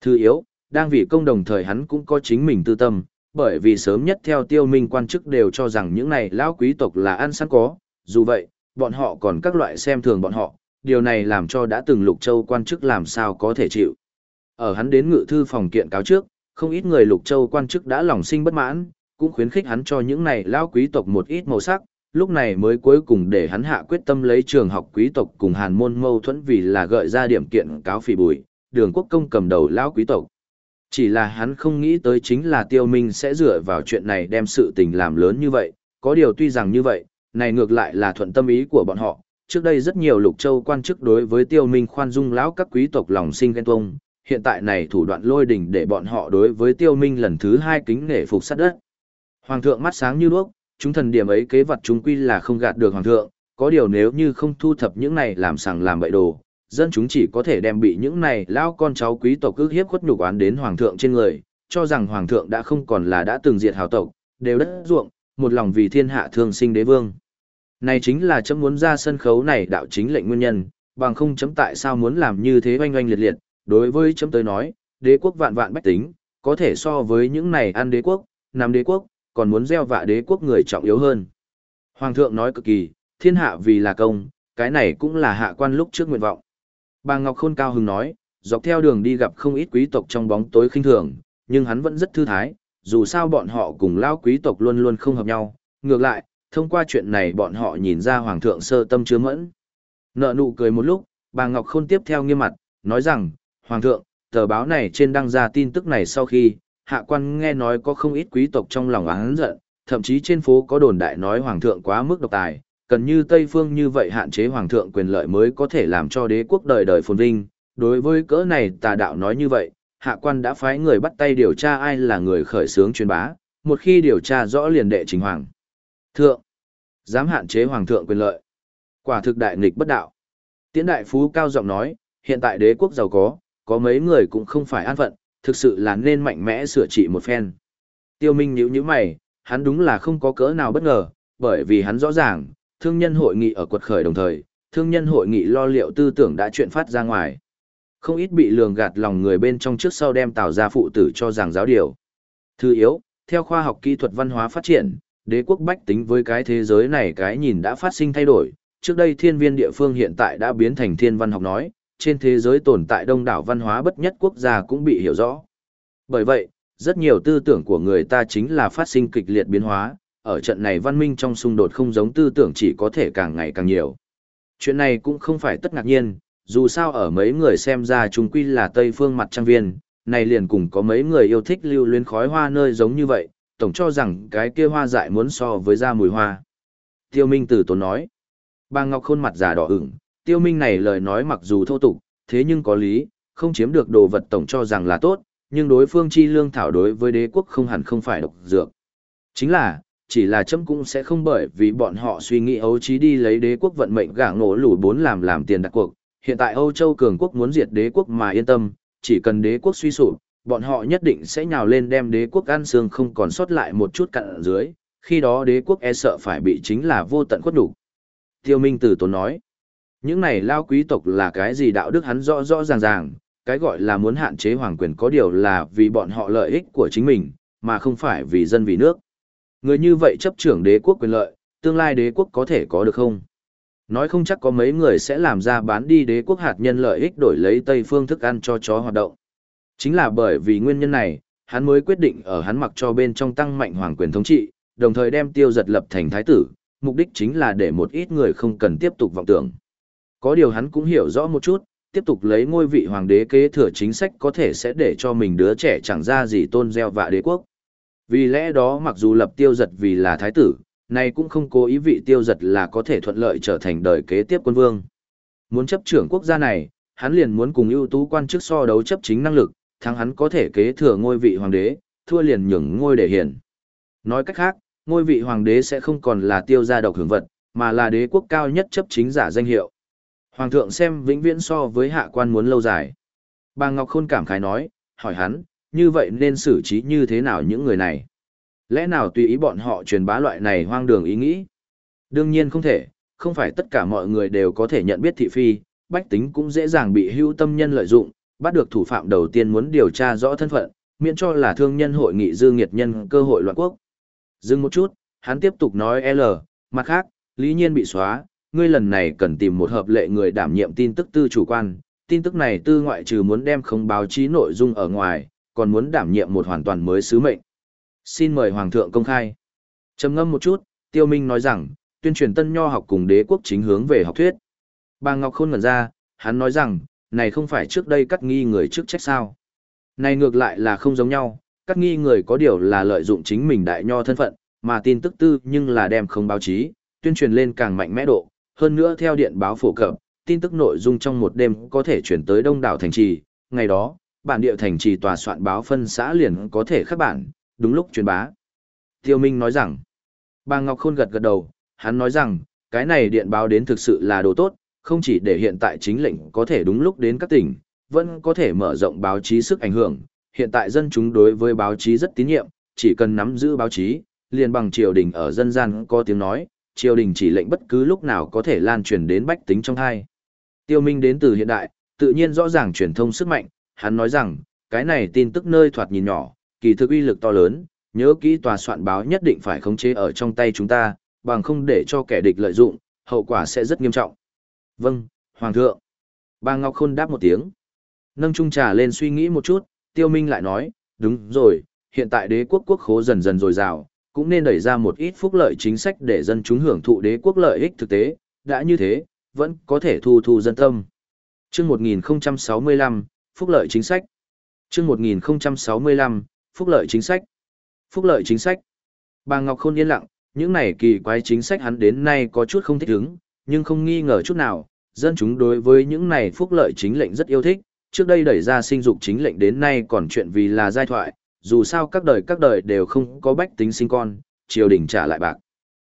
Thứ yếu, đang vì công đồng thời hắn cũng có chính mình tư tâm, bởi vì sớm nhất theo tiêu minh quan chức đều cho rằng những này lão quý tộc là ăn sẵn có, dù vậy, bọn họ còn các loại xem thường bọn họ, điều này làm cho đã từng lục châu quan chức làm sao có thể chịu. Ở hắn đến ngự thư phòng kiện cáo trước, không ít người lục châu quan chức đã lòng sinh bất mãn, cũng khuyến khích hắn cho những này lão quý tộc một ít màu sắc, lúc này mới cuối cùng để hắn hạ quyết tâm lấy trường học quý tộc cùng hàn môn mâu thuẫn vì là gợi ra điểm kiện cáo phỉ bùi, đường quốc công cầm đầu lão quý tộc. Chỉ là hắn không nghĩ tới chính là tiêu minh sẽ dựa vào chuyện này đem sự tình làm lớn như vậy, có điều tuy rằng như vậy, này ngược lại là thuận tâm ý của bọn họ. Trước đây rất nhiều lục châu quan chức đối với tiêu minh khoan dung lão các quý tộc lòng sinh ghen tuông, hiện tại này thủ đoạn lôi đỉnh để bọn họ đối với tiêu minh lần thứ hai kính nể phục sát đất. Hoàng thượng mắt sáng như đuốc, chúng thần điểm ấy kế vật chúng quy là không gạt được hoàng thượng, có điều nếu như không thu thập những này làm sàng làm bậy đồ, dân chúng chỉ có thể đem bị những này lao con cháu quý tộc ước hiếp khuất nhục oán đến hoàng thượng trên người, cho rằng hoàng thượng đã không còn là đã từng diệt hào tộc, đều đất ruộng, một lòng vì thiên hạ thương sinh đế vương. Này chính là chấm muốn ra sân khấu này đạo chính lệnh nguyên nhân, bằng không chấm tại sao muốn làm như thế oanh oanh liệt liệt, đối với chấm tới nói, đế quốc vạn vạn bách tính, có thể so với những này ăn đế quốc, nằm đế quốc, còn muốn gieo vạ đế quốc người trọng yếu hơn. Hoàng thượng nói cực kỳ, thiên hạ vì là công, cái này cũng là hạ quan lúc trước nguyện vọng. Bà Ngọc Khôn cao hứng nói, dọc theo đường đi gặp không ít quý tộc trong bóng tối khinh thường, nhưng hắn vẫn rất thư thái, dù sao bọn họ cùng lao quý tộc luôn luôn không hợp nhau. Ngược lại, thông qua chuyện này bọn họ nhìn ra hoàng thượng sơ tâm chứa mẫn. Nợ nụ cười một lúc, bà Ngọc Khôn tiếp theo nghiêm mặt, nói rằng, Hoàng thượng, tờ báo này trên đăng ra tin tức này sau khi, hạ quan nghe nói có không ít quý tộc trong lòng án giận, thậm chí trên phố có đồn đại nói Hoàng thượng quá mức độc tài, cần như Tây Phương như vậy hạn chế Hoàng thượng quyền lợi mới có thể làm cho đế quốc đời đời phồn vinh. Đối với cỡ này tà đạo nói như vậy, hạ quan đã phái người bắt tay điều tra ai là người khởi xướng truyền bá, một khi điều tra rõ liền đệ chính hoàng. Thượng, dám hạn chế hoàng thượng quyền lợi. Quả thực đại nghịch bất đạo. Tiễn đại phú cao giọng nói, hiện tại đế quốc giàu có, có mấy người cũng không phải an phận, thực sự là nên mạnh mẽ sửa trị một phen. Tiêu Minh nhíu nhíu mày, hắn đúng là không có cỡ nào bất ngờ, bởi vì hắn rõ ràng, thương nhân hội nghị ở quật khởi đồng thời, thương nhân hội nghị lo liệu tư tưởng đã chuyện phát ra ngoài. Không ít bị lường gạt lòng người bên trong trước sau đem tạo ra phụ tử cho rằng giáo điều. Thứ yếu, theo khoa học kỹ thuật văn hóa phát triển, đế quốc bách tính với cái thế giới này cái nhìn đã phát sinh thay đổi. Trước đây thiên viên địa phương hiện tại đã biến thành thiên văn học nói, trên thế giới tồn tại đông đảo văn hóa bất nhất quốc gia cũng bị hiểu rõ. Bởi vậy, rất nhiều tư tưởng của người ta chính là phát sinh kịch liệt biến hóa, ở trận này văn minh trong xung đột không giống tư tưởng chỉ có thể càng ngày càng nhiều. Chuyện này cũng không phải tất ngạc nhiên, dù sao ở mấy người xem ra chúng quy là Tây phương mặt trang viên, này liền cùng có mấy người yêu thích lưu luyến khói hoa nơi giống như vậy, tổng cho rằng cái kia hoa dại muốn so với da mùi hoa. Tiêu Minh Tử Tốn nói, bà Ngọc khuôn mặt giả đỏ ửng, tiêu minh này lời nói mặc dù thô tục, thế nhưng có lý, không chiếm được đồ vật tổng cho rằng là tốt, nhưng đối phương chi lương thảo đối với đế quốc không hẳn không phải độc dược. Chính là, chỉ là chấm cũng sẽ không bởi vì bọn họ suy nghĩ ấu trí đi lấy đế quốc vận mệnh gã ngổ lũ bốn làm làm tiền đặt cuộc. Hiện tại Âu Châu cường quốc muốn diệt đế quốc mà yên tâm, chỉ cần đế quốc suy sụp, bọn họ nhất định sẽ nhào lên đem đế quốc ăn xương không còn sót lại một chút cặn ở dưới, khi đó đế quốc e sợ phải bị chính là vô tận khuất đủ. Tiêu Minh Tử Tốn nói, những này lao quý tộc là cái gì đạo đức hắn rõ rõ ràng ràng, cái gọi là muốn hạn chế hoàng quyền có điều là vì bọn họ lợi ích của chính mình, mà không phải vì dân vì nước. Người như vậy chấp trưởng đế quốc quyền lợi, tương lai đế quốc có thể có được không? Nói không chắc có mấy người sẽ làm ra bán đi đế quốc hạt nhân lợi ích đổi lấy Tây phương thức ăn cho chó hoạt động. Chính là bởi vì nguyên nhân này, hắn mới quyết định ở hắn mặc cho bên trong tăng mạnh hoàng quyền thống trị, đồng thời đem tiêu giật lập thành thái tử, mục đích chính là để một ít người không cần tiếp tục vọng tưởng. Có điều hắn cũng hiểu rõ một chút, tiếp tục lấy ngôi vị hoàng đế kế thừa chính sách có thể sẽ để cho mình đứa trẻ chẳng ra gì tôn gieo vạ đế quốc. Vì lẽ đó mặc dù lập tiêu giật vì là thái tử, này cũng không cố ý vị tiêu giật là có thể thuận lợi trở thành đời kế tiếp quân vương. Muốn chấp trưởng quốc gia này, hắn liền muốn cùng ưu tú quan chức so đấu chấp chính năng lực, thắng hắn có thể kế thừa ngôi vị hoàng đế, thua liền nhường ngôi để hiển. Nói cách khác, ngôi vị hoàng đế sẽ không còn là tiêu gia độc hưởng vật, mà là đế quốc cao nhất chấp chính giả danh hiệu. Hoàng thượng xem vĩnh viễn so với hạ quan muốn lâu dài. Bà Ngọc Khôn cảm khái nói, hỏi hắn, như vậy nên xử trí như thế nào những người này? Lẽ nào tùy ý bọn họ truyền bá loại này hoang đường ý nghĩ? Đương nhiên không thể, không phải tất cả mọi người đều có thể nhận biết thị phi, bách tính cũng dễ dàng bị hưu tâm nhân lợi dụng, bắt được thủ phạm đầu tiên muốn điều tra rõ thân phận, miễn cho là thương nhân hội nghị dư nghiệt nhân cơ hội loạn quốc. Dừng một chút, hắn tiếp tục nói L, mặt khác, lý nhiên bị xóa, ngươi lần này cần tìm một hợp lệ người đảm nhiệm tin tức tư chủ quan, tin tức này tư ngoại trừ muốn đem không báo chí nội dung ở ngoài, còn muốn đảm nhiệm một hoàn toàn mới sứ mệnh. Xin mời Hoàng thượng công khai. trầm ngâm một chút, Tiêu Minh nói rằng, tuyên truyền tân nho học cùng đế quốc chính hướng về học thuyết. Bà Ngọc Khôn ngẩn ra, hắn nói rằng, này không phải trước đây cắt nghi người trước trách sao. Này ngược lại là không giống nhau, cắt nghi người có điều là lợi dụng chính mình đại nho thân phận, mà tin tức tư nhưng là đem không báo chí, tuyên truyền lên càng mạnh mẽ độ, hơn nữa theo điện báo phổ cập, tin tức nội dung trong một đêm có thể chuyển tới đông đảo thành trì, ngày đó, bản địa thành trì tòa soạn báo phân xã liền có thể khắc bản, đúng lúc truyền bá. Tiêu Minh nói rằng, bà Ngọc Khôn gật gật đầu, hắn nói rằng, cái này điện báo đến thực sự là đồ tốt, không chỉ để hiện tại chính lệnh có thể đúng lúc đến các tỉnh, vẫn có thể mở rộng báo chí sức ảnh hưởng. Hiện tại dân chúng đối với báo chí rất tín nhiệm, chỉ cần nắm giữ báo chí, liền bằng triều đình ở dân gian có tiếng nói, triều đình chỉ lệnh bất cứ lúc nào có thể lan truyền đến bách tính trong hai. Tiêu Minh đến từ hiện đại, tự nhiên rõ ràng truyền thông sức mạnh, hắn nói rằng, cái này tin tức nơi thoạt nhìn nhỏ, kỳ thực uy lực to lớn, nhớ kỹ tòa soạn báo nhất định phải khống chế ở trong tay chúng ta, bằng không để cho kẻ địch lợi dụng, hậu quả sẽ rất nghiêm trọng. Vâng, Hoàng thượng. Bà Ngọc Khôn đáp một tiếng. Nâng chung trà lên suy nghĩ một chút, Tiêu Minh lại nói, đúng rồi, hiện tại đế quốc quốc khố dần dần dồi dào, cũng nên đẩy ra một ít phúc lợi chính sách để dân chúng hưởng thụ đế quốc lợi ích thực tế, đã như thế, vẫn có thể thu thu dân tâm. Trước 1065, phúc lợi chính sách. Chương 1065, phúc lợi chính sách. Phúc lợi chính sách. Bà Ngọc Khôn yên lặng, những này kỳ quái chính sách hắn đến nay có chút không thích ứng, nhưng không nghi ngờ chút nào, dân chúng đối với những này phúc lợi chính lệnh rất yêu thích, trước đây đẩy ra sinh dục chính lệnh đến nay còn chuyện vì là giai thoại, dù sao các đời các đời đều không có bách tính sinh con, triều đình trả lại bạc.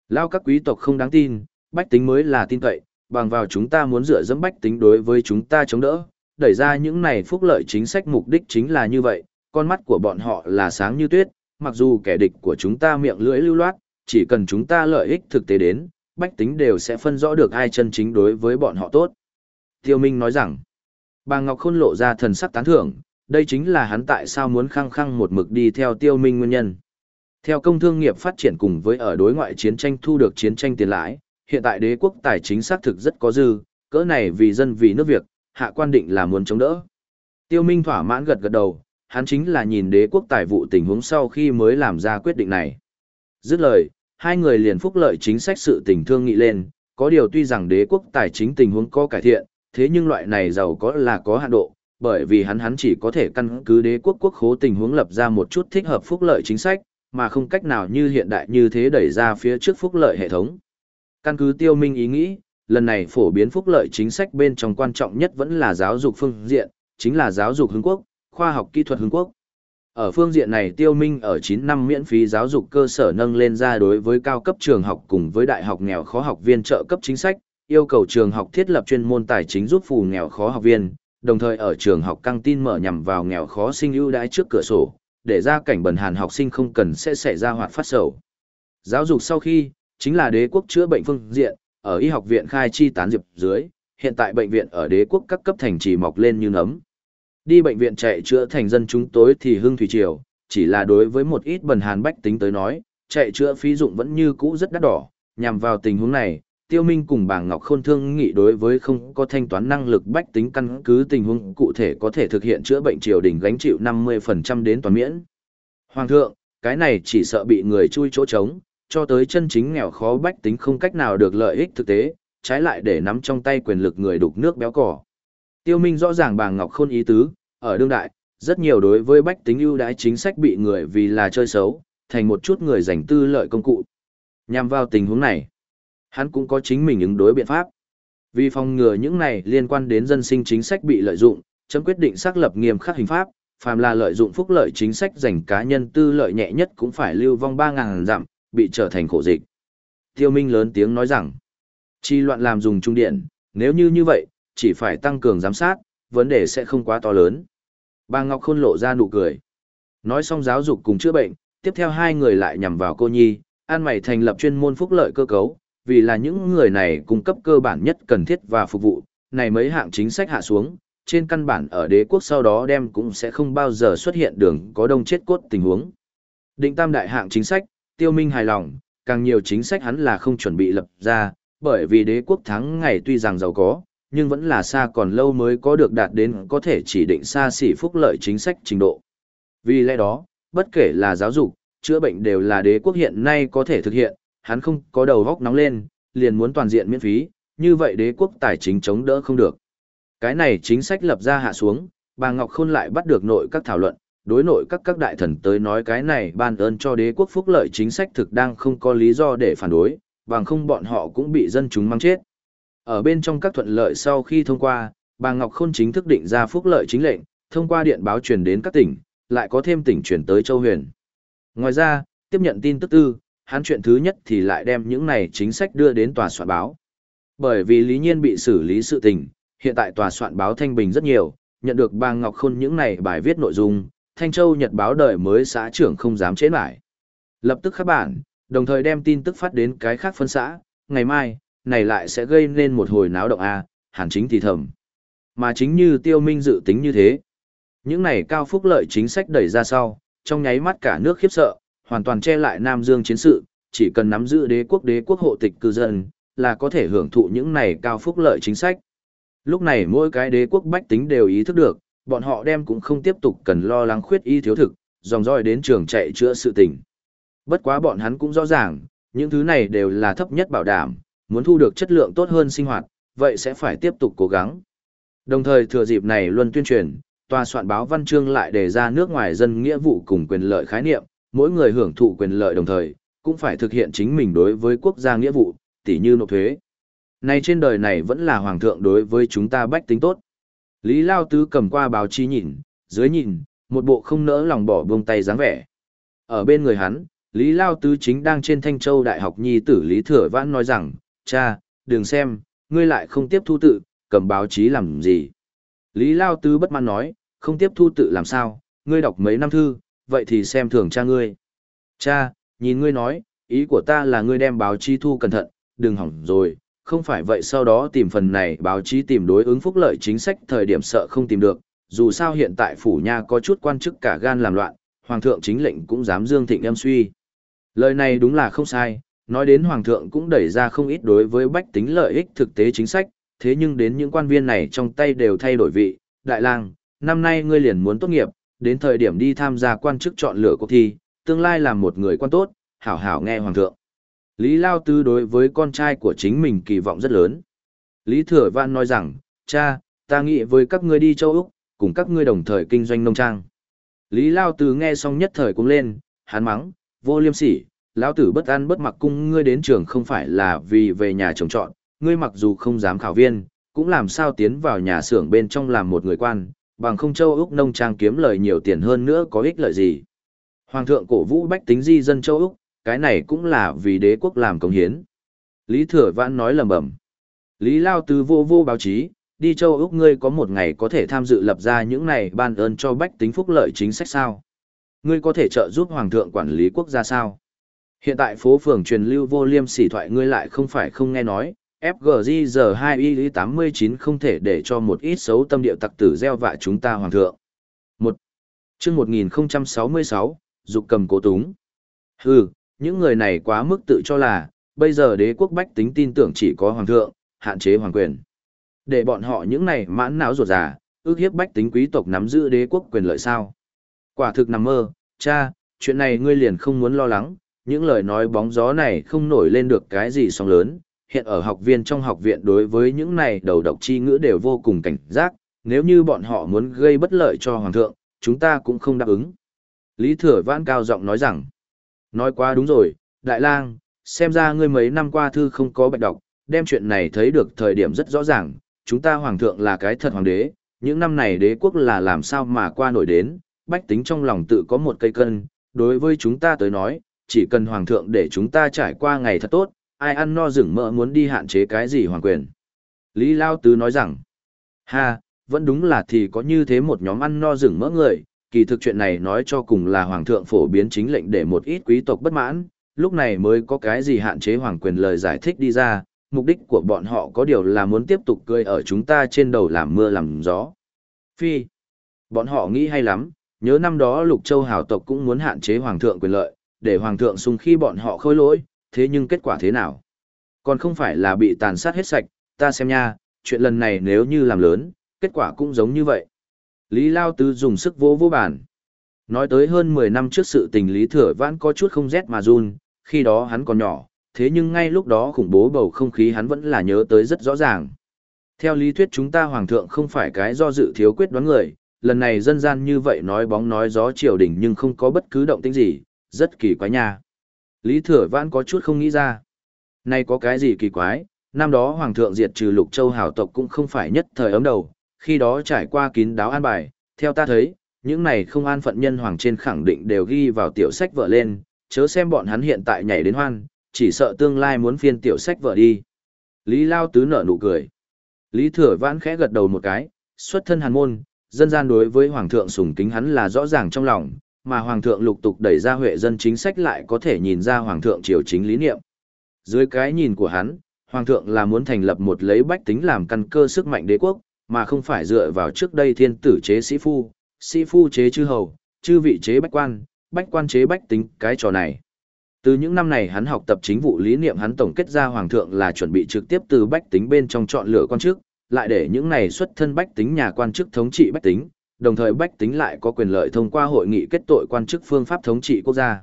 Lao các quý tộc không đáng tin, bách tính mới là tin cậy, bằng vào chúng ta muốn dựa dẫm bách tính đối với chúng ta chống đỡ, đẩy ra những này phúc lợi chính sách mục đích chính là như vậy, con mắt của bọn họ là sáng như tuyết, mặc dù kẻ địch của chúng ta miệng lưỡi lưu loát, chỉ cần chúng ta lợi ích thực tế đến, bách tính đều sẽ phân rõ được ai chân chính đối với bọn họ tốt. Tiêu Minh nói rằng, bà Ngọc Khôn lộ ra thần sắc tán thưởng, đây chính là hắn tại sao muốn khăng khăng một mực đi theo Tiêu Minh nguyên nhân. Theo công thương nghiệp phát triển cùng với ở đối ngoại chiến tranh thu được chiến tranh tiền lãi, hiện tại đế quốc tài chính xác thực rất có dư, cỡ này vì dân vì nước việc, hạ quan định là muốn chống đỡ. Tiêu Minh thỏa mãn gật gật đầu, hắn chính là nhìn đế quốc tài vụ tình huống sau khi mới làm ra quyết định này. Dứt lời, hai người liền phúc lợi chính sách sự tình thương nghị lên, có điều tuy rằng đế quốc tài chính tình huống có cải thiện, thế nhưng loại này giàu có là có hạn độ, bởi vì hắn hắn chỉ có thể căn cứ đế quốc quốc khố tình huống lập ra một chút thích hợp phúc lợi chính sách, mà không cách nào như hiện đại như thế đẩy ra phía trước phúc lợi hệ thống. Căn cứ tiêu minh ý nghĩ, lần này phổ biến phúc lợi chính sách bên trong quan trọng nhất vẫn là giáo dục phương diện, chính là giáo dục hướng quốc, khoa học kỹ thuật hướng quốc. Ở phương diện này tiêu minh ở 9 năm miễn phí giáo dục cơ sở nâng lên ra đối với cao cấp trường học cùng với đại học nghèo khó học viên trợ cấp chính sách, yêu cầu trường học thiết lập chuyên môn tài chính giúp phù nghèo khó học viên, đồng thời ở trường học căng tin mở nhằm vào nghèo khó sinh ưu đãi trước cửa sổ, để ra cảnh bần hàn học sinh không cần sẽ xảy ra hoạt phát sầu. Giáo dục sau khi, chính là đế quốc chữa bệnh phương diện, ở y học viện khai chi tán diệp dưới, hiện tại bệnh viện ở đế quốc các cấp thành trì mọc lên như nấm. Đi bệnh viện chạy chữa thành dân chúng tối thì hưng thủy triều, chỉ là đối với một ít bần hàn bách tính tới nói, chạy chữa phí dụng vẫn như cũ rất đắt đỏ, nhằm vào tình huống này, Tiêu Minh cùng bảng Ngọc Khôn thương nghị đối với không có thanh toán năng lực bách tính căn cứ tình huống cụ thể có thể thực hiện chữa bệnh triều đình gánh chịu 50% đến toàn miễn. Hoàng thượng, cái này chỉ sợ bị người chui chỗ trống, cho tới chân chính nghèo khó bách tính không cách nào được lợi ích thực tế, trái lại để nắm trong tay quyền lực người đục nước béo cỏ. Tiêu Minh rõ ràng Bàng Ngọc Khôn ý tứ, ở đương đại, rất nhiều đối với bách tính ưu đãi chính sách bị người vì là chơi xấu, thành một chút người giành tư lợi công cụ. Nhằm vào tình huống này, hắn cũng có chính mình ứng đối biện pháp. Vì phòng ngừa những này liên quan đến dân sinh chính sách bị lợi dụng, chấm quyết định xác lập nghiêm khắc hình pháp, phàm là lợi dụng phúc lợi chính sách dành cá nhân tư lợi nhẹ nhất cũng phải lưu vong 3.000 dặm, bị trở thành khổ dịch. Tiêu Minh lớn tiếng nói rằng, chi loạn làm dùng trung điện, nếu như như vậy, chỉ phải tăng cường giám sát, vấn đề sẽ không quá to lớn. Bà Ngọc Khôn lộ ra nụ cười. Nói xong giáo dục cùng chữa bệnh, tiếp theo hai người lại nhằm vào cô nhi, an mày thành lập chuyên môn phúc lợi cơ cấu, vì là những người này cung cấp cơ bản nhất cần thiết và phục vụ, này mấy hạng chính sách hạ xuống, trên căn bản ở đế quốc sau đó đem cũng sẽ không bao giờ xuất hiện đường có đông chết cốt tình huống. Định tam đại hạng chính sách, tiêu minh hài lòng, càng nhiều chính sách hắn là không chuẩn bị lập ra, bởi vì đế quốc thắng ngày tuy rằng giàu có, nhưng vẫn là xa còn lâu mới có được đạt đến có thể chỉ định xa xỉ phúc lợi chính sách trình độ. Vì lẽ đó, bất kể là giáo dục, chữa bệnh đều là đế quốc hiện nay có thể thực hiện, hắn không có đầu góc nóng lên, liền muốn toàn diện miễn phí, như vậy đế quốc tài chính chống đỡ không được. Cái này chính sách lập ra hạ xuống, bà Ngọc Khôn lại bắt được nội các thảo luận, đối nội các các đại thần tới nói cái này ban ơn cho đế quốc phúc lợi chính sách thực đang không có lý do để phản đối, bằng không bọn họ cũng bị dân chúng mang chết. Ở bên trong các thuận lợi sau khi thông qua, bà Ngọc Khôn chính thức định ra phúc lợi chính lệnh, thông qua điện báo truyền đến các tỉnh, lại có thêm tỉnh chuyển tới Châu Huyền. Ngoài ra, tiếp nhận tin tức tư, hắn chuyện thứ nhất thì lại đem những này chính sách đưa đến tòa soạn báo. Bởi vì Lý Nhiên bị xử lý sự tình, hiện tại tòa soạn báo Thanh Bình rất nhiều, nhận được bà Ngọc Khôn những này bài viết nội dung, Thanh Châu Nhật báo đời mới xã trưởng không dám chế lại. Lập tức khắc bản, đồng thời đem tin tức phát đến cái khác phân xã, ngày mai, này lại sẽ gây nên một hồi náo động A, hẳn chính thì thầm. Mà chính như tiêu minh dự tính như thế. Những này cao phúc lợi chính sách đẩy ra sau, trong nháy mắt cả nước khiếp sợ, hoàn toàn che lại Nam Dương chiến sự, chỉ cần nắm giữ đế quốc đế quốc hộ tịch cư dân, là có thể hưởng thụ những này cao phúc lợi chính sách. Lúc này mỗi cái đế quốc bách tính đều ý thức được, bọn họ đem cũng không tiếp tục cần lo lắng khuyết y thiếu thực, dòng dõi đến trường chạy chữa sự tình. Bất quá bọn hắn cũng rõ ràng, những thứ này đều là thấp nhất bảo đảm, muốn thu được chất lượng tốt hơn sinh hoạt, vậy sẽ phải tiếp tục cố gắng. Đồng thời thừa dịp này luôn tuyên truyền, tòa soạn báo văn chương lại đề ra nước ngoài dân nghĩa vụ cùng quyền lợi khái niệm, mỗi người hưởng thụ quyền lợi đồng thời, cũng phải thực hiện chính mình đối với quốc gia nghĩa vụ, tỉ như nộp thuế. Này trên đời này vẫn là hoàng thượng đối với chúng ta bách tính tốt. Lý Lao Tứ cầm qua báo chí nhìn, dưới nhìn, một bộ không nỡ lòng bỏ buông tay dáng vẻ. Ở bên người hắn, Lý Lao Tứ chính đang trên Thanh Châu Đại học Nhi tử Lý Thừa Vãn nói rằng, cha, đừng xem, ngươi lại không tiếp thu tự, cầm báo chí làm gì. Lý Lao Tứ bất mãn nói, không tiếp thu tự làm sao, ngươi đọc mấy năm thư, vậy thì xem thường cha ngươi. Cha, nhìn ngươi nói, ý của ta là ngươi đem báo chí thu cẩn thận, đừng hỏng rồi, không phải vậy sau đó tìm phần này báo chí tìm đối ứng phúc lợi chính sách thời điểm sợ không tìm được, dù sao hiện tại phủ nha có chút quan chức cả gan làm loạn, hoàng thượng chính lệnh cũng dám dương thịnh em suy. Lời này đúng là không sai, nói đến hoàng thượng cũng đẩy ra không ít đối với bách tính lợi ích thực tế chính sách, thế nhưng đến những quan viên này trong tay đều thay đổi vị, đại lang, năm nay ngươi liền muốn tốt nghiệp, đến thời điểm đi tham gia quan chức chọn lựa cuộc thi, tương lai làm một người quan tốt, hảo hảo nghe hoàng thượng. Lý Lao Tư đối với con trai của chính mình kỳ vọng rất lớn. Lý Thừa Văn nói rằng, cha, ta nghĩ với các ngươi đi châu Úc, cùng các ngươi đồng thời kinh doanh nông trang. Lý Lao Tư nghe xong nhất thời cũng lên, hắn mắng, vô liêm sỉ, lão tử bất ăn bất mặc cung ngươi đến trường không phải là vì về nhà trồng trọn, ngươi mặc dù không dám khảo viên, cũng làm sao tiến vào nhà xưởng bên trong làm một người quan, bằng không châu Úc nông trang kiếm lời nhiều tiền hơn nữa có ích lợi gì. Hoàng thượng cổ vũ bách tính di dân châu Úc, cái này cũng là vì đế quốc làm công hiến. Lý Thừa Vãn nói lầm bầm. Lý Lao Tứ vô vô báo chí, đi châu Úc ngươi có một ngày có thể tham dự lập ra những này ban ơn cho bách tính phúc lợi chính sách sao? Ngươi có thể trợ giúp Hoàng thượng quản lý quốc gia sao? Hiện tại phố phường truyền lưu vô liêm sỉ thoại ngươi lại không phải không nghe nói, FGG giờ 2 y 89 không thể để cho một ít xấu tâm điệu tặc tử gieo vạ chúng ta hoàng thượng. Một chương 1066, dục cầm cố túng. Hừ, những người này quá mức tự cho là, bây giờ đế quốc bách tính tin tưởng chỉ có hoàng thượng, hạn chế hoàng quyền. Để bọn họ những này mãn não ruột già, ước hiếp bách tính quý tộc nắm giữ đế quốc quyền lợi sao. Quả thực nằm mơ, cha, chuyện này ngươi liền không muốn lo lắng, những lời nói bóng gió này không nổi lên được cái gì song lớn. Hiện ở học viên trong học viện đối với những này đầu độc chi ngữ đều vô cùng cảnh giác, nếu như bọn họ muốn gây bất lợi cho hoàng thượng, chúng ta cũng không đáp ứng. Lý Thừa Vãn cao giọng nói rằng, nói quá đúng rồi, đại lang, xem ra ngươi mấy năm qua thư không có bạch đọc, đem chuyện này thấy được thời điểm rất rõ ràng, chúng ta hoàng thượng là cái thật hoàng đế, những năm này đế quốc là làm sao mà qua nổi đến, bách tính trong lòng tự có một cây cân, đối với chúng ta tới nói, chỉ cần hoàng thượng để chúng ta trải qua ngày thật tốt, ai ăn no rừng mỡ muốn đi hạn chế cái gì hoàng quyền. Lý Lao Tứ nói rằng, ha, vẫn đúng là thì có như thế một nhóm ăn no rừng mỡ người, kỳ thực chuyện này nói cho cùng là hoàng thượng phổ biến chính lệnh để một ít quý tộc bất mãn, lúc này mới có cái gì hạn chế hoàng quyền lời giải thích đi ra, mục đích của bọn họ có điều là muốn tiếp tục cười ở chúng ta trên đầu làm mưa làm gió. Phi. Bọn họ nghĩ hay lắm, nhớ năm đó Lục Châu hào tộc cũng muốn hạn chế hoàng thượng quyền lợi, để hoàng thượng sung khi bọn họ khôi lỗi, thế nhưng kết quả thế nào? Còn không phải là bị tàn sát hết sạch, ta xem nha, chuyện lần này nếu như làm lớn, kết quả cũng giống như vậy. Lý Lao Tứ dùng sức vô vô bản. Nói tới hơn 10 năm trước sự tình Lý Thừa Vãn có chút không rét mà run, khi đó hắn còn nhỏ, thế nhưng ngay lúc đó khủng bố bầu không khí hắn vẫn là nhớ tới rất rõ ràng. Theo lý thuyết chúng ta hoàng thượng không phải cái do dự thiếu quyết đoán người, lần này dân gian như vậy nói bóng nói gió triều đình nhưng không có bất cứ động tĩnh gì, rất kỳ quái nha. Lý Thừa Vãn có chút không nghĩ ra. Này có cái gì kỳ quái, năm đó Hoàng thượng diệt trừ lục châu hào tộc cũng không phải nhất thời ấm đầu, khi đó trải qua kín đáo an bài, theo ta thấy, những này không an phận nhân hoàng trên khẳng định đều ghi vào tiểu sách vợ lên, chớ xem bọn hắn hiện tại nhảy đến hoan, chỉ sợ tương lai muốn phiên tiểu sách vợ đi. Lý Lao Tứ nở nụ cười. Lý Thừa Vãn khẽ gật đầu một cái, xuất thân hàn môn, dân gian đối với Hoàng thượng sùng kính hắn là rõ ràng trong lòng, mà Hoàng thượng lục tục đẩy ra huệ dân chính sách lại có thể nhìn ra Hoàng thượng triều chính lý niệm. Dưới cái nhìn của hắn, Hoàng thượng là muốn thành lập một lấy bách tính làm căn cơ sức mạnh đế quốc, mà không phải dựa vào trước đây thiên tử chế sĩ phu, sĩ phu chế chư hầu, chư vị chế bách quan, bách quan chế bách tính, cái trò này. Từ những năm này hắn học tập chính vụ lý niệm hắn tổng kết ra hoàng thượng là chuẩn bị trực tiếp từ bách tính bên trong chọn lựa quan chức, lại để những này xuất thân bách tính nhà quan chức thống trị bách tính, đồng thời bách tính lại có quyền lợi thông qua hội nghị kết tội quan chức phương pháp thống trị quốc gia.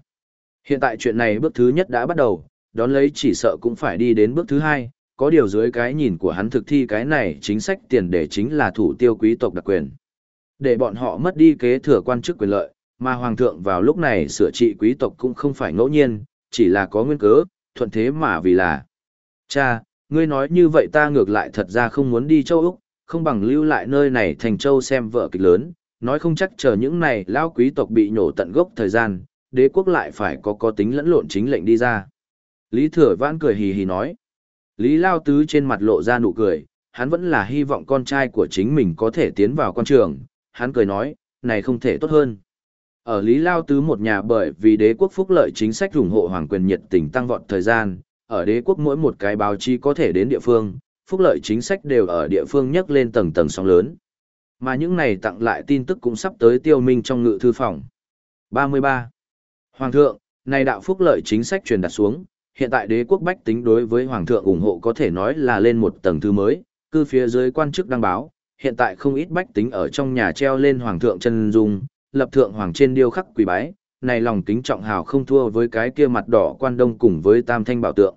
Hiện tại chuyện này bước thứ nhất đã bắt đầu, đón lấy chỉ sợ cũng phải đi đến bước thứ hai, có điều dưới cái nhìn của hắn thực thi cái này chính sách tiền để chính là thủ tiêu quý tộc đặc quyền. Để bọn họ mất đi kế thừa quan chức quyền lợi, mà hoàng thượng vào lúc này sửa trị quý tộc cũng không phải ngẫu nhiên, chỉ là có nguyên cớ, thuận thế mà vì là. Cha, ngươi nói như vậy ta ngược lại thật ra không muốn đi châu Úc, không bằng lưu lại nơi này thành châu xem vợ kịch lớn, nói không chắc chờ những này lao quý tộc bị nhổ tận gốc thời gian, đế quốc lại phải có có tính lẫn lộn chính lệnh đi ra. Lý Thừa Vãn cười hì hì nói. Lý Lao Tứ trên mặt lộ ra nụ cười, hắn vẫn là hy vọng con trai của chính mình có thể tiến vào quan trường, hắn cười nói, này không thể tốt hơn. Ở Lý Lao Tứ một nhà bởi vì đế quốc phúc lợi chính sách ủng hộ hoàng quyền nhiệt tình tăng vọt thời gian, ở đế quốc mỗi một cái báo chí có thể đến địa phương, phúc lợi chính sách đều ở địa phương nhấc lên tầng tầng sóng lớn. Mà những này tặng lại tin tức cũng sắp tới tiêu minh trong ngự thư phòng. 33. Hoàng thượng, này đạo phúc lợi chính sách truyền đặt xuống, hiện tại đế quốc bách tính đối với hoàng thượng ủng hộ có thể nói là lên một tầng thứ mới, cư phía dưới quan chức đăng báo, hiện tại không ít bách tính ở trong nhà treo lên hoàng thượng chân dung, lập thượng hoàng trên điêu khắc quỳ bái, này lòng kính trọng hào không thua với cái kia mặt đỏ quan đông cùng với tam thanh bảo tượng.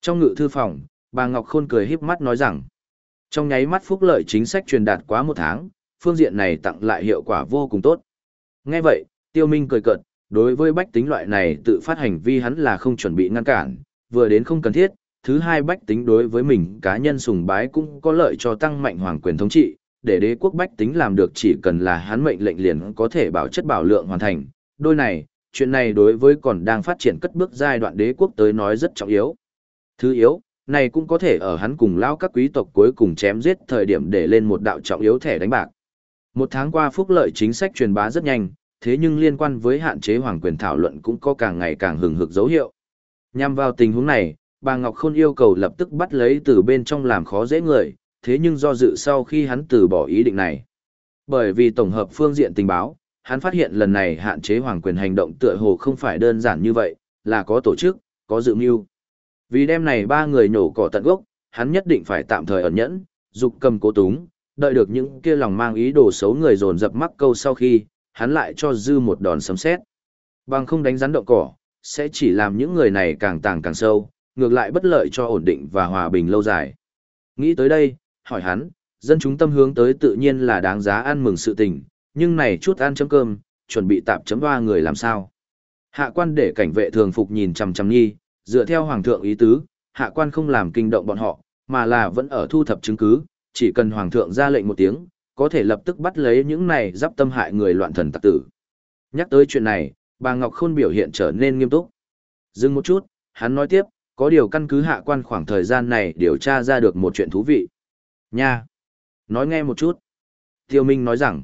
Trong ngự thư phòng, bà Ngọc Khôn cười híp mắt nói rằng, trong nháy mắt phúc lợi chính sách truyền đạt quá một tháng, phương diện này tặng lại hiệu quả vô cùng tốt. Nghe vậy, Tiêu Minh cười cợt, đối với bách tính loại này tự phát hành vi hắn là không chuẩn bị ngăn cản, vừa đến không cần thiết, thứ hai bách tính đối với mình cá nhân sùng bái cũng có lợi cho tăng mạnh hoàng quyền thống trị, để đế quốc bách tính làm được chỉ cần là hắn mệnh lệnh liền có thể bảo chất bảo lượng hoàn thành. Đôi này, chuyện này đối với còn đang phát triển cất bước giai đoạn đế quốc tới nói rất trọng yếu. Thứ yếu, này cũng có thể ở hắn cùng lao các quý tộc cuối cùng chém giết thời điểm để lên một đạo trọng yếu thẻ đánh bạc. Một tháng qua phúc lợi chính sách truyền bá rất nhanh, thế nhưng liên quan với hạn chế hoàng quyền thảo luận cũng có càng ngày càng hừng hực dấu hiệu. Nhằm vào tình huống này, bà Ngọc Khôn yêu cầu lập tức bắt lấy từ bên trong làm khó dễ người, thế nhưng do dự sau khi hắn từ bỏ ý định này. Bởi vì tổng hợp phương diện tình báo, hắn phát hiện lần này hạn chế hoàng quyền hành động tựa hồ không phải đơn giản như vậy, là có tổ chức, có dự mưu. Vì đêm này ba người nổ cỏ tận gốc, hắn nhất định phải tạm thời ẩn nhẫn, dục cầm cố túng, đợi được những kia lòng mang ý đồ xấu người dồn dập mắc câu sau khi, hắn lại cho dư một đòn sấm sét. Bằng không đánh rắn động cỏ, sẽ chỉ làm những người này càng tàng càng sâu, ngược lại bất lợi cho ổn định và hòa bình lâu dài. Nghĩ tới đây, hỏi hắn, dân chúng tâm hướng tới tự nhiên là đáng giá ăn mừng sự tình, nhưng này chút ăn chấm cơm, chuẩn bị tạp chấm hoa người làm sao. Hạ quan để cảnh vệ thường phục nhìn chằm chằm nhi, dựa theo hoàng thượng ý tứ, hạ quan không làm kinh động bọn họ, mà là vẫn ở thu thập chứng cứ, chỉ cần hoàng thượng ra lệnh một tiếng, có thể lập tức bắt lấy những này giáp tâm hại người loạn thần tặc tử. Nhắc tới chuyện này, bà Ngọc Khôn biểu hiện trở nên nghiêm túc. Dừng một chút, hắn nói tiếp, có điều căn cứ hạ quan khoảng thời gian này điều tra ra được một chuyện thú vị. Nha! Nói nghe một chút. Tiêu Minh nói rằng,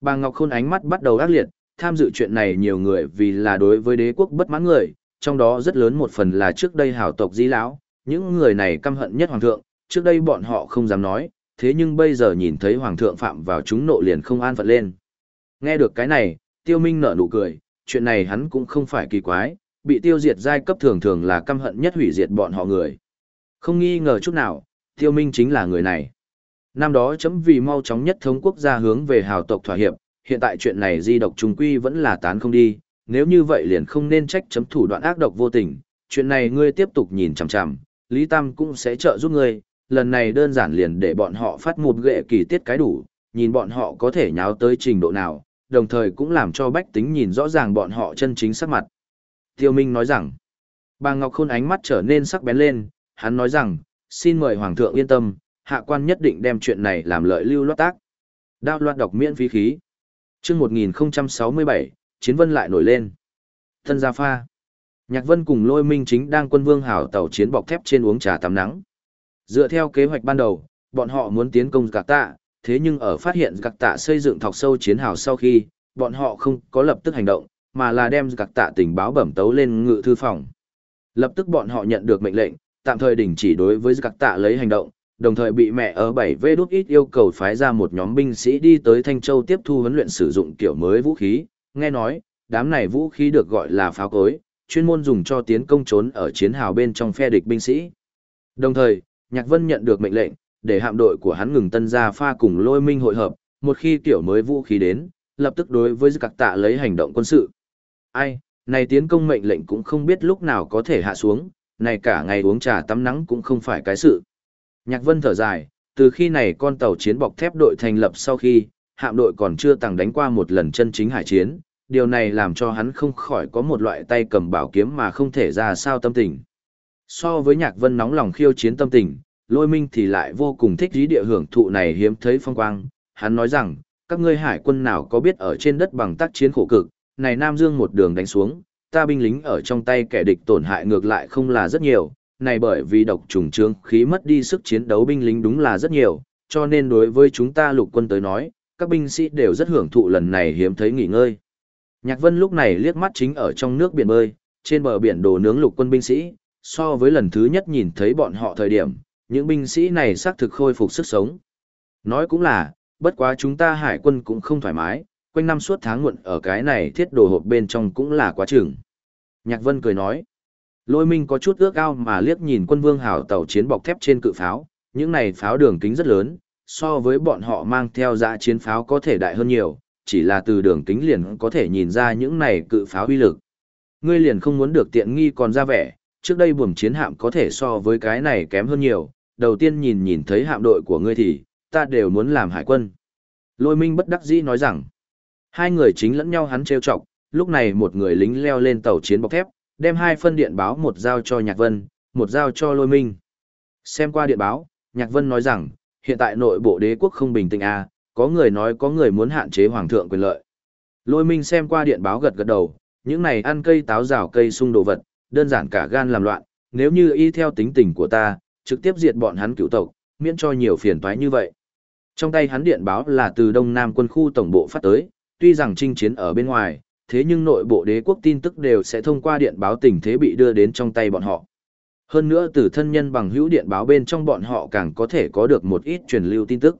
bà Ngọc Khôn ánh mắt bắt đầu ác liệt, tham dự chuyện này nhiều người vì là đối với đế quốc bất mãn người, trong đó rất lớn một phần là trước đây hảo tộc di lão, những người này căm hận nhất hoàng thượng, trước đây bọn họ không dám nói, thế nhưng bây giờ nhìn thấy hoàng thượng phạm vào chúng nộ liền không an phận lên. Nghe được cái này, tiêu minh nở nụ cười, chuyện này hắn cũng không phải kỳ quái, bị tiêu diệt giai cấp thường thường là căm hận nhất hủy diệt bọn họ người. Không nghi ngờ chút nào, tiêu minh chính là người này. Năm đó chấm vì mau chóng nhất thống quốc gia hướng về hào tộc thỏa hiệp, hiện tại chuyện này di độc trùng quy vẫn là tán không đi, nếu như vậy liền không nên trách chấm thủ đoạn ác độc vô tình, chuyện này ngươi tiếp tục nhìn chằm chằm, Lý Tam cũng sẽ trợ giúp ngươi, lần này đơn giản liền để bọn họ phát một ghệ kỳ tiết cái đủ, nhìn bọn họ có thể nháo tới trình độ nào, đồng thời cũng làm cho bách tính nhìn rõ ràng bọn họ chân chính sắc mặt. Tiêu Minh nói rằng, bà Ngọc Khôn ánh mắt trở nên sắc bén lên, hắn nói rằng, xin mời Hoàng thượng yên tâm, hạ quan nhất định đem chuyện này làm lợi lưu loát tác. Đao loạt đọc miễn phí khí. Trước 1067, Chiến Vân lại nổi lên. Thân gia pha. Nhạc Vân cùng Lôi Minh chính đang quân vương hảo tàu chiến bọc thép trên uống trà tắm nắng. Dựa theo kế hoạch ban đầu, bọn họ muốn tiến công Cạc Tạ, thế nhưng ở phát hiện Cạc Tạ xây dựng thọc sâu chiến hào sau khi, bọn họ không có lập tức hành động, mà là đem Cạc Tạ tình báo bẩm tấu lên ngự thư phòng. Lập tức bọn họ nhận được mệnh lệnh, tạm thời đình chỉ đối với Cạc Tạ lấy hành động, đồng thời bị mẹ ở 7V Đút ít yêu cầu phái ra một nhóm binh sĩ đi tới Thanh Châu tiếp thu huấn luyện sử dụng kiểu mới vũ khí. Nghe nói, đám này vũ khí được gọi là pháo cối, chuyên môn dùng cho tiến công trốn ở chiến hào bên trong phe địch binh sĩ. Đồng thời, Nhạc Vân nhận được mệnh lệnh, để hạm đội của hắn ngừng tân gia pha cùng lôi minh hội hợp, một khi tiểu mới vũ khí đến, lập tức đối với các tạ lấy hành động quân sự. Ai, này tiến công mệnh lệnh cũng không biết lúc nào có thể hạ xuống, này cả ngày uống trà tắm nắng cũng không phải cái sự. Nhạc Vân thở dài, từ khi này con tàu chiến bọc thép đội thành lập sau khi, hạm đội còn chưa từng đánh qua một lần chân chính hải chiến, điều này làm cho hắn không khỏi có một loại tay cầm bảo kiếm mà không thể ra sao tâm tình. So với Nhạc Vân nóng lòng khiêu chiến tâm tình, Lôi Minh thì lại vô cùng thích dí địa hưởng thụ này hiếm thấy phong quang, hắn nói rằng, các ngươi hải quân nào có biết ở trên đất bằng tác chiến khổ cực, này Nam Dương một đường đánh xuống, ta binh lính ở trong tay kẻ địch tổn hại ngược lại không là rất nhiều, này bởi vì độc trùng trướng khí mất đi sức chiến đấu binh lính đúng là rất nhiều, cho nên đối với chúng ta lục quân tới nói, các binh sĩ đều rất hưởng thụ lần này hiếm thấy nghỉ ngơi. Nhạc Vân lúc này liếc mắt chính ở trong nước biển bơi, trên bờ biển đồ nướng lục quân binh sĩ, so với lần thứ nhất nhìn thấy bọn họ thời điểm, những binh sĩ này xác thực khôi phục sức sống. Nói cũng là, bất quá chúng ta hải quân cũng không thoải mái, quanh năm suốt tháng muộn ở cái này thiết đồ hộp bên trong cũng là quá chừng. Nhạc Vân cười nói, lôi minh có chút ước ao mà liếc nhìn quân vương hảo tàu chiến bọc thép trên cự pháo, những này pháo đường kính rất lớn, so với bọn họ mang theo dã chiến pháo có thể đại hơn nhiều, chỉ là từ đường kính liền có thể nhìn ra những này cự pháo uy lực. Ngươi liền không muốn được tiện nghi còn ra vẻ, trước đây buồm chiến hạm có thể so với cái này kém hơn nhiều, đầu tiên nhìn nhìn thấy hạm đội của ngươi thì, ta đều muốn làm hải quân. Lôi minh bất đắc dĩ nói rằng, hai người chính lẫn nhau hắn trêu chọc, lúc này một người lính leo lên tàu chiến bọc thép, đem hai phân điện báo một giao cho Nhạc Vân, một giao cho Lôi Minh. Xem qua điện báo, Nhạc Vân nói rằng, hiện tại nội bộ đế quốc không bình tĩnh à, có người nói có người muốn hạn chế hoàng thượng quyền lợi. Lôi Minh xem qua điện báo gật gật đầu, những này ăn cây táo rào cây sung đồ vật, đơn giản cả gan làm loạn, nếu như y theo tính tình của ta, trực tiếp diệt bọn hắn cựu tộc, miễn cho nhiều phiền toái như vậy. Trong tay hắn điện báo là từ Đông Nam quân khu tổng bộ phát tới, tuy rằng chinh chiến ở bên ngoài, thế nhưng nội bộ đế quốc tin tức đều sẽ thông qua điện báo tình thế bị đưa đến trong tay bọn họ. Hơn nữa từ thân nhân bằng hữu điện báo bên trong bọn họ càng có thể có được một ít truyền lưu tin tức.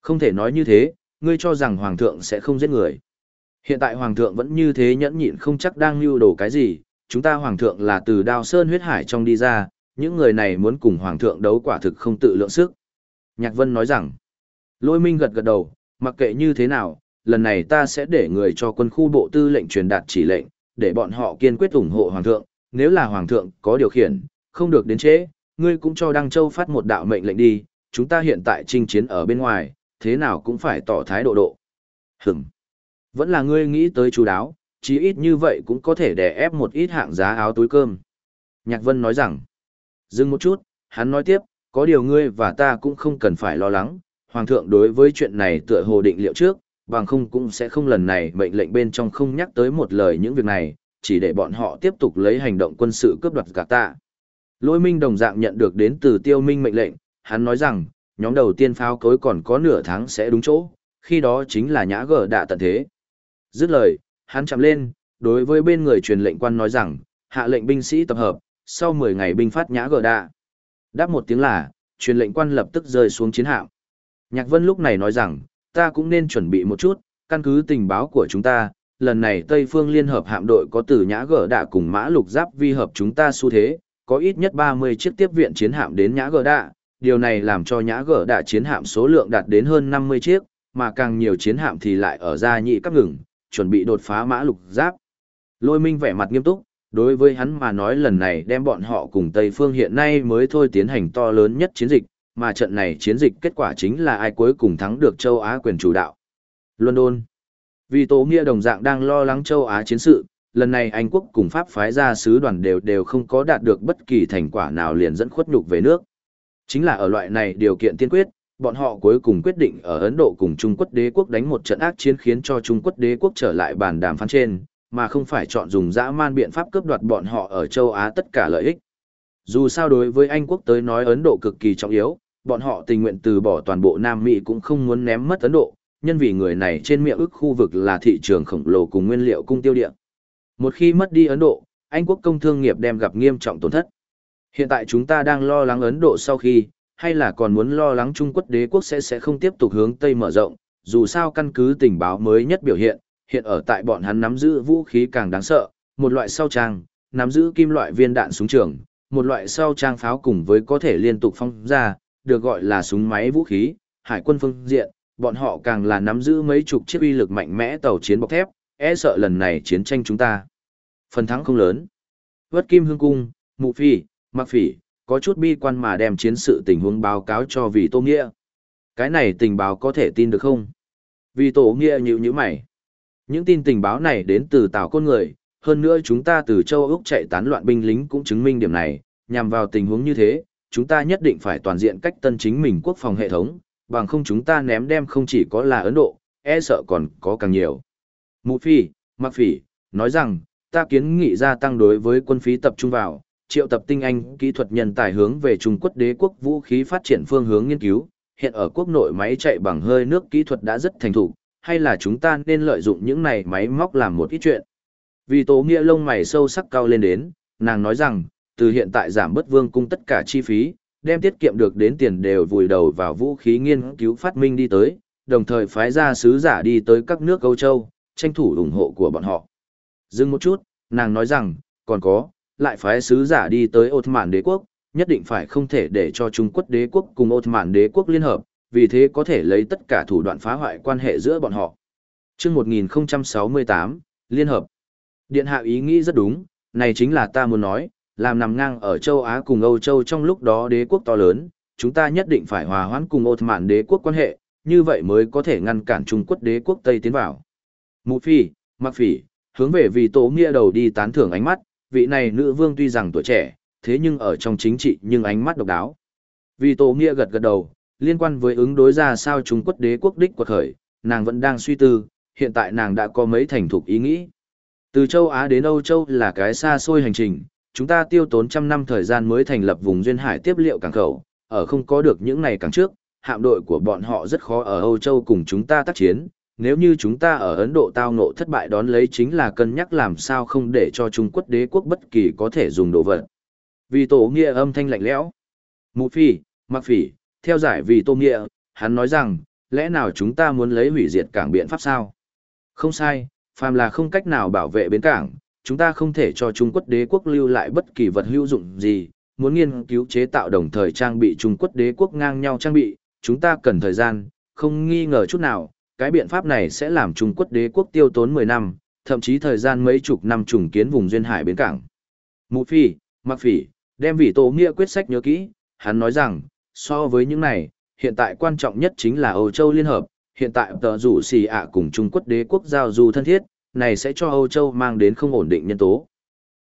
Không thể nói như thế, ngươi cho rằng Hoàng thượng sẽ không giết người. Hiện tại Hoàng thượng vẫn như thế nhẫn nhịn không chắc đang lưu đồ cái gì, chúng ta Hoàng thượng là từ đao sơn huyết hải trong đi ra, những người này muốn cùng Hoàng thượng đấu quả thực không tự lượng sức. Nhạc Vân nói rằng, lôi minh gật gật đầu, mặc kệ như thế nào, lần này ta sẽ để người cho quân khu bộ tư lệnh truyền đạt chỉ lệnh, để bọn họ kiên quyết ủng hộ Hoàng thượng, nếu là Hoàng thượng có điều khiển, không được đến chế, ngươi cũng cho Đăng Châu phát một đạo mệnh lệnh đi, chúng ta hiện tại chinh chiến ở bên ngoài, thế nào cũng phải tỏ thái độ độ. Hửm. Vẫn là ngươi nghĩ tới chú đáo, chí ít như vậy cũng có thể đè ép một ít hạng giá áo túi cơm. Nhạc Vân nói rằng, dừng một chút, hắn nói tiếp, có điều ngươi và ta cũng không cần phải lo lắng, Hoàng thượng đối với chuyện này tựa hồ định liệu trước, bằng không cũng sẽ không lần này mệnh lệnh bên trong không nhắc tới một lời những việc này, chỉ để bọn họ tiếp tục lấy hành động quân sự cướp đoạt cả ta. Lôi minh đồng dạng nhận được đến từ tiêu minh mệnh lệnh, hắn nói rằng, nhóm đầu tiên pháo cối còn có nửa tháng sẽ đúng chỗ, khi đó chính là nhã gở đạ tận thế. Dứt lời, hắn chạm lên, đối với bên người truyền lệnh quan nói rằng, hạ lệnh binh sĩ tập hợp, sau 10 ngày binh phát nhã gờ đạ. Đáp một tiếng là, truyền lệnh quan lập tức rơi xuống chiến hạm. Nhạc Vân lúc này nói rằng, ta cũng nên chuẩn bị một chút, căn cứ tình báo của chúng ta, lần này Tây Phương Liên Hợp hạm đội có từ Nhã gờ Đạ cùng Mã Lục Giáp vi hợp chúng ta xu thế, có ít nhất 30 chiếc tiếp viện chiến hạm đến Nhã gờ Đạ, điều này làm cho Nhã gờ Đạ chiến hạm số lượng đạt đến hơn 50 chiếc, mà càng nhiều chiến hạm thì lại ở ra nhị các ngừng, chuẩn bị đột phá Mã Lục Giáp. Lôi Minh vẻ mặt nghiêm túc, đối với hắn mà nói lần này đem bọn họ cùng Tây Phương hiện nay mới thôi tiến hành to lớn nhất chiến dịch, mà trận này chiến dịch kết quả chính là ai cuối cùng thắng được châu Á quyền chủ đạo. London Vì Tố Nghĩa đồng dạng đang lo lắng châu Á chiến sự, lần này Anh quốc cùng Pháp phái ra sứ đoàn đều đều không có đạt được bất kỳ thành quả nào liền dẫn khuất nhục về nước. Chính là ở loại này điều kiện tiên quyết, bọn họ cuối cùng quyết định ở Ấn Độ cùng Trung Quốc đế quốc đánh một trận ác chiến khiến cho Trung Quốc đế quốc trở lại bàn đàm phán trên, mà không phải chọn dùng dã man biện pháp cướp đoạt bọn họ ở châu Á tất cả lợi ích. Dù sao đối với Anh quốc tới nói Ấn Độ cực kỳ trọng yếu, bọn họ tình nguyện từ bỏ toàn bộ Nam Mỹ cũng không muốn ném mất Ấn Độ, nhân vì người này trên miệng ức khu vực là thị trường khổng lồ cùng nguyên liệu cung tiêu địa. Một khi mất đi Ấn Độ, Anh quốc công thương nghiệp đem gặp nghiêm trọng tổn thất. Hiện tại chúng ta đang lo lắng Ấn Độ sau khi, hay là còn muốn lo lắng Trung Quốc đế quốc sẽ sẽ không tiếp tục hướng Tây mở rộng, dù sao căn cứ tình báo mới nhất biểu hiện, hiện ở tại bọn hắn nắm giữ vũ khí càng đáng sợ, một loại sau trang, nắm giữ kim loại viên đạn súng trường, một loại sau trang pháo cùng với có thể liên tục phong ra, được gọi là súng máy vũ khí, hải quân phương diện, bọn họ càng là nắm giữ mấy chục chiếc uy lực mạnh mẽ tàu chiến bọc thép, e sợ lần này chiến tranh chúng ta. Phần thắng không lớn. Vất Kim Hương Cung, Mụ Phi, Mạc Phỉ, có chút bi quan mà đem chiến sự tình huống báo cáo cho vị Tô Nghĩa. Cái này tình báo có thể tin được không? Vì Tô Nghĩa nhíu như mày. Những tin tình báo này đến từ Tào Côn người, hơn nữa chúng ta từ châu Úc chạy tán loạn binh lính cũng chứng minh điểm này, nhằm vào tình huống như thế, chúng ta nhất định phải toàn diện cách tân chính mình quốc phòng hệ thống, bằng không chúng ta ném đem không chỉ có là Ấn Độ, e sợ còn có càng nhiều. Mụ Phi, Mạc Phỉ, nói rằng, ta kiến nghị gia tăng đối với quân phí tập trung vào, triệu tập tinh anh kỹ thuật nhân tài hướng về Trung Quốc đế quốc vũ khí phát triển phương hướng nghiên cứu, hiện ở quốc nội máy chạy bằng hơi nước kỹ thuật đã rất thành thục, hay là chúng ta nên lợi dụng những này máy móc làm một ít chuyện. Vì tố nghĩa lông mày sâu sắc cao lên đến, nàng nói rằng, từ hiện tại giảm bớt vương cung tất cả chi phí, đem tiết kiệm được đến tiền đều vùi đầu vào vũ khí nghiên cứu phát minh đi tới, đồng thời phái ra sứ giả đi tới các nước Âu Châu, tranh thủ ủng hộ của bọn họ. Dừng một chút, nàng nói rằng, còn có, lại phái sứ giả đi tới Ottoman đế quốc, nhất định phải không thể để cho Trung Quốc đế quốc cùng Ottoman đế quốc liên hợp, vì thế có thể lấy tất cả thủ đoạn phá hoại quan hệ giữa bọn họ. Chương 1068, Liên hợp. Điện hạ ý nghĩ rất đúng, này chính là ta muốn nói, làm nằm ngang ở châu Á cùng Âu Châu trong lúc đó đế quốc to lớn, chúng ta nhất định phải hòa hoãn cùng Ottoman đế quốc quan hệ, như vậy mới có thể ngăn cản Trung Quốc đế quốc Tây tiến vào. Mụ phi, mặc phỉ, hướng về vì tổ nghĩa đầu đi tán thưởng ánh mắt, vị này nữ vương tuy rằng tuổi trẻ, thế nhưng ở trong chính trị nhưng ánh mắt độc đáo. Vì tổ nghĩa gật gật đầu, liên quan với ứng đối ra sao Trung Quốc đế quốc đích quật khởi, nàng vẫn đang suy tư, hiện tại nàng đã có mấy thành thục ý nghĩ. Từ châu Á đến Âu Châu là cái xa xôi hành trình, chúng ta tiêu tốn trăm năm thời gian mới thành lập vùng duyên hải tiếp liệu cảng khẩu, ở không có được những này càng trước, hạm đội của bọn họ rất khó ở Âu Châu cùng chúng ta tác chiến. Nếu như chúng ta ở Ấn Độ tao ngộ thất bại đón lấy chính là cân nhắc làm sao không để cho Trung Quốc đế quốc bất kỳ có thể dùng đồ vật. Vì tổ nghĩa âm thanh lạnh lẽo. Mụ phi, mặc phỉ, theo giải vì tô nghĩa, hắn nói rằng, lẽ nào chúng ta muốn lấy hủy diệt cảng biện pháp sao? Không sai, phàm là không cách nào bảo vệ bến cảng, chúng ta không thể cho Trung Quốc đế quốc lưu lại bất kỳ vật hữu dụng gì, muốn nghiên cứu chế tạo đồng thời trang bị Trung Quốc đế quốc ngang nhau trang bị, chúng ta cần thời gian, không nghi ngờ chút nào, cái biện pháp này sẽ làm Trung Quốc đế quốc tiêu tốn 10 năm, thậm chí thời gian mấy chục năm trùng kiến vùng duyên hải bến cảng. Mụ phi, mặc phỉ, đem vị tổ nghĩa quyết sách nhớ kỹ, hắn nói rằng, so với những này, hiện tại quan trọng nhất chính là Âu Châu Liên Hợp, hiện tại tờ rủ xì ạ cùng Trung Quốc đế quốc giao du thân thiết, này sẽ cho Âu Châu mang đến không ổn định nhân tố.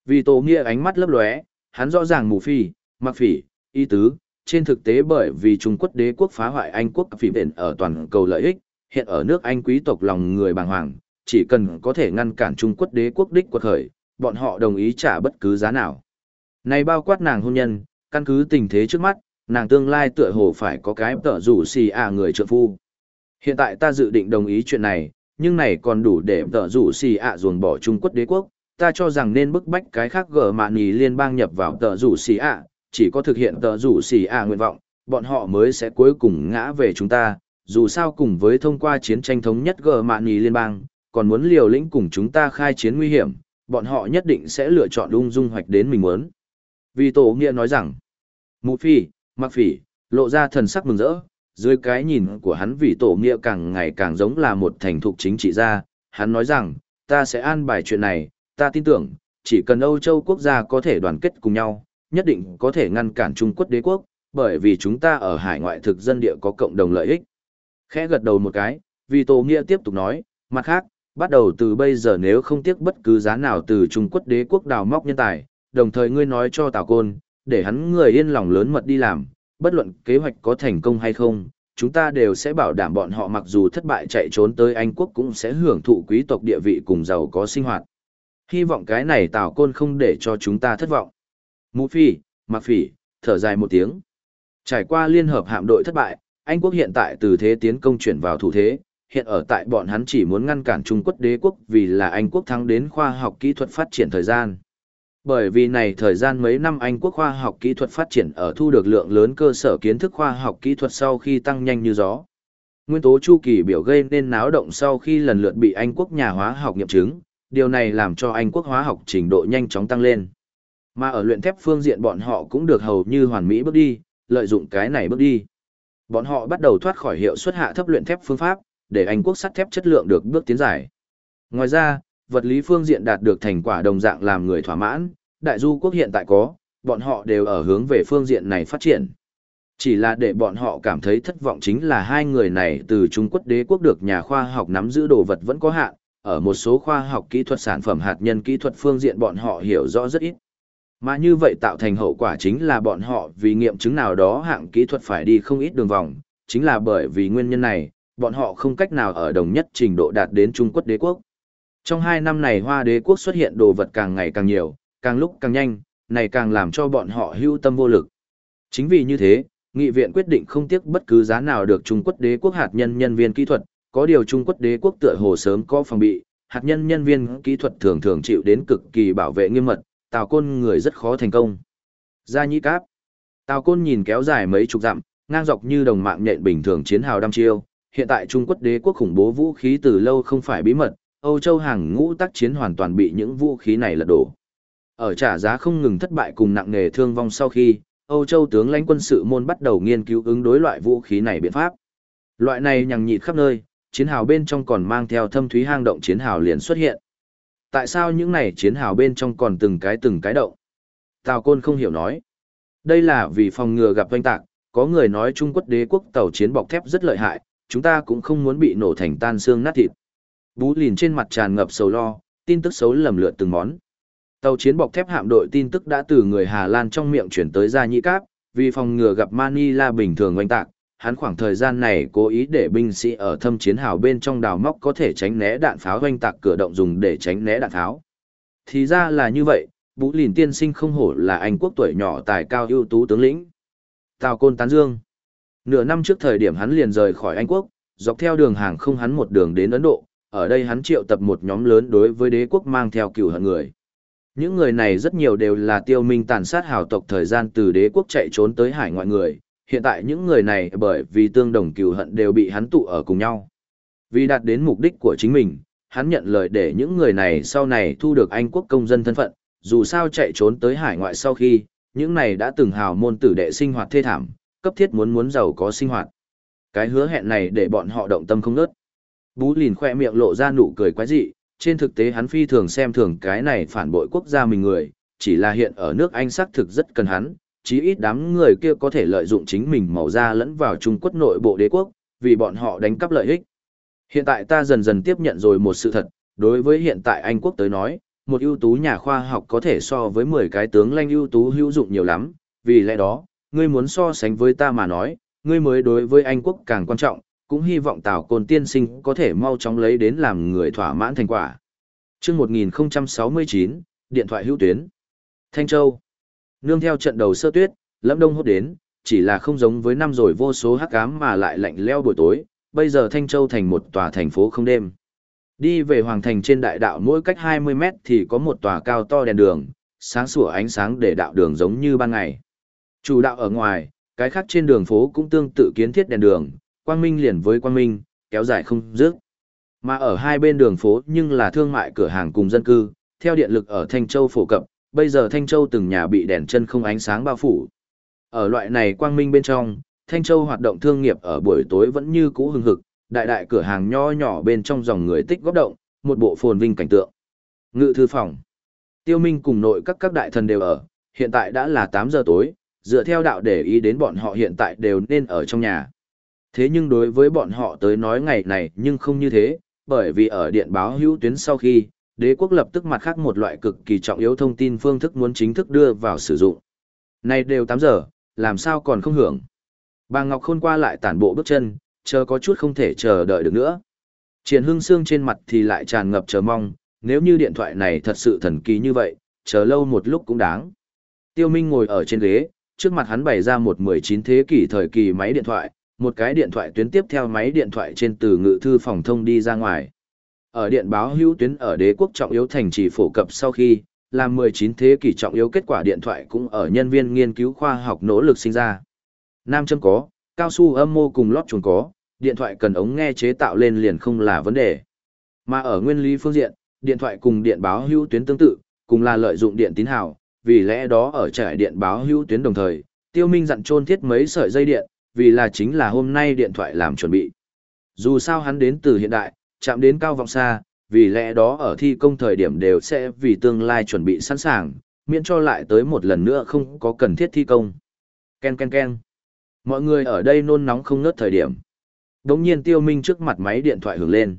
Vì Tô Nghĩa ánh mắt lấp lóe, hắn rõ ràng mù phi, mặc phỉ, y tứ, trên thực tế bởi vì Trung Quốc đế quốc phá hoại Anh quốc phỉ biển ở toàn cầu lợi ích, hiện ở nước Anh quý tộc lòng người bàng hoàng, chỉ cần có thể ngăn cản Trung Quốc đế quốc đích quật khởi, bọn họ đồng ý trả bất cứ giá nào. Này bao quát nàng hôn nhân, căn cứ tình thế trước mắt, nàng tương lai tựa hồ phải có cái tợ rủ xì à người trợ phu. Hiện tại ta dự định đồng ý chuyện này, nhưng này còn đủ để tợ rủ xì ạ à ruồng bỏ Trung Quốc đế quốc, ta cho rằng nên bức bách cái khác gỡ mạn nhì liên bang nhập vào tợ rủ xì ạ, chỉ có thực hiện tợ rủ xì ạ nguyện vọng, bọn họ mới sẽ cuối cùng ngã về chúng ta, dù sao cùng với thông qua chiến tranh thống nhất gờ mạn nhì liên bang, còn muốn liều lĩnh cùng chúng ta khai chiến nguy hiểm, bọn họ nhất định sẽ lựa chọn ung dung hoạch đến mình muốn. Vì tổ nghĩa nói rằng, mụ phi, mặc phỉ, lộ ra thần sắc mừng rỡ, dưới cái nhìn của hắn vì tổ nghĩa càng ngày càng giống là một thành thục chính trị gia, hắn nói rằng, ta sẽ an bài chuyện này, ta tin tưởng, chỉ cần Âu Châu quốc gia có thể đoàn kết cùng nhau, nhất định có thể ngăn cản Trung Quốc đế quốc, bởi vì chúng ta ở hải ngoại thực dân địa có cộng đồng lợi ích. Khẽ gật đầu một cái, vì Tổ Nghĩa tiếp tục nói, mặt khác, bắt đầu từ bây giờ nếu không tiếc bất cứ giá nào từ Trung Quốc đế quốc đào móc nhân tài, đồng thời ngươi nói cho Tào Côn, để hắn người yên lòng lớn mật đi làm, bất luận kế hoạch có thành công hay không, chúng ta đều sẽ bảo đảm bọn họ mặc dù thất bại chạy trốn tới Anh quốc cũng sẽ hưởng thụ quý tộc địa vị cùng giàu có sinh hoạt. Hy vọng cái này Tào Côn không để cho chúng ta thất vọng. Mũ Phi, Mạc Phỉ, thở dài một tiếng. Trải qua liên hợp hạm đội thất bại, Anh quốc hiện tại từ thế tiến công chuyển vào thủ thế, hiện ở tại bọn hắn chỉ muốn ngăn cản Trung Quốc đế quốc vì là Anh quốc thắng đến khoa học kỹ thuật phát triển thời gian. Bởi vì này thời gian mấy năm Anh quốc khoa học kỹ thuật phát triển ở thu được lượng lớn cơ sở kiến thức khoa học kỹ thuật sau khi tăng nhanh như gió. Nguyên tố chu kỳ biểu gây nên náo động sau khi lần lượt bị Anh quốc nhà hóa học nghiệm chứng, điều này làm cho Anh quốc hóa học trình độ nhanh chóng tăng lên. Mà ở luyện thép phương diện bọn họ cũng được hầu như hoàn mỹ bước đi, lợi dụng cái này bước đi. Bọn họ bắt đầu thoát khỏi hiệu suất hạ thấp luyện thép phương pháp, để Anh quốc sắt thép chất lượng được bước tiến giải. Ngoài ra, vật lý phương diện đạt được thành quả đồng dạng làm người thỏa mãn, đại du quốc hiện tại có, bọn họ đều ở hướng về phương diện này phát triển. Chỉ là để bọn họ cảm thấy thất vọng chính là hai người này từ Trung Quốc đế quốc được nhà khoa học nắm giữ đồ vật vẫn có hạn, ở một số khoa học kỹ thuật sản phẩm hạt nhân kỹ thuật phương diện bọn họ hiểu rõ rất ít. Mà như vậy tạo thành hậu quả chính là bọn họ vì nghiệm chứng nào đó hạng kỹ thuật phải đi không ít đường vòng, chính là bởi vì nguyên nhân này, bọn họ không cách nào ở đồng nhất trình độ đạt đến Trung Quốc đế quốc. Trong hai năm này Hoa đế quốc xuất hiện đồ vật càng ngày càng nhiều, càng lúc càng nhanh, này càng làm cho bọn họ hưu tâm vô lực. Chính vì như thế, nghị viện quyết định không tiếc bất cứ giá nào được Trung Quốc đế quốc hạt nhân nhân viên kỹ thuật, có điều Trung Quốc đế quốc tựa hồ sớm có phòng bị, hạt nhân nhân viên kỹ thuật thường thường chịu đến cực kỳ bảo vệ nghiêm mật, Tào Côn người rất khó thành công. Gia Nhĩ Cáp. Tào Côn nhìn kéo dài mấy chục dặm, ngang dọc như đồng mạng nhện bình thường chiến hào đăm chiêu, hiện tại Trung Quốc đế quốc khủng bố vũ khí từ lâu không phải bí mật, Âu Châu hàng ngũ tác chiến hoàn toàn bị những vũ khí này lật đổ. Ở trả giá không ngừng thất bại cùng nặng nề thương vong sau khi, Âu Châu tướng lãnh quân sự môn bắt đầu nghiên cứu ứng đối loại vũ khí này biện pháp. Loại này nhằng nhịt khắp nơi, chiến hào bên trong còn mang theo thâm thúy hang động chiến hào liền xuất hiện. Tại sao những này chiến hào bên trong còn từng cái từng cái động? Tào Côn không hiểu nói. Đây là vì phòng ngừa gặp doanh tạc, có người nói Trung Quốc đế quốc tàu chiến bọc thép rất lợi hại, chúng ta cũng không muốn bị nổ thành tan xương nát thịt. Bú lìn trên mặt tràn ngập sầu lo, tin tức xấu lầm lượt từng món. Tàu chiến bọc thép hạm đội tin tức đã từ người Hà Lan trong miệng chuyển tới ra nhĩ cáp, vì phòng ngừa gặp Manila bình thường oanh tạc, hắn khoảng thời gian này cố ý để binh sĩ ở thâm chiến hào bên trong đào móc có thể tránh né đạn pháo oanh tạc cửa động dùng để tránh né đạn pháo. Thì ra là như vậy, Bú Lìn tiên sinh không hổ là anh quốc tuổi nhỏ tài cao ưu tú tướng lĩnh. Tào Côn Tán Dương Nửa năm trước thời điểm hắn liền rời khỏi Anh quốc, dọc theo đường hàng không hắn một đường đến Ấn Độ, ở đây hắn triệu tập một nhóm lớn đối với đế quốc mang theo cửu hận người. Những người này rất nhiều đều là tiêu minh tàn sát hào tộc thời gian từ đế quốc chạy trốn tới hải ngoại người, hiện tại những người này bởi vì tương đồng cừu hận đều bị hắn tụ ở cùng nhau. Vì đạt đến mục đích của chính mình, hắn nhận lời để những người này sau này thu được Anh quốc công dân thân phận, dù sao chạy trốn tới hải ngoại sau khi, những này đã từng hào môn tử đệ sinh hoạt thê thảm, cấp thiết muốn muốn giàu có sinh hoạt. Cái hứa hẹn này để bọn họ động tâm không ngớt. Bú lìn khoe miệng lộ ra nụ cười quái dị, trên thực tế hắn phi thường xem thường cái này phản bội quốc gia mình người, chỉ là hiện ở nước Anh xác thực rất cần hắn, chí ít đám người kia có thể lợi dụng chính mình màu da lẫn vào Trung Quốc nội bộ đế quốc, vì bọn họ đánh cắp lợi ích. Hiện tại ta dần dần tiếp nhận rồi một sự thật, đối với hiện tại Anh quốc tới nói, một ưu tú nhà khoa học có thể so với 10 cái tướng lanh ưu tú hữu dụng nhiều lắm, vì lẽ đó, ngươi muốn so sánh với ta mà nói, ngươi mới đối với Anh quốc càng quan trọng, cũng hy vọng Tào Côn tiên sinh có thể mau chóng lấy đến làm người thỏa mãn thành quả. Trước 1069, điện thoại hữu tuyến. Thanh Châu. Nương theo trận đầu sơ tuyết, lẫm đông hốt đến, chỉ là không giống với năm rồi vô số hắc ám mà lại lạnh leo buổi tối, bây giờ Thanh Châu thành một tòa thành phố không đêm. Đi về Hoàng Thành trên đại đạo mỗi cách 20 mét thì có một tòa cao to đèn đường, sáng sủa ánh sáng để đạo đường giống như ban ngày. Chủ đạo ở ngoài, cái khác trên đường phố cũng tương tự kiến thiết đèn đường, quang minh liền với quang minh, kéo dài không dứt. Mà ở hai bên đường phố nhưng là thương mại cửa hàng cùng dân cư, theo điện lực ở Thanh Châu phổ cập, bây giờ Thanh Châu từng nhà bị đèn chân không ánh sáng bao phủ. Ở loại này quang minh bên trong, Thanh Châu hoạt động thương nghiệp ở buổi tối vẫn như cũ hưng hực, đại đại cửa hàng nho nhỏ bên trong dòng người tích góp động, một bộ phồn vinh cảnh tượng. Ngự thư phòng. Tiêu Minh cùng nội các các đại thần đều ở, hiện tại đã là 8 giờ tối, dựa theo đạo để ý đến bọn họ hiện tại đều nên ở trong nhà. Thế nhưng đối với bọn họ tới nói ngày này nhưng không như thế, bởi vì ở điện báo hữu tuyến sau khi, đế quốc lập tức mặt khác một loại cực kỳ trọng yếu thông tin phương thức muốn chính thức đưa vào sử dụng. Này đều 8 giờ, làm sao còn không hưởng. Bà Ngọc Khôn qua lại tản bộ bước chân, chờ có chút không thể chờ đợi được nữa. Triển Hưng Sương trên mặt thì lại tràn ngập chờ mong, nếu như điện thoại này thật sự thần kỳ như vậy, chờ lâu một lúc cũng đáng. Tiêu Minh ngồi ở trên ghế, trước mặt hắn bày ra một 19 thế kỷ thời kỳ máy điện thoại, một cái điện thoại tuyến tiếp theo máy điện thoại trên từ ngự thư phòng thông đi ra ngoài. Ở điện báo hữu tuyến ở đế quốc trọng yếu thành trì phổ cập sau khi, làm 19 thế kỷ trọng yếu kết quả điện thoại cũng ở nhân viên nghiên cứu khoa học nỗ lực sinh ra. Nam châm có, cao su âm mô cùng lót chuồng có, điện thoại cần ống nghe chế tạo lên liền không là vấn đề. Mà ở nguyên lý phương diện, điện thoại cùng điện báo hữu tuyến tương tự, cùng là lợi dụng điện tín hào, vì lẽ đó ở trải điện báo hữu tuyến đồng thời, Tiêu Minh dặn trôn thiết mấy sợi dây điện, vì là chính là hôm nay điện thoại làm chuẩn bị. Dù sao hắn đến từ hiện đại, chạm đến cao vọng xa, vì lẽ đó ở thi công thời điểm đều sẽ vì tương lai chuẩn bị sẵn sàng, miễn cho lại tới một lần nữa không có cần thiết thi công. Ken ken ken. Mọi người ở đây nôn nóng không nớt thời điểm. Đống nhiên Tiêu Minh trước mặt máy điện thoại hưởng lên.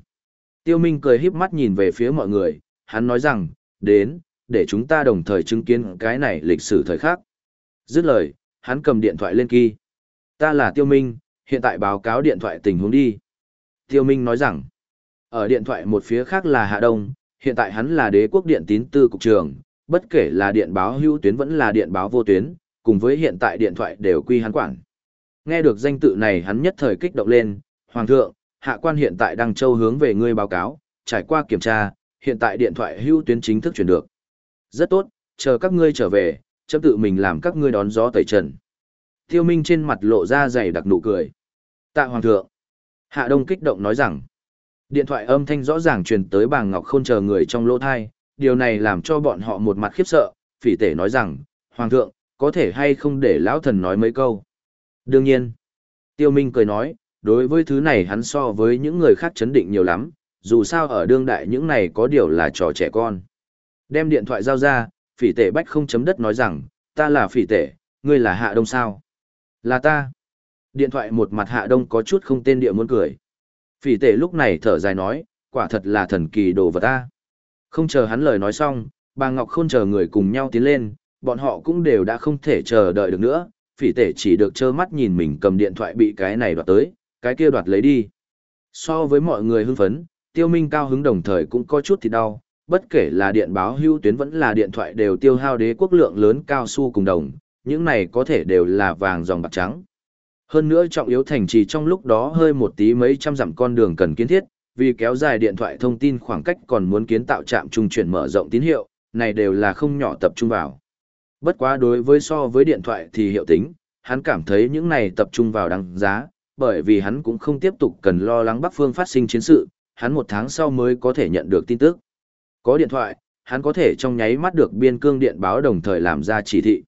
Tiêu Minh cười híp mắt nhìn về phía mọi người, hắn nói rằng, đến, để chúng ta đồng thời chứng kiến cái này lịch sử thời khắc. Dứt lời, hắn cầm điện thoại lên kỳ. Ta là Tiêu Minh, hiện tại báo cáo điện thoại tình huống đi. Tiêu Minh nói rằng, ở điện thoại một phía khác là Hạ Đông, hiện tại hắn là đế quốc điện tín tư cục trưởng, bất kể là điện báo hữu tuyến vẫn là điện báo vô tuyến, cùng với hiện tại điện thoại đều quy hắn quản. Nghe được danh tự này hắn nhất thời kích động lên, Hoàng thượng, hạ quan hiện tại đang châu hướng về ngươi báo cáo, trải qua kiểm tra, hiện tại điện thoại hữu tuyến chính thức chuyển được. Rất tốt, chờ các ngươi trở về, chấm tự mình làm các ngươi đón gió tẩy trần. Tiêu Minh trên mặt lộ ra dày đặc nụ cười. Tạ Hoàng thượng. Hạ Đông kích động nói rằng, điện thoại âm thanh rõ ràng truyền tới bàng ngọc khôn chờ người trong lỗ thai, điều này làm cho bọn họ một mặt khiếp sợ, phỉ tể nói rằng, Hoàng thượng, có thể hay không để lão thần nói mấy câu. Đương nhiên, Tiêu Minh cười nói, đối với thứ này hắn so với những người khác chấn định nhiều lắm, dù sao ở đương đại những này có điều là trò trẻ con. Đem điện thoại giao ra, phỉ tể bách không chấm đất nói rằng, ta là phỉ tể, ngươi là hạ đông sao? Là ta. Điện thoại một mặt hạ đông có chút không tên địa muốn cười. Phỉ tể lúc này thở dài nói, quả thật là thần kỳ đồ vật ta. Không chờ hắn lời nói xong, bà Ngọc khôn chờ người cùng nhau tiến lên, bọn họ cũng đều đã không thể chờ đợi được nữa, phỉ tể chỉ được trơ mắt nhìn mình cầm điện thoại bị cái này đoạt tới, cái kia đoạt lấy đi. So với mọi người hưng phấn, tiêu minh cao hứng đồng thời cũng có chút thì đau, bất kể là điện báo hưu tuyến vẫn là điện thoại đều tiêu hao đế quốc lượng lớn cao su cùng đồng, những này có thể đều là vàng dòng bạc trắng. Hơn nữa trọng yếu thành trì trong lúc đó hơi một tí mấy trăm dặm con đường cần kiến thiết, vì kéo dài điện thoại thông tin khoảng cách còn muốn kiến tạo trạm trung chuyển mở rộng tín hiệu, này đều là không nhỏ tập trung vào. Bất quá đối với so với điện thoại thì hiệu tính, hắn cảm thấy những này tập trung vào đáng giá, bởi vì hắn cũng không tiếp tục cần lo lắng Bắc Phương phát sinh chiến sự, hắn một tháng sau mới có thể nhận được tin tức. Có điện thoại, hắn có thể trong nháy mắt được biên cương điện báo đồng thời làm ra chỉ thị.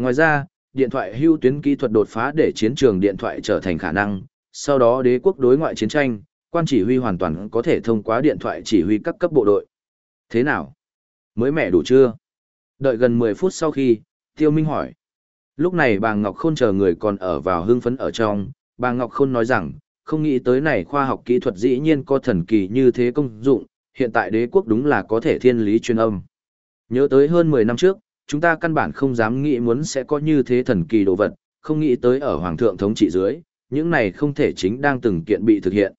Ngoài ra, điện thoại hưu tuyến kỹ thuật đột phá để chiến trường điện thoại trở thành khả năng, sau đó đế quốc đối ngoại chiến tranh, quan chỉ huy hoàn toàn có thể thông qua điện thoại chỉ huy các cấp bộ đội. Thế nào? Mới mẹ đủ chưa? Đợi gần 10 phút sau khi, Tiêu Minh hỏi. Lúc này bà Ngọc Khôn chờ người còn ở vào hưng phấn ở trong, bà Ngọc Khôn nói rằng, không nghĩ tới này khoa học kỹ thuật dĩ nhiên có thần kỳ như thế công dụng, hiện tại đế quốc đúng là có thể thiên lý truyền âm. Nhớ tới hơn 10 năm trước, chúng ta căn bản không dám nghĩ muốn sẽ có như thế thần kỳ đồ vật, không nghĩ tới ở Hoàng thượng thống trị dưới, những này không thể chính đang từng kiện bị thực hiện.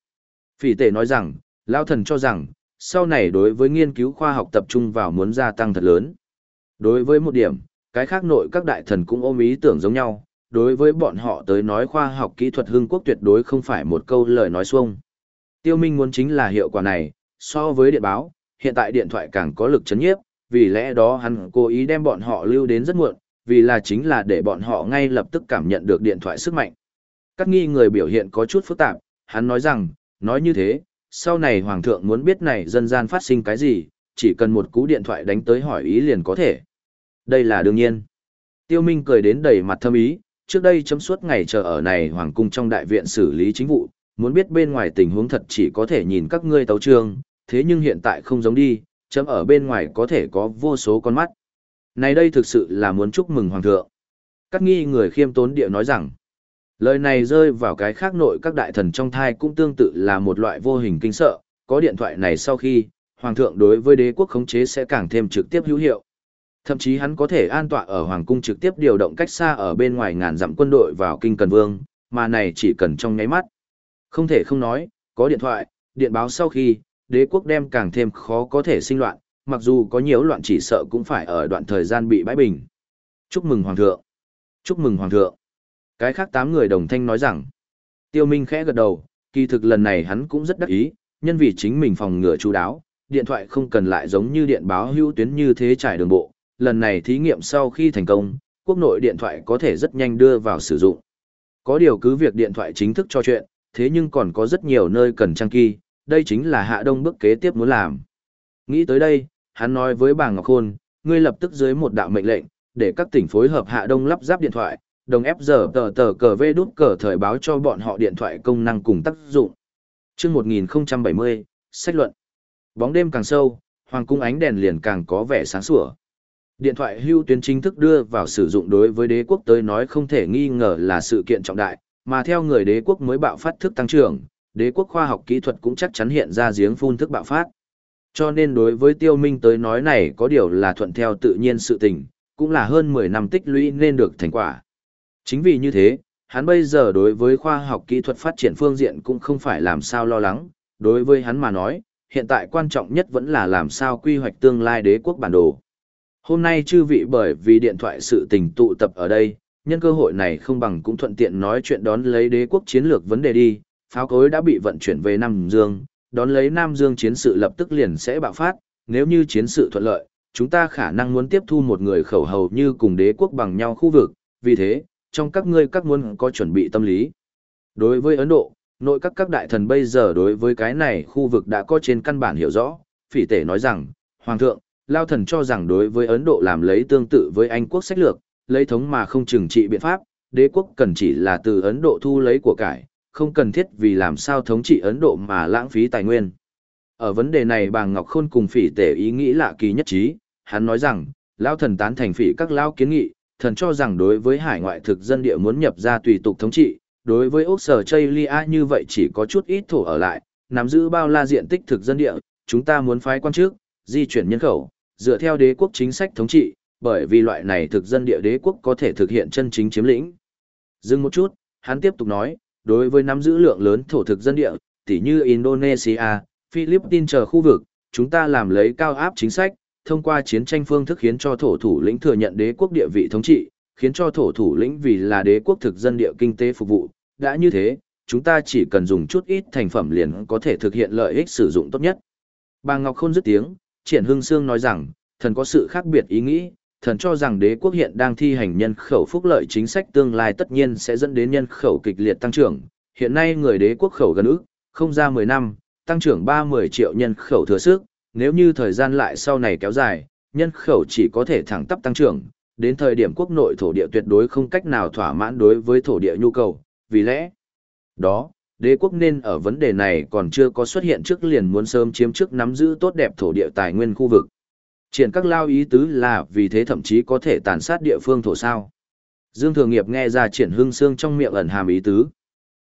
Phỉ tể nói rằng, Lao thần cho rằng, sau này đối với nghiên cứu khoa học tập trung vào muốn gia tăng thật lớn. Đối với một điểm, cái khác nội các đại thần cũng ôm ý tưởng giống nhau, đối với bọn họ tới nói khoa học kỹ thuật hương quốc tuyệt đối không phải một câu lời nói xuông. Tiêu Minh muốn chính là hiệu quả này, so với điện báo, hiện tại điện thoại càng có lực chấn nhiếp, vì lẽ đó hắn cố ý đem bọn họ lưu đến rất muộn, vì là chính là để bọn họ ngay lập tức cảm nhận được điện thoại sức mạnh. Các nghi người biểu hiện có chút phức tạp, hắn nói rằng, nói như thế, sau này hoàng thượng muốn biết này dân gian phát sinh cái gì, chỉ cần một cú điện thoại đánh tới hỏi ý liền có thể. Đây là đương nhiên. Tiêu Minh cười đến đầy mặt thâm ý, trước đây chấm suốt ngày chờ ở này hoàng cung trong đại viện xử lý chính vụ, muốn biết bên ngoài tình huống thật chỉ có thể nhìn các ngươi tấu trương, thế nhưng hiện tại không giống đi, chấm ở bên ngoài có thể có vô số con mắt. Này đây thực sự là muốn chúc mừng hoàng thượng. Các nghi người khiêm tốn địa nói rằng, lời này rơi vào cái khác nội các đại thần trong thai cũng tương tự là một loại vô hình kinh sợ, có điện thoại này sau khi, hoàng thượng đối với đế quốc khống chế sẽ càng thêm trực tiếp hữu hiệu. Thậm chí hắn có thể an tọa ở hoàng cung trực tiếp điều động cách xa ở bên ngoài ngàn dặm quân đội vào kinh cần vương, mà này chỉ cần trong nháy mắt. Không thể không nói, có điện thoại, điện báo sau khi, đế quốc đem càng thêm khó có thể sinh loạn, mặc dù có nhiều loạn chỉ sợ cũng phải ở đoạn thời gian bị bãi bình. Chúc mừng hoàng thượng. Chúc mừng hoàng thượng. Cái khác tám người đồng thanh nói rằng, tiêu minh khẽ gật đầu, kỳ thực lần này hắn cũng rất đắc ý, nhân vì chính mình phòng ngừa chú đáo, điện thoại không cần lại giống như điện báo hữu tuyến như thế trải đường bộ, lần này thí nghiệm sau khi thành công, quốc nội điện thoại có thể rất nhanh đưa vào sử dụng. Có điều cứ việc điện thoại chính thức cho chuyện, thế nhưng còn có rất nhiều nơi cần trang kỳ, đây chính là Hạ Đông bước kế tiếp muốn làm. Nghĩ tới đây, hắn nói với bà Ngọc Khôn, ngươi lập tức dưới một đạo mệnh lệnh, để các tỉnh phối hợp Hạ Đông lắp ráp điện thoại, đồng ép giờ tờ tờ cờ vê đút cờ thời báo cho bọn họ điện thoại công năng cùng tác dụng. chương 1070, sách luận. Bóng đêm càng sâu, hoàng cung ánh đèn liền càng có vẻ sáng sủa. Điện thoại hưu tuyến chính thức đưa vào sử dụng đối với đế quốc tới nói không thể nghi ngờ là sự kiện trọng đại, mà theo người đế quốc mới bạo phát thức tăng trưởng, đế quốc khoa học kỹ thuật cũng chắc chắn hiện ra giếng phun thức bạo phát. Cho nên đối với tiêu minh tới nói này có điều là thuận theo tự nhiên sự tình, cũng là hơn 10 năm tích lũy nên được thành quả. Chính vì như thế, hắn bây giờ đối với khoa học kỹ thuật phát triển phương diện cũng không phải làm sao lo lắng, đối với hắn mà nói, hiện tại quan trọng nhất vẫn là làm sao quy hoạch tương lai đế quốc bản đồ. Hôm nay chư vị bởi vì điện thoại sự tình tụ tập ở đây, nhân cơ hội này không bằng cũng thuận tiện nói chuyện đón lấy đế quốc chiến lược vấn đề đi, pháo cối đã bị vận chuyển về Nam Dương, đón lấy Nam Dương chiến sự lập tức liền sẽ bạo phát, nếu như chiến sự thuận lợi, chúng ta khả năng muốn tiếp thu một người khẩu hầu như cùng đế quốc bằng nhau khu vực, vì thế, trong các ngươi các muốn có chuẩn bị tâm lý. Đối với Ấn Độ, nội các các đại thần bây giờ đối với cái này khu vực đã có trên căn bản hiểu rõ, phỉ tể nói rằng, Hoàng thượng, Lao thần cho rằng đối với Ấn Độ làm lấy tương tự với Anh quốc sách lược, lấy thống mà không trừng trị biện pháp, đế quốc cần chỉ là từ Ấn Độ thu lấy của cải, không cần thiết vì làm sao thống trị Ấn Độ mà lãng phí tài nguyên. Ở vấn đề này bà Ngọc Khôn cùng phỉ tể ý nghĩ lạ kỳ nhất trí, hắn nói rằng, Lao thần tán thành phỉ các Lao kiến nghị, thần cho rằng đối với hải ngoại thực dân địa muốn nhập ra tùy tục thống trị, đối với Úc Sở Chaylia như vậy chỉ có chút ít thổ ở lại, nắm giữ bao la diện tích thực dân địa, chúng ta muốn phái quan trước, di chuyển nhân khẩu, dựa theo đế quốc chính sách thống trị, bởi vì loại này thực dân địa đế quốc có thể thực hiện chân chính chiếm lĩnh. Dừng một chút, hắn tiếp tục nói, đối với nắm giữ lượng lớn thổ thực dân địa, tỉ như Indonesia, Philippines chờ khu vực, chúng ta làm lấy cao áp chính sách, thông qua chiến tranh phương thức khiến cho thổ thủ lĩnh thừa nhận đế quốc địa vị thống trị, khiến cho thổ thủ lĩnh vì là đế quốc thực dân địa kinh tế phục vụ. Đã như thế, chúng ta chỉ cần dùng chút ít thành phẩm liền có thể thực hiện lợi ích sử dụng tốt nhất. Bà Ngọc Khôn dứt tiếng, Triển Hưng Sương nói rằng, thần có sự khác biệt ý nghĩ, thần cho rằng đế quốc hiện đang thi hành nhân khẩu phúc lợi chính sách tương lai tất nhiên sẽ dẫn đến nhân khẩu kịch liệt tăng trưởng. Hiện nay người đế quốc khẩu gần ước, không ra 10 năm, tăng trưởng 30 triệu nhân khẩu thừa sức, nếu như thời gian lại sau này kéo dài, nhân khẩu chỉ có thể thẳng tắp tăng trưởng, đến thời điểm quốc nội thổ địa tuyệt đối không cách nào thỏa mãn đối với thổ địa nhu cầu, vì lẽ đó, đế quốc nên ở vấn đề này còn chưa có xuất hiện trước liền muốn sớm chiếm trước nắm giữ tốt đẹp thổ địa tài nguyên khu vực. Triển các lao ý tứ là vì thế thậm chí có thể tàn sát địa phương thổ sao. Dương Thường Nghiệp nghe ra Triển Hưng Sương trong miệng ẩn hàm ý tứ.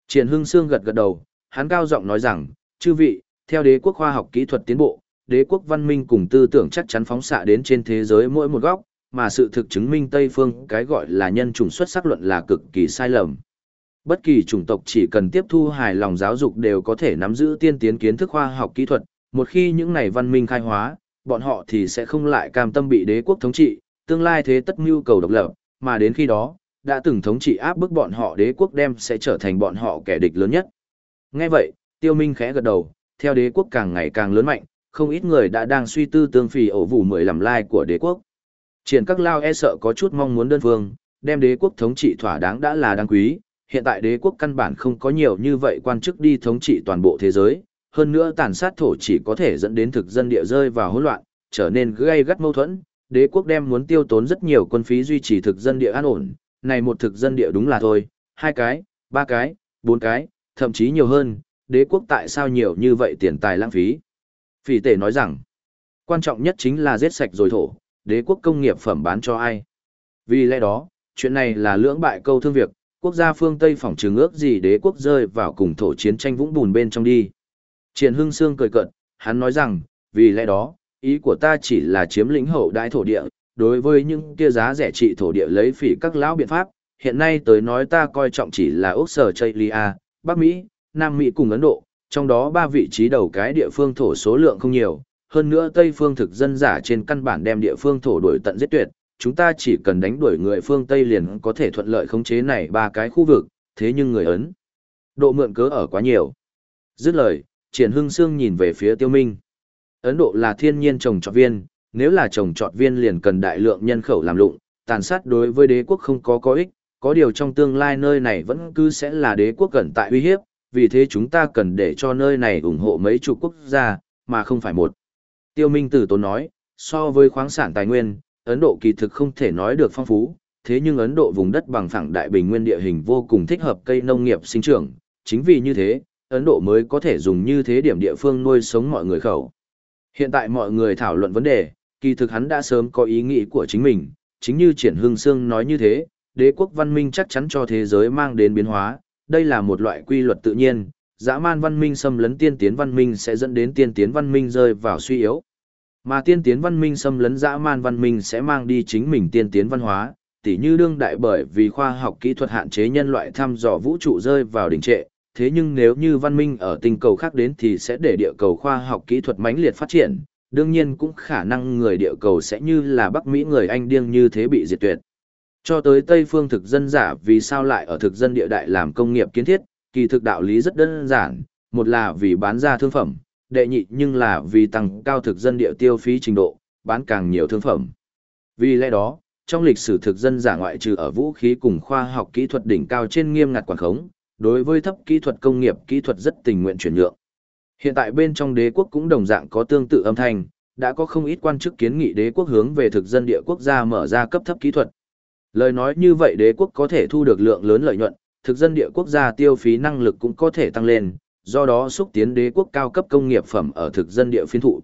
Triển Hưng Sương gật gật đầu, hắn cao giọng nói rằng, chư vị, theo đế quốc khoa học kỹ thuật tiến bộ, đế quốc văn minh cùng tư tưởng chắc chắn phóng xạ đến trên thế giới mỗi một góc, mà sự thực chứng minh Tây phương cái gọi là nhân chủng xuất sắc luận là cực kỳ sai lầm. Bất kỳ chủng tộc chỉ cần tiếp thu hài lòng giáo dục đều có thể nắm giữ tiên tiến kiến thức khoa học kỹ thuật, một khi những này văn minh khai hóa, bọn họ thì sẽ không lại cam tâm bị đế quốc thống trị, tương lai thế tất mưu cầu độc lập, mà đến khi đó, đã từng thống trị áp bức bọn họ đế quốc đem sẽ trở thành bọn họ kẻ địch lớn nhất. Nghe vậy, tiêu minh khẽ gật đầu, theo đế quốc càng ngày càng lớn mạnh, không ít người đã đang suy tư tương phì ổ vụ mười làm lai của đế quốc. Triển các lao e sợ có chút mong muốn đơn phương, đem đế quốc thống trị thỏa đáng đã là đáng quý, hiện tại đế quốc căn bản không có nhiều như vậy quan chức đi thống trị toàn bộ thế giới, hơn nữa tàn sát thổ chỉ có thể dẫn đến thực dân địa rơi vào hỗn loạn, trở nên gây gắt mâu thuẫn, đế quốc đem muốn tiêu tốn rất nhiều quân phí duy trì thực dân địa an ổn, này một thực dân địa đúng là thôi, hai cái, ba cái, bốn cái, thậm chí nhiều hơn, đế quốc tại sao nhiều như vậy tiền tài lãng phí. Phỉ tể nói rằng, quan trọng nhất chính là giết sạch rồi thổ, đế quốc công nghiệp phẩm bán cho ai. Vì lẽ đó, chuyện này là lưỡng bại câu thương việc, quốc gia phương Tây phỏng trừng ước gì đế quốc rơi vào cùng thổ chiến tranh vũng bùn bên trong đi. Triển Hưng Sương cười cợt, hắn nói rằng, vì lẽ đó, ý của ta chỉ là chiếm lĩnh hậu đại thổ địa, đối với những kia giá rẻ trị thổ địa lấy phỉ các lão biện pháp, hiện nay tới nói ta coi trọng chỉ là Úc Sở Chaylia, Bắc Mỹ, Nam Mỹ cùng Ấn Độ, trong đó ba vị trí đầu cái địa phương thổ số lượng không nhiều, hơn nữa Tây phương thực dân giả trên căn bản đem địa phương thổ đổi tận giết tuyệt, chúng ta chỉ cần đánh đuổi người phương Tây liền có thể thuận lợi khống chế này ba cái khu vực, thế nhưng người Ấn Độ mượn cớ ở quá nhiều. Dứt lời, Triển Hưng Sương nhìn về phía Tiêu Minh. Ấn Độ là thiên nhiên trồng trọt viên, nếu là trồng trọt viên liền cần đại lượng nhân khẩu làm lụng, tàn sát đối với đế quốc không có có ích, có điều trong tương lai nơi này vẫn cứ sẽ là đế quốc gần tại uy hiếp, vì thế chúng ta cần để cho nơi này ủng hộ mấy chục quốc gia, mà không phải một. Tiêu Minh Tử Tốn nói, so với khoáng sản tài nguyên, Ấn Độ kỳ thực không thể nói được phong phú, thế nhưng Ấn Độ vùng đất bằng phẳng đại bình nguyên địa hình vô cùng thích hợp cây nông nghiệp sinh trưởng, chính vì như thế, Ấn Độ mới có thể dùng như thế điểm địa phương nuôi sống mọi người khẩu. Hiện tại mọi người thảo luận vấn đề, kỳ thực hắn đã sớm có ý nghĩ của chính mình, chính như Triển Hưng Sương nói như thế, đế quốc văn minh chắc chắn cho thế giới mang đến biến hóa, đây là một loại quy luật tự nhiên, dã man văn minh xâm lấn tiên tiến văn minh sẽ dẫn đến tiên tiến văn minh rơi vào suy yếu. Mà tiên tiến văn minh xâm lấn dã man văn minh sẽ mang đi chính mình tiên tiến văn hóa, tỉ như đương đại bởi vì khoa học kỹ thuật hạn chế nhân loại thăm dò vũ trụ rơi vào đỉnh trệ, thế nhưng nếu như văn minh ở tinh cầu khác đến thì sẽ để địa cầu khoa học kỹ thuật mãnh liệt phát triển, đương nhiên cũng khả năng người địa cầu sẽ như là Bắc Mỹ người Anh điên như thế bị diệt tuyệt. Cho tới Tây phương thực dân giả vì sao lại ở thực dân địa đại làm công nghiệp kiến thiết, kỳ thực đạo lý rất đơn giản, một là vì bán ra thương phẩm, đệ nhị nhưng là vì tăng cao thực dân địa tiêu phí trình độ, bán càng nhiều thương phẩm. Vì lẽ đó, trong lịch sử thực dân giả ngoại trừ ở vũ khí cùng khoa học kỹ thuật đỉnh cao trên nghiêm ngặt quản khống, đối với thấp kỹ thuật công nghiệp kỹ thuật rất tình nguyện chuyển nhượng. Hiện tại bên trong đế quốc cũng đồng dạng có tương tự âm thanh, đã có không ít quan chức kiến nghị đế quốc hướng về thực dân địa quốc gia mở ra cấp thấp kỹ thuật. Lời nói như vậy đế quốc có thể thu được lượng lớn lợi nhuận, thực dân địa quốc gia tiêu phí năng lực cũng có thể tăng lên, do đó xúc tiến đế quốc cao cấp công nghiệp phẩm ở thực dân địa phiên thụ.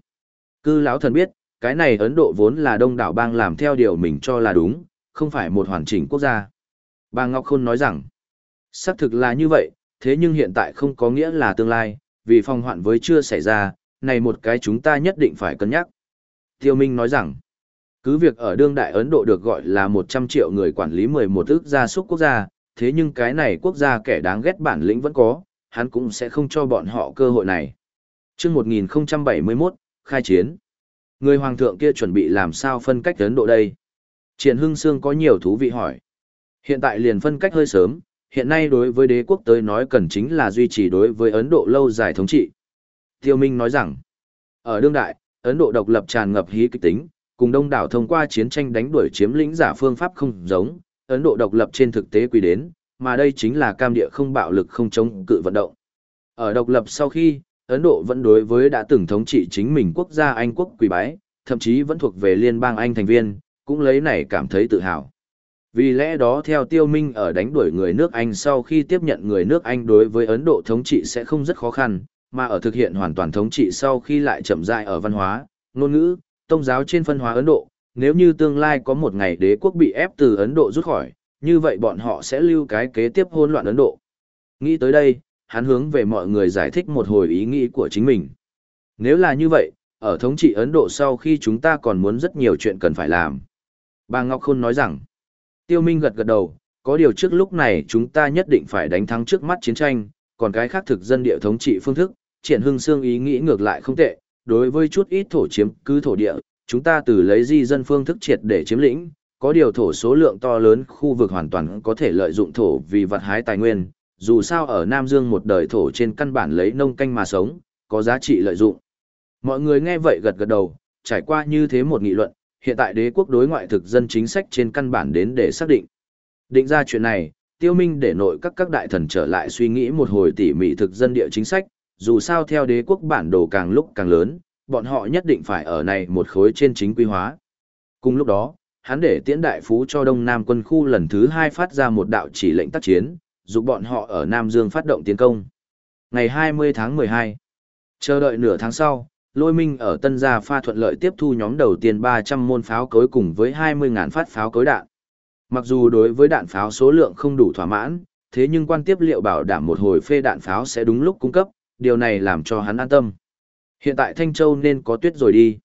Cư lão thần biết, cái này Ấn Độ vốn là đông đảo bang làm theo điều mình cho là đúng, không phải một hoàn chỉnh quốc gia. Bà Ngọc Khôn nói rằng, xác thực là như vậy, thế nhưng hiện tại không có nghĩa là tương lai, vì phong hoạn với chưa xảy ra, này một cái chúng ta nhất định phải cân nhắc. Tiêu Minh nói rằng, cứ việc ở đương đại Ấn Độ được gọi là 100 triệu người quản lý 11 ước gia súc quốc gia, thế nhưng cái này quốc gia kẻ đáng ghét bản lĩnh vẫn có, hắn cũng sẽ không cho bọn họ cơ hội này. Trước 1071, khai chiến. Người hoàng thượng kia chuẩn bị làm sao phân cách Ấn Độ đây? Triển Hưng Sương có nhiều thú vị hỏi. Hiện tại liền phân cách hơi sớm, hiện nay đối với đế quốc tới nói cần chính là duy trì đối với Ấn Độ lâu dài thống trị. Tiêu Minh nói rằng, ở đương đại, Ấn Độ độc lập tràn ngập hí kịch tính, cùng đông đảo thông qua chiến tranh đánh đuổi chiếm lĩnh giả phương pháp không giống, Ấn Độ độc lập trên thực tế quy đến, mà đây chính là cam địa không bạo lực không chống cự vận động. Ở độc lập sau khi, Ấn Độ vẫn đối với đã từng thống trị chính mình quốc gia Anh quốc quỳ bái, thậm chí vẫn thuộc về liên bang Anh thành viên, cũng lấy này cảm thấy tự hào. Vì lẽ đó theo tiêu minh ở đánh đuổi người nước Anh sau khi tiếp nhận người nước Anh đối với Ấn Độ thống trị sẽ không rất khó khăn, mà ở thực hiện hoàn toàn thống trị sau khi lại chậm rãi ở văn hóa, ngôn ngữ, tôn giáo trên phân hóa Ấn Độ, nếu như tương lai có một ngày đế quốc bị ép từ Ấn Độ rút khỏi, như vậy bọn họ sẽ lưu cái kế tiếp hỗn loạn Ấn Độ. Nghĩ tới đây, hắn hướng về mọi người giải thích một hồi ý nghĩ của chính mình. Nếu là như vậy, ở thống trị Ấn Độ sau khi chúng ta còn muốn rất nhiều chuyện cần phải làm. Bà Ngọc Khôn nói rằng, Tiêu Minh gật gật đầu, có điều trước lúc này chúng ta nhất định phải đánh thắng trước mắt chiến tranh, còn cái khác thực dân địa thống trị phương thức, triển hưng xương ý nghĩ ngược lại không tệ, đối với chút ít thổ chiếm cứ thổ địa, chúng ta từ lấy di dân phương thức triệt để chiếm lĩnh, có điều thổ số lượng to lớn khu vực hoàn toàn có thể lợi dụng thổ vì vật hái tài nguyên, dù sao ở Nam Dương một đời thổ trên căn bản lấy nông canh mà sống, có giá trị lợi dụng. Mọi người nghe vậy gật gật đầu, trải qua như thế một nghị luận, hiện tại đế quốc đối ngoại thực dân chính sách trên căn bản đến để xác định. Định ra chuyện này, tiêu minh để nội các các đại thần trở lại suy nghĩ một hồi tỉ mỉ thực dân địa chính sách, dù sao theo đế quốc bản đồ càng lúc càng lớn, bọn họ nhất định phải ở này một khối trên chính quy hóa. Cùng lúc đó, hắn để tiễn đại phú cho Đông Nam quân khu lần thứ hai phát ra một đạo chỉ lệnh tác chiến, giúp bọn họ ở Nam Dương phát động tiến công. Ngày 20 tháng 12, chờ đợi nửa tháng sau, Lôi Minh ở Tân Gia pha thuận lợi tiếp thu nhóm đầu tiên 300 môn pháo cối cùng với 20.000 phát pháo cối đạn. Mặc dù đối với đạn pháo số lượng không đủ thỏa mãn, thế nhưng quan tiếp liệu bảo đảm một hồi phê đạn pháo sẽ đúng lúc cung cấp, điều này làm cho hắn an tâm. Hiện tại Thanh Châu nên có tuyết rồi đi.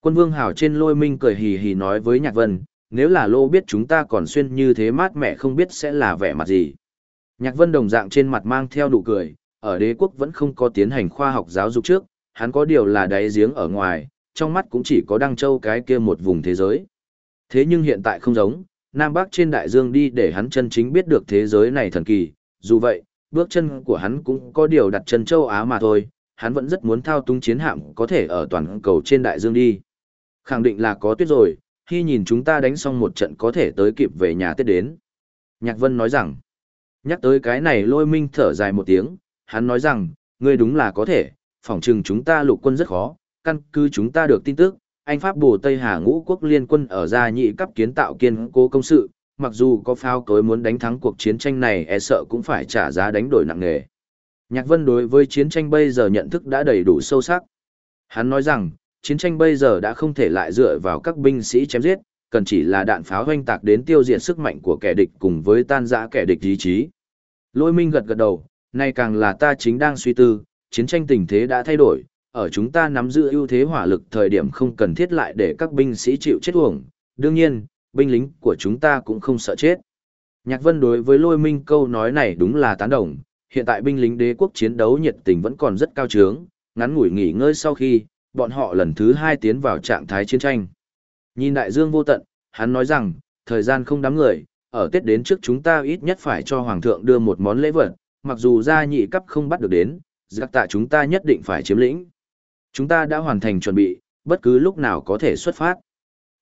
Quân Vương Hảo trên lôi minh cười hì hì nói với Nhạc Vân, nếu là lô biết chúng ta còn xuyên như thế mát mẻ không biết sẽ là vẻ mặt gì. Nhạc Vân đồng dạng trên mặt mang theo nụ cười, ở đế quốc vẫn không có tiến hành khoa học giáo dục trước, hắn có điều là đáy giếng ở ngoài, trong mắt cũng chỉ có Đăng Châu cái kia một vùng thế giới. Thế nhưng hiện tại không giống, Nam Bắc trên đại dương đi để hắn chân chính biết được thế giới này thần kỳ, dù vậy, bước chân của hắn cũng có điều đặt chân châu Á mà thôi, hắn vẫn rất muốn thao túng chiến hạm có thể ở toàn cầu trên đại dương đi. Khẳng định là có tuyết rồi, khi nhìn chúng ta đánh xong một trận có thể tới kịp về nhà Tết đến. Nhạc Vân nói rằng, nhắc tới cái này lôi minh thở dài một tiếng, hắn nói rằng, ngươi đúng là có thể, phỏng chừng chúng ta lục quân rất khó, căn cứ chúng ta được tin tức, anh Pháp bồ Tây Hà ngũ quốc liên quân ở gia nhị cấp kiến tạo kiên cố công sự, mặc dù có phao cối muốn đánh thắng cuộc chiến tranh này e sợ cũng phải trả giá đánh đổi nặng nề. Nhạc Vân đối với chiến tranh bây giờ nhận thức đã đầy đủ sâu sắc. Hắn nói rằng, chiến tranh bây giờ đã không thể lại dựa vào các binh sĩ chém giết, cần chỉ là đạn pháo hoanh tạc đến tiêu diệt sức mạnh của kẻ địch cùng với tan rã kẻ địch ý chí. Lôi Minh gật gật đầu, nay càng là ta chính đang suy tư, chiến tranh tình thế đã thay đổi, ở chúng ta nắm giữ ưu thế hỏa lực thời điểm không cần thiết lại để các binh sĩ chịu chết uổng, đương nhiên, binh lính của chúng ta cũng không sợ chết. Nhạc Vân đối với Lôi Minh câu nói này đúng là tán đồng, hiện tại binh lính đế quốc chiến đấu nhiệt tình vẫn còn rất cao trướng, ngắn ngủi nghỉ ngơi sau khi, bọn họ lần thứ hai tiến vào trạng thái chiến tranh. Nhìn đại dương vô tận, hắn nói rằng, thời gian không đám người, ở Tết đến trước chúng ta ít nhất phải cho Hoàng thượng đưa một món lễ vật, mặc dù gia nhị cấp không bắt được đến, giặc tạ chúng ta nhất định phải chiếm lĩnh. Chúng ta đã hoàn thành chuẩn bị, bất cứ lúc nào có thể xuất phát.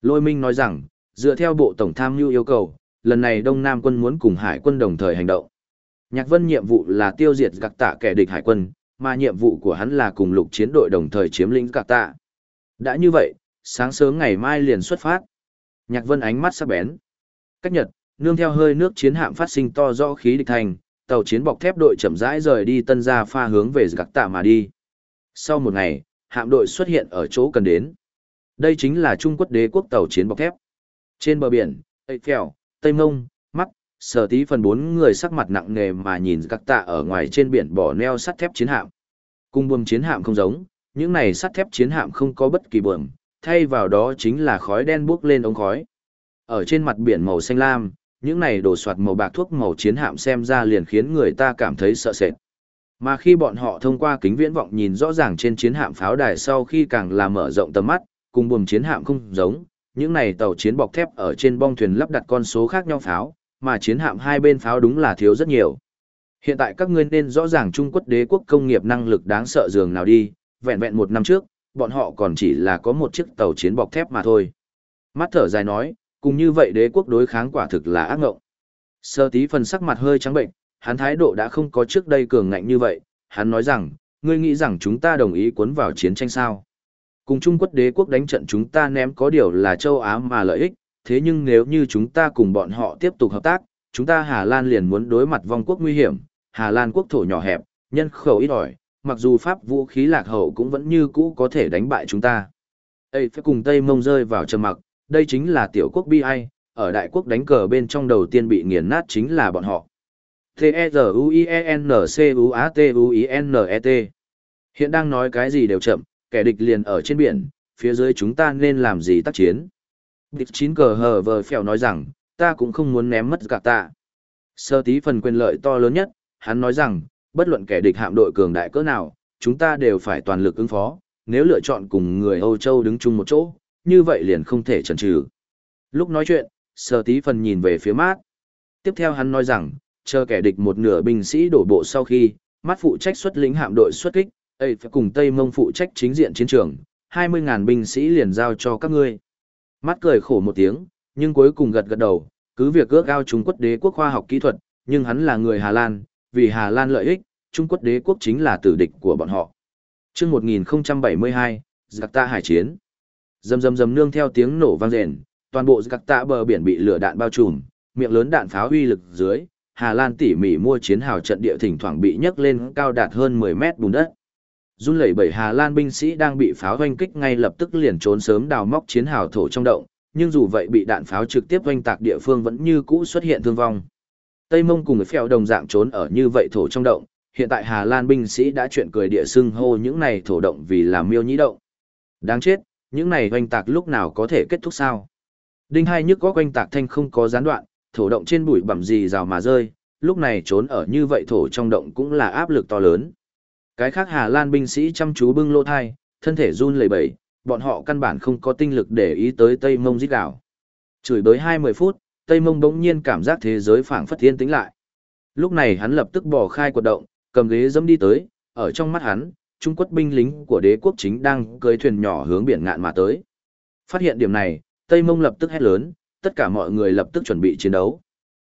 Lôi Minh nói rằng, dựa theo Bộ Tổng tham mưu yêu cầu, lần này Đông Nam quân muốn cùng Hải quân đồng thời hành động. Nhạc Vân nhiệm vụ là tiêu diệt giặc tạ kẻ địch Hải quân, mà nhiệm vụ của hắn là cùng lục chiến đội đồng thời chiếm lĩnh giặc tạ. Đã như vậy, sáng sớm ngày mai liền xuất phát. Nhạc Vân ánh mắt sắc bén. Cách Nhật, nương theo hơi nước chiến hạm phát sinh to rõ khí địch thành, tàu chiến bọc thép đội chậm rãi rời đi tân gia pha hướng về gạc tạ mà đi. Sau một ngày, hạm đội xuất hiện ở chỗ cần đến. Đây chính là Trung Quốc đế quốc tàu chiến bọc thép. Trên bờ biển, Tây Phèo, Tây Mông, Mắt, Sở Tí phần bốn người sắc mặt nặng nề mà nhìn các tạ ở ngoài trên biển bỏ neo sắt thép chiến hạm. Cung buồm chiến hạm không giống, những này sắt thép chiến hạm không có bất kỳ buồm, thay vào đó chính là khói đen bốc lên ống khói. Ở trên mặt biển màu xanh lam, những này đổ soạt màu bạc thuốc màu chiến hạm xem ra liền khiến người ta cảm thấy sợ sệt. Mà khi bọn họ thông qua kính viễn vọng nhìn rõ ràng trên chiến hạm pháo đài sau khi càng là mở rộng tầm mắt, cùng buồm chiến hạm không giống, những này tàu chiến bọc thép ở trên bong thuyền lắp đặt con số khác nhau pháo, mà chiến hạm hai bên pháo đúng là thiếu rất nhiều. Hiện tại các ngươi nên rõ ràng Trung Quốc đế quốc công nghiệp năng lực đáng sợ dường nào đi, vẹn vẹn một năm trước, bọn họ còn chỉ là có một chiếc tàu chiến bọc thép mà thôi. Mắt thở dài nói, cùng như vậy đế quốc đối kháng quả thực là ác ngộng. Sơ tí phần sắc mặt hơi trắng bệnh, hắn thái độ đã không có trước đây cường ngạnh như vậy, hắn nói rằng, ngươi nghĩ rằng chúng ta đồng ý cuốn vào chiến tranh sao. Cùng Trung Quốc đế quốc đánh trận chúng ta ném có điều là châu Á mà lợi ích, thế nhưng nếu như chúng ta cùng bọn họ tiếp tục hợp tác, chúng ta Hà Lan liền muốn đối mặt vong quốc nguy hiểm, Hà Lan quốc thổ nhỏ hẹp, nhân khẩu ít ỏi, mặc dù pháp vũ khí lạc hậu cũng vẫn như cũ có thể đánh bại chúng ta. Ê phải cùng Tây Mông rơi vào trầm mặc, đây chính là tiểu quốc bi ai, ở đại quốc đánh cờ bên trong đầu tiên bị nghiền nát chính là bọn họ. T-E-Z-U-I-E-N-C-U-A-T-U-I-N-E-T Hiện đang nói cái gì đều chậm, kẻ địch liền ở trên biển, phía dưới chúng ta nên làm gì tác chiến. Địch chín cờ hờ vờ phèo nói rằng, ta cũng không muốn ném mất cả ta. Sơ tí phần quyền lợi to lớn nhất, hắn nói rằng, bất luận kẻ địch hạm đội cường đại cỡ nào, chúng ta đều phải toàn lực ứng phó, nếu lựa chọn cùng người Âu Châu đứng chung một chỗ, như vậy liền không thể chần trừ. Lúc nói chuyện, sơ tí phần nhìn về phía mát. Tiếp theo hắn nói rằng, chờ kẻ địch một nửa binh sĩ đổ bộ sau khi, mắt phụ trách xuất lính hạm đội xuất kích, ấy phải cùng Tây Mông phụ trách chính diện chiến trường, 20.000 binh sĩ liền giao cho các ngươi. Mắt cười khổ một tiếng, nhưng cuối cùng gật gật đầu, cứ việc ước ao Trung Quốc đế quốc khoa học kỹ thuật, nhưng hắn là người Hà Lan, vì Hà Lan lợi ích, Trung Quốc đế quốc chính là tử địch của bọn họ. Trước 1072, Giặc ta hải chiến. Dầm dầm dầm nương theo tiếng nổ vang rền, toàn bộ các tạ bờ biển bị lửa đạn bao trùm, miệng lớn đạn pháo uy lực dưới, Hà Lan tỉ mỉ mua chiến hào trận địa thỉnh thoảng bị nhấc lên cao đạt hơn 10 mét bùn đất. Run lẩy bẩy Hà Lan binh sĩ đang bị pháo hoanh kích ngay lập tức liền trốn sớm đào móc chiến hào thổ trong động, nhưng dù vậy bị đạn pháo trực tiếp hoanh tạc địa phương vẫn như cũ xuất hiện thương vong. Tây Mông cùng phèo đồng dạng trốn ở như vậy thổ trong động, hiện tại Hà Lan binh sĩ đã chuyện cười địa xưng hô những này thổ động vì là miêu nhĩ động. Đáng chết, những này oanh tạc lúc nào có thể kết thúc sao? Đinh hai nhức có quanh tạc thanh không có gián đoạn, thổ động trên bụi bẩm gì rào mà rơi, lúc này trốn ở như vậy thổ trong động cũng là áp lực to lớn. Cái khác Hà Lan binh sĩ chăm chú bưng lô thai, thân thể run lẩy bẩy, bọn họ căn bản không có tinh lực để ý tới Tây Mông giết đảo. Chửi bới 20 phút, Tây Mông bỗng nhiên cảm giác thế giới phảng phất thiên tĩnh lại. Lúc này hắn lập tức bỏ khai quật động, cầm ghế dẫm đi tới, ở trong mắt hắn, Trung Quốc binh lính của đế quốc chính đang cưỡi thuyền nhỏ hướng biển ngạn mà tới. Phát hiện điểm này, Tây Mông lập tức hét lớn, tất cả mọi người lập tức chuẩn bị chiến đấu.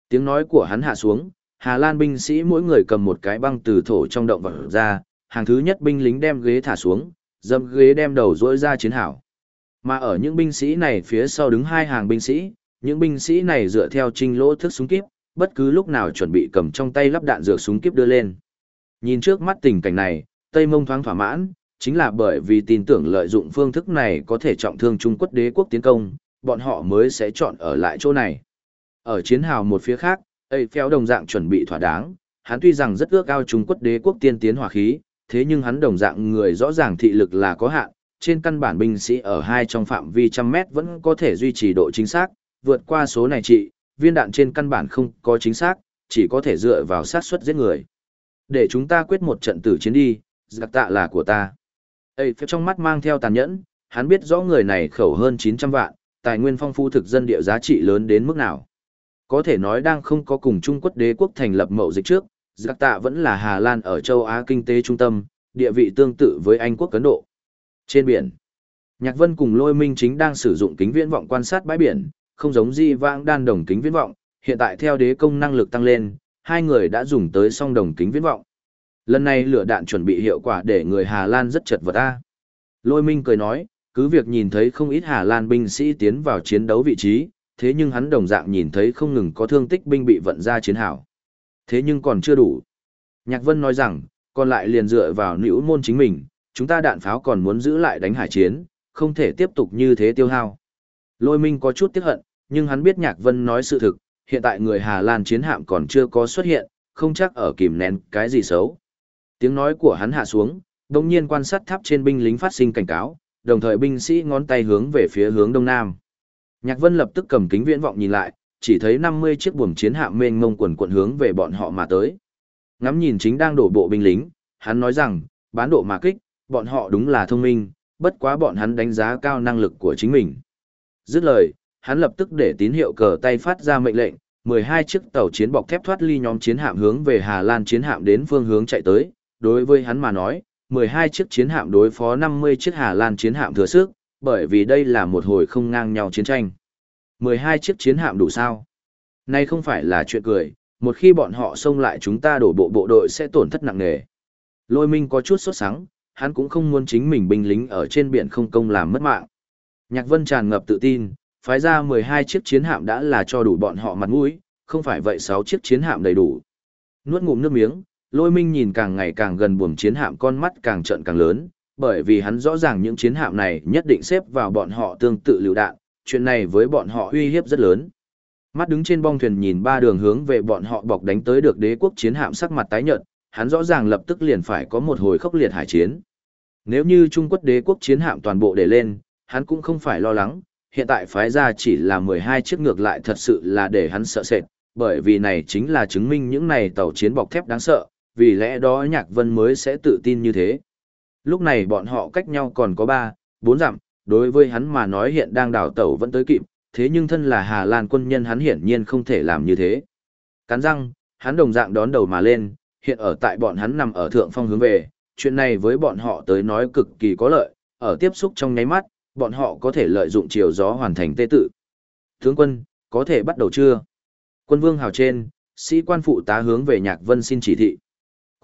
Tiếng nói của hắn hạ xuống, Hà Lan binh sĩ mỗi người cầm một cái băng từ thổ trong động vật ra, hàng thứ nhất binh lính đem ghế thả xuống, dâm ghế đem đầu rỗi ra chiến hảo. Mà ở những binh sĩ này phía sau đứng hai hàng binh sĩ, những binh sĩ này dựa theo trinh lỗ thức súng kíp, bất cứ lúc nào chuẩn bị cầm trong tay lắp đạn dược súng kíp đưa lên. Nhìn trước mắt tình cảnh này, Tây Mông thoáng thỏa mãn, chính là bởi vì tin tưởng lợi dụng phương thức này có thể trọng thương Trung Quốc đế quốc tiến công, bọn họ mới sẽ chọn ở lại chỗ này. Ở chiến hào một phía khác, Eiffel đồng dạng chuẩn bị thỏa đáng, hắn tuy rằng rất ước ao Trung Quốc đế quốc tiên tiến hỏa khí, thế nhưng hắn đồng dạng người rõ ràng thị lực là có hạn, trên căn bản binh sĩ ở hai trong phạm vi trăm mét vẫn có thể duy trì độ chính xác, vượt qua số này trị, viên đạn trên căn bản không có chính xác, chỉ có thể dựa vào sát suất giết người. Để chúng ta quyết một trận tử chiến đi, giặc tạ là của ta. Ây phép trong mắt mang theo tàn nhẫn, hắn biết rõ người này khẩu hơn 900 vạn, tài nguyên phong phú thực dân địa giá trị lớn đến mức nào. Có thể nói đang không có cùng Trung Quốc đế quốc thành lập mậu dịch trước, giặc tạ vẫn là Hà Lan ở châu Á kinh tế trung tâm, địa vị tương tự với Anh quốc Ấn Độ. Trên biển, Nhạc Vân cùng Lôi Minh chính đang sử dụng kính viễn vọng quan sát bãi biển, không giống Di Vãng đan đồng kính viễn vọng, hiện tại theo đế công năng lực tăng lên, hai người đã dùng tới song đồng kính viễn vọng. Lần này lửa đạn chuẩn bị hiệu quả để người Hà Lan rất chật vật ta Lôi Minh cười nói, cứ việc nhìn thấy không ít Hà Lan binh sĩ tiến vào chiến đấu vị trí, thế nhưng hắn đồng dạng nhìn thấy không ngừng có thương tích binh bị vận ra chiến hảo. Thế nhưng còn chưa đủ. Nhạc Vân nói rằng, còn lại liền dựa vào nữ môn chính mình, chúng ta đạn pháo còn muốn giữ lại đánh hải chiến, không thể tiếp tục như thế tiêu hao. Lôi Minh có chút tiếc hận, nhưng hắn biết Nhạc Vân nói sự thực, hiện tại người Hà Lan chiến hạm còn chưa có xuất hiện, không chắc ở kìm nén cái gì xấu. Tiếng nói của hắn hạ xuống, đồng nhiên quan sát tháp trên binh lính phát sinh cảnh cáo, đồng thời binh sĩ ngón tay hướng về phía hướng đông nam. Nhạc Vân lập tức cầm kính viễn vọng nhìn lại, chỉ thấy 50 chiếc buồm chiến hạm mênh mông quần quận hướng về bọn họ mà tới. Ngắm nhìn chính đang đổ bộ binh lính, hắn nói rằng, bán độ mà kích, bọn họ đúng là thông minh, bất quá bọn hắn đánh giá cao năng lực của chính mình. Dứt lời, hắn lập tức để tín hiệu cờ tay phát ra mệnh lệnh, 12 chiếc tàu chiến bọc thép thoát ly nhóm chiến hạm hướng về Hà Lan chiến hạm đến phương hướng chạy tới, đối với hắn mà nói, 12 chiếc chiến hạm đối phó 50 chiếc Hà Lan chiến hạm thừa sức, bởi vì đây là một hồi không ngang nhau chiến tranh. 12 chiếc chiến hạm đủ sao? Nay không phải là chuyện cười, một khi bọn họ xông lại chúng ta đổ bộ bộ đội sẽ tổn thất nặng nề. Lôi Minh có chút sốt sắng, hắn cũng không muốn chính mình binh lính ở trên biển không công làm mất mạng. Nhạc Vân tràn ngập tự tin, phái ra 12 chiếc chiến hạm đã là cho đủ bọn họ mặt mũi, không phải vậy 6 chiếc chiến hạm đầy đủ. Nuốt ngụm nước miếng, Lôi Minh nhìn càng ngày càng gần buồm chiến hạm con mắt càng trợn càng lớn, bởi vì hắn rõ ràng những chiến hạm này nhất định xếp vào bọn họ tương tự lựu đạn, chuyện này với bọn họ uy hiếp rất lớn. Mắt đứng trên bong thuyền nhìn ba đường hướng về bọn họ bọc đánh tới được đế quốc chiến hạm sắc mặt tái nhợt, hắn rõ ràng lập tức liền phải có một hồi khốc liệt hải chiến. Nếu như Trung Quốc đế quốc chiến hạm toàn bộ để lên, hắn cũng không phải lo lắng, hiện tại phái ra chỉ là 12 chiếc ngược lại thật sự là để hắn sợ sệt, bởi vì này chính là chứng minh những này tàu chiến bọc thép đáng sợ, vì lẽ đó Nhạc Vân mới sẽ tự tin như thế. Lúc này bọn họ cách nhau còn có 3, 4 dặm, đối với hắn mà nói hiện đang đảo tàu vẫn tới kịp, thế nhưng thân là Hà Lan quân nhân hắn hiển nhiên không thể làm như thế. Cắn răng, hắn đồng dạng đón đầu mà lên, hiện ở tại bọn hắn nằm ở thượng phong hướng về, chuyện này với bọn họ tới nói cực kỳ có lợi, ở tiếp xúc trong nháy mắt, bọn họ có thể lợi dụng chiều gió hoàn thành tê tự. Tướng quân, có thể bắt đầu chưa? Quân vương hào trên, sĩ quan phụ tá hướng về Nhạc Vân xin chỉ thị.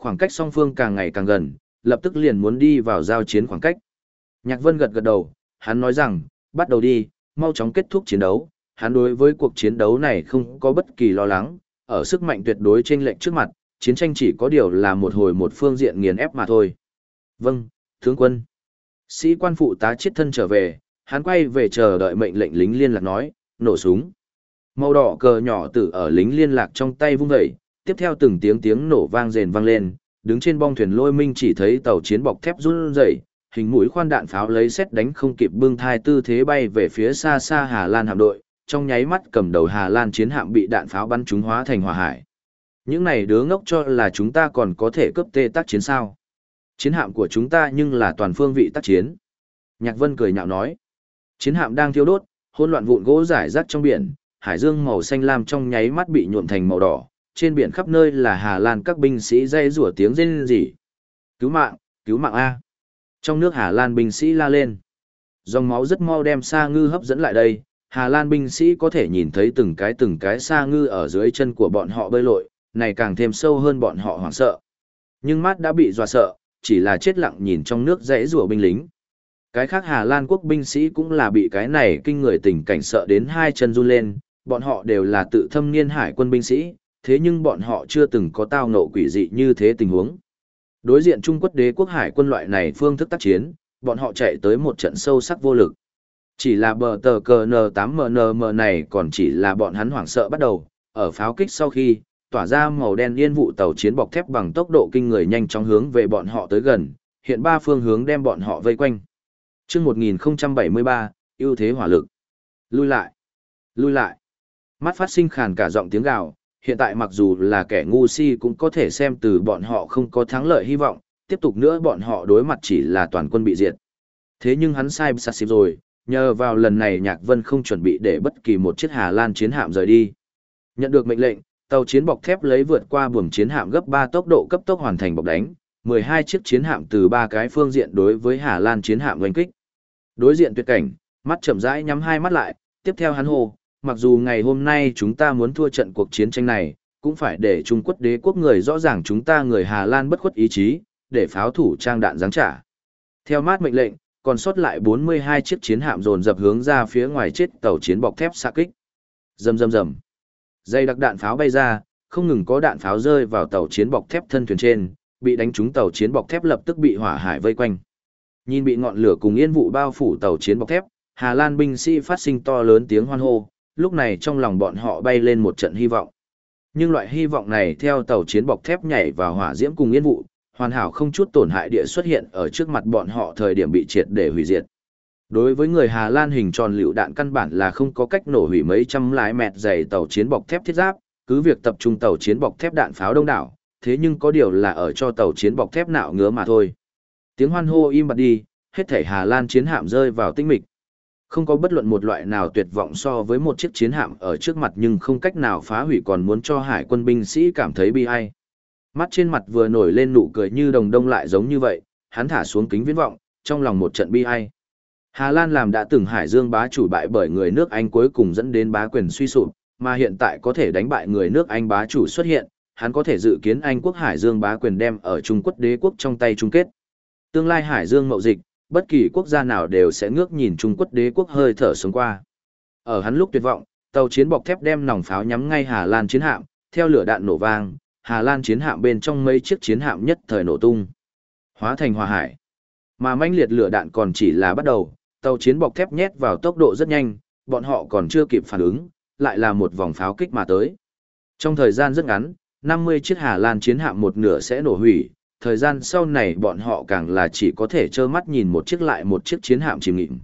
Khoảng cách song phương càng ngày càng gần, lập tức liền muốn đi vào giao chiến khoảng cách. Nhạc Vân gật gật đầu, hắn nói rằng, bắt đầu đi, mau chóng kết thúc chiến đấu. Hắn đối với cuộc chiến đấu này không có bất kỳ lo lắng, ở sức mạnh tuyệt đối trên lệnh trước mặt, chiến tranh chỉ có điều là một hồi một phương diện nghiền ép mà thôi. Vâng, tướng quân. Sĩ quan phụ tá chết thân trở về, hắn quay về chờ đợi mệnh lệnh lính liên lạc nói, nổ súng. Màu đỏ cờ nhỏ tử ở lính liên lạc trong tay vung dậy, tiếp theo từng tiếng tiếng nổ vang rền vang lên, đứng trên bong thuyền lôi minh chỉ thấy tàu chiến bọc thép run rẩy, hình mũi khoan đạn pháo lấy xét đánh không kịp bưng thai tư thế bay về phía xa xa Hà Lan hạm đội, trong nháy mắt cầm đầu Hà Lan chiến hạm bị đạn pháo bắn trúng hóa thành hỏa hải. Những này đứa ngốc cho là chúng ta còn có thể cướp tê tác chiến sao. Chiến hạm của chúng ta nhưng là toàn phương vị tác chiến. Nhạc Vân cười nhạo nói. Chiến hạm đang thiêu đốt, hỗn loạn vụn gỗ rải rác trong biển, hải dương màu xanh lam trong nháy mắt bị nhuộm thành màu đỏ, trên biển khắp nơi là Hà Lan các binh sĩ dây rủa tiếng rên rỉ. Cứu mạng, cứu mạng A. Trong nước Hà Lan binh sĩ la lên. Dòng máu rất mau đem sa ngư hấp dẫn lại đây, Hà Lan binh sĩ có thể nhìn thấy từng cái từng cái sa ngư ở dưới chân của bọn họ bơi lội, này càng thêm sâu hơn bọn họ hoảng sợ. Nhưng mắt đã bị dọa sợ, chỉ là chết lặng nhìn trong nước dãy rùa binh lính. Cái khác Hà Lan quốc binh sĩ cũng là bị cái này kinh người tình cảnh sợ đến hai chân run lên, bọn họ đều là tự thâm niên hải quân binh sĩ, thế nhưng bọn họ chưa từng có tao ngộ quỷ dị như thế tình huống. Đối diện Trung Quốc đế quốc hải quân loại này phương thức tác chiến, bọn họ chạy tới một trận sâu sắc vô lực. Chỉ là bờ tờ cờ N8MNM này còn chỉ là bọn hắn hoảng sợ bắt đầu, ở pháo kích sau khi, tỏa ra màu đen yên vụ tàu chiến bọc thép bằng tốc độ kinh người nhanh chóng hướng về bọn họ tới gần, hiện ba phương hướng đem bọn họ vây quanh. Chương 1073, ưu thế hỏa lực. Lui lại. Lui lại. Mắt phát sinh khàn cả giọng tiếng gào, hiện tại mặc dù là kẻ ngu si cũng có thể xem từ bọn họ không có thắng lợi hy vọng, tiếp tục nữa bọn họ đối mặt chỉ là toàn quân bị diệt. Thế nhưng hắn sai sạt xịp rồi, nhờ vào lần này Nhạc Vân không chuẩn bị để bất kỳ một chiếc Hà Lan chiến hạm rời đi. Nhận được mệnh lệnh, tàu chiến bọc thép lấy vượt qua buồng chiến hạm gấp 3 tốc độ cấp tốc hoàn thành bọc đánh, 12 chiếc chiến hạm từ ba cái phương diện đối với Hà Lan chiến hạm oanh kích. Đối diện tuyệt cảnh, mắt chậm rãi nhắm hai mắt lại, tiếp theo hắn hô, mặc dù ngày hôm nay chúng ta muốn thua trận cuộc chiến tranh này, cũng phải để Trung Quốc đế quốc người rõ ràng chúng ta người Hà Lan bất khuất ý chí, để pháo thủ trang đạn giáng trả. Theo mát mệnh lệnh, còn sót lại 42 chiếc chiến hạm dồn dập hướng ra phía ngoài chết tàu chiến bọc thép xạ kích. Rầm rầm rầm. Dây đặc đạn pháo bay ra, không ngừng có đạn pháo rơi vào tàu chiến bọc thép thân thuyền trên, bị đánh trúng tàu chiến bọc thép lập tức bị hỏa hải vây quanh. Nhìn bị ngọn lửa cùng yên vụ bao phủ tàu chiến bọc thép, Hà Lan binh sĩ phát sinh to lớn tiếng hoan hô, lúc này trong lòng bọn họ bay lên một trận hy vọng. Nhưng loại hy vọng này theo tàu chiến bọc thép nhảy vào hỏa diễm cùng yên vụ, hoàn hảo không chút tổn hại địa xuất hiện ở trước mặt bọn họ thời điểm bị triệt để hủy diệt. Đối với người Hà Lan hình tròn lựu đạn căn bản là không có cách nổ hủy mấy trăm lái mẹt dày tàu chiến bọc thép thiết giáp, cứ việc tập trung tàu chiến bọc thép đạn pháo đông đảo, thế nhưng có điều là ở cho tàu chiến bọc thép nạo ngứa mà thôi. Tiếng hoan hô im bặt đi, hết thảy Hà Lan chiến hạm rơi vào tinh mịch. Không có bất luận một loại nào tuyệt vọng so với một chiếc chiến hạm ở trước mặt nhưng không cách nào phá hủy còn muốn cho hải quân binh sĩ cảm thấy bi ai. Mắt trên mặt vừa nổi lên nụ cười như đồng đông lại giống như vậy, hắn thả xuống kính viễn vọng, trong lòng một trận bi ai. Hà Lan làm đã từng hải dương bá chủ bại bởi người nước Anh cuối cùng dẫn đến bá quyền suy sụp, mà hiện tại có thể đánh bại người nước Anh bá chủ xuất hiện, hắn có thể dự kiến Anh quốc hải dương bá quyền đem ở Trung Quốc đế quốc trong tay chung kết. Tương lai hải dương mậu dịch, bất kỳ quốc gia nào đều sẽ ngước nhìn Trung Quốc đế quốc hơi thở sống qua. Ở hắn lúc tuyệt vọng, tàu chiến bọc thép đem nòng pháo nhắm ngay Hà Lan chiến hạm, theo lửa đạn nổ vang, Hà Lan chiến hạm bên trong mấy chiếc chiến hạm nhất thời nổ tung, hóa thành hòa hải. Mà manh liệt lửa đạn còn chỉ là bắt đầu, tàu chiến bọc thép nhét vào tốc độ rất nhanh, bọn họ còn chưa kịp phản ứng, lại là một vòng pháo kích mà tới. Trong thời gian rất ngắn, 50 chiếc Hà Lan chiến hạm một nửa sẽ nổ hủy, thời gian sau này bọn họ càng là chỉ có thể trơ mắt nhìn một chiếc lại một chiếc chiến hạm chìm nghịm.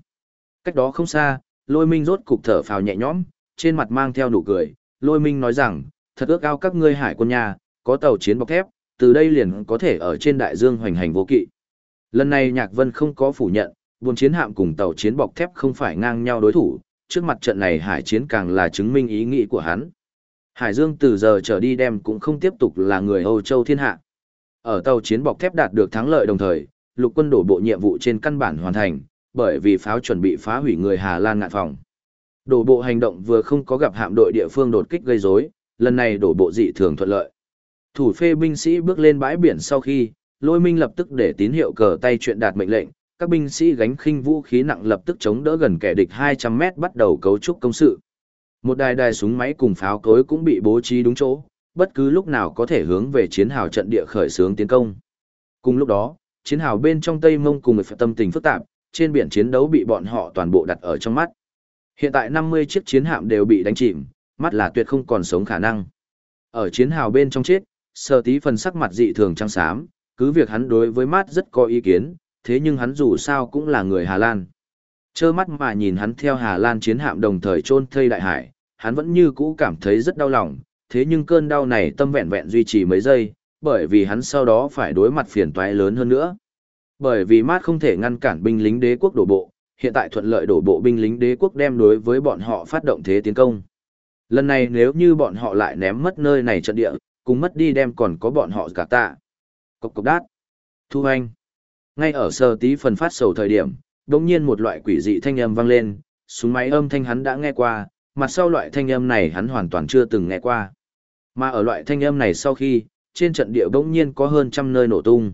Cách đó không xa, lôi minh rốt cục thở phào nhẹ nhõm, trên mặt mang theo nụ cười, lôi minh nói rằng, thật ước ao các ngươi hải quân nhà, có tàu chiến bọc thép, từ đây liền có thể ở trên đại dương hoành hành vô kỵ. Lần này Nhạc Vân không có phủ nhận, buồn chiến hạm cùng tàu chiến bọc thép không phải ngang nhau đối thủ, trước mặt trận này hải chiến càng là chứng minh ý nghĩ của hắn. Hải Dương từ giờ trở đi đem cũng không tiếp tục là người Âu Châu thiên hạ. Ở tàu chiến bọc thép đạt được thắng lợi đồng thời, lục quân đổ bộ nhiệm vụ trên căn bản hoàn thành, bởi vì pháo chuẩn bị phá hủy người Hà Lan ngạn phòng. Đổ bộ hành động vừa không có gặp hạm đội địa phương đột kích gây rối, lần này đổ bộ dị thường thuận lợi. Thủ phê binh sĩ bước lên bãi biển sau khi, lôi minh lập tức để tín hiệu cờ tay chuyện đạt mệnh lệnh, các binh sĩ gánh khinh vũ khí nặng lập tức chống đỡ gần kẻ địch 200 mét bắt đầu cấu trúc công sự. Một đài đài súng máy cùng pháo cối cũng bị bố trí đúng chỗ, bất cứ lúc nào có thể hướng về chiến hào trận địa khởi xướng tiến công. Cùng lúc đó, chiến hào bên trong Tây Mông cùng phải tâm tình phức tạp, trên biển chiến đấu bị bọn họ toàn bộ đặt ở trong mắt. Hiện tại 50 chiếc chiến hạm đều bị đánh chìm, mắt là tuyệt không còn sống khả năng. Ở chiến hào bên trong chết, sơ tí phần sắc mặt dị thường trắng xám, cứ việc hắn đối với mát rất có ý kiến, thế nhưng hắn dù sao cũng là người Hà Lan. Chơ mắt mà nhìn hắn theo Hà Lan chiến hạm đồng thời chôn thây đại hải, hắn vẫn như cũ cảm thấy rất đau lòng, thế nhưng cơn đau này tâm vẹn vẹn duy trì mấy giây, bởi vì hắn sau đó phải đối mặt phiền toái lớn hơn nữa. Bởi vì mát không thể ngăn cản binh lính đế quốc đổ bộ, hiện tại thuận lợi đổ bộ binh lính đế quốc đem đối với bọn họ phát động thế tiến công. Lần này nếu như bọn họ lại ném mất nơi này trận địa, cùng mất đi đem còn có bọn họ cả tạ. Cốc cốc đát. Thu anh. Ngay ở sơ tí phần phát sầu thời điểm, đột nhiên một loại quỷ dị thanh âm vang lên, súng máy âm thanh hắn đã nghe qua, mặt sau loại thanh âm này hắn hoàn toàn chưa từng nghe qua. Mà ở loại thanh âm này sau khi, trên trận địa bỗng nhiên có hơn trăm nơi nổ tung.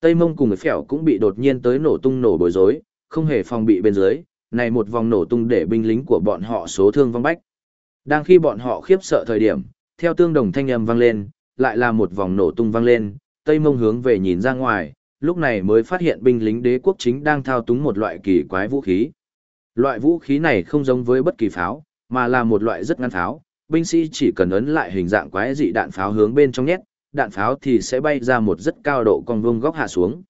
Tây Mông cùng người phèo cũng bị đột nhiên tới nổ tung nổ bối rối, không hề phòng bị bên dưới, này một vòng nổ tung để binh lính của bọn họ số thương vong bách. Đang khi bọn họ khiếp sợ thời điểm, theo tương đồng thanh âm vang lên, lại là một vòng nổ tung vang lên, Tây Mông hướng về nhìn ra ngoài, lúc này mới phát hiện binh lính đế quốc chính đang thao túng một loại kỳ quái vũ khí. Loại vũ khí này không giống với bất kỳ pháo, mà là một loại rất ngắn pháo, binh sĩ chỉ cần ấn lại hình dạng quái dị đạn pháo hướng bên trong nhét, đạn pháo thì sẽ bay ra một rất cao độ cong vuông góc hạ xuống.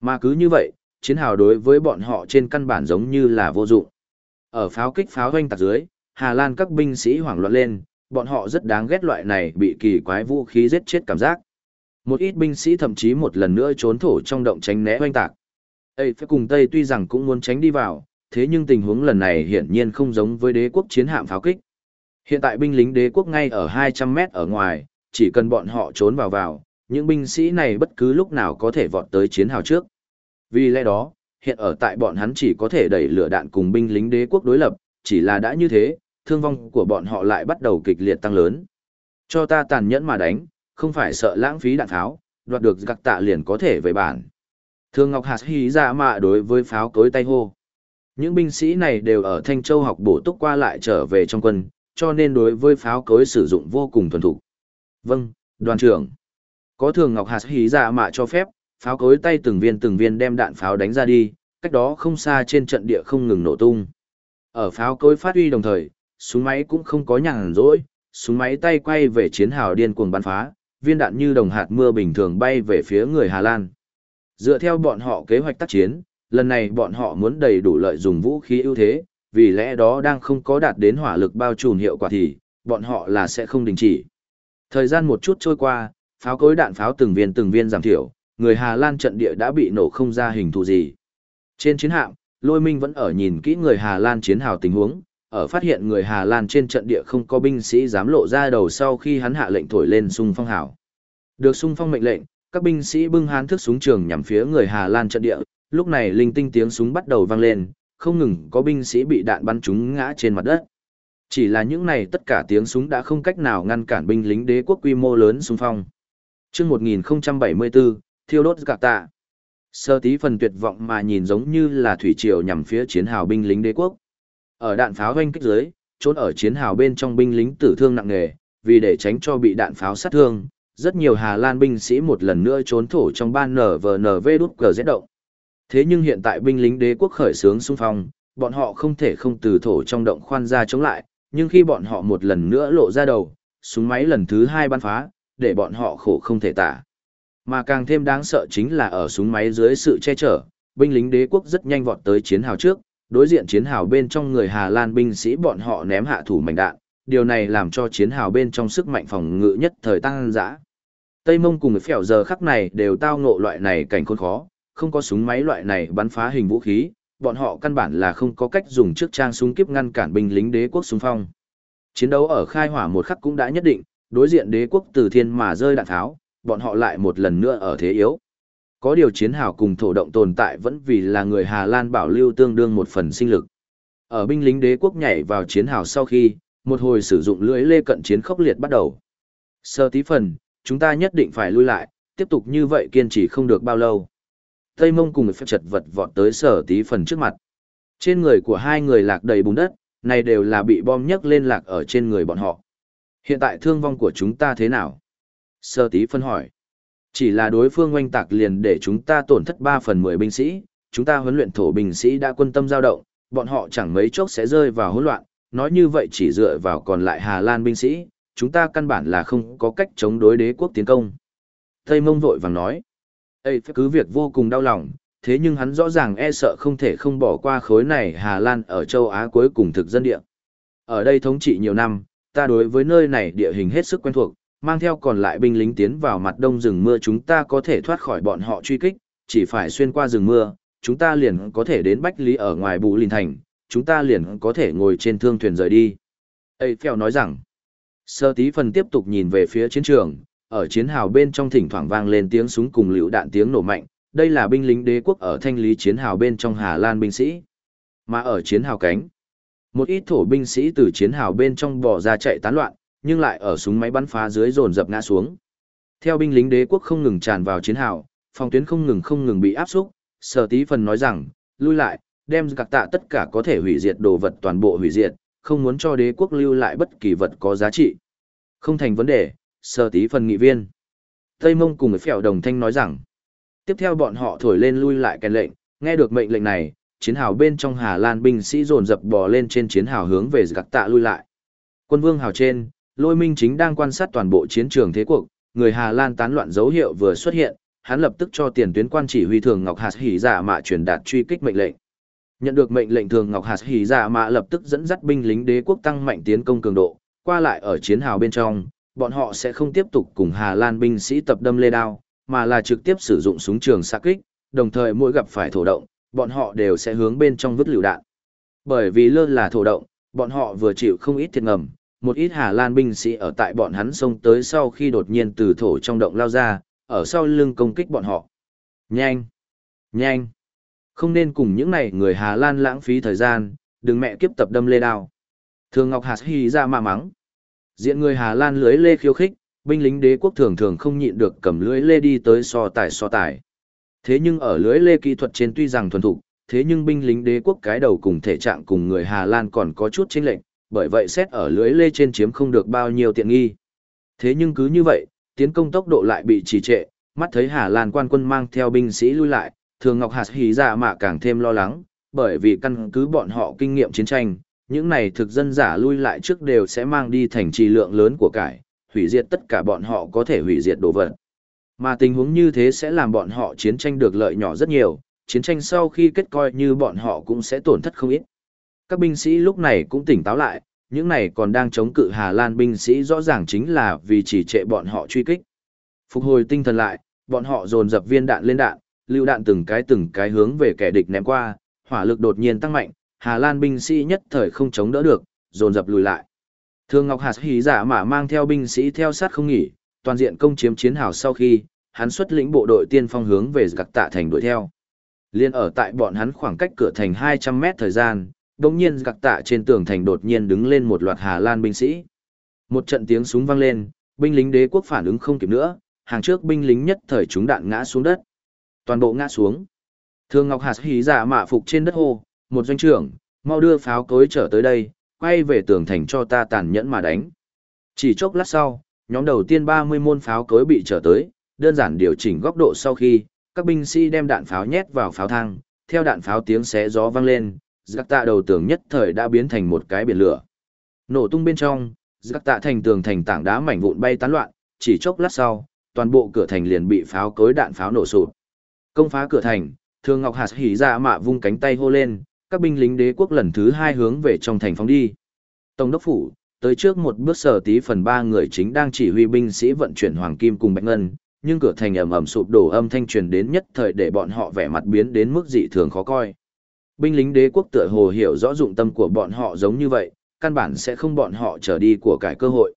Mà cứ như vậy, chiến hào đối với bọn họ trên căn bản giống như là vô dụng. Ở pháo kích pháo hoanh tạc dưới, Hà Lan các binh sĩ hoảng loạn lên, bọn họ rất đáng ghét loại này bị kỳ quái vũ khí giết chết cảm giác. Một ít binh sĩ thậm chí một lần nữa trốn thổ trong động tránh né hoanh tạc. Ê phải cùng Tây tuy rằng cũng muốn tránh đi vào, thế nhưng tình huống lần này hiển nhiên không giống với đế quốc chiến hạm pháo kích. Hiện tại binh lính đế quốc ngay ở 200 mét ở ngoài, chỉ cần bọn họ trốn vào vào, những binh sĩ này bất cứ lúc nào có thể vọt tới chiến hào trước. Vì lẽ đó, hiện ở tại bọn hắn chỉ có thể đẩy lửa đạn cùng binh lính đế quốc đối lập, chỉ là đã như thế, thương vong của bọn họ lại bắt đầu kịch liệt tăng lớn. Cho ta tàn nhẫn mà đánh, không phải sợ lãng phí đạn tháo, đoạt được gặc tạ liền có thể về bản. Thương Ngọc Hạt hí ra mạ đối với pháo cối tay hô. Những binh sĩ này đều ở Thanh Châu học bổ túc qua lại trở về trong quân, cho nên đối với pháo cối sử dụng vô cùng thuần thục. Vâng, đoàn trưởng. Có thường Ngọc Hạt hí dạ mạ cho phép, pháo cối tay từng viên từng viên đem đạn pháo đánh ra đi, cách đó không xa trên trận địa không ngừng nổ tung. Ở pháo cối phát huy đồng thời, súng máy cũng không có nhàn rỗi, súng máy tay quay về chiến hào điên cuồng bắn phá, viên đạn như đồng hạt mưa bình thường bay về phía người Hà Lan. Dựa theo bọn họ kế hoạch tác chiến, lần này bọn họ muốn đầy đủ lợi dùng vũ khí ưu thế, vì lẽ đó đang không có đạt đến hỏa lực bao trùm hiệu quả thì, bọn họ là sẽ không đình chỉ. Thời gian một chút trôi qua, pháo cối đạn pháo từng viên từng viên giảm thiểu, người Hà Lan trận địa đã bị nổ không ra hình thù gì. Trên chiến hạm, Lôi Minh vẫn ở nhìn kỹ người Hà Lan chiến hào tình huống, ở phát hiện người Hà Lan trên trận địa không có binh sĩ dám lộ ra đầu sau khi hắn hạ lệnh thổi lên xung phong hào. Được xung phong mệnh lệnh, các binh sĩ bưng hán thức súng trường nhằm phía người Hà Lan trận địa, lúc này linh tinh tiếng súng bắt đầu vang lên, không ngừng có binh sĩ bị đạn bắn trúng ngã trên mặt đất. Chỉ là những này tất cả tiếng súng đã không cách nào ngăn cản binh lính đế quốc quy mô lớn xung phong. Trước 1074, thiêu đốt gạc tạ. Sơ tí phần tuyệt vọng mà nhìn giống như là thủy triều nhằm phía chiến hào binh lính đế quốc. Ở đạn pháo hoanh kích dưới, trốn ở chiến hào bên trong binh lính tử thương nặng nề, vì để tránh cho bị đạn pháo sát thương, rất nhiều Hà Lan binh sĩ một lần nữa trốn thổ trong ban NVNV đút cờ giết động. Thế nhưng hiện tại binh lính đế quốc khởi sướng xung phong, bọn họ không thể không từ thổ trong động khoan ra chống lại, nhưng khi bọn họ một lần nữa lộ ra đầu, súng máy lần thứ hai bắn phá, để bọn họ khổ không thể tả. Mà càng thêm đáng sợ chính là ở súng máy dưới sự che chở, binh lính đế quốc rất nhanh vọt tới chiến hào trước, đối diện chiến hào bên trong người Hà Lan binh sĩ bọn họ ném hạ thủ mảnh đạn, điều này làm cho chiến hào bên trong sức mạnh phòng ngự nhất thời tăng dã. Tây Mông cùng phèo giờ khắc này đều tao ngộ loại này cảnh khốn khó, không có súng máy loại này bắn phá hình vũ khí, bọn họ căn bản là không có cách dùng trước trang súng kiếp ngăn cản binh lính đế quốc xung phong. Chiến đấu ở khai hỏa một khắc cũng đã nhất định, đối diện đế quốc từ thiên mà rơi đạn tháo, bọn họ lại một lần nữa ở thế yếu. Có điều chiến hào cùng thổ động tồn tại vẫn vì là người Hà Lan bảo lưu tương đương một phần sinh lực. Ở binh lính đế quốc nhảy vào chiến hào sau khi, một hồi sử dụng lưỡi lê cận chiến khốc liệt bắt đầu. Sơ tí phần, chúng ta nhất định phải lui lại, tiếp tục như vậy kiên trì không được bao lâu. Tây mông cùng phép chật vật vọt tới sở tí phần trước mặt. Trên người của hai người lạc đầy bùn đất, này đều là bị bom nhấc lên lạc ở trên người bọn họ. Hiện tại thương vong của chúng ta thế nào? Sơ tí phân hỏi. Chỉ là đối phương oanh tạc liền để chúng ta tổn thất 3 phần 10 binh sĩ, chúng ta huấn luyện thổ binh sĩ đã quân tâm dao động, bọn họ chẳng mấy chốc sẽ rơi vào hỗn loạn, nói như vậy chỉ dựa vào còn lại Hà Lan binh sĩ, chúng ta căn bản là không có cách chống đối đế quốc tiến công. Tây Mông vội vàng nói, Ây phải cứ việc vô cùng đau lòng, thế nhưng hắn rõ ràng e sợ không thể không bỏ qua khối này Hà Lan ở châu Á cuối cùng thực dân địa. Ở đây thống trị nhiều năm, ta đối với nơi này địa hình hết sức quen thuộc, mang theo còn lại binh lính tiến vào mặt đông rừng mưa chúng ta có thể thoát khỏi bọn họ truy kích, chỉ phải xuyên qua rừng mưa, chúng ta liền có thể đến Bách Lý ở ngoài Bù Linh Thành, chúng ta liền có thể ngồi trên thương thuyền rời đi. Ây Phèo nói rằng, sơ tí phần tiếp tục nhìn về phía chiến trường, ở chiến hào bên trong thỉnh thoảng vang lên tiếng súng cùng liều đạn tiếng nổ mạnh, đây là binh lính đế quốc ở thanh lý chiến hào bên trong Hà Lan binh sĩ. Mà ở chiến hào cánh, một ít thổ binh sĩ từ chiến hào bên trong bỏ ra chạy tán loạn, nhưng lại ở súng máy bắn phá dưới dồn dập ngã xuống. Theo binh lính đế quốc không ngừng tràn vào chiến hào, phòng tuyến không ngừng không ngừng bị áp xúc, sở tí phần nói rằng, lui lại, đem gạc tạ tất cả có thể hủy diệt đồ vật toàn bộ hủy diệt, không muốn cho đế quốc lưu lại bất kỳ vật có giá trị. Không thành vấn đề, sơ tí phần nghị viên. Tây mông cùng với phèo đồng thanh nói rằng, tiếp theo bọn họ thổi lên lui lại kèn lệnh, nghe được mệnh lệnh này, chiến hào bên trong Hà Lan binh sĩ dồn dập bò lên trên chiến hào hướng về gạc tạ lui lại. Quân vương hào trên, lôi minh chính đang quan sát toàn bộ chiến trường thế cuộc, người Hà Lan tán loạn dấu hiệu vừa xuất hiện, hắn lập tức cho tiền tuyến quan chỉ huy thường Ngọc Hạt Hỉ Dạ Mạ truyền đạt truy kích mệnh lệnh. Nhận được mệnh lệnh thường Ngọc Hạt Hỉ Dạ Mạ lập tức dẫn dắt binh lính đế quốc tăng mạnh tiến công cường độ, qua lại ở chiến hào bên trong, bọn họ sẽ không tiếp tục cùng Hà Lan binh sĩ tập đâm lê đao, mà là trực tiếp sử dụng súng trường xạ kích, đồng thời mỗi gặp phải thổ động, bọn họ đều sẽ hướng bên trong vứt lựu đạn. Bởi vì lơ là thổ động, bọn họ vừa chịu không ít thiệt ngầm, một ít Hà Lan binh sĩ ở tại bọn hắn xông tới sau khi đột nhiên từ thổ trong động lao ra, ở sau lưng công kích bọn họ. Nhanh! Nhanh! Không nên cùng những này người Hà Lan lãng phí thời gian, đừng mẹ kiếp tập đâm lê đao. Thường Ngọc Hạt Hy ra mà mắng. Diện người Hà Lan lưới lê khiêu khích, binh lính đế quốc thường thường không nhịn được cầm lưới lê đi tới so tài so tài. Thế nhưng ở lưới lê kỹ thuật trên tuy rằng thuần thục, thế nhưng binh lính đế quốc cái đầu cùng thể trạng cùng người Hà Lan còn có chút chênh lệch, bởi vậy xét ở lưới lê trên chiếm không được bao nhiêu tiện nghi. Thế nhưng cứ như vậy, tiến công tốc độ lại bị trì trệ, mắt thấy Hà Lan quan quân mang theo binh sĩ lui lại, Thường Ngọc Hạt hí dạ mạ càng thêm lo lắng, bởi vì căn cứ bọn họ kinh nghiệm chiến tranh, những này thực dân giả lui lại trước đều sẽ mang đi thành trì lượng lớn của cải, hủy diệt tất cả bọn họ có thể hủy diệt đồ vật. Mà tình huống như thế sẽ làm bọn họ chiến tranh được lợi nhỏ rất nhiều, chiến tranh sau khi kết coi như bọn họ cũng sẽ tổn thất không ít. Các binh sĩ lúc này cũng tỉnh táo lại, những này còn đang chống cự Hà Lan binh sĩ rõ ràng chính là vì chỉ trệ bọn họ truy kích. Phục hồi tinh thần lại, bọn họ dồn dập viên đạn lên đạn, lưu đạn từng cái từng cái hướng về kẻ địch ném qua, hỏa lực đột nhiên tăng mạnh, Hà Lan binh sĩ nhất thời không chống đỡ được, dồn dập lùi lại. Thương Ngọc Hạt hí giả mà mang theo binh sĩ theo sát không nghỉ, toàn diện công chiếm chiến hào sau khi, hắn xuất lĩnh bộ đội tiên phong hướng về gặc tạ thành đuổi theo. Liên ở tại bọn hắn khoảng cách cửa thành 200 mét thời gian, đồng nhiên gặc tạ trên tường thành đột nhiên đứng lên một loạt Hà Lan binh sĩ. Một trận tiếng súng vang lên, binh lính đế quốc phản ứng không kịp nữa, hàng trước binh lính nhất thời chúng đạn ngã xuống đất. Toàn bộ ngã xuống. Thương Ngọc Hạt hí giả mạ phục trên đất hô, một doanh trưởng, mau đưa pháo cối trở tới đây, quay về tường thành cho ta tàn nhẫn mà đánh. Chỉ chốc lát sau, nhóm đầu tiên 30 môn pháo cối bị trở tới, đơn giản điều chỉnh góc độ sau khi, các binh sĩ đem đạn pháo nhét vào pháo thang, theo đạn pháo tiếng xé gió vang lên, giặc tạ đầu tường nhất thời đã biến thành một cái biển lửa. Nổ tung bên trong, giặc tạ thành tường thành tảng đá mảnh vụn bay tán loạn, chỉ chốc lát sau, toàn bộ cửa thành liền bị pháo cối đạn pháo nổ sụp. Công phá cửa thành, Thương Ngọc Hạt hỉ ra mạ vung cánh tay hô lên, các binh lính đế quốc lần thứ hai hướng về trong thành phóng đi. Tổng đốc phủ, tới trước một bước sở tí phần ba người chính đang chỉ huy binh sĩ vận chuyển hoàng kim cùng bạch ngân, nhưng cửa thành ầm ầm sụp đổ âm thanh truyền đến nhất thời để bọn họ vẻ mặt biến đến mức dị thường khó coi. Binh lính đế quốc tựa hồ hiểu rõ dụng tâm của bọn họ giống như vậy, căn bản sẽ không bọn họ trở đi của cải cơ hội.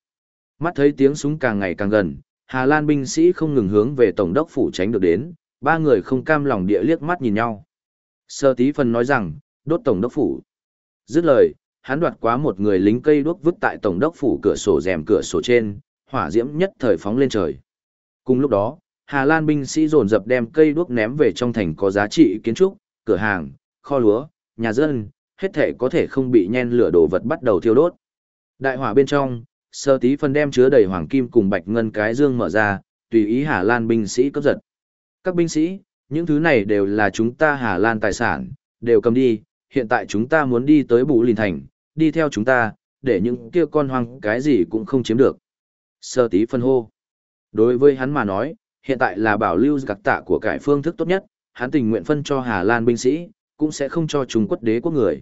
Mắt thấy tiếng súng càng ngày càng gần, Hà Lan binh sĩ không ngừng hướng về tổng đốc phủ tránh được đến, ba người không cam lòng địa liếc mắt nhìn nhau. Sơ tí phần nói rằng, đốt tổng đốc phủ. Dứt lời, hắn đoạt quá một người lính cây đuốc vứt tại tổng đốc phủ cửa sổ rèm cửa sổ trên, hỏa diễm nhất thời phóng lên trời. Cùng lúc đó, Hà Lan binh sĩ dồn dập đem cây đuốc ném về trong thành có giá trị kiến trúc, cửa hàng, kho lúa, nhà dân, hết thể có thể không bị nhen lửa đồ vật bắt đầu thiêu đốt. Đại hỏa bên trong, sơ tí phần đem chứa đầy hoàng kim cùng bạch ngân cái dương mở ra, tùy ý Hà Lan binh sĩ cấp giật. Các binh sĩ, những thứ này đều là chúng ta Hà Lan tài sản, đều cầm đi, hiện tại chúng ta muốn đi tới Bù Lìn Thành, đi theo chúng ta, để những kia con hoang cái gì cũng không chiếm được. Sơ tí phân hô. Đối với hắn mà nói, hiện tại là bảo lưu gạc tạ của cải phương thức tốt nhất, hắn tình nguyện phân cho Hà Lan binh sĩ, cũng sẽ không cho Trung Quốc đế quốc người.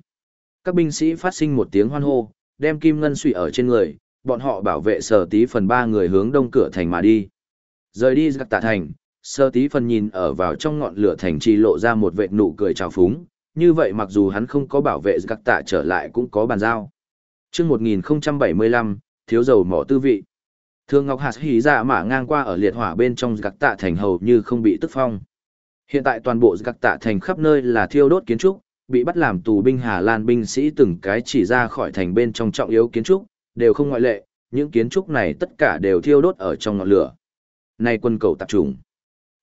Các binh sĩ phát sinh một tiếng hoan hô, đem kim ngân suy ở trên người, bọn họ bảo vệ sở tí phần ba người hướng đông cửa thành mà đi. Rời đi gạc tạ thành, sơ tí phần nhìn ở vào trong ngọn lửa thành trì lộ ra một vệt nụ cười trào phúng, như vậy mặc dù hắn không có bảo vệ gạc tạ trở lại cũng có bàn giao. Trước 1075, thiếu dầu mỏ tư vị. Thương Ngọc Hạt hỉ dạ mã ngang qua ở liệt hỏa bên trong gạc tạ thành hầu như không bị tức phong. Hiện tại toàn bộ gạc tạ thành khắp nơi là thiêu đốt kiến trúc, bị bắt làm tù binh Hà Lan binh sĩ từng cái chỉ ra khỏi thành bên trong trọng yếu kiến trúc, đều không ngoại lệ, những kiến trúc này tất cả đều thiêu đốt ở trong ngọn lửa. Này quân cầu tập trung.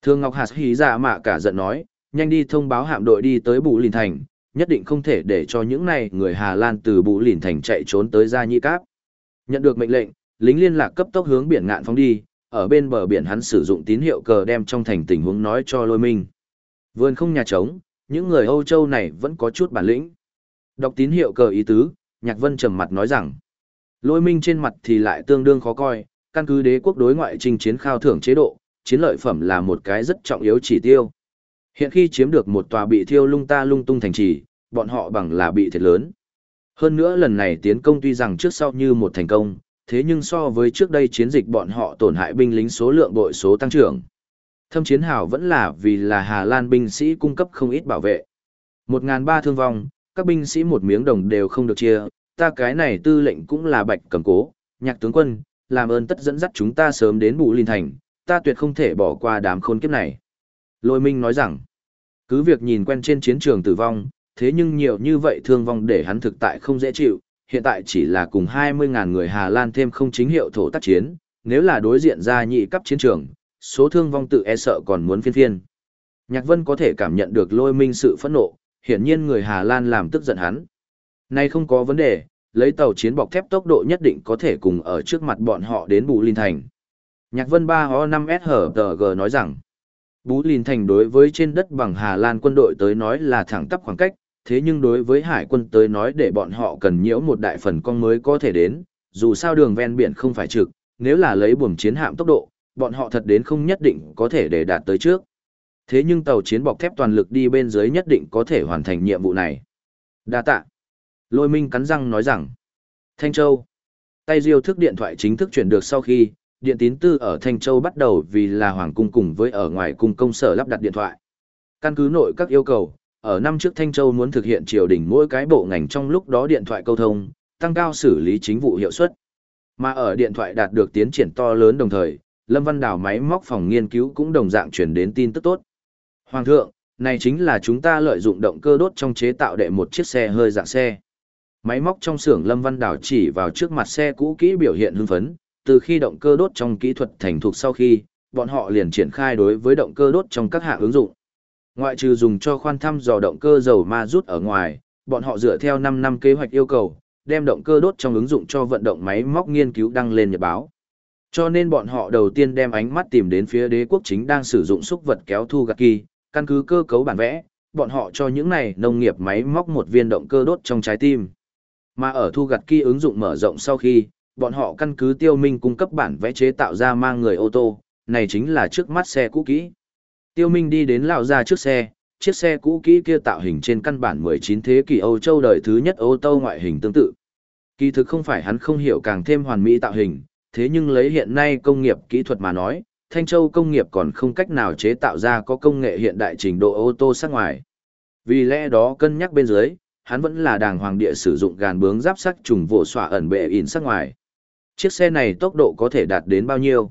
Thương Ngọc Hạt hí dạ mạ cả giận nói, nhanh đi thông báo hạm đội đi tới Bù Lìn Thành, nhất định không thể để cho những này người Hà Lan từ Bù Lìn Thành chạy trốn tới Gia Nhĩ Cáp. Nhận được mệnh lệnh, lính liên lạc cấp tốc hướng biển ngạn phóng đi, ở bên bờ biển hắn sử dụng tín hiệu cờ đem trong thành tình huống nói cho lôi minh. Vườn không nhà trống, những người Âu Châu này vẫn có chút bản lĩnh. Đọc tín hiệu cờ ý tứ, Nhạc Vân trầm mặt nói rằng, lôi minh trên mặt thì lại tương đương khó coi, căn cứ đế quốc đối ngoại trình chiến khao thưởng chế độ, chiến lợi phẩm là một cái rất trọng yếu chỉ tiêu. Hiện khi chiếm được một tòa bị thiêu lung ta lung tung thành trì, bọn họ bằng là bị thiệt lớn. Hơn nữa lần này tiến công tuy rằng trước sau như một thành công, thế nhưng so với trước đây chiến dịch bọn họ tổn hại binh lính số lượng bội số tăng trưởng. Thâm chiến hào vẫn là vì là Hà Lan binh sĩ cung cấp không ít bảo vệ. Một ngàn ba thương vong, các binh sĩ một miếng đồng đều không được chia, ta cái này tư lệnh cũng là bạch cầm cố, nhạc tướng quân, làm ơn tất dẫn dắt chúng ta sớm đến bù linh thành, ta tuyệt không thể bỏ qua đám khôn kiếp này. Lôi Minh nói rằng, cứ việc nhìn quen trên chiến trường tử vong, thế nhưng nhiều như vậy thương vong để hắn thực tại không dễ chịu, hiện tại chỉ là cùng 20.000 người Hà Lan thêm không chính hiệu thổ tác chiến, nếu là đối diện ra nhị cấp chiến trường, số thương vong tự e sợ còn muốn phiên phiên. Nhạc Vân có thể cảm nhận được lôi minh sự phẫn nộ, hiển nhiên người Hà Lan làm tức giận hắn. Nay không có vấn đề, lấy tàu chiến bọc thép tốc độ nhất định có thể cùng ở trước mặt bọn họ đến Bù Linh Thành. Nhạc Vân 3 ho 5 s hở nói rằng, Bú Lìn Thành đối với trên đất bằng Hà Lan quân đội tới nói là thẳng tắp khoảng cách, thế nhưng đối với hải quân tới nói để bọn họ cần nhiễu một đại phần con mới có thể đến, dù sao đường ven biển không phải trực, nếu là lấy buồm chiến hạm tốc độ, bọn họ thật đến không nhất định có thể để đạt tới trước. Thế nhưng tàu chiến bọc thép toàn lực đi bên dưới nhất định có thể hoàn thành nhiệm vụ này. Đa tạ. Lôi Minh cắn răng nói rằng, Thanh Châu. Tay diêu thức điện thoại chính thức chuyển được sau khi, điện tín tư ở Thanh Châu bắt đầu vì là Hoàng cung cùng với ở ngoài cung công sở lắp đặt điện thoại. Căn cứ nội các yêu cầu, ở năm trước Thanh Châu muốn thực hiện triều đình mỗi cái bộ ngành trong lúc đó điện thoại câu thông, tăng cao xử lý chính vụ hiệu suất. Mà ở điện thoại đạt được tiến triển to lớn đồng thời, Lâm Văn Đào máy móc phòng nghiên cứu cũng đồng dạng truyền đến tin tức tốt. Hoàng thượng, này chính là chúng ta lợi dụng động cơ đốt trong chế tạo đệ một chiếc xe hơi dạng xe. Máy móc trong xưởng Lâm Văn Đào chỉ vào trước mặt xe cũ kỹ biểu hiện hưng phấn, từ khi động cơ đốt trong kỹ thuật thành thục sau khi, bọn họ liền triển khai đối với động cơ đốt trong các hạng ứng dụng. Ngoại trừ dùng cho khoan thăm dò động cơ dầu ma rút ở ngoài, bọn họ dựa theo 5 năm kế hoạch yêu cầu, đem động cơ đốt trong ứng dụng cho vận động máy móc nghiên cứu đăng lên nhật báo. Cho nên bọn họ đầu tiên đem ánh mắt tìm đến phía đế quốc chính đang sử dụng xúc vật kéo thu gạt kỳ, căn cứ cơ cấu bản vẽ, bọn họ cho những này nông nghiệp máy móc một viên động cơ đốt trong trái tim. Mà ở thu gặt kỳ ứng dụng mở rộng sau khi, bọn họ căn cứ tiêu minh cung cấp bản vẽ chế tạo ra mang người ô tô, này chính là trước mắt xe cũ kỹ. Tiêu minh đi đến lão ra trước xe, chiếc xe cũ kỹ kia tạo hình trên căn bản 19 thế kỷ Âu Châu đời thứ nhất ô tô ngoại hình tương tự. Kỳ thực không phải hắn không hiểu càng thêm hoàn mỹ tạo hình, thế nhưng lấy hiện nay công nghiệp kỹ thuật mà nói, Thanh Châu công nghiệp còn không cách nào chế tạo ra có công nghệ hiện đại trình độ ô tô sắc ngoài. Vì lẽ đó cân nhắc bên dưới, hắn vẫn là đàng hoàng địa sử dụng gàn bướng giáp sắc trùng vỗ xỏa ẩn bệ in sắc ngoài. Chiếc xe này tốc độ có thể đạt đến bao nhiêu?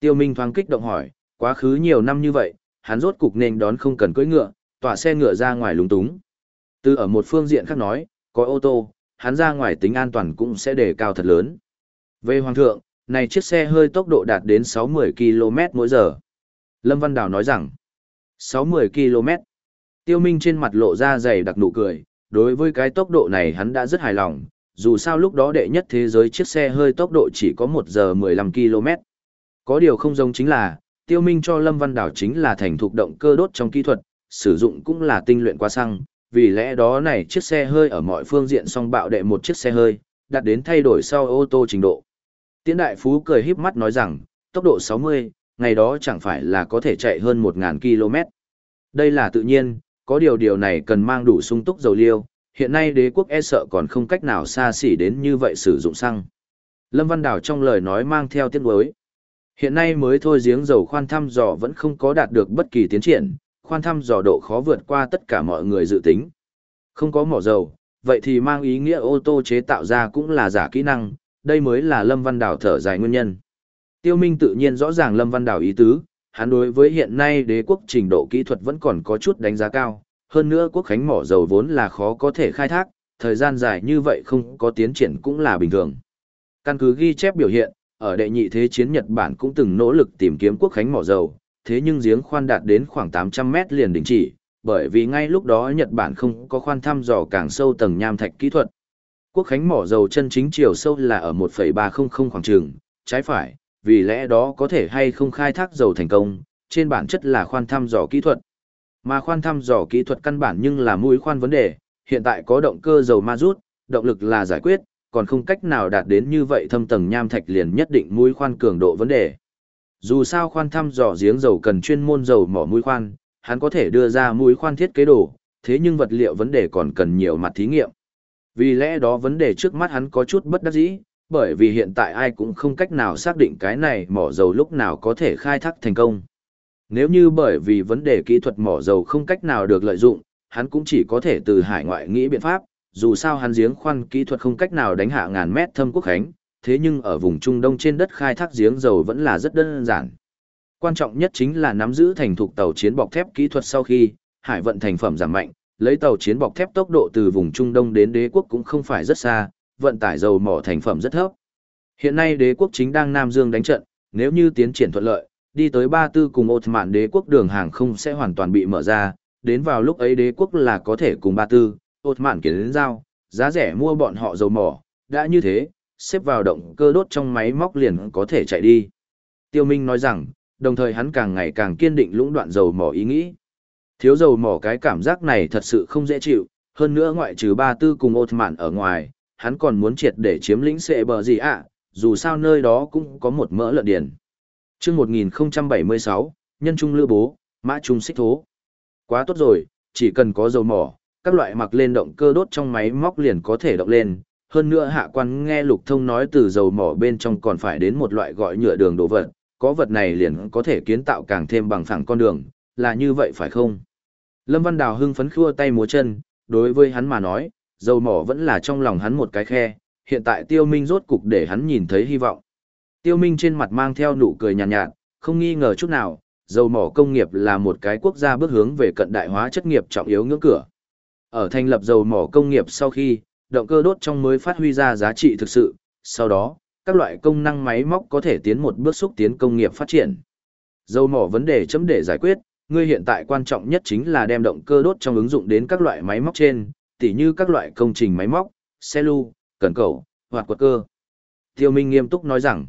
Tiêu Minh thoáng kích động hỏi, quá khứ nhiều năm như vậy, hắn rốt cục nên đón không cần cưỡi ngựa, tỏa xe ngựa ra ngoài lúng túng. Từ ở một phương diện khác nói, có ô tô, hắn ra ngoài tính an toàn cũng sẽ đề cao thật lớn. Về Hoàng thượng, này chiếc xe hơi tốc độ đạt đến 60 km mỗi giờ. Lâm Văn Đào nói rằng, 60 km. Tiêu Minh trên mặt lộ ra dày đặc nụ cười, đối với cái tốc độ này hắn đã rất hài lòng, dù sao lúc đó đệ nhất thế giới chiếc xe hơi tốc độ chỉ có 1 giờ 15 km. Có điều không giống chính là, Tiêu Minh cho Lâm Văn Đảo chính là thành thục động cơ đốt trong kỹ thuật, sử dụng cũng là tinh luyện qua xăng, vì lẽ đó này chiếc xe hơi ở mọi phương diện song bạo đệ một chiếc xe hơi, đạt đến thay đổi sau ô tô trình độ. Tiễn Đại Phú cười híp mắt nói rằng, tốc độ 60, ngày đó chẳng phải là có thể chạy hơn 1.000 km. Đây là tự nhiên, có điều điều này cần mang đủ sung túc dầu liêu, hiện nay đế quốc e sợ còn không cách nào xa xỉ đến như vậy sử dụng xăng. Lâm Văn Đảo trong lời nói mang theo tiếng đối. Hiện nay mới thôi giếng dầu khoan thăm dò vẫn không có đạt được bất kỳ tiến triển, khoan thăm dò độ khó vượt qua tất cả mọi người dự tính. Không có mỏ dầu, vậy thì mang ý nghĩa ô tô chế tạo ra cũng là giả kỹ năng, đây mới là Lâm Văn Đảo thở dài nguyên nhân. Tiêu Minh tự nhiên rõ ràng Lâm Văn Đảo ý tứ, hắn đối với hiện nay đế quốc trình độ kỹ thuật vẫn còn có chút đánh giá cao, hơn nữa quốc khánh mỏ dầu vốn là khó có thể khai thác, thời gian dài như vậy không có tiến triển cũng là bình thường. Căn cứ ghi chép biểu hiện, ở đệ nhị thế chiến Nhật Bản cũng từng nỗ lực tìm kiếm quốc khánh mỏ dầu, thế nhưng giếng khoan đạt đến khoảng 800 mét liền đình chỉ, bởi vì ngay lúc đó Nhật Bản không có khoan thăm dò càng sâu tầng nham thạch kỹ thuật. Quốc khánh mỏ dầu chân chính chiều sâu là ở 1,300 khoảng trường, trái phải, vì lẽ đó có thể hay không khai thác dầu thành công, trên bản chất là khoan thăm dò kỹ thuật. Mà khoan thăm dò kỹ thuật căn bản nhưng là mũi khoan vấn đề, hiện tại có động cơ dầu ma rút, động lực là giải quyết, còn không cách nào đạt đến như vậy thâm tầng nham thạch liền nhất định mũi khoan cường độ vấn đề. Dù sao khoan thăm dò giếng dầu cần chuyên môn dầu mỏ mũi khoan, hắn có thể đưa ra mũi khoan thiết kế đồ, thế nhưng vật liệu vấn đề còn cần nhiều mặt thí nghiệm. Vì lẽ đó vấn đề trước mắt hắn có chút bất đắc dĩ, bởi vì hiện tại ai cũng không cách nào xác định cái này mỏ dầu lúc nào có thể khai thác thành công. Nếu như bởi vì vấn đề kỹ thuật mỏ dầu không cách nào được lợi dụng, hắn cũng chỉ có thể từ hải ngoại nghĩ biện pháp, dù sao hắn giếng khoan kỹ thuật không cách nào đánh hạ ngàn mét thâm quốc khánh, thế nhưng ở vùng Trung Đông trên đất khai thác giếng dầu vẫn là rất đơn giản. Quan trọng nhất chính là nắm giữ thành thục tàu chiến bọc thép kỹ thuật sau khi, hải vận thành phẩm giảm mạnh, lấy tàu chiến bọc thép tốc độ từ vùng Trung Đông đến đế quốc cũng không phải rất xa, vận tải dầu mỏ thành phẩm rất thấp. Hiện nay đế quốc chính đang Nam Dương đánh trận, nếu như tiến triển thuận lợi, đi tới Ba Tư cùng Ột Mạn đế quốc đường hàng không sẽ hoàn toàn bị mở ra, đến vào lúc ấy đế quốc là có thể cùng Ba Tư, Ột Mạn kiến đến giao, giá rẻ mua bọn họ dầu mỏ, đã như thế, xếp vào động cơ đốt trong máy móc liền có thể chạy đi. Tiêu Minh nói rằng, đồng thời hắn càng ngày càng kiên định lũng đoạn dầu mỏ ý nghĩ. Thiếu dầu mỏ cái cảm giác này thật sự không dễ chịu, hơn nữa ngoại trừ ba tư cùng ột mạn ở ngoài, hắn còn muốn triệt để chiếm lĩnh sệ bờ gì ạ, dù sao nơi đó cũng có một mỡ lợn điền. Trước 1076, nhân trung lữ bố, mã trung xích thố. Quá tốt rồi, chỉ cần có dầu mỏ, các loại mặc lên động cơ đốt trong máy móc liền có thể động lên, hơn nữa hạ quan nghe lục thông nói từ dầu mỏ bên trong còn phải đến một loại gọi nhựa đường đồ vật, có vật này liền có thể kiến tạo càng thêm bằng phẳng con đường, là như vậy phải không? Lâm Văn Đào hưng phấn khua tay múa chân, đối với hắn mà nói, dầu mỏ vẫn là trong lòng hắn một cái khe, hiện tại tiêu minh rốt cục để hắn nhìn thấy hy vọng. Tiêu minh trên mặt mang theo nụ cười nhàn nhạt, nhạt, không nghi ngờ chút nào, dầu mỏ công nghiệp là một cái quốc gia bước hướng về cận đại hóa chất nghiệp trọng yếu ngưỡng cửa. Ở thành lập dầu mỏ công nghiệp sau khi, động cơ đốt trong mới phát huy ra giá trị thực sự, sau đó, các loại công năng máy móc có thể tiến một bước xúc tiến công nghiệp phát triển. Dầu mỏ vấn đề chấm để giải quyết, ngươi hiện tại quan trọng nhất chính là đem động cơ đốt trong ứng dụng đến các loại máy móc trên, tỉ như các loại công trình máy móc, xe lưu, cần cầu, hoạt quật cơ. Tiêu Minh nghiêm túc nói rằng,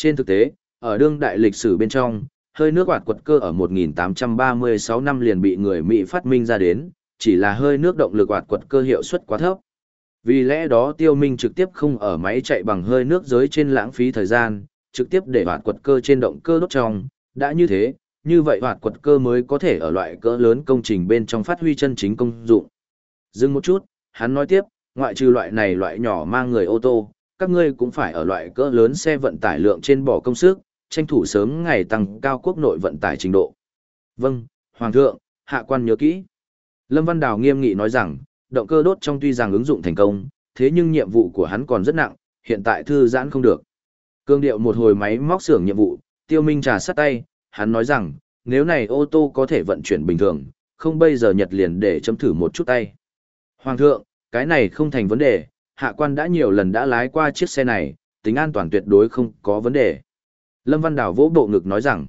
trên thực tế, ở đương đại lịch sử bên trong, hơi nước hoạt quật cơ ở 1836 năm liền bị người Mỹ phát minh ra đến, chỉ là hơi nước động lực hoạt quật cơ hiệu suất quá thấp. Vì lẽ đó tiêu minh trực tiếp không ở máy chạy bằng hơi nước giới trên lãng phí thời gian, trực tiếp để hoạt quật cơ trên động cơ đốt trong, đã như thế, như vậy hoạt quật cơ mới có thể ở loại cỡ lớn công trình bên trong phát huy chân chính công dụng. Dừng một chút, hắn nói tiếp, ngoại trừ loại này loại nhỏ mang người ô tô, các ngươi cũng phải ở loại cỡ lớn xe vận tải lượng trên bỏ công sức, tranh thủ sớm ngày tăng cao quốc nội vận tải trình độ. Vâng, Hoàng thượng, hạ quan nhớ kỹ. Lâm Văn Đào nghiêm nghị nói rằng, động cơ đốt trong tuy rằng ứng dụng thành công, thế nhưng nhiệm vụ của hắn còn rất nặng, hiện tại thư giãn không được. Cương điệu một hồi máy móc xưởng nhiệm vụ, tiêu minh trà sát tay, hắn nói rằng, nếu này ô tô có thể vận chuyển bình thường, không bây giờ nhật liền để chấm thử một chút tay. Hoàng thượng, cái này không thành vấn đề, hạ quan đã nhiều lần đã lái qua chiếc xe này, tính an toàn tuyệt đối không có vấn đề. Lâm Văn Đào vỗ bộ ngực nói rằng,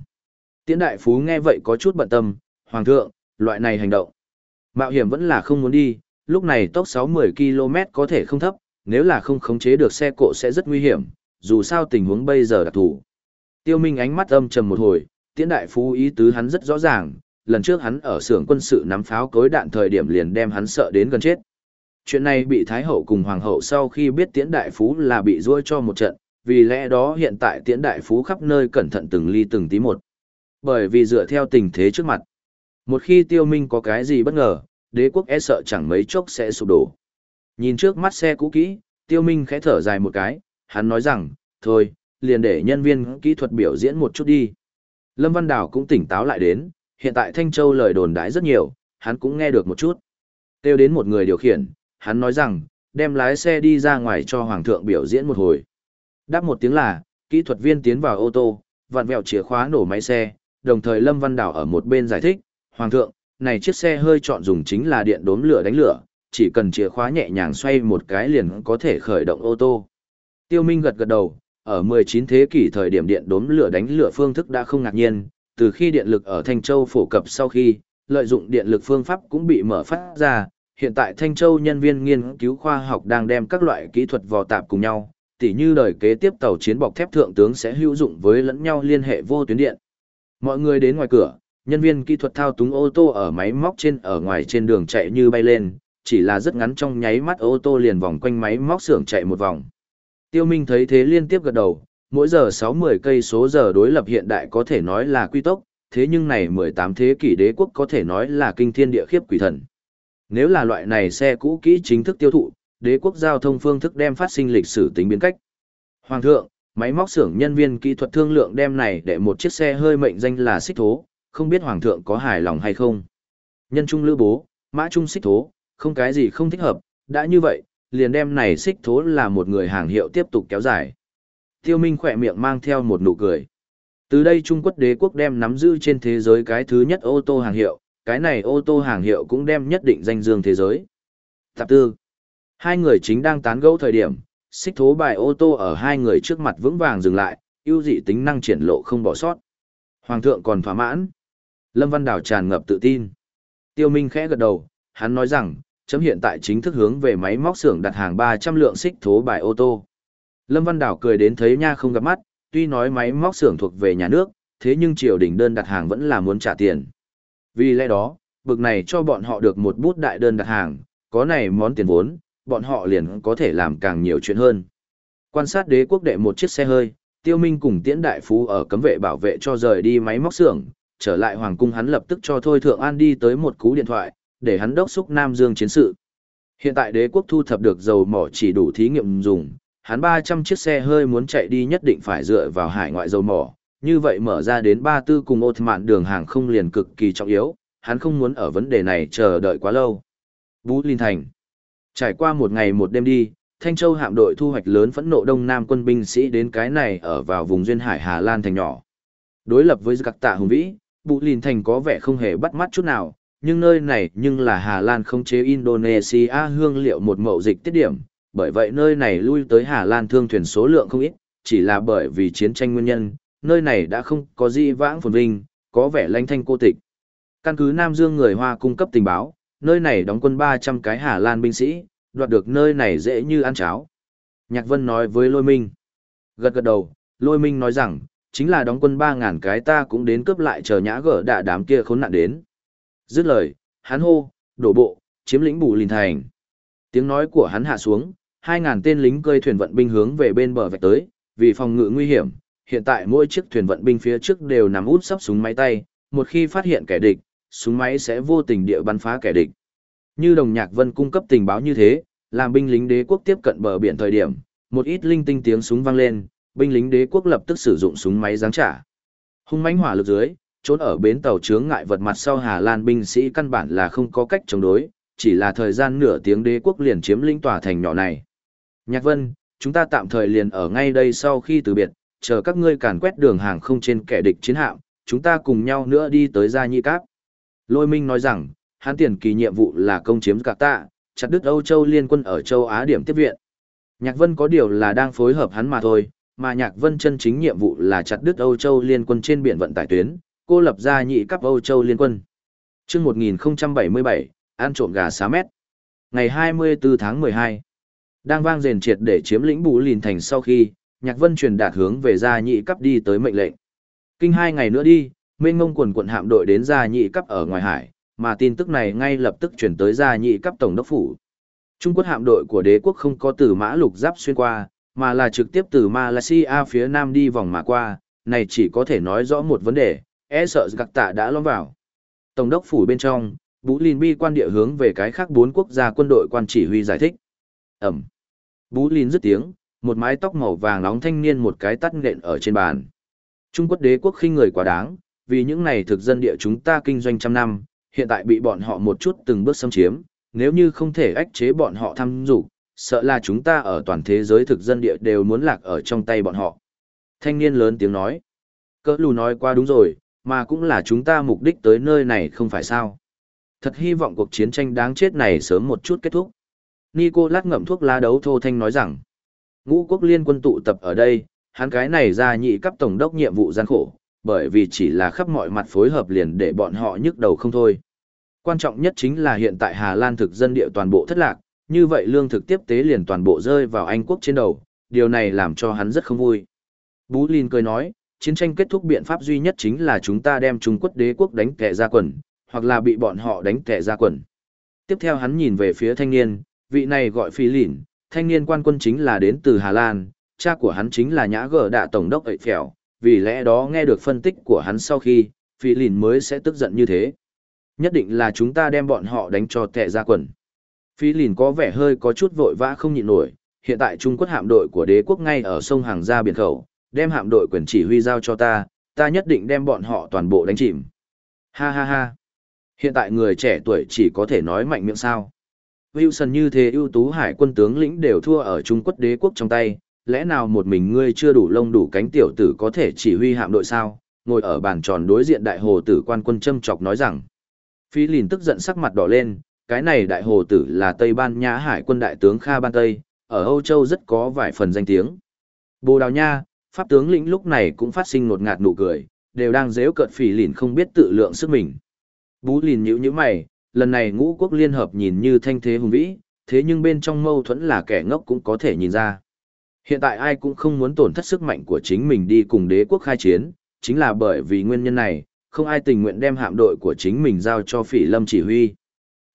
tiễn đại phú nghe vậy có chút bận tâm, hoàng thượng, loại này hành động. Mạo hiểm vẫn là không muốn đi, lúc này tốc 60 km có thể không thấp, nếu là không khống chế được xe cộ sẽ rất nguy hiểm, dù sao tình huống bây giờ đặc thủ. Tiêu Minh ánh mắt âm trầm một hồi, tiễn đại phú ý tứ hắn rất rõ ràng, lần trước hắn ở xưởng quân sự nắm pháo cối đạn thời điểm liền đem hắn sợ đến gần chết. Chuyện này bị Thái Hậu cùng Hoàng Hậu sau khi biết tiễn đại phú là bị ruôi cho một trận, vì lẽ đó hiện tại tiễn đại phú khắp nơi cẩn thận từng ly từng tí một. Bởi vì dựa theo tình thế trước mặt, một khi tiêu minh có cái gì bất ngờ, đế quốc e sợ chẳng mấy chốc sẽ sụp đổ. Nhìn trước mắt xe cũ kỹ, tiêu minh khẽ thở dài một cái, hắn nói rằng, thôi, liền để nhân viên kỹ thuật biểu diễn một chút đi. Lâm Văn Đào cũng tỉnh táo lại đến, hiện tại Thanh Châu lời đồn đãi rất nhiều, hắn cũng nghe được một chút. Tiêu đến một người điều khiển, hắn nói rằng, đem lái xe đi ra ngoài cho Hoàng thượng biểu diễn một hồi. Đáp một tiếng là, kỹ thuật viên tiến vào ô tô, vặn vẹo chìa khóa nổ máy xe, đồng thời Lâm Văn Đảo ở một bên giải thích, Hoàng thượng, này chiếc xe hơi chọn dùng chính là điện đốm lửa đánh lửa, chỉ cần chìa khóa nhẹ nhàng xoay một cái liền có thể khởi động ô tô. Tiêu Minh gật gật đầu, ở 19 thế kỷ thời điểm điện đốm lửa đánh lửa phương thức đã không ngạc nhiên, từ khi điện lực ở Thanh Châu phổ cập sau khi, lợi dụng điện lực phương pháp cũng bị mở phát ra, hiện tại Thanh Châu nhân viên nghiên cứu khoa học đang đem các loại kỹ thuật vò tạp cùng nhau, tỉ như đời kế tiếp tàu chiến bọc thép thượng tướng sẽ hữu dụng với lẫn nhau liên hệ vô tuyến điện. Mọi người đến ngoài cửa, nhân viên kỹ thuật thao túng ô tô ở máy móc trên ở ngoài trên đường chạy như bay lên, chỉ là rất ngắn trong nháy mắt ô tô liền vòng quanh máy móc xưởng chạy một vòng. Tiêu Minh thấy thế liên tiếp gật đầu, mỗi giờ 6-10 cây số giờ đối lập hiện đại có thể nói là quy tốc, thế nhưng này 18 thế kỷ đế quốc có thể nói là kinh thiên địa khiếp quỷ thần. Nếu là loại này xe cũ kỹ chính thức tiêu thụ, đế quốc giao thông phương thức đem phát sinh lịch sử tính biến cách. Hoàng thượng, máy móc xưởng nhân viên kỹ thuật thương lượng đem này để một chiếc xe hơi mệnh danh là xích thố, không biết hoàng thượng có hài lòng hay không. Nhân trung lữ bố, mã trung xích thố, không cái gì không thích hợp, đã như vậy, liền đem này xích thố là một người hàng hiệu tiếp tục kéo dài. Tiêu Minh khỏe miệng mang theo một nụ cười. Từ đây Trung Quốc đế quốc đem nắm giữ trên thế giới cái thứ nhất ô tô hàng hiệu, cái này ô tô hàng hiệu cũng đem nhất định danh dương thế giới. Tập tư. Hai người chính đang tán gẫu thời điểm, xích thố bài ô tô ở hai người trước mặt vững vàng dừng lại, ưu dị tính năng triển lộ không bỏ sót. Hoàng thượng còn thỏa mãn. Lâm Văn Đào tràn ngập tự tin. Tiêu Minh khẽ gật đầu, hắn nói rằng, chấm hiện tại chính thức hướng về máy móc xưởng đặt hàng 300 lượng xích thố bài ô tô. Lâm Văn Đào cười đến thấy nha không gặp mắt, tuy nói máy móc xưởng thuộc về nhà nước, thế nhưng triều đình đơn đặt hàng vẫn là muốn trả tiền. Vì lẽ đó, bực này cho bọn họ được một bút đại đơn đặt hàng, có này món tiền vốn, bọn họ liền có thể làm càng nhiều chuyện hơn. Quan sát đế quốc đệ một chiếc xe hơi, Tiêu Minh cùng Tiễn Đại Phú ở cấm vệ bảo vệ cho rời đi máy móc xưởng, trở lại hoàng cung hắn lập tức cho Thôi Thượng An đi tới một cú điện thoại, để hắn đốc xúc Nam Dương chiến sự. Hiện tại đế quốc thu thập được dầu mỏ chỉ đủ thí nghiệm dùng, hắn 300 chiếc xe hơi muốn chạy đi nhất định phải dựa vào hải ngoại dầu mỏ, như vậy mở ra đến ba tư cùng ột mạn đường hàng không liền cực kỳ trọng yếu, hắn không muốn ở vấn đề này chờ đợi quá lâu. Vũ Linh Thành Trải qua một ngày một đêm đi, Thanh Châu hạm đội thu hoạch lớn phẫn nộ Đông Nam quân binh sĩ đến cái này ở vào vùng duyên hải Hà Lan thành nhỏ. Đối lập với các tạ hùng vĩ, vũ linh Thành có vẻ không hề bắt mắt chút nào, nhưng nơi này nhưng là Hà Lan không chế Indonesia hương liệu một mậu dịch tiết điểm, bởi vậy nơi này lui tới Hà Lan thương thuyền số lượng không ít, chỉ là bởi vì chiến tranh nguyên nhân, nơi này đã không có gì vãng phồn vinh, có vẻ lanh thanh cô tịch. Căn cứ Nam Dương người Hoa cung cấp tình báo, nơi này đóng quân 300 cái Hà Lan binh sĩ, đoạt được nơi này dễ như ăn cháo. Nhạc Vân nói với Lôi Minh. Gật gật đầu, Lôi Minh nói rằng, chính là đóng quân 3.000 cái ta cũng đến cướp lại chờ nhã gở đạ đám kia khốn nạn đến. Dứt lời, hắn hô, đổ bộ, chiếm lĩnh bù lìn thành. Tiếng nói của hắn hạ xuống, 2.000 tên lính cơi thuyền vận binh hướng về bên bờ vạch tới, vì phòng ngự nguy hiểm, hiện tại mỗi chiếc thuyền vận binh phía trước đều nằm út sắp súng máy tay, một khi phát hiện kẻ địch, súng máy sẽ vô tình địa bắn phá kẻ địch. Như đồng nhạc vân cung cấp tình báo như thế, làm binh lính đế quốc tiếp cận bờ biển thời điểm, một ít linh tinh tiếng súng vang lên, binh lính đế quốc lập tức sử dụng súng máy giáng trả. Hung mãnh hỏa lực dưới, trốn ở bến tàu chướng ngại vật mặt sau Hà Lan binh sĩ căn bản là không có cách chống đối, chỉ là thời gian nửa tiếng đế quốc liền chiếm lĩnh tòa thành nhỏ này. Nhạc Vân, chúng ta tạm thời liền ở ngay đây sau khi từ biệt, chờ các ngươi càn quét đường hàng không trên kẻ địch chiến hạm, chúng ta cùng nhau nữa đi tới Gia Nhi Cáp. Lôi Minh nói rằng, hắn tiền kỳ nhiệm vụ là công chiếm cả Tạ, chặt đứt Âu Châu liên quân ở châu Á điểm tiếp viện. Nhạc Vân có điều là đang phối hợp hắn mà thôi, mà Nhạc Vân chân chính nhiệm vụ là chặt đứt Âu Châu liên quân trên biển vận tải tuyến, cô lập ra nhị cấp Âu Châu liên quân. Chương 1077, ăn trộm gà xá mét. Ngày 24 tháng 12, đang vang rền triệt để chiếm lĩnh Bù Lìn thành sau khi, Nhạc Vân truyền đạt hướng về gia nhị cấp đi tới mệnh lệnh. Kinh hai ngày nữa đi, mênh ngông quần quận hạm đội đến gia nhị cấp ở ngoài hải, mà tin tức này ngay lập tức chuyển tới gia nhị cấp tổng đốc phủ. Trung Quốc hạm đội của đế quốc không có từ mã lục giáp xuyên qua, mà là trực tiếp từ Malaysia phía nam đi vòng mà qua, này chỉ có thể nói rõ một vấn đề, e sợ gạc tạ đã lõm vào. Tổng đốc phủ bên trong, Bú Linh bi quan địa hướng về cái khác bốn quốc gia quân đội quan chỉ huy giải thích. Ẩm. Bú Linh dứt tiếng, một mái tóc màu vàng nóng thanh niên một cái tắt nện ở trên bàn. Trung Quốc đế quốc khinh người quá đáng, vì những này thực dân địa chúng ta kinh doanh trăm năm, hiện tại bị bọn họ một chút từng bước xâm chiếm, nếu như không thể ách chế bọn họ tham dục, sợ là chúng ta ở toàn thế giới thực dân địa đều muốn lạc ở trong tay bọn họ. Thanh niên lớn tiếng nói. Cỡ lù nói qua đúng rồi, mà cũng là chúng ta mục đích tới nơi này không phải sao. Thật hy vọng cuộc chiến tranh đáng chết này sớm một chút kết thúc. Nico lát ngậm thuốc lá đấu thô thanh nói rằng, ngũ quốc liên quân tụ tập ở đây, hắn cái này ra nhị cấp tổng đốc nhiệm vụ gian khổ, bởi vì chỉ là khắp mọi mặt phối hợp liền để bọn họ nhức đầu không thôi. Quan trọng nhất chính là hiện tại Hà Lan thực dân địa toàn bộ thất lạc, như vậy lương thực tiếp tế liền toàn bộ rơi vào Anh quốc trên đầu, điều này làm cho hắn rất không vui. Bú Linh cười nói, chiến tranh kết thúc biện pháp duy nhất chính là chúng ta đem Trung Quốc đế quốc đánh kẻ ra quần, hoặc là bị bọn họ đánh kẻ ra quần. Tiếp theo hắn nhìn về phía thanh niên, vị này gọi Phi Lìn, thanh niên quan quân chính là đến từ Hà Lan, cha của hắn chính là nhã gờ đạ tổng đốc ấy phèo, vì lẽ đó nghe được phân tích của hắn sau khi, Phi Lìn mới sẽ tức giận như thế. Nhất định là chúng ta đem bọn họ đánh cho tệ ra quần. Phi Lìn có vẻ hơi có chút vội vã không nhịn nổi, hiện tại Trung Quốc hạm đội của đế quốc ngay ở sông Hàng Gia biển khẩu, đem hạm đội quyền chỉ huy giao cho ta, ta nhất định đem bọn họ toàn bộ đánh chìm. Ha ha ha. Hiện tại người trẻ tuổi chỉ có thể nói mạnh miệng sao. Wilson như thế ưu tú hải quân tướng lĩnh đều thua ở Trung Quốc đế quốc trong tay, lẽ nào một mình ngươi chưa đủ lông đủ cánh tiểu tử có thể chỉ huy hạm đội sao? Ngồi ở bàn tròn đối diện đại hồ tử quan quân châm chọc nói rằng. Phi lìn tức giận sắc mặt đỏ lên, cái này đại hồ tử là Tây Ban nha hải quân đại tướng Kha Ban Tây, ở Âu Châu rất có vài phần danh tiếng. Bồ Đào Nha, Pháp tướng lĩnh lúc này cũng phát sinh ngột ngạt nụ cười, đều đang dễu cợt phỉ lìn không biết tự lượng sức mình. Bú lìn nhíu nhíu mày, lần này ngũ quốc liên hợp nhìn như thanh thế hùng vĩ, thế nhưng bên trong mâu thuẫn là kẻ ngốc cũng có thể nhìn ra. Hiện tại ai cũng không muốn tổn thất sức mạnh của chính mình đi cùng đế quốc khai chiến, chính là bởi vì nguyên nhân này, không ai tình nguyện đem hạm đội của chính mình giao cho phỉ lâm chỉ huy.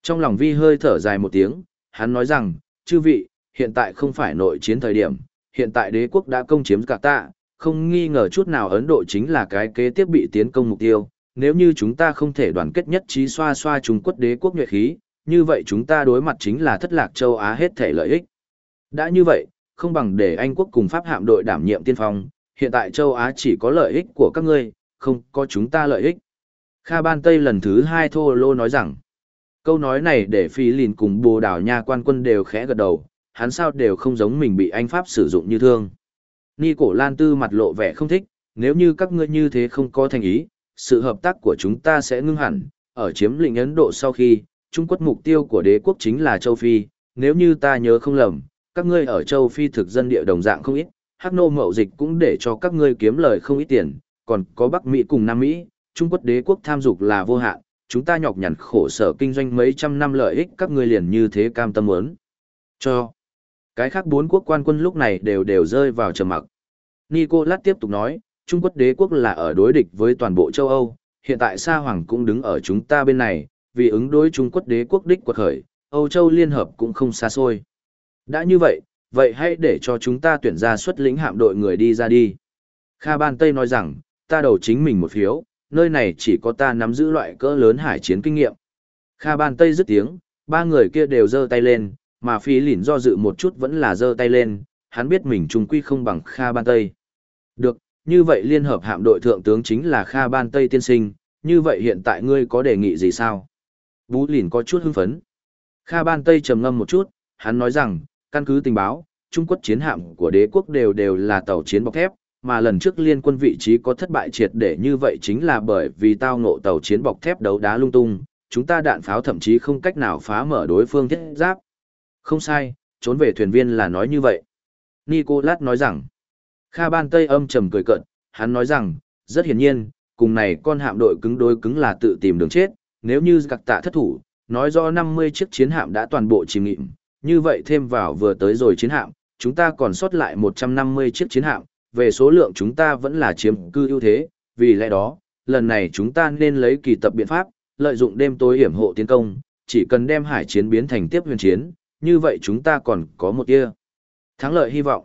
Trong lòng vi hơi thở dài một tiếng, hắn nói rằng, chư vị, hiện tại không phải nội chiến thời điểm, hiện tại đế quốc đã công chiếm cả tạ, không nghi ngờ chút nào Ấn Độ chính là cái kế tiếp bị tiến công mục tiêu. Nếu như chúng ta không thể đoàn kết nhất trí xoa xoa Trung Quốc đế quốc nhuệ khí, như vậy chúng ta đối mặt chính là thất lạc châu Á hết thể lợi ích. Đã như vậy, không bằng để Anh quốc cùng Pháp hạm đội đảm nhiệm tiên phong, hiện tại châu Á chỉ có lợi ích của các ngươi, không có chúng ta lợi ích. Kha Ban Tây lần thứ hai thô lô nói rằng, câu nói này để Phi Lìn cùng Bồ Đào Nha quan quân đều khẽ gật đầu, hắn sao đều không giống mình bị anh Pháp sử dụng như thương. Ni cổ Lan Tư mặt lộ vẻ không thích, nếu như các ngươi như thế không có thành ý, sự hợp tác của chúng ta sẽ ngưng hẳn, ở chiếm lĩnh Ấn Độ sau khi, Trung Quốc mục tiêu của đế quốc chính là châu Phi, nếu như ta nhớ không lầm, các ngươi ở châu Phi thực dân địa đồng dạng không ít, Hắc nô mậu dịch cũng để cho các ngươi kiếm lời không ít tiền, còn có Bắc Mỹ cùng Nam Mỹ, Trung Quốc đế quốc tham dục là vô hạn, chúng ta nhọc nhằn khổ sở kinh doanh mấy trăm năm lợi ích các ngươi liền như thế cam tâm muốn. Cho. Cái khác bốn quốc quan quân lúc này đều đều rơi vào trầm mặc. Nicolas tiếp tục nói, Trung Quốc đế quốc là ở đối địch với toàn bộ châu Âu, hiện tại Sa Hoàng cũng đứng ở chúng ta bên này, vì ứng đối Trung Quốc đế quốc đích quật khởi, Âu Châu Liên Hợp cũng không xa xôi. Đã như vậy, vậy hãy để cho chúng ta tuyển ra xuất lĩnh hạm đội người đi ra đi. Kha Ban Tây nói rằng, ta đầu chính mình một phiếu, nơi này chỉ có ta nắm giữ loại cỡ lớn hải chiến kinh nghiệm. Kha Ban Tây dứt tiếng, ba người kia đều giơ tay lên, mà phi lỉn do dự một chút vẫn là giơ tay lên, hắn biết mình trung quy không bằng Kha Ban Tây. Được, như vậy liên hợp hạm đội thượng tướng chính là Kha Ban Tây tiên sinh, như vậy hiện tại ngươi có đề nghị gì sao? Bú lìn có chút hưng phấn. Kha Ban Tây trầm ngâm một chút, hắn nói rằng, căn cứ tình báo, Trung Quốc chiến hạm của đế quốc đều đều là tàu chiến bọc thép, mà lần trước liên quân vị trí có thất bại triệt để như vậy chính là bởi vì tao ngộ tàu chiến bọc thép đấu đá lung tung, chúng ta đạn pháo thậm chí không cách nào phá mở đối phương thiết giáp, không sai, trốn về thuyền viên là nói như vậy. Nicolas nói rằng, Kha Ban Tây âm trầm cười cợt, hắn nói rằng, rất hiển nhiên, cùng này con hạm đội cứng đối cứng là tự tìm đường chết, nếu như gặc tạ thất thủ, nói rõ 50 chiếc chiến hạm đã toàn bộ chìm nghịm, như vậy thêm vào vừa tới rồi chiến hạm, chúng ta còn sót lại 150 chiếc chiến hạm, về số lượng chúng ta vẫn là chiếm cư ưu thế, vì lẽ đó, lần này chúng ta nên lấy kỳ tập biện pháp, lợi dụng đêm tối hiểm hộ tiến công, chỉ cần đem hải chiến biến thành tiếp huyền chiến, như vậy chúng ta còn có một tia thắng lợi hy vọng.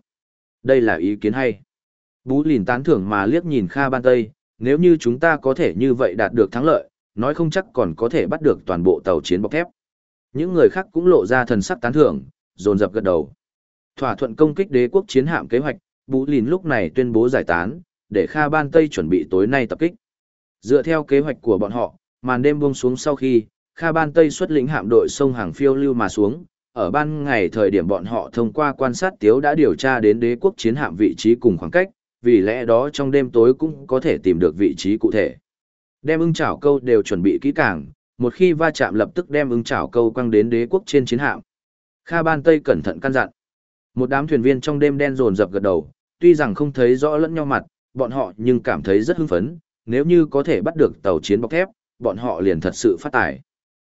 Đây là ý kiến hay. Bú lìn tán thưởng mà liếc nhìn Kha Ban Tây, nếu như chúng ta có thể như vậy đạt được thắng lợi, nói không chắc còn có thể bắt được toàn bộ tàu chiến bọc thép. Những người khác cũng lộ ra thần sắc tán thưởng, dồn dập gật đầu. Thỏa thuận công kích đế quốc chiến hạm kế hoạch, Bú lìn lúc này tuyên bố giải tán, để Kha Ban Tây chuẩn bị tối nay tập kích. Dựa theo kế hoạch của bọn họ, màn đêm buông xuống sau khi, Kha Ban Tây xuất lĩnh hạm đội sông hàng phiêu lưu mà xuống, ở ban ngày thời điểm bọn họ thông qua quan sát tiếu đã điều tra đến đế quốc chiến hạm vị trí cùng khoảng cách, vì lẽ đó trong đêm tối cũng có thể tìm được vị trí cụ thể. Đem ưng chảo câu đều chuẩn bị kỹ càng, một khi va chạm lập tức đem ưng chảo câu quăng đến đế quốc trên chiến hạm. Kha Ban Tây cẩn thận căn dặn. Một đám thuyền viên trong đêm đen rồn rập gật đầu, tuy rằng không thấy rõ lẫn nhau mặt, bọn họ nhưng cảm thấy rất hưng phấn, nếu như có thể bắt được tàu chiến bọc thép, bọn họ liền thật sự phát tài.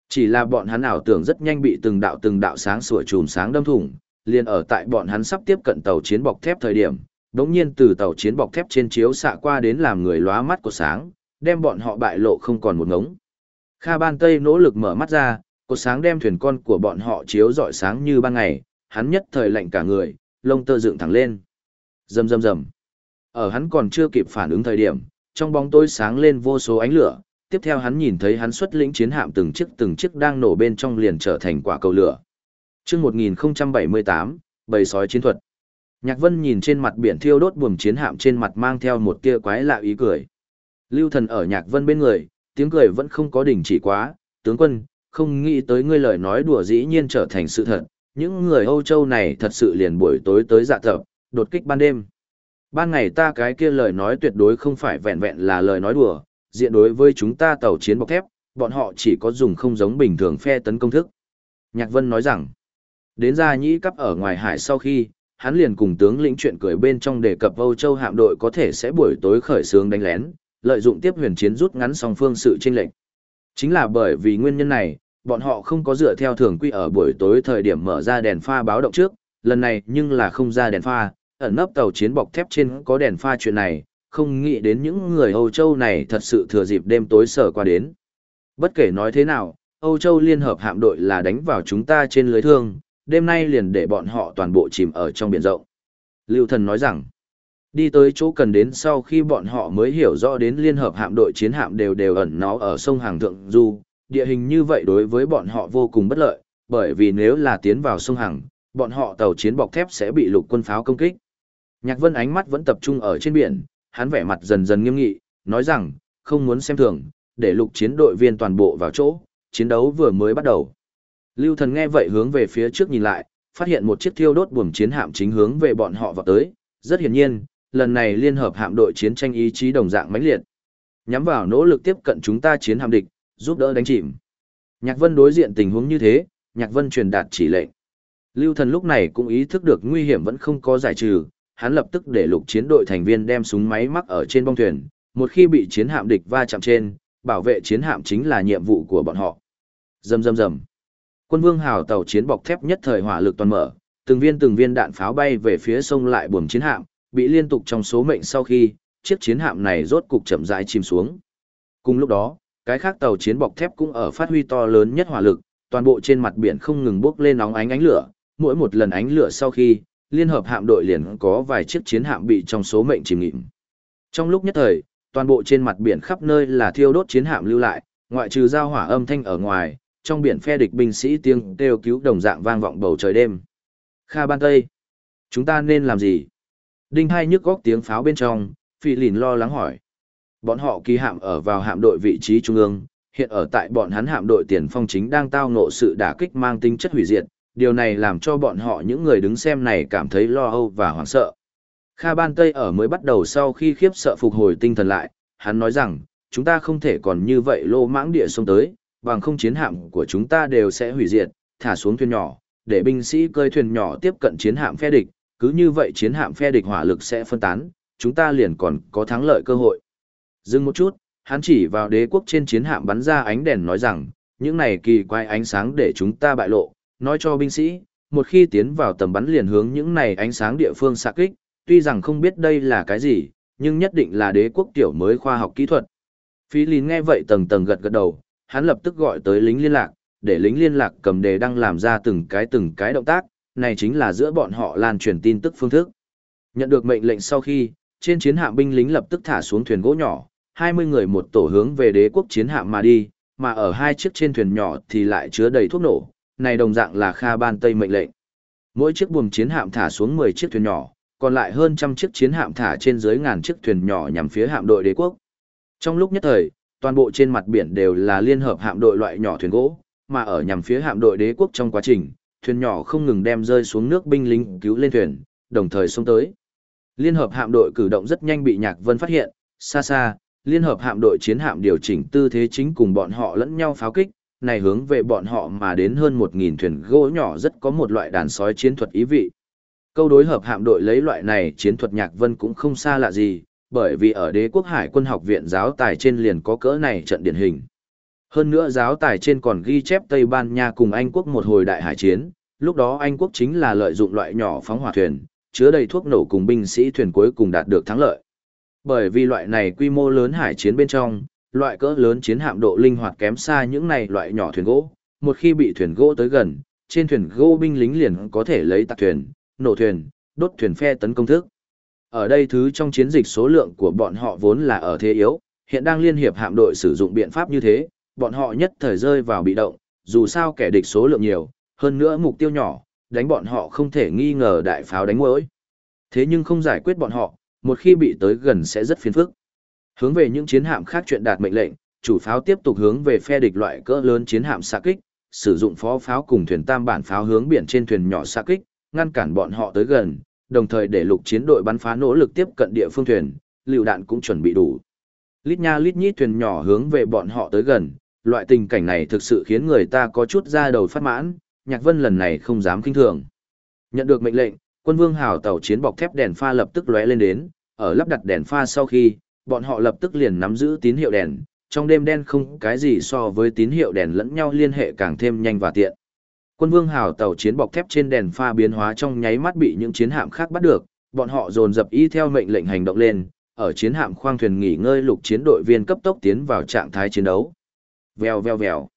Chỉ là bọn hắn ảo tưởng rất nhanh bị từng đạo từng đạo sáng sủa chùm sáng đâm thủng, liền ở tại bọn hắn sắp tiếp cận tàu chiến bọc thép thời điểm, đống nhiên từ tàu chiến bọc thép trên chiếu xạ qua đến làm người lóa mắt của sáng, đem bọn họ bại lộ không còn một ngống. Kha Ban Tây nỗ lực mở mắt ra, cột sáng đem thuyền con của bọn họ chiếu rọi sáng như ban ngày, hắn nhất thời lạnh cả người, lông tơ dựng thẳng lên. Rầm rầm rầm. Ở hắn còn chưa kịp phản ứng thời điểm, trong bóng tối sáng lên vô số ánh lửa, tiếp theo hắn nhìn thấy hắn xuất lĩnh chiến hạm từng chiếc từng chiếc đang nổ bên trong liền trở thành quả cầu lửa. Trước 1078, bầy sói chiến thuật. Nhạc Vân nhìn trên mặt biển thiêu đốt buồm chiến hạm trên mặt mang theo một tia quái lạ ý cười. Lưu Thần ở Nhạc Vân bên người, tiếng cười vẫn không có đỉnh chỉ quá, tướng quân, không nghĩ tới ngươi lời nói đùa dĩ nhiên trở thành sự thật, những người Âu Châu này thật sự liền buổi tối tới dạ tập, đột kích ban đêm. Ban ngày ta cái kia lời nói tuyệt đối không phải vẹn vẹn là lời nói đùa, diện đối với chúng ta tàu chiến bọc thép, bọn họ chỉ có dùng không giống bình thường phe tấn công thức. Nhạc Vân nói rằng, đến ra nhĩ cấp ở ngoài hải sau khi, hắn liền cùng tướng lĩnh chuyện cười bên trong đề cập Âu Châu hạm đội có thể sẽ buổi tối khởi xướng đánh lén, lợi dụng tiếp huyền chiến rút ngắn song phương sự chênh lệnh. Chính là bởi vì nguyên nhân này, bọn họ không có dựa theo thường quy ở buổi tối thời điểm mở ra đèn pha báo động trước, lần này nhưng là không ra đèn pha, ẩn nấp tàu chiến bọc thép trên có đèn pha chuyện này, không nghĩ đến những người Âu Châu này thật sự thừa dịp đêm tối sở qua đến. Bất kể nói thế nào, Âu Châu liên hợp hạm đội là đánh vào chúng ta trên lưới thương, đêm nay liền để bọn họ toàn bộ chìm ở trong biển rộng. Lưu thần nói rằng, đi tới chỗ cần đến sau khi bọn họ mới hiểu rõ đến liên hợp hạm đội chiến hạm đều đều ẩn nó ở sông Hàng Thượng Du, địa hình như vậy đối với bọn họ vô cùng bất lợi, bởi vì nếu là tiến vào sông Hàng, bọn họ tàu chiến bọc thép sẽ bị lục quân pháo công kích. Nhạc Vân ánh mắt vẫn tập trung ở trên biển, hắn vẻ mặt dần dần nghiêm nghị, nói rằng, không muốn xem thường, để lục chiến đội viên toàn bộ vào chỗ, chiến đấu vừa mới bắt đầu. Lưu thần nghe vậy hướng về phía trước nhìn lại, phát hiện một chiếc thiêu đốt buồm chiến hạm chính hướng về bọn họ vào tới, rất hiển nhiên, lần này liên hợp hạm đội chiến tranh ý chí đồng dạng mãnh liệt. Nhắm vào nỗ lực tiếp cận chúng ta chiến hạm địch, giúp đỡ đánh chìm. Nhạc Vân đối diện tình huống như thế, Nhạc Vân truyền đạt chỉ lệnh. Lưu thần lúc này cũng ý thức được nguy hiểm vẫn không có giải trừ, hắn lập tức để lục chiến đội thành viên đem súng máy mắc ở trên bong thuyền, một khi bị chiến hạm địch va chạm trên, bảo vệ chiến hạm chính là nhiệm vụ của bọn họ. Rầm rầm rầm. Quân Vương Hào tàu chiến bọc thép nhất thời hỏa lực toàn mở, từng viên từng viên đạn pháo bay về phía sông lại buồm chiến hạm, bị liên tục trong số mệnh sau khi, chiếc chiến hạm này rốt cục chậm rãi chìm xuống. Cùng lúc đó, cái khác tàu chiến bọc thép cũng ở phát huy to lớn nhất hỏa lực, toàn bộ trên mặt biển không ngừng bốc lên nóng ánh ánh lửa, mỗi một lần ánh lửa sau khi, liên hợp hạm đội liền có vài chiếc chiến hạm bị trong số mệnh chìm nghỉm. Trong lúc nhất thời, toàn bộ trên mặt biển khắp nơi là thiêu đốt chiến hạm lưu lại, ngoại trừ giao hỏa âm thanh ở ngoài, trong biển phe địch binh sĩ tiếng kêu cứu đồng dạng vang vọng bầu trời đêm. Kha Ban Tây, chúng ta nên làm gì? Đinh hai nhức góc tiếng pháo bên trong, Phi Lìn lo lắng hỏi. Bọn họ kỳ hạm ở vào hạm đội vị trí trung ương, hiện ở tại bọn hắn hạm đội tiền phong chính đang tao ngộ sự đả kích mang tính chất hủy diệt, điều này làm cho bọn họ những người đứng xem này cảm thấy lo âu và hoảng sợ. Kha Ban Tây ở mới bắt đầu sau khi khiếp sợ phục hồi tinh thần lại, hắn nói rằng, chúng ta không thể còn như vậy lô mãng địa sông tới, bằng không chiến hạm của chúng ta đều sẽ hủy diệt, thả xuống thuyền nhỏ, để binh sĩ cơi thuyền nhỏ tiếp cận chiến hạm phe địch, Cứ như vậy chiến hạm phe địch hỏa lực sẽ phân tán, chúng ta liền còn có thắng lợi cơ hội. Dừng một chút, hắn chỉ vào đế quốc trên chiến hạm bắn ra ánh đèn nói rằng, những này kỳ quái ánh sáng để chúng ta bại lộ, nói cho binh sĩ, một khi tiến vào tầm bắn liền hướng những này ánh sáng địa phương xạ kích, tuy rằng không biết đây là cái gì, nhưng nhất định là đế quốc tiểu mới khoa học kỹ thuật. Phí Lín nghe vậy tầng tầng gật gật đầu, hắn lập tức gọi tới lính liên lạc, để lính liên lạc cầm đề đăng làm ra từng cái từng cái động tác, này chính là giữa bọn họ lan truyền tin tức phương thức. Nhận được mệnh lệnh sau khi, trên chiến hạm binh lính lập tức thả xuống thuyền gỗ nhỏ, 20 người một tổ hướng về đế quốc chiến hạm mà đi, mà ở hai chiếc trên thuyền nhỏ thì lại chứa đầy thuốc nổ, này đồng dạng là Kha Ban Tây mệnh lệnh. Mỗi chiếc buồm chiến hạm thả xuống 10 chiếc thuyền nhỏ, còn lại hơn trăm chiếc chiến hạm thả trên dưới ngàn chiếc thuyền nhỏ nhằm phía hạm đội đế quốc. Trong lúc nhất thời, toàn bộ trên mặt biển đều là liên hợp hạm đội loại nhỏ thuyền gỗ, mà ở nhằm phía hạm đội đế quốc trong quá trình, thuyền nhỏ không ngừng đem rơi xuống nước binh lính cứu lên thuyền, đồng thời xông tới. Liên hợp hạm đội cử động rất nhanh bị Nhạc Vân phát hiện, xa xa, liên hợp hạm đội chiến hạm điều chỉnh tư thế chính cùng bọn họ lẫn nhau pháo kích, này hướng về bọn họ mà đến hơn 1.000 thuyền gỗ nhỏ rất có một loại đàn sói chiến thuật ý vị. Câu đối hợp hạm đội lấy loại này chiến thuật Nhạc Vân cũng không xa lạ gì, bởi vì ở đế quốc hải quân học viện giáo tài trên liền có cỡ này trận điển hình. Hơn nữa giáo tài trên còn ghi chép Tây Ban Nha cùng Anh quốc một hồi đại hải chiến, lúc đó Anh quốc chính là lợi dụng loại nhỏ phóng hỏa thuyền, chứa đầy thuốc nổ cùng binh sĩ thuyền cuối cùng đạt được thắng lợi. Bởi vì loại này quy mô lớn hải chiến bên trong, loại cỡ lớn chiến hạm độ linh hoạt kém xa những này loại nhỏ thuyền gỗ, một khi bị thuyền gỗ tới gần, trên thuyền gỗ binh lính liền có thể lấy tạc thuyền, nổ thuyền, đốt thuyền phe tấn công thức. Ở đây thứ trong chiến dịch số lượng của bọn họ vốn là ở thế yếu, hiện đang liên hiệp hạm đội sử dụng biện pháp như thế, bọn họ nhất thời rơi vào bị động, dù sao kẻ địch số lượng nhiều, hơn nữa mục tiêu nhỏ, đánh bọn họ không thể nghi ngờ đại pháo đánh mỗi. Thế nhưng không giải quyết bọn họ, một khi bị tới gần sẽ rất phiền phức. Hướng về những chiến hạm khác chuyện đạt mệnh lệnh, chủ pháo tiếp tục hướng về phe địch loại cỡ lớn chiến hạm xạ kích, sử dụng phó pháo cùng thuyền tam bản pháo hướng biển trên thuyền nhỏ xạ kích, ngăn cản bọn họ tới gần, đồng thời để lục chiến đội bắn phá nỗ lực tiếp cận địa phương thuyền, lựu đạn cũng chuẩn bị đủ. Lít nha lít nhít thuyền nhỏ hướng về bọn họ tới gần, loại tình cảnh này thực sự khiến người ta có chút ra đầu phát mãn, Nhạc Vân lần này không dám kinh thường. Nhận được mệnh lệnh, quân vương hào tàu chiến bọc thép đèn pha lập tức lóe lên đến, ở lắp đặt đèn pha sau khi, bọn họ lập tức liền nắm giữ tín hiệu đèn, trong đêm đen không cái gì so với tín hiệu đèn lẫn nhau liên hệ càng thêm nhanh và tiện. Quân vương hào tàu chiến bọc thép trên đèn pha biến hóa trong nháy mắt bị những chiến hạm khác bắt được, bọn họ dồn dập y theo mệnh lệnh hành động lên, ở chiến hạm khoang thuyền nghỉ ngơi lục chiến đội viên cấp tốc tiến vào trạng thái chiến đấu. Vèo vèo vèo.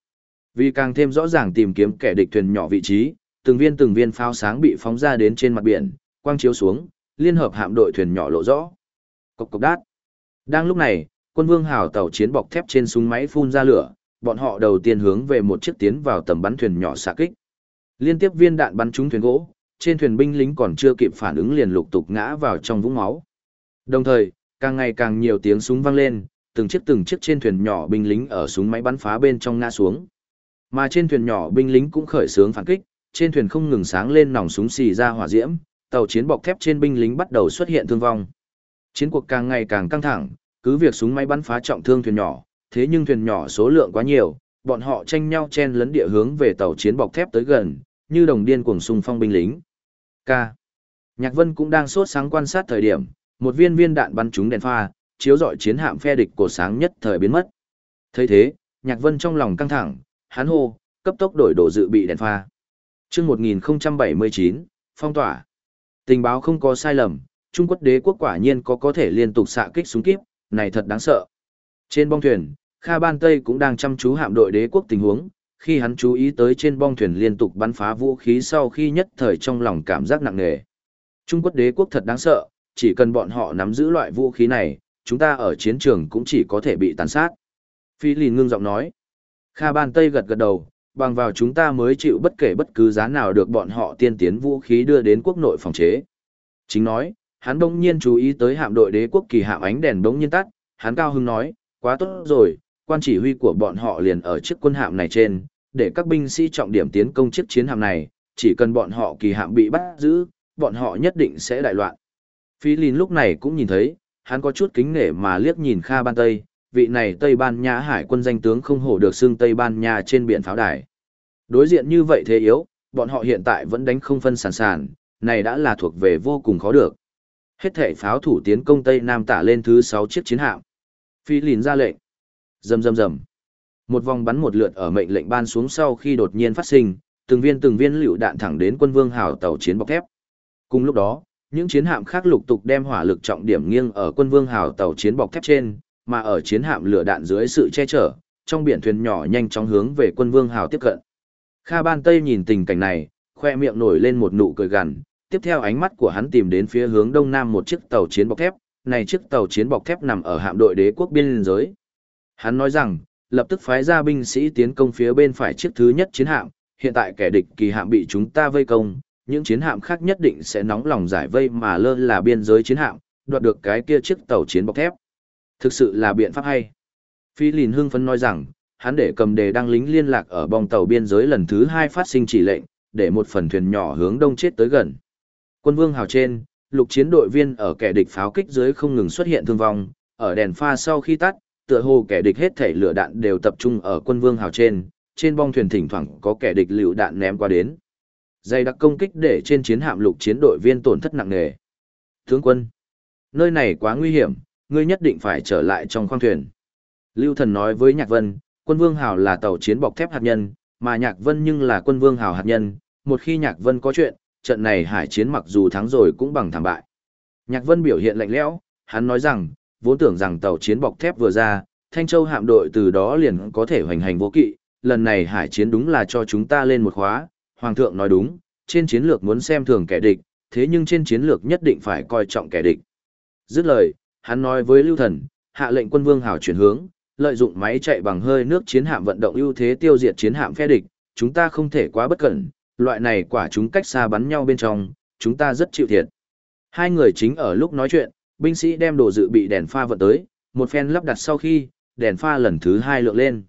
Vì càng thêm rõ ràng tìm kiếm kẻ địch thuyền nhỏ vị trí, từng viên từng viên pháo sáng bị phóng ra đến trên mặt biển, quang chiếu xuống, liên hợp hạm đội thuyền nhỏ lộ rõ. cục cục đát. Đang lúc này, quân vương hào tàu chiến bọc thép trên súng máy phun ra lửa, bọn họ đầu tiên hướng về một chiếc tiến vào tầm bắn thuyền nhỏ xạ kích. Liên tiếp viên đạn bắn trúng thuyền gỗ, trên thuyền binh lính còn chưa kịp phản ứng liền lục tục ngã vào trong vũng máu. Đồng thời, càng ngày càng nhiều tiếng súng vang lên, từng chiếc từng chiếc trên thuyền nhỏ binh lính ở súng máy bắn phá bên trong ngã xuống. Mà trên thuyền nhỏ binh lính cũng khởi xướng phản kích, trên thuyền không ngừng sáng lên nòng súng xì ra hỏa diễm, tàu chiến bọc thép trên binh lính bắt đầu xuất hiện thương vong. Chiến cuộc càng ngày càng căng thẳng, cứ việc súng máy bắn phá trọng thương thuyền nhỏ, thế nhưng thuyền nhỏ số lượng quá nhiều, bọn họ tranh nhau chen lấn địa hướng về tàu chiến bọc thép tới gần, như đồng điên cuồng xung phong binh lính. K. Nhạc Vân cũng đang sốt sáng quan sát thời điểm, một viên viên đạn bắn trúng đèn pha, chiếu rọi chiến hạm phe địch cổ sáng nhất thời biến mất. Thấy thế, Nhạc Vân trong lòng căng thẳng, hắn hô, cấp tốc đổi đồ dự bị đèn pha. Chương 1079, phong tỏa. Tình báo không có sai lầm, Trung Quốc đế quốc quả nhiên có có thể liên tục xạ kích súng kíp, này thật đáng sợ. Trên bong thuyền, Kha Ban Tây cũng đang chăm chú hạm đội đế quốc tình huống, khi hắn chú ý tới trên bong thuyền liên tục bắn phá vũ khí sau khi nhất thời trong lòng cảm giác nặng nề. Trung Quốc đế quốc thật đáng sợ, chỉ cần bọn họ nắm giữ loại vũ khí này, chúng ta ở chiến trường cũng chỉ có thể bị tàn sát. Phi Lìn ngưng giọng nói. Kha Ban Tây gật gật đầu, bằng vào chúng ta mới chịu bất kể bất cứ giá nào được bọn họ tiên tiến vũ khí đưa đến quốc nội phòng chế. Chính nói, hắn đông nhiên chú ý tới hạm đội đế quốc kỳ hạm ánh đèn đống nhiên tắt, hắn cao hưng nói, quá tốt rồi, quan chỉ huy của bọn họ liền ở chiếc quân hạm này trên, để các binh sĩ trọng điểm tiến công chiếc chiến hạm này, chỉ cần bọn họ kỳ hạm bị bắt giữ, bọn họ nhất định sẽ đại loạn. Phi Lin lúc này cũng nhìn thấy, hắn có chút kính nể mà liếc nhìn Kha Ban Tây, vị này Tây Ban Nha hải quân danh tướng không hổ được xưng Tây Ban Nha trên biển pháo đài. Đối diện như vậy thế yếu, bọn họ hiện tại vẫn đánh không phân sản sản, này đã là thuộc về vô cùng khó được. Hết thể pháo thủ tiến công Tây Nam tả lên thứ 6 chiếc chiến hạm. Phi lìn ra lệnh. Rầm rầm rầm. Một vòng bắn một lượt ở mệnh lệnh ban xuống sau khi đột nhiên phát sinh, từng viên từng viên lựu đạn thẳng đến quân vương hào tàu chiến bọc thép. Cùng lúc đó, những chiến hạm khác lục tục đem hỏa lực trọng điểm nghiêng ở quân vương hào tàu chiến bọc thép trên, mà ở chiến hạm lửa đạn dưới sự che chở, trong biển thuyền nhỏ nhanh chóng hướng về quân vương hào tiếp cận. Kha Ban Tây nhìn tình cảnh này, khoe miệng nổi lên một nụ cười gằn, tiếp theo ánh mắt của hắn tìm đến phía hướng đông nam một chiếc tàu chiến bọc thép, này chiếc tàu chiến bọc thép nằm ở hạm đội đế quốc biên giới. Hắn nói rằng, lập tức phái ra binh sĩ tiến công phía bên phải chiếc thứ nhất chiến hạm, hiện tại kẻ địch kỳ hạm bị chúng ta vây công, những chiến hạm khác nhất định sẽ nóng lòng giải vây mà lơ là biên giới chiến hạm, đoạt được cái kia chiếc tàu chiến bọc thép. Thực sự là biện pháp hay. Phi Lìn hưng phấn nói rằng, hắn để cầm đề đăng lính liên lạc ở bong tàu biên giới lần thứ hai phát sinh chỉ lệnh, để một phần thuyền nhỏ hướng đông chết tới gần. Quân vương hào trên, lục chiến đội viên ở kẻ địch pháo kích dưới không ngừng xuất hiện thương vong, ở đèn pha sau khi tắt, tựa hồ kẻ địch hết thể lửa đạn đều tập trung ở quân vương hào trên, trên bong thuyền thỉnh thoảng có kẻ địch lựu đạn ném qua đến. Dày đặc công kích để trên chiến hạm lục chiến đội viên tổn thất nặng nề. Tướng quân, nơi này quá nguy hiểm, ngươi nhất định phải trở lại trong khoang thuyền. Lưu Thần nói với Nhạc Vân, quân vương hào là tàu chiến bọc thép hạt nhân, mà Nhạc Vân nhưng là quân vương hào hạt nhân, một khi Nhạc Vân có chuyện, trận này hải chiến mặc dù thắng rồi cũng bằng thảm bại. Nhạc Vân biểu hiện lạnh lẽo, hắn nói rằng, vốn tưởng rằng tàu chiến bọc thép vừa ra, Thanh Châu hạm đội từ đó liền có thể hoành hành vô kỵ, lần này hải chiến đúng là cho chúng ta lên một khóa, Hoàng thượng nói đúng, trên chiến lược muốn xem thường kẻ địch, thế nhưng trên chiến lược nhất định phải coi trọng kẻ địch. Dứt lời, hắn nói với Lưu Thần, hạ lệnh quân vương hào chuyển hướng, lợi dụng máy chạy bằng hơi nước chiến hạm vận động ưu thế tiêu diệt chiến hạm phe địch, chúng ta không thể quá bất cẩn, loại này quả chúng cách xa bắn nhau bên trong, chúng ta rất chịu thiệt. Hai người chính ở lúc nói chuyện, binh sĩ đem đồ dự bị đèn pha vận tới, một phen lắp đặt sau khi, đèn pha lần thứ hai lượng lên.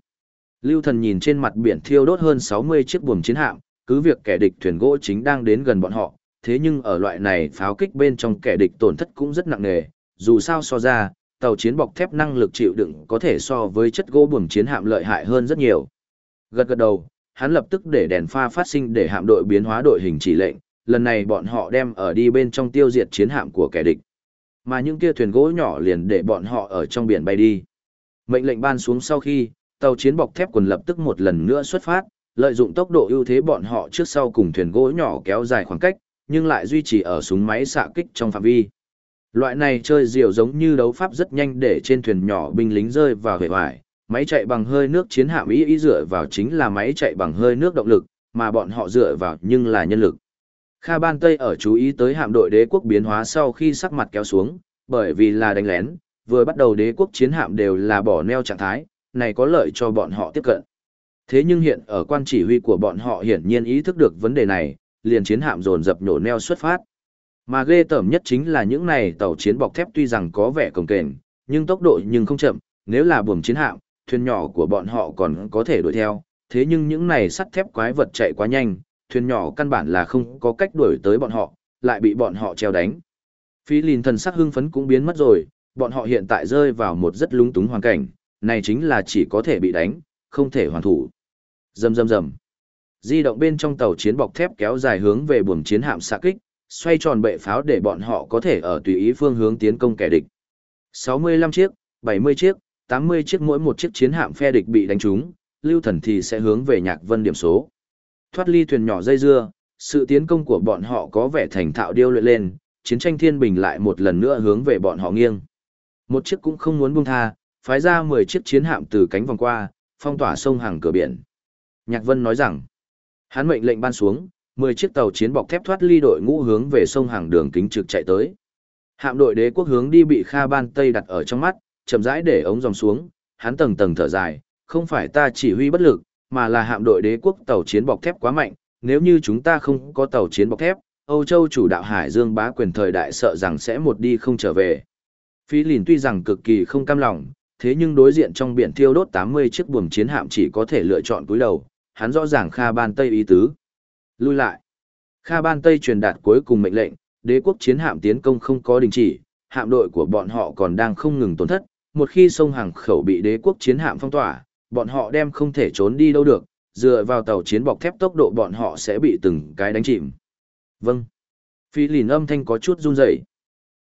Lưu thần nhìn trên mặt biển thiêu đốt hơn 60 chiếc buồm chiến hạm, cứ việc kẻ địch thuyền gỗ chính đang đến gần bọn họ, thế nhưng ở loại này pháo kích bên trong kẻ địch tổn thất cũng rất nặng nề, dù sao so ra, tàu chiến bọc thép năng lực chịu đựng có thể so với chất gỗ buồm chiến hạm lợi hại hơn rất nhiều. Gật gật đầu, hắn lập tức để đèn pha phát sinh để hạm đội biến hóa đội hình chỉ lệnh, lần này bọn họ đem ở đi bên trong tiêu diệt chiến hạm của kẻ địch. Mà những kia thuyền gỗ nhỏ liền để bọn họ ở trong biển bay đi. Mệnh lệnh ban xuống sau khi, tàu chiến bọc thép quần lập tức một lần nữa xuất phát, lợi dụng tốc độ ưu thế bọn họ trước sau cùng thuyền gỗ nhỏ kéo dài khoảng cách, nhưng lại duy trì ở súng máy xạ kích trong phạm vi. Loại này chơi diều giống như đấu pháp rất nhanh để trên thuyền nhỏ binh lính rơi vào hệ hoại, máy chạy bằng hơi nước chiến hạm ý ý dựa vào chính là máy chạy bằng hơi nước động lực, mà bọn họ dựa vào nhưng là nhân lực. Kha Ban Tây ở chú ý tới hạm đội đế quốc biến hóa sau khi sắc mặt kéo xuống, bởi vì là đánh lén, vừa bắt đầu đế quốc chiến hạm đều là bỏ neo trạng thái, này có lợi cho bọn họ tiếp cận. Thế nhưng hiện ở quan chỉ huy của bọn họ hiển nhiên ý thức được vấn đề này, liền chiến hạm dồn dập nổ neo xuất phát. Mà ghê tởm nhất chính là những này tàu chiến bọc thép tuy rằng có vẻ cồng kềnh, nhưng tốc độ nhưng không chậm, nếu là buồm chiến hạm, thuyền nhỏ của bọn họ còn có thể đuổi theo, thế nhưng những này sắt thép quái vật chạy quá nhanh, thuyền nhỏ căn bản là không có cách đuổi tới bọn họ, lại bị bọn họ treo đánh. Phi lìn thần sắc hưng phấn cũng biến mất rồi, bọn họ hiện tại rơi vào một rất lúng túng hoàn cảnh, này chính là chỉ có thể bị đánh, không thể hoàn thủ. Rầm rầm rầm. Di động bên trong tàu chiến bọc thép kéo dài hướng về buồng chiến hạm xạ kích, xoay tròn bệ pháo để bọn họ có thể ở tùy ý phương hướng tiến công kẻ địch. 65 chiếc, 70 chiếc, 80 chiếc mỗi một chiếc chiến hạm phe địch bị đánh trúng, Lưu Thần thì sẽ hướng về Nhạc Vân điểm số. Thoát ly thuyền nhỏ dây dưa, sự tiến công của bọn họ có vẻ thành thạo điêu luyện lên, chiến tranh thiên bình lại một lần nữa hướng về bọn họ nghiêng. Một chiếc cũng không muốn buông tha, phái ra 10 chiếc chiến hạm từ cánh vòng qua, phong tỏa sông hàng cửa biển. Nhạc Vân nói rằng, hắn mệnh lệnh ban xuống, 10 chiếc tàu chiến bọc thép thoát ly đội ngũ hướng về sông hàng đường kính trực chạy tới. Hạm đội đế quốc hướng đi bị Kha Ban Tây đặt ở trong mắt, chậm rãi để ống dòng xuống, hắn tầng tầng thở dài, không phải ta chỉ huy bất lực, mà là hạm đội đế quốc tàu chiến bọc thép quá mạnh, nếu như chúng ta không có tàu chiến bọc thép, Âu Châu chủ đạo Hải Dương bá quyền thời đại sợ rằng sẽ một đi không trở về. Phi lìn tuy rằng cực kỳ không cam lòng, thế nhưng đối diện trong biển thiêu đốt 80 chiếc buồm chiến hạm chỉ có thể lựa chọn cúi đầu, hắn rõ ràng Kha Ban Tây ý tứ. Lui lại. Kha Ban Tây truyền đạt cuối cùng mệnh lệnh, đế quốc chiến hạm tiến công không có đình chỉ, hạm đội của bọn họ còn đang không ngừng tổn thất, một khi sông hàng khẩu bị đế quốc chiến hạm phong tỏa, bọn họ đem không thể trốn đi đâu được, dựa vào tàu chiến bọc thép tốc độ bọn họ sẽ bị từng cái đánh chìm. Vâng. Phi lìn âm thanh có chút run rẩy.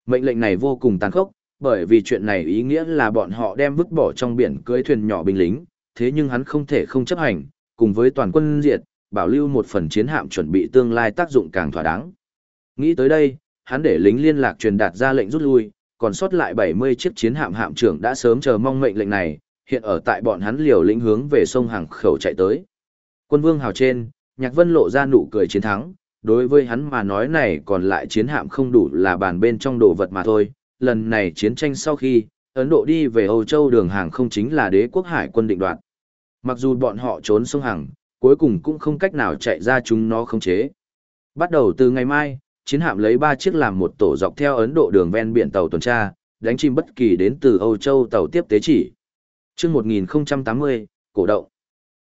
Mệnh lệnh này vô cùng tàn khốc, bởi vì chuyện này ý nghĩa là bọn họ đem vứt bỏ trong biển cưới thuyền nhỏ binh lính, thế nhưng hắn không thể không chấp hành, cùng với toàn quân diệt, bảo lưu một phần chiến hạm chuẩn bị tương lai tác dụng càng thỏa đáng. Nghĩ tới đây, hắn để lính liên lạc truyền đạt ra lệnh rút lui, còn sót lại 70 chiếc chiến hạm hạm trưởng đã sớm chờ mong mệnh lệnh này, hiện ở tại bọn hắn liều lĩnh hướng về sông hàng khẩu chạy tới. Quân vương hào trên, Nhạc Vân lộ ra nụ cười chiến thắng, đối với hắn mà nói này còn lại chiến hạm không đủ là bàn bên trong đồ vật mà thôi. Lần này chiến tranh sau khi, Ấn Độ đi về Âu Châu đường hàng không chính là đế quốc hải quân định đoạt. Mặc dù bọn họ trốn sông hàng, cuối cùng cũng không cách nào chạy ra chúng nó không chế. Bắt đầu từ ngày mai, chiến hạm lấy 3 chiếc làm một tổ dọc theo Ấn Độ đường ven biển tàu tuần tra, đánh chim bất kỳ đến từ Âu Châu tàu tiếp tế chỉ. Trước 1080, cổ động.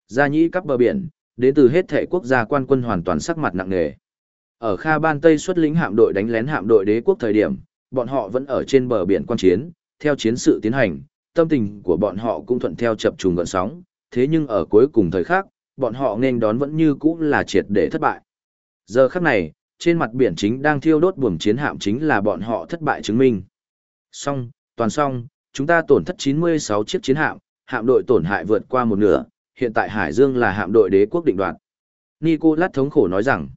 Gia nhĩ các bờ biển, đến từ hết thể quốc gia quan quân hoàn toàn sắc mặt nặng nề. Ở Kha Ban Tây xuất lĩnh hạm đội đánh lén hạm đội đế quốc thời điểm, bọn họ vẫn ở trên bờ biển quan chiến, theo chiến sự tiến hành, tâm tình của bọn họ cũng thuận theo chập trùng gợn sóng, thế nhưng ở cuối cùng thời khắc, bọn họ nên đón vẫn như cũ là triệt để thất bại. Giờ khắc này, trên mặt biển chính đang thiêu đốt buồm chiến hạm chính là bọn họ thất bại chứng minh. Xong, toàn xong, chúng ta tổn thất 96 chiếc chiến hạm, hạm đội tổn hại vượt qua một nửa, hiện tại Hải Dương là hạm đội đế quốc định đoạt. Nicolas thống khổ nói rằng,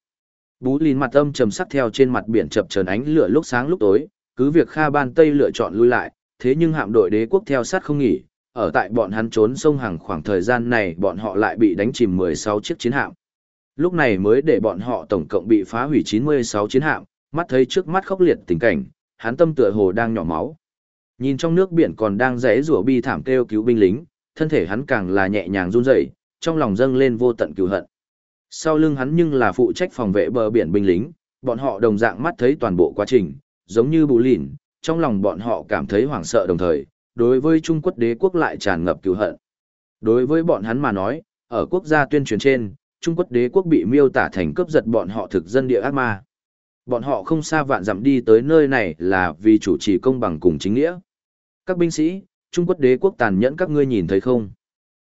Bú Lìn mặt âm trầm sắc theo trên mặt biển chập chờn ánh lửa lúc sáng lúc tối, cứ việc Kha Ban Tây lựa chọn lui lại, thế nhưng hạm đội đế quốc theo sát không nghỉ, ở tại bọn hắn trốn sông hàng khoảng thời gian này bọn họ lại bị đánh chìm 16 chiếc chiến hạm. Lúc này mới để bọn họ tổng cộng bị phá hủy 96 chiến hạm, mắt thấy trước mắt khốc liệt tình cảnh, hắn tâm tựa hồ đang nhỏ máu. Nhìn trong nước biển còn đang rẽ rủa bi thảm kêu cứu binh lính, thân thể hắn càng là nhẹ nhàng run rẩy, trong lòng dâng lên vô tận cừu hận. Sau lưng hắn nhưng là phụ trách phòng vệ bờ biển binh lính, bọn họ đồng dạng mắt thấy toàn bộ quá trình, giống như bù lìn, trong lòng bọn họ cảm thấy hoảng sợ đồng thời, đối với Trung Quốc đế quốc lại tràn ngập cừu hận. Đối với bọn hắn mà nói, ở quốc gia tuyên truyền trên, Trung Quốc đế quốc bị miêu tả thành cướp giật bọn họ thực dân địa ác ma. Bọn họ không xa vạn dặm đi tới nơi này là vì chủ trì công bằng cùng chính nghĩa. Các binh sĩ, Trung Quốc đế quốc tàn nhẫn các ngươi nhìn thấy không?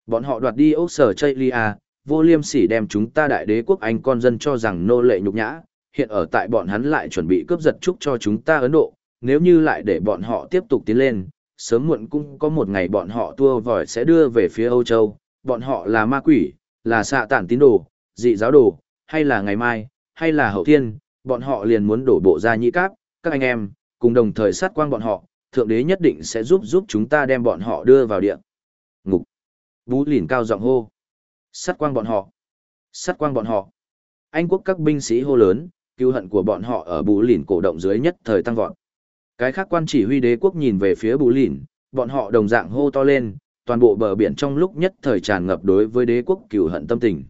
Bọn họ đoạt đi ốc sở Chaylia, à, vô liêm sỉ đem chúng ta đại đế quốc Anh con dân cho rằng nô lệ nhục nhã, hiện ở tại bọn hắn lại chuẩn bị cướp giật chúc cho chúng ta Ấn Độ, nếu như lại để bọn họ tiếp tục tiến lên, sớm muộn cũng có một ngày bọn họ tua vòi sẽ đưa về phía Âu Châu, bọn họ là ma quỷ, là xạ tản tín đồ, dị giáo đồ, hay là ngày mai, hay là hậu thiên, bọn họ liền muốn đổ bộ ra nhị cáp, các anh em, cùng đồng thời sát quang bọn họ, thượng đế nhất định sẽ giúp giúp chúng ta đem bọn họ đưa vào địa. Ngục. Bú lìn cao giọng hô. Sát quang bọn họ. Sát quang bọn họ. Anh quốc các binh sĩ hô lớn, cứu hận của bọn họ ở bú lìn cổ động dưới nhất thời tăng vọt. Cái khác quan chỉ huy đế quốc nhìn về phía bú lìn, bọn họ đồng dạng hô to lên, toàn bộ bờ biển trong lúc nhất thời tràn ngập đối với đế quốc cửu hận tâm tình.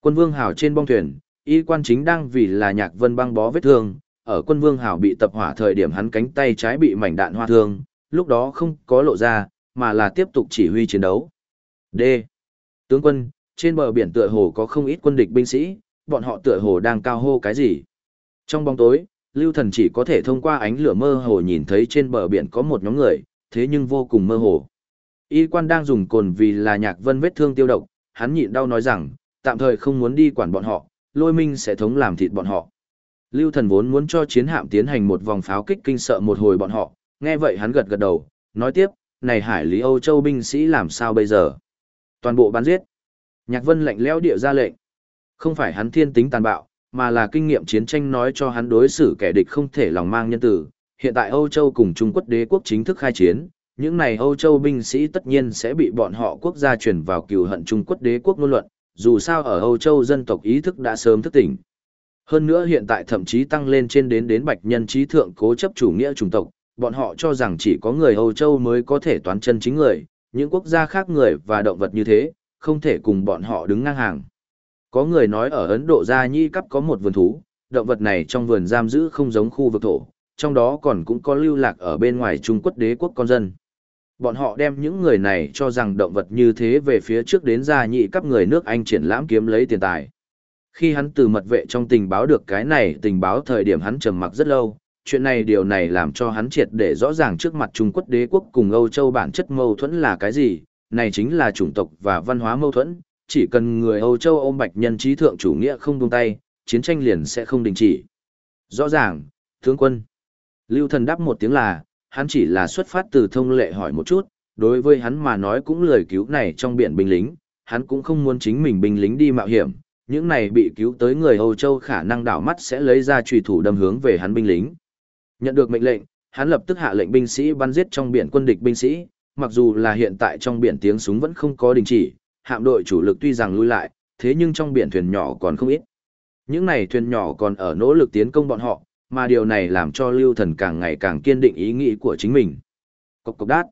Quân vương hào trên bong thuyền, y quan chính đang vì là nhạc vân băng bó vết thương, ở quân vương hào bị tập hỏa thời điểm hắn cánh tay trái bị mảnh đạn hoa thương, lúc đó không có lộ ra, mà là tiếp tục chỉ huy chiến đấu. D. Tướng quân, trên bờ biển tựa hồ có không ít quân địch binh sĩ, bọn họ tựa hồ đang cao hô cái gì. Trong bóng tối, Lưu Thần chỉ có thể thông qua ánh lửa mơ hồ nhìn thấy trên bờ biển có một nhóm người, thế nhưng vô cùng mơ hồ. Y quan đang dùng cồn vì là nhạc vân vết thương tiêu độc, hắn nhịn đau nói rằng, tạm thời không muốn đi quản bọn họ, lôi minh sẽ thống làm thịt bọn họ. Lưu thần vốn muốn cho chiến hạm tiến hành một vòng pháo kích kinh sợ một hồi bọn họ, nghe vậy hắn gật gật đầu, nói tiếp, này hải lý Âu Châu binh sĩ làm sao bây giờ? Toàn bộ bắn giết. Nhạc vân lạnh lẽo địa ra lệnh. Không phải hắn thiên tính tàn bạo, mà là kinh nghiệm chiến tranh nói cho hắn đối xử kẻ địch không thể lòng mang nhân tử. Hiện tại Âu Châu cùng Trung Quốc đế quốc chính thức khai chiến, những này Âu Châu binh sĩ tất nhiên sẽ bị bọn họ quốc gia chuyển vào cừu hận Trung Quốc đế quốc ngôn luận, dù sao ở Âu Châu dân tộc ý thức đã sớm thức tỉnh. Hơn nữa hiện tại thậm chí tăng lên trên đến đến bạch nhân trí thượng cố chấp chủ nghĩa chủng tộc, bọn họ cho rằng chỉ có người Âu Châu mới có thể toán chân chính người, những quốc gia khác người và động vật như thế, không thể cùng bọn họ đứng ngang hàng. Có người nói ở Ấn Độ Gia Nhi cắp có một vườn thú, động vật này trong vườn giam giữ không giống khu vực thổ, trong đó còn cũng có lưu lạc ở bên ngoài Trung Quốc đế quốc con dân. Bọn họ đem những người này cho rằng động vật như thế về phía trước đến Gia Nhị Cấp người nước Anh triển lãm kiếm lấy tiền tài. Khi hắn từ mật vệ trong tình báo được cái này tình báo thời điểm hắn trầm mặc rất lâu, chuyện này điều này làm cho hắn triệt để rõ ràng trước mặt Trung Quốc đế quốc cùng Âu Châu bản chất mâu thuẫn là cái gì, này chính là chủng tộc và văn hóa mâu thuẫn, chỉ cần người Âu Châu ôm bạch nhân trí thượng chủ nghĩa không buông tay, chiến tranh liền sẽ không đình chỉ. Rõ ràng, tướng quân. Lưu thần đáp một tiếng là, hắn chỉ là xuất phát từ thông lệ hỏi một chút, đối với hắn mà nói cũng lời cứu này trong biển binh lính, hắn cũng không muốn chính mình binh lính đi mạo hiểm, những này bị cứu tới người Âu Châu khả năng đảo mắt sẽ lấy ra trùy thủ đâm hướng về hắn binh lính. Nhận được mệnh lệnh, hắn lập tức hạ lệnh binh sĩ bắn giết trong biển quân địch binh sĩ, mặc dù là hiện tại trong biển tiếng súng vẫn không có đình chỉ, hạm đội chủ lực tuy rằng lui lại, thế nhưng trong biển thuyền nhỏ còn không ít. Những này thuyền nhỏ còn ở nỗ lực tiến công bọn họ, mà điều này làm cho Lưu Thần càng ngày càng kiên định ý nghĩ của chính mình. Cộc cộc đát.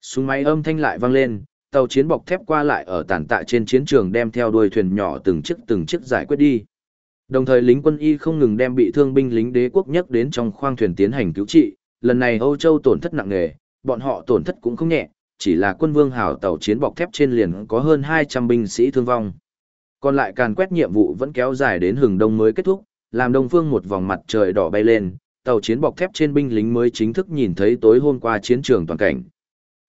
Súng máy âm thanh lại vang lên, tàu chiến bọc thép qua lại ở tàn tạ trên chiến trường đem theo đuôi thuyền nhỏ từng chiếc từng chiếc giải quyết đi. Đồng thời lính quân y không ngừng đem bị thương binh lính đế quốc nhất đến trong khoang thuyền tiến hành cứu trị, lần này Âu Châu tổn thất nặng nề, bọn họ tổn thất cũng không nhẹ, chỉ là quân vương hào tàu chiến bọc thép trên liền có hơn 200 binh sĩ thương vong. Còn lại càn quét nhiệm vụ vẫn kéo dài đến hừng đông mới kết thúc, làm đông phương một vòng mặt trời đỏ bay lên, tàu chiến bọc thép trên binh lính mới chính thức nhìn thấy tối hôm qua chiến trường toàn cảnh.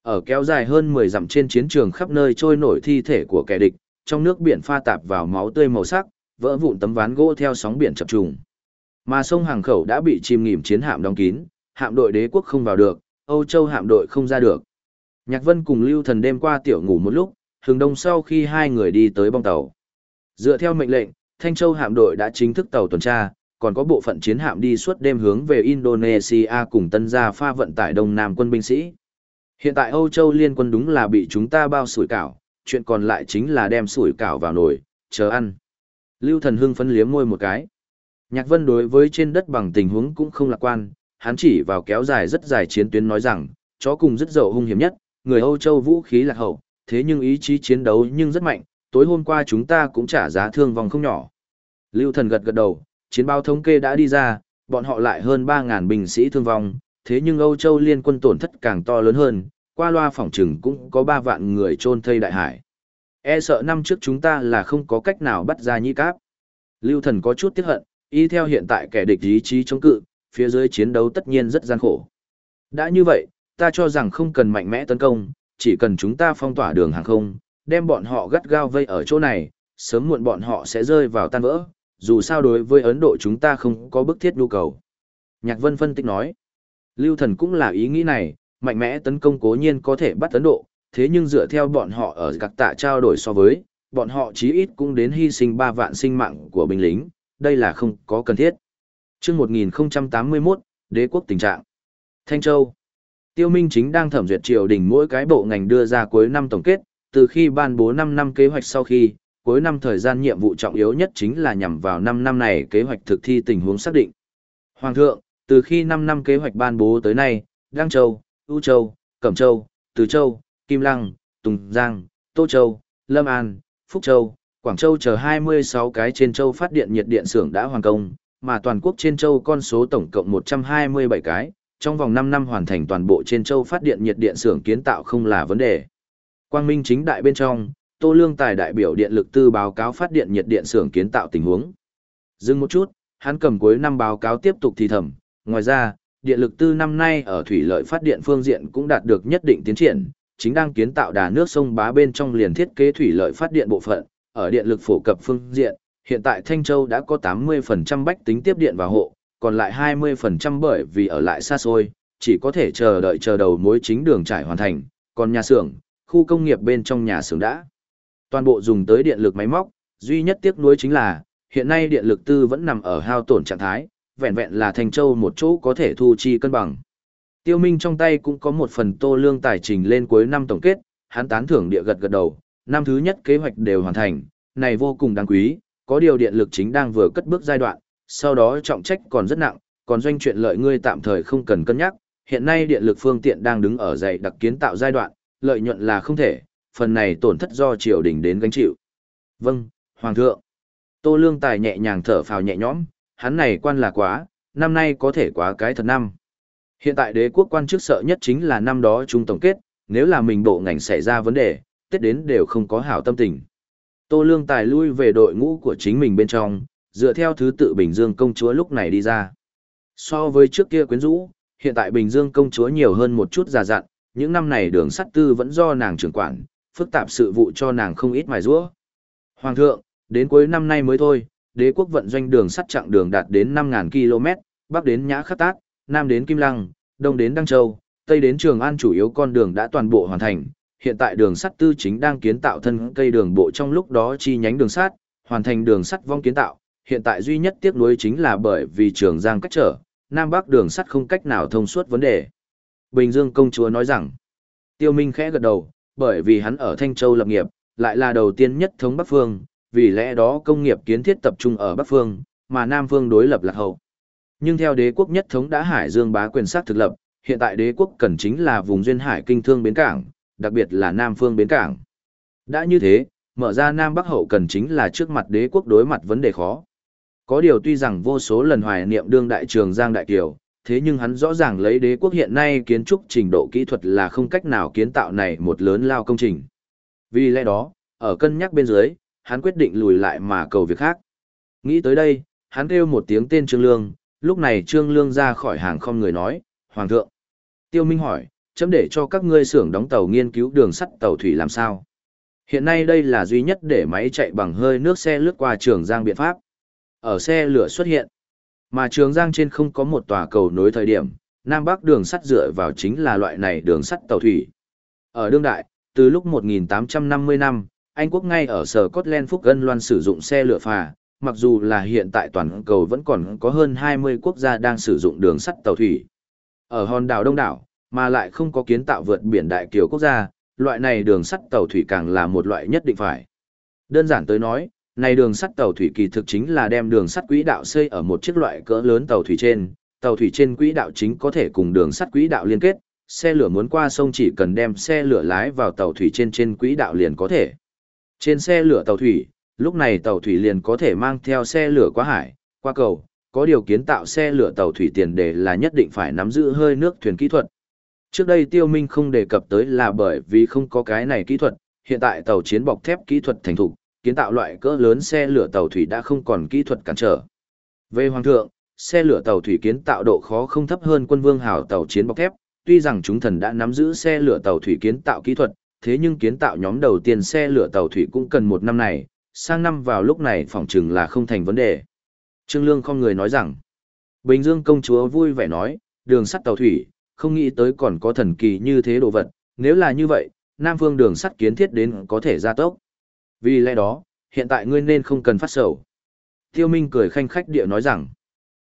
Ở kéo dài hơn 10 dặm trên chiến trường khắp nơi trôi nổi thi thể của kẻ địch, trong nước biển pha tạp vào máu tươi màu sắc, vỡ vụn tấm ván gỗ theo sóng biển chập trùng. Mà sông hàng khẩu đã bị chìm nghỉm chiến hạm đóng kín, hạm đội đế quốc không vào được, Âu Châu hạm đội không ra được. Nhạc Vân cùng Lưu Thần đêm qua tiểu ngủ một lúc, hừng đông sau khi hai người đi tới bong tàu. Dựa theo mệnh lệnh, Thanh Châu hạm đội đã chính thức tàu tuần tra, còn có bộ phận chiến hạm đi suốt đêm hướng về Indonesia cùng Tân Gia pha vận tải Đông Nam quân binh sĩ. Hiện tại Âu Châu liên quân đúng là bị chúng ta bao sủi cảo, chuyện còn lại chính là đem sủi cảo vào nồi, chờ ăn. Lưu Thần Hưng phấn liếm môi một cái. Nhạc Vân đối với trên đất bằng tình huống cũng không lạc quan, hắn chỉ vào kéo dài rất dài chiến tuyến nói rằng, chó cùng rất dậu hung hiểm nhất, người Âu Châu vũ khí lạc hậu, thế nhưng ý chí chiến đấu nhưng rất mạnh, tối hôm qua chúng ta cũng trả giá thương vong không nhỏ. Lưu Thần gật gật đầu, chiến báo thống kê đã đi ra, bọn họ lại hơn 3.000 binh sĩ thương vong, thế nhưng Âu Châu liên quân tổn thất càng to lớn hơn, qua loa phỏng trừng cũng có 3 vạn người trôn thây đại hải. E sợ năm trước chúng ta là không có cách nào bắt ra nhĩ cáp. Lưu Thần có chút tiếc hận, y theo hiện tại kẻ địch ý chí chống cự, phía dưới chiến đấu tất nhiên rất gian khổ. Đã như vậy, ta cho rằng không cần mạnh mẽ tấn công, chỉ cần chúng ta phong tỏa đường hàng không, đem bọn họ gắt gao vây ở chỗ này, sớm muộn bọn họ sẽ rơi vào tan vỡ, dù sao đối với Ấn Độ chúng ta không có bức thiết nhu cầu. Nhạc Vân phân tích nói, Lưu Thần cũng là ý nghĩ này, mạnh mẽ tấn công cố nhiên có thể bắt Ấn Độ, thế nhưng dựa theo bọn họ ở các tạ trao đổi so với, bọn họ chí ít cũng đến hy sinh 3 vạn sinh mạng của binh lính, đây là không có cần thiết. Trước 1081, Đế quốc tình trạng. Thanh Châu. Tiêu Minh chính đang thẩm duyệt triều đình mỗi cái bộ ngành đưa ra cuối năm tổng kết, từ khi ban bố 5 năm kế hoạch sau khi, cuối năm thời gian nhiệm vụ trọng yếu nhất chính là nhằm vào 5 năm này kế hoạch thực thi tình huống xác định. Hoàng thượng, từ khi 5 năm kế hoạch ban bố tới nay, Đăng Châu, U Châu, Cẩm Châu, Từ Châu, Kim Lăng, Tùng Giang, Tô Châu, Lâm An, Phúc Châu, Quảng Châu chờ 26 cái trên châu phát điện nhiệt điện xưởng đã hoàn công, mà toàn quốc trên châu con số tổng cộng 127 cái, trong vòng 5 năm hoàn thành toàn bộ trên châu phát điện nhiệt điện xưởng kiến tạo không là vấn đề. Quang Minh chính đại bên trong, Tô Lương Tài đại biểu điện lực tư báo cáo phát điện nhiệt điện xưởng kiến tạo tình huống. Dừng một chút, hắn cầm cuối năm báo cáo tiếp tục thì thầm, ngoài ra, điện lực tư năm nay ở thủy lợi phát điện phương diện cũng đạt được nhất định tiến triển, chính đang kiến tạo đà nước sông bá bên trong liền thiết kế thủy lợi phát điện bộ phận, ở điện lực phổ cập phương diện, hiện tại Thanh Châu đã có 80% bách tính tiếp điện vào hộ, còn lại 20% bởi vì ở lại xa xôi, chỉ có thể chờ đợi chờ đầu mối chính đường trải hoàn thành, còn nhà xưởng, khu công nghiệp bên trong nhà xưởng đã. Toàn bộ dùng tới điện lực máy móc, duy nhất tiếc nuối chính là, hiện nay điện lực tư vẫn nằm ở hao tổn trạng thái, vẹn vẹn là thành Châu một chỗ có thể thu chi cân bằng. Tiêu Minh trong tay cũng có một phần tô lương tài trình lên cuối năm tổng kết, hắn tán thưởng địa gật gật đầu, năm thứ nhất kế hoạch đều hoàn thành, này vô cùng đáng quý, có điều điện lực chính đang vừa cất bước giai đoạn, sau đó trọng trách còn rất nặng, còn doanh chuyện lợi ngươi tạm thời không cần cân nhắc, hiện nay điện lực phương tiện đang đứng ở dày đặc kiến tạo giai đoạn, lợi nhuận là không thể, phần này tổn thất do triều đình đến gánh chịu. Vâng, Hoàng thượng. Tô Lương Tài nhẹ nhàng thở phào nhẹ nhõm, hắn này quan là quá, năm nay có thể quá cái thật năm. Hiện tại đế quốc quan chức sợ nhất chính là năm đó chúng tổng kết, nếu là mình bộ ngành xảy ra vấn đề, tết đến đều không có hảo tâm tình. Tô Lương Tài lui về đội ngũ của chính mình bên trong, dựa theo thứ tự Bình Dương công chúa lúc này đi ra. So với trước kia quyến rũ, hiện tại Bình Dương công chúa nhiều hơn một chút già dặn, những năm này đường sắt tư vẫn do nàng trưởng quản, phức tạp sự vụ cho nàng không ít mài rũa. Hoàng thượng, đến cuối năm nay mới thôi, đế quốc vận doanh đường sắt chặng đường đạt đến 5.000 km, bắc đến Nhã Khắc Tát, nam đến Kim Lăng, đông đến Đăng Châu, tây đến Trường An chủ yếu con đường đã toàn bộ hoàn thành. Hiện tại đường sắt tư chính đang kiến tạo thân cây đường bộ trong lúc đó chi nhánh đường sắt, hoàn thành đường sắt vong kiến tạo. Hiện tại duy nhất tiếc nuối chính là bởi vì Trường Giang cách trở, Nam Bắc đường sắt không cách nào thông suốt vấn đề. Bình Dương công chúa nói rằng, Tiêu Minh khẽ gật đầu, bởi vì hắn ở Thanh Châu lập nghiệp, lại là đầu tiên nhất thống Bắc Phương, vì lẽ đó công nghiệp kiến thiết tập trung ở Bắc Phương, mà Nam Phương đối lập lạc hậu. Nhưng theo đế quốc nhất thống đã Hải Dương bá quyền sát thực lập, hiện tại đế quốc cần chính là vùng duyên hải kinh thương bến cảng, đặc biệt là Nam Phương bến cảng. Đã như thế, mở ra Nam Bắc hậu cần chính là trước mặt đế quốc đối mặt vấn đề khó. Có điều tuy rằng vô số lần hoài niệm đương đại trường Giang Đại Kiều, thế nhưng hắn rõ ràng lấy đế quốc hiện nay kiến trúc trình độ kỹ thuật là không cách nào kiến tạo này một lớn lao công trình. Vì lẽ đó, ở cân nhắc bên dưới, hắn quyết định lùi lại mà cầu việc khác. Nghĩ tới đây, hắn kêu một tiếng tên Trương Lương, lúc này Trương Lương ra khỏi hàng không người nói, Hoàng thượng. Tiêu Minh hỏi, chấm để cho các ngươi xưởng đóng tàu nghiên cứu đường sắt tàu thủy làm sao? Hiện nay đây là duy nhất để máy chạy bằng hơi nước xe lướt qua trường Giang biện pháp. Ở xe lửa xuất hiện, mà trường Giang trên không có một tòa cầu nối thời điểm, Nam Bắc đường sắt dựa vào chính là loại này đường sắt tàu thủy. Ở đương đại, từ lúc 1850 năm, Anh quốc ngay ở sở Scotland Phúc Gân Loan sử dụng xe lửa phà, mặc dù là hiện tại toàn cầu vẫn còn có hơn 20 quốc gia đang sử dụng đường sắt tàu thủy. Ở hòn đảo Đông đảo, mà lại không có kiến tạo vượt biển đại kiều quốc gia, loại này đường sắt tàu thủy càng là một loại nhất định phải. Đơn giản tới nói, này đường sắt tàu thủy kỳ thực chính là đem đường sắt quỹ đạo xây ở một chiếc loại cỡ lớn tàu thủy trên, tàu thủy trên quỹ đạo chính có thể cùng đường sắt quỹ đạo liên kết, xe lửa muốn qua sông chỉ cần đem xe lửa lái vào tàu thủy trên trên quỹ đạo liền có thể. Trên xe lửa tàu thủy, lúc này tàu thủy liền có thể mang theo xe lửa qua hải, qua cầu, có điều kiến tạo xe lửa tàu thủy tiền đề là nhất định phải nắm giữ hơi nước thuyền kỹ thuật. Trước đây Tiêu Minh không đề cập tới là bởi vì không có cái này kỹ thuật, hiện tại tàu chiến bọc thép kỹ thuật thành thục, kiến tạo loại cỡ lớn xe lửa tàu thủy đã không còn kỹ thuật cản trở. Về hoàng thượng, xe lửa tàu thủy kiến tạo độ khó không thấp hơn quân vương hào tàu chiến bọc thép, tuy rằng chúng thần đã nắm giữ xe lửa tàu thủy kiến tạo kỹ thuật, thế nhưng kiến tạo nhóm đầu tiên xe lửa tàu thủy cũng cần một năm này, sang năm vào lúc này phòng chừng là không thành vấn đề. Trương Lương không người nói rằng, Bình Dương công chúa vui vẻ nói, đường sắt tàu thủy, không nghĩ tới còn có thần kỳ như thế đồ vật, nếu là như vậy, Nam Phương đường sắt kiến thiết đến có thể gia tốc. Vì lẽ đó, hiện tại ngươi nên không cần phát sầu. Tiêu Minh cười khanh khách địa nói rằng,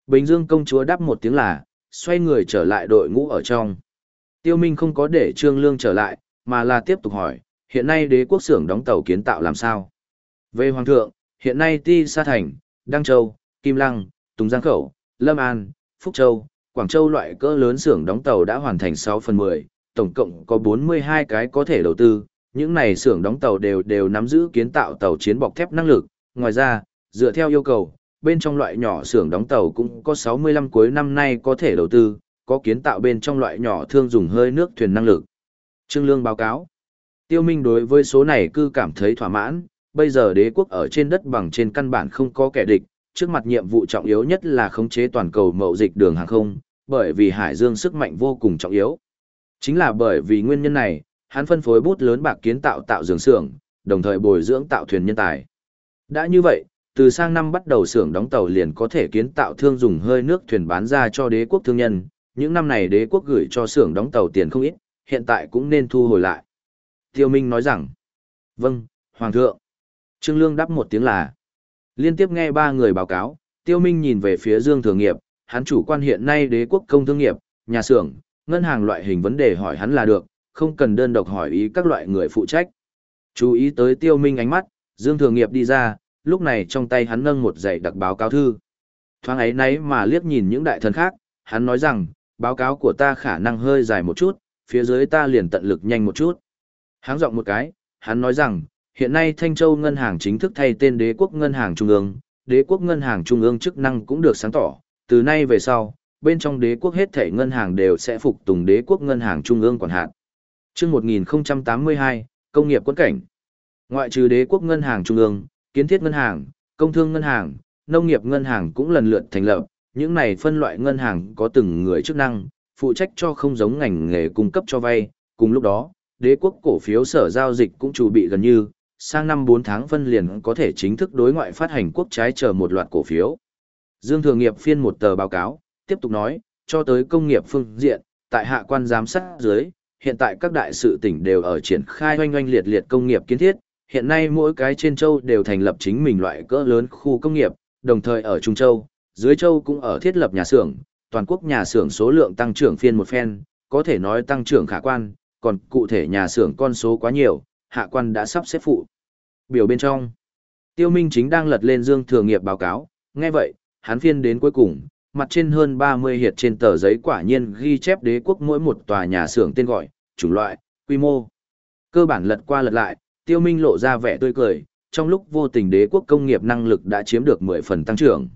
Bình Dương công chúa đáp một tiếng là, xoay người trở lại đội ngũ ở trong. Tiêu Minh không có để Trương Lương trở lại, mà là tiếp tục hỏi, hiện nay đế quốc xưởng đóng tàu kiến tạo làm sao? Về Hoàng thượng, hiện nay Ti Sa Thành, Đăng Châu, Kim Lăng, Tùng Giang Khẩu, Lâm An, Phúc Châu, Quảng Châu loại cỡ lớn xưởng đóng tàu đã hoàn thành 6 phần 10, tổng cộng có 42 cái có thể đầu tư, những này xưởng đóng tàu đều đều nắm giữ kiến tạo tàu chiến bọc thép năng lực, ngoài ra, dựa theo yêu cầu, bên trong loại nhỏ xưởng đóng tàu cũng có 65 cuối năm nay có thể đầu tư, có kiến tạo bên trong loại nhỏ thương dùng hơi nước thuyền năng lực. Trương Lương báo cáo. Tiêu Minh đối với số này cư cảm thấy thỏa mãn, bây giờ đế quốc ở trên đất bằng trên căn bản không có kẻ địch, trước mặt nhiệm vụ trọng yếu nhất là khống chế toàn cầu mậu dịch đường hàng không, bởi vì Hải Dương sức mạnh vô cùng trọng yếu. Chính là bởi vì nguyên nhân này, hắn phân phối bút lớn bạc kiến tạo tạo giường xưởng, đồng thời bồi dưỡng tạo thuyền nhân tài. Đã như vậy, từ sang năm bắt đầu xưởng đóng tàu liền có thể kiến tạo thương dùng hơi nước thuyền bán ra cho đế quốc thương nhân, những năm này đế quốc gửi cho xưởng đóng tàu tiền không ít, hiện tại cũng nên thu hồi lại. Tiêu Minh nói rằng, vâng, Hoàng thượng. Trương Lương đáp một tiếng là, liên tiếp nghe ba người báo cáo, Tiêu Minh nhìn về phía Dương Thường Nghiệp, hắn chủ quan hiện nay đế quốc công thương nghiệp, nhà xưởng, ngân hàng loại hình vấn đề hỏi hắn là được, không cần đơn độc hỏi ý các loại người phụ trách. Chú ý tới Tiêu Minh ánh mắt, Dương Thường Nghiệp đi ra, lúc này trong tay hắn nâng một dãy đặc báo cáo thư. Thoáng ấy nấy mà liếc nhìn những đại thần khác, hắn nói rằng, báo cáo của ta khả năng hơi dài một chút, phía dưới ta liền tận lực nhanh một chút. Háng giọng một cái, hắn nói rằng, hiện nay Thanh Châu Ngân hàng chính thức thay tên Đế quốc Ngân hàng Trung ương, Đế quốc Ngân hàng Trung ương chức năng cũng được sáng tỏ, từ nay về sau, bên trong đế quốc hết thể ngân hàng đều sẽ phục tùng đế quốc ngân hàng trung ương quản hạt. Trước 1082, công nghiệp quân cảnh. Ngoại trừ đế quốc ngân hàng trung ương, kiến thiết ngân hàng, công thương ngân hàng, nông nghiệp ngân hàng cũng lần lượt thành lập, những này phân loại ngân hàng có từng người chức năng, phụ trách cho không giống ngành nghề cung cấp cho vay, cùng lúc đó, đế quốc cổ phiếu sở giao dịch cũng chủ bị gần như, sang năm 4 tháng phân liền có thể chính thức đối ngoại phát hành quốc trái chờ một loạt cổ phiếu. Dương Thường Nghiệp phiên một tờ báo cáo, tiếp tục nói, cho tới công nghiệp phương diện, tại hạ quan giám sát dưới, hiện tại các đại sự tỉnh đều ở triển khai oanh oanh liệt liệt công nghiệp kiến thiết, hiện nay mỗi cái trên châu đều thành lập chính mình loại cỡ lớn khu công nghiệp, đồng thời ở Trung Châu, dưới Châu cũng ở thiết lập nhà xưởng, toàn quốc nhà xưởng số lượng tăng trưởng phiên một phen, có thể nói tăng trưởng khả quan, còn cụ thể nhà xưởng con số quá nhiều, hạ quan đã sắp xếp phụ. Biểu bên trong, Tiêu Minh chính đang lật lên Dương Thừa Nghiệp báo cáo, nghe vậy, hắn phiên đến cuối cùng, mặt trên hơn 30 hiệt trên tờ giấy quả nhiên ghi chép đế quốc mỗi một tòa nhà xưởng tên gọi, chủng loại, quy mô. Cơ bản lật qua lật lại, Tiêu Minh lộ ra vẻ tươi cười, trong lúc vô tình đế quốc công nghiệp năng lực đã chiếm được 10 phần tăng trưởng.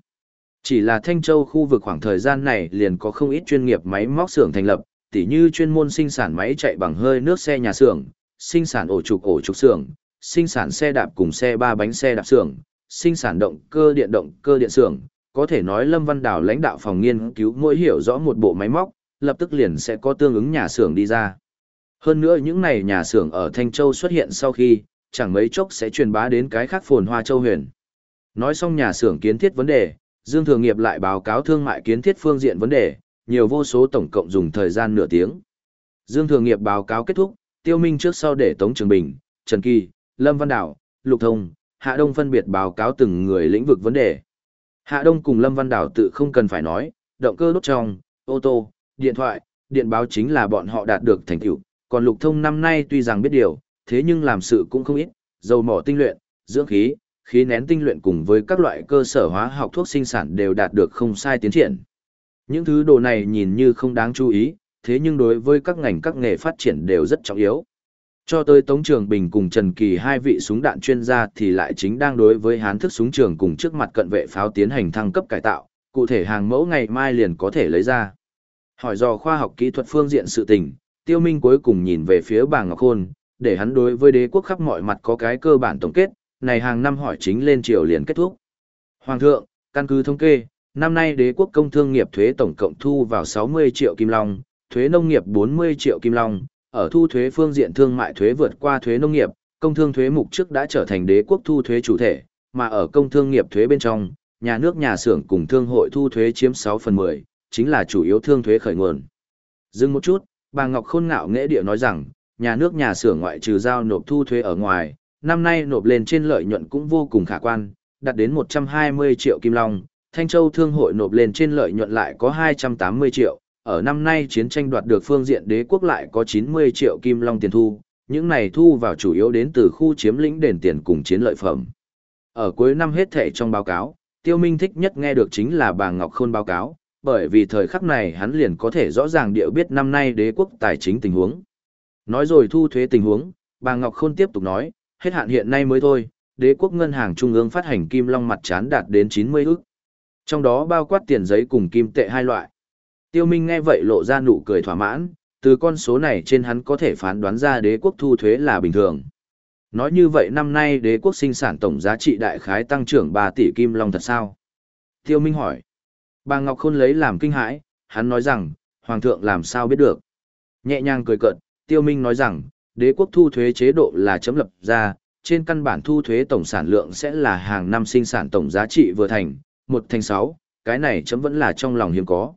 Chỉ là Thanh Châu khu vực khoảng thời gian này liền có không ít chuyên nghiệp máy móc xưởng thành lập, tỉ như chuyên môn sinh sản máy chạy bằng hơi nước xe nhà xưởng, sinh sản ổ trục ổ trục xưởng, sinh sản xe đạp cùng xe ba bánh xe đạp xưởng, sinh sản động cơ điện động cơ điện xưởng, có thể nói Lâm Văn Đào lãnh đạo phòng nghiên cứu mỗi hiểu rõ một bộ máy móc, lập tức liền sẽ có tương ứng nhà xưởng đi ra. Hơn nữa những này nhà xưởng ở Thanh Châu xuất hiện sau khi, chẳng mấy chốc sẽ truyền bá đến cái khác phồn hoa châu huyền. Nói xong nhà xưởng kiến thiết vấn đề, Dương Thường Nghiệp lại báo cáo thương mại kiến thiết phương diện vấn đề, nhiều vô số tổng cộng dùng thời gian nửa tiếng. Dương Thường Nghiệp báo cáo kết thúc, Tiêu Minh trước sau để Tống Trường Bình, Trần Kỳ, Lâm Văn Đảo, Lục Thông, Hạ Đông phân biệt báo cáo từng người lĩnh vực vấn đề. Hạ Đông cùng Lâm Văn Đảo tự không cần phải nói, động cơ đốt trong, ô tô, điện thoại, điện báo chính là bọn họ đạt được thành tựu, còn Lục Thông năm nay tuy rằng biết điều, thế nhưng làm sự cũng không ít, dầu mỏ tinh luyện, dưỡng khí, khí nén tinh luyện cùng với các loại cơ sở hóa học thuốc sinh sản đều đạt được không sai tiến triển. Những thứ đồ này nhìn như không đáng chú ý, thế nhưng đối với các ngành các nghề phát triển đều rất trọng yếu. Cho tới Tống Trường Bình cùng Trần Kỳ hai vị súng đạn chuyên gia thì lại chính đang đối với hán thức súng trường cùng trước mặt cận vệ pháo tiến hành thăng cấp cải tạo, cụ thể hàng mẫu ngày mai liền có thể lấy ra. Hỏi do khoa học kỹ thuật phương diện sự tình, Tiêu Minh cuối cùng nhìn về phía bà Ngọc Khôn, để hắn đối với đế quốc khắp mọi mặt có cái cơ bản tổng kết, này hàng năm hỏi chính lên triều liền kết thúc. Hoàng thượng, căn cứ thống kê, năm nay đế quốc công thương nghiệp thuế tổng cộng thu vào 60 triệu kim long, thuế nông nghiệp 40 triệu kim long, ở thu thuế phương diện thương mại thuế vượt qua thuế nông nghiệp, công thương thuế mục trước đã trở thành đế quốc thu thuế chủ thể, mà ở công thương nghiệp thuế bên trong, nhà nước nhà xưởng cùng thương hội thu thuế chiếm 6 phần 10, chính là chủ yếu thương thuế khởi nguồn. Dừng một chút, bà Ngọc Khôn ngạo nghễ địa nói rằng, nhà nước nhà xưởng ngoại trừ giao nộp thu thuế ở ngoài, năm nay nộp lên trên lợi nhuận cũng vô cùng khả quan, đạt đến 120 triệu kim long, Thanh Châu Thương hội nộp lên trên lợi nhuận lại có 280 triệu, ở năm nay chiến tranh đoạt được phương diện đế quốc lại có 90 triệu kim long tiền thu, những này thu vào chủ yếu đến từ khu chiếm lĩnh đền tiền cùng chiến lợi phẩm. Ở cuối năm hết thể trong báo cáo, Tiêu Minh thích nhất nghe được chính là bà Ngọc Khôn báo cáo, bởi vì thời khắc này hắn liền có thể rõ ràng điệu biết năm nay đế quốc tài chính tình huống. Nói rồi thu thuế tình huống, bà Ngọc Khôn tiếp tục nói, hết hạn hiện nay mới thôi, đế quốc ngân hàng trung ương phát hành kim long mặt chán đạt đến 90 ức. Trong đó bao quát tiền giấy cùng kim tệ hai loại. Tiêu Minh nghe vậy lộ ra nụ cười thỏa mãn, từ con số này trên hắn có thể phán đoán ra đế quốc thu thuế là bình thường. Nói như vậy năm nay đế quốc sinh sản tổng giá trị đại khái tăng trưởng 3 tỷ kim long thật sao? Tiêu Minh hỏi. Bà Ngọc Khôn lấy làm kinh hãi, hắn nói rằng, Hoàng thượng làm sao biết được. Nhẹ nhàng cười cợt, Tiêu Minh nói rằng, đế quốc thu thuế chế độ là chấm lập ra, trên căn bản thu thuế tổng sản lượng sẽ là hàng năm sinh sản tổng giá trị vừa thành, một thành sáu, cái này chấm vẫn là trong lòng hiếm có.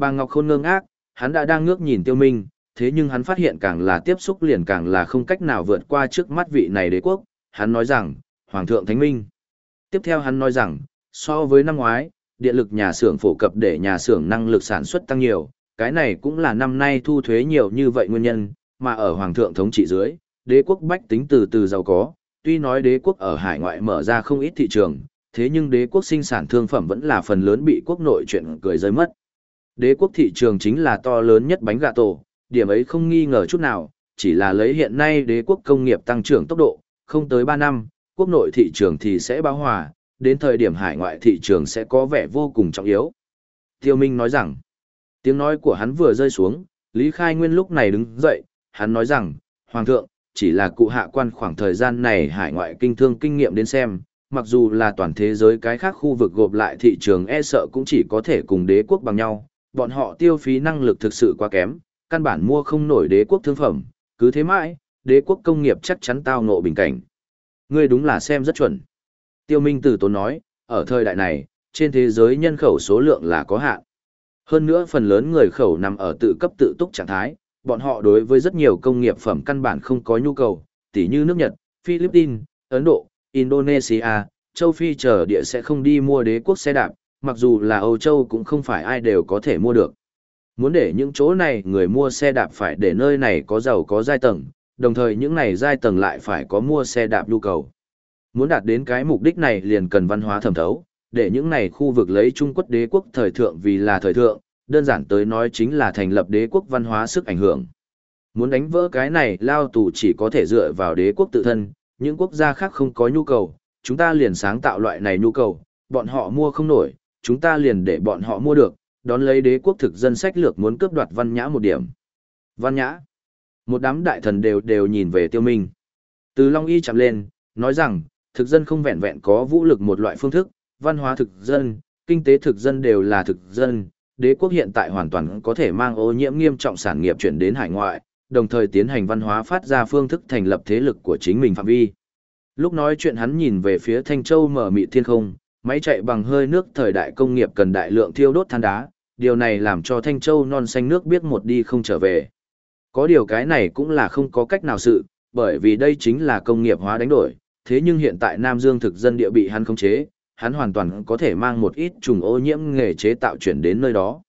Bà Ngọc Khôn ngơ ngác, hắn đã đang ngước nhìn tiêu minh, thế nhưng hắn phát hiện càng là tiếp xúc liền càng là không cách nào vượt qua trước mắt vị này đế quốc, hắn nói rằng, Hoàng thượng Thánh Minh. Tiếp theo hắn nói rằng, so với năm ngoái, điện lực nhà xưởng phổ cập để nhà xưởng năng lực sản xuất tăng nhiều, cái này cũng là năm nay thu thuế nhiều như vậy nguyên nhân, mà ở Hoàng thượng thống trị dưới, đế quốc bách tính từ từ giàu có, tuy nói đế quốc ở hải ngoại mở ra không ít thị trường, thế nhưng đế quốc sinh sản thương phẩm vẫn là phần lớn bị quốc nội chuyện cười rơi mất. Đế quốc thị trường chính là to lớn nhất bánh gà tổ, điểm ấy không nghi ngờ chút nào, chỉ là lấy hiện nay đế quốc công nghiệp tăng trưởng tốc độ, không tới 3 năm, quốc nội thị trường thì sẽ báo hòa, đến thời điểm hải ngoại thị trường sẽ có vẻ vô cùng trọng yếu. Tiêu Minh nói rằng, tiếng nói của hắn vừa rơi xuống, Lý Khai Nguyên lúc này đứng dậy, hắn nói rằng, Hoàng thượng, chỉ là cụ hạ quan khoảng thời gian này hải ngoại kinh thương kinh nghiệm đến xem, mặc dù là toàn thế giới cái khác khu vực gộp lại thị trường e sợ cũng chỉ có thể cùng đế quốc bằng nhau, bọn họ tiêu phí năng lực thực sự quá kém, căn bản mua không nổi đế quốc thương phẩm, cứ thế mãi, đế quốc công nghiệp chắc chắn tao ngộ bình cảnh. Ngươi đúng là xem rất chuẩn. Tiêu Minh Tử tốn nói, ở thời đại này, trên thế giới nhân khẩu số lượng là có hạn. Hơn nữa phần lớn người khẩu nằm ở tự cấp tự túc trạng thái, bọn họ đối với rất nhiều công nghiệp phẩm căn bản không có nhu cầu, tỉ như nước Nhật, Philippines, Ấn Độ, Indonesia, châu Phi chờ địa sẽ không đi mua đế quốc xe đạp, mặc dù là Âu Châu cũng không phải ai đều có thể mua được. Muốn để những chỗ này người mua xe đạp phải để nơi này có giàu có giai tầng, đồng thời những này giai tầng lại phải có mua xe đạp nhu cầu. Muốn đạt đến cái mục đích này liền cần văn hóa thẩm thấu, để những này khu vực lấy Trung Quốc đế quốc thời thượng vì là thời thượng, đơn giản tới nói chính là thành lập đế quốc văn hóa sức ảnh hưởng. Muốn đánh vỡ cái này lao tù chỉ có thể dựa vào đế quốc tự thân, những quốc gia khác không có nhu cầu, chúng ta liền sáng tạo loại này nhu cầu, bọn họ mua không nổi, chúng ta liền để bọn họ mua được, đón lấy đế quốc thực dân sách lược muốn cướp đoạt văn nhã một điểm. Văn nhã. Một đám đại thần đều đều nhìn về tiêu minh. Từ Long Y chạm lên, nói rằng, thực dân không vẹn vẹn có vũ lực một loại phương thức, văn hóa thực dân, kinh tế thực dân đều là thực dân, đế quốc hiện tại hoàn toàn có thể mang ô nhiễm nghiêm trọng sản nghiệp chuyển đến hải ngoại, đồng thời tiến hành văn hóa phát ra phương thức thành lập thế lực của chính mình phạm vi. Lúc nói chuyện hắn nhìn về phía Thanh Châu mở mị thiên không, máy chạy bằng hơi nước thời đại công nghiệp cần đại lượng thiêu đốt than đá, điều này làm cho Thanh Châu non xanh nước biết một đi không trở về. Có điều cái này cũng là không có cách nào sự, bởi vì đây chính là công nghiệp hóa đánh đổi, thế nhưng hiện tại Nam Dương thực dân địa bị hắn khống chế, hắn hoàn toàn có thể mang một ít trùng ô nhiễm nghề chế tạo chuyển đến nơi đó.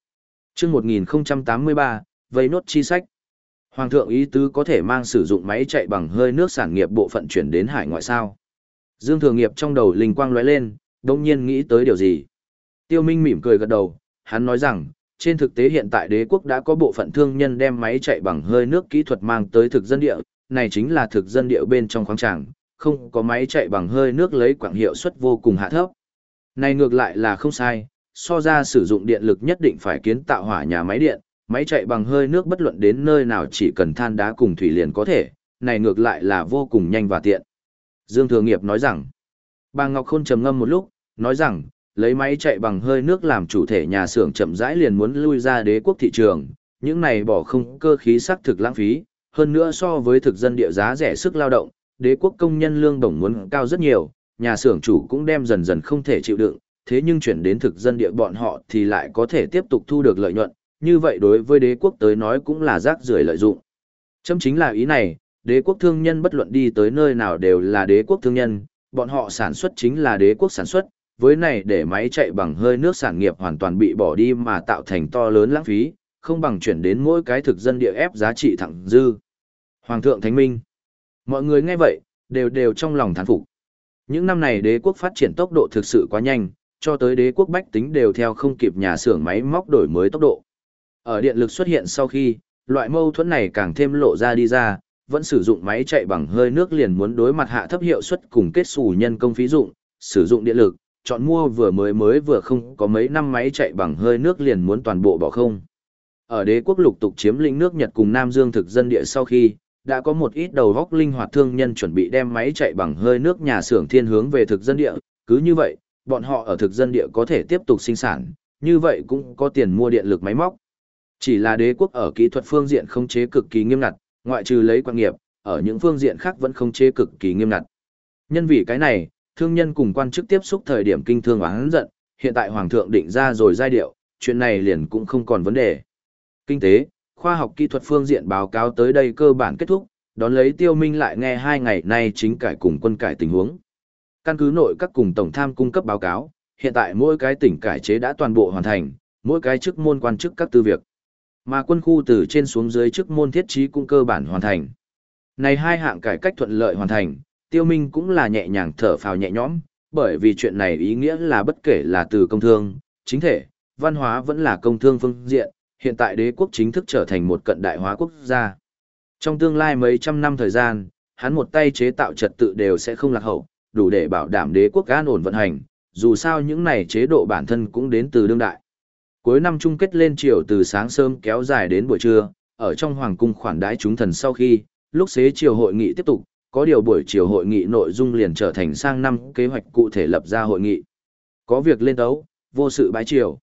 Chương 1083, vây nốt chi sách. Hoàng thượng ý tứ có thể mang sử dụng máy chạy bằng hơi nước sản nghiệp bộ phận chuyển đến hải ngoại sao. Dương Thường Nghiệp trong đầu linh quang lóe lên, đông nhiên nghĩ tới điều gì. Tiêu Minh mỉm cười gật đầu, hắn nói rằng, trên thực tế hiện tại đế quốc đã có bộ phận thương nhân đem máy chạy bằng hơi nước kỹ thuật mang tới thực dân địa, này chính là thực dân địa bên trong khoáng tràng, không có máy chạy bằng hơi nước lấy quảng hiệu suất vô cùng hạ thấp. Này ngược lại là không sai, so ra sử dụng điện lực nhất định phải kiến tạo hỏa nhà máy điện, máy chạy bằng hơi nước bất luận đến nơi nào chỉ cần than đá cùng thủy liền có thể, này ngược lại là vô cùng nhanh và tiện. Dương Thừa Nghiệp nói rằng, bà Ngọc Khôn trầm ngâm một lúc, nói rằng, lấy máy chạy bằng hơi nước làm chủ thể nhà xưởng chậm rãi liền muốn lui ra đế quốc thị trường, những này bỏ không cơ khí sắc thực lãng phí, hơn nữa so với thực dân địa giá rẻ sức lao động, đế quốc công nhân lương đồng muốn cao rất nhiều, nhà xưởng chủ cũng đem dần dần không thể chịu đựng, thế nhưng chuyển đến thực dân địa bọn họ thì lại có thể tiếp tục thu được lợi nhuận, như vậy đối với đế quốc tới nói cũng là rác rưởi lợi dụng. Chấm chính là ý này, đế quốc thương nhân bất luận đi tới nơi nào đều là đế quốc thương nhân, bọn họ sản xuất chính là đế quốc sản xuất, với này để máy chạy bằng hơi nước sản nghiệp hoàn toàn bị bỏ đi mà tạo thành to lớn lãng phí, không bằng chuyển đến mỗi cái thực dân địa ép giá trị thẳng dư. Hoàng thượng Thánh Minh Mọi người nghe vậy, đều đều trong lòng thán phục. Những năm này đế quốc phát triển tốc độ thực sự quá nhanh, cho tới đế quốc bách tính đều theo không kịp nhà xưởng máy móc đổi mới tốc độ. Ở điện lực xuất hiện sau khi, loại mâu thuẫn này càng thêm lộ ra đi ra, vẫn sử dụng máy chạy bằng hơi nước liền muốn đối mặt hạ thấp hiệu suất cùng kết xù nhân công phí dụng, sử dụng điện lực, chọn mua vừa mới mới vừa không có mấy năm máy chạy bằng hơi nước liền muốn toàn bộ bỏ không. Ở đế quốc lục tục chiếm lĩnh nước Nhật cùng Nam Dương thực dân địa sau khi, đã có một ít đầu góc linh hoạt thương nhân chuẩn bị đem máy chạy bằng hơi nước nhà xưởng thiên hướng về thực dân địa, cứ như vậy, bọn họ ở thực dân địa có thể tiếp tục sinh sản, như vậy cũng có tiền mua điện lực máy móc. Chỉ là đế quốc ở kỹ thuật phương diện không chế cực kỳ nghiêm ngặt, ngoại trừ lấy quan nghiệp, ở những phương diện khác vẫn không chế cực kỳ nghiêm ngặt. Nhân vì cái này, thương nhân cùng quan chức tiếp xúc thời điểm kinh thương oán giận, hiện tại hoàng thượng định ra rồi giai điệu, chuyện này liền cũng không còn vấn đề. Kinh tế, khoa học kỹ thuật phương diện báo cáo tới đây cơ bản kết thúc, đón lấy tiêu minh lại nghe hai ngày nay chính cải cùng quân cải tình huống. Căn cứ nội các cùng tổng tham cung cấp báo cáo, hiện tại mỗi cái tỉnh cải chế đã toàn bộ hoàn thành, mỗi cái chức môn quan chức các tư việc. Mà quân khu từ trên xuống dưới chức môn thiết trí cũng cơ bản hoàn thành. Này hai hạng cải cách thuận lợi hoàn thành, tiêu minh cũng là nhẹ nhàng thở phào nhẹ nhõm, bởi vì chuyện này ý nghĩa là bất kể là từ công thương, chính thể, văn hóa vẫn là công thương phương diện, hiện tại đế quốc chính thức trở thành một cận đại hóa quốc gia. Trong tương lai mấy trăm năm thời gian, hắn một tay chế tạo trật tự đều sẽ không lạc hậu, đủ để bảo đảm đế quốc an ổn vận hành, dù sao những này chế độ bản thân cũng đến từ đương đại. Cuối năm chung kết lên chiều từ sáng sớm kéo dài đến buổi trưa, ở trong hoàng cung khoản đãi chúng thần sau khi, lúc xế chiều hội nghị tiếp tục, có điều buổi chiều hội nghị nội dung liền trở thành sang năm kế hoạch cụ thể lập ra hội nghị. Có việc lên tấu, vô sự bái chiều.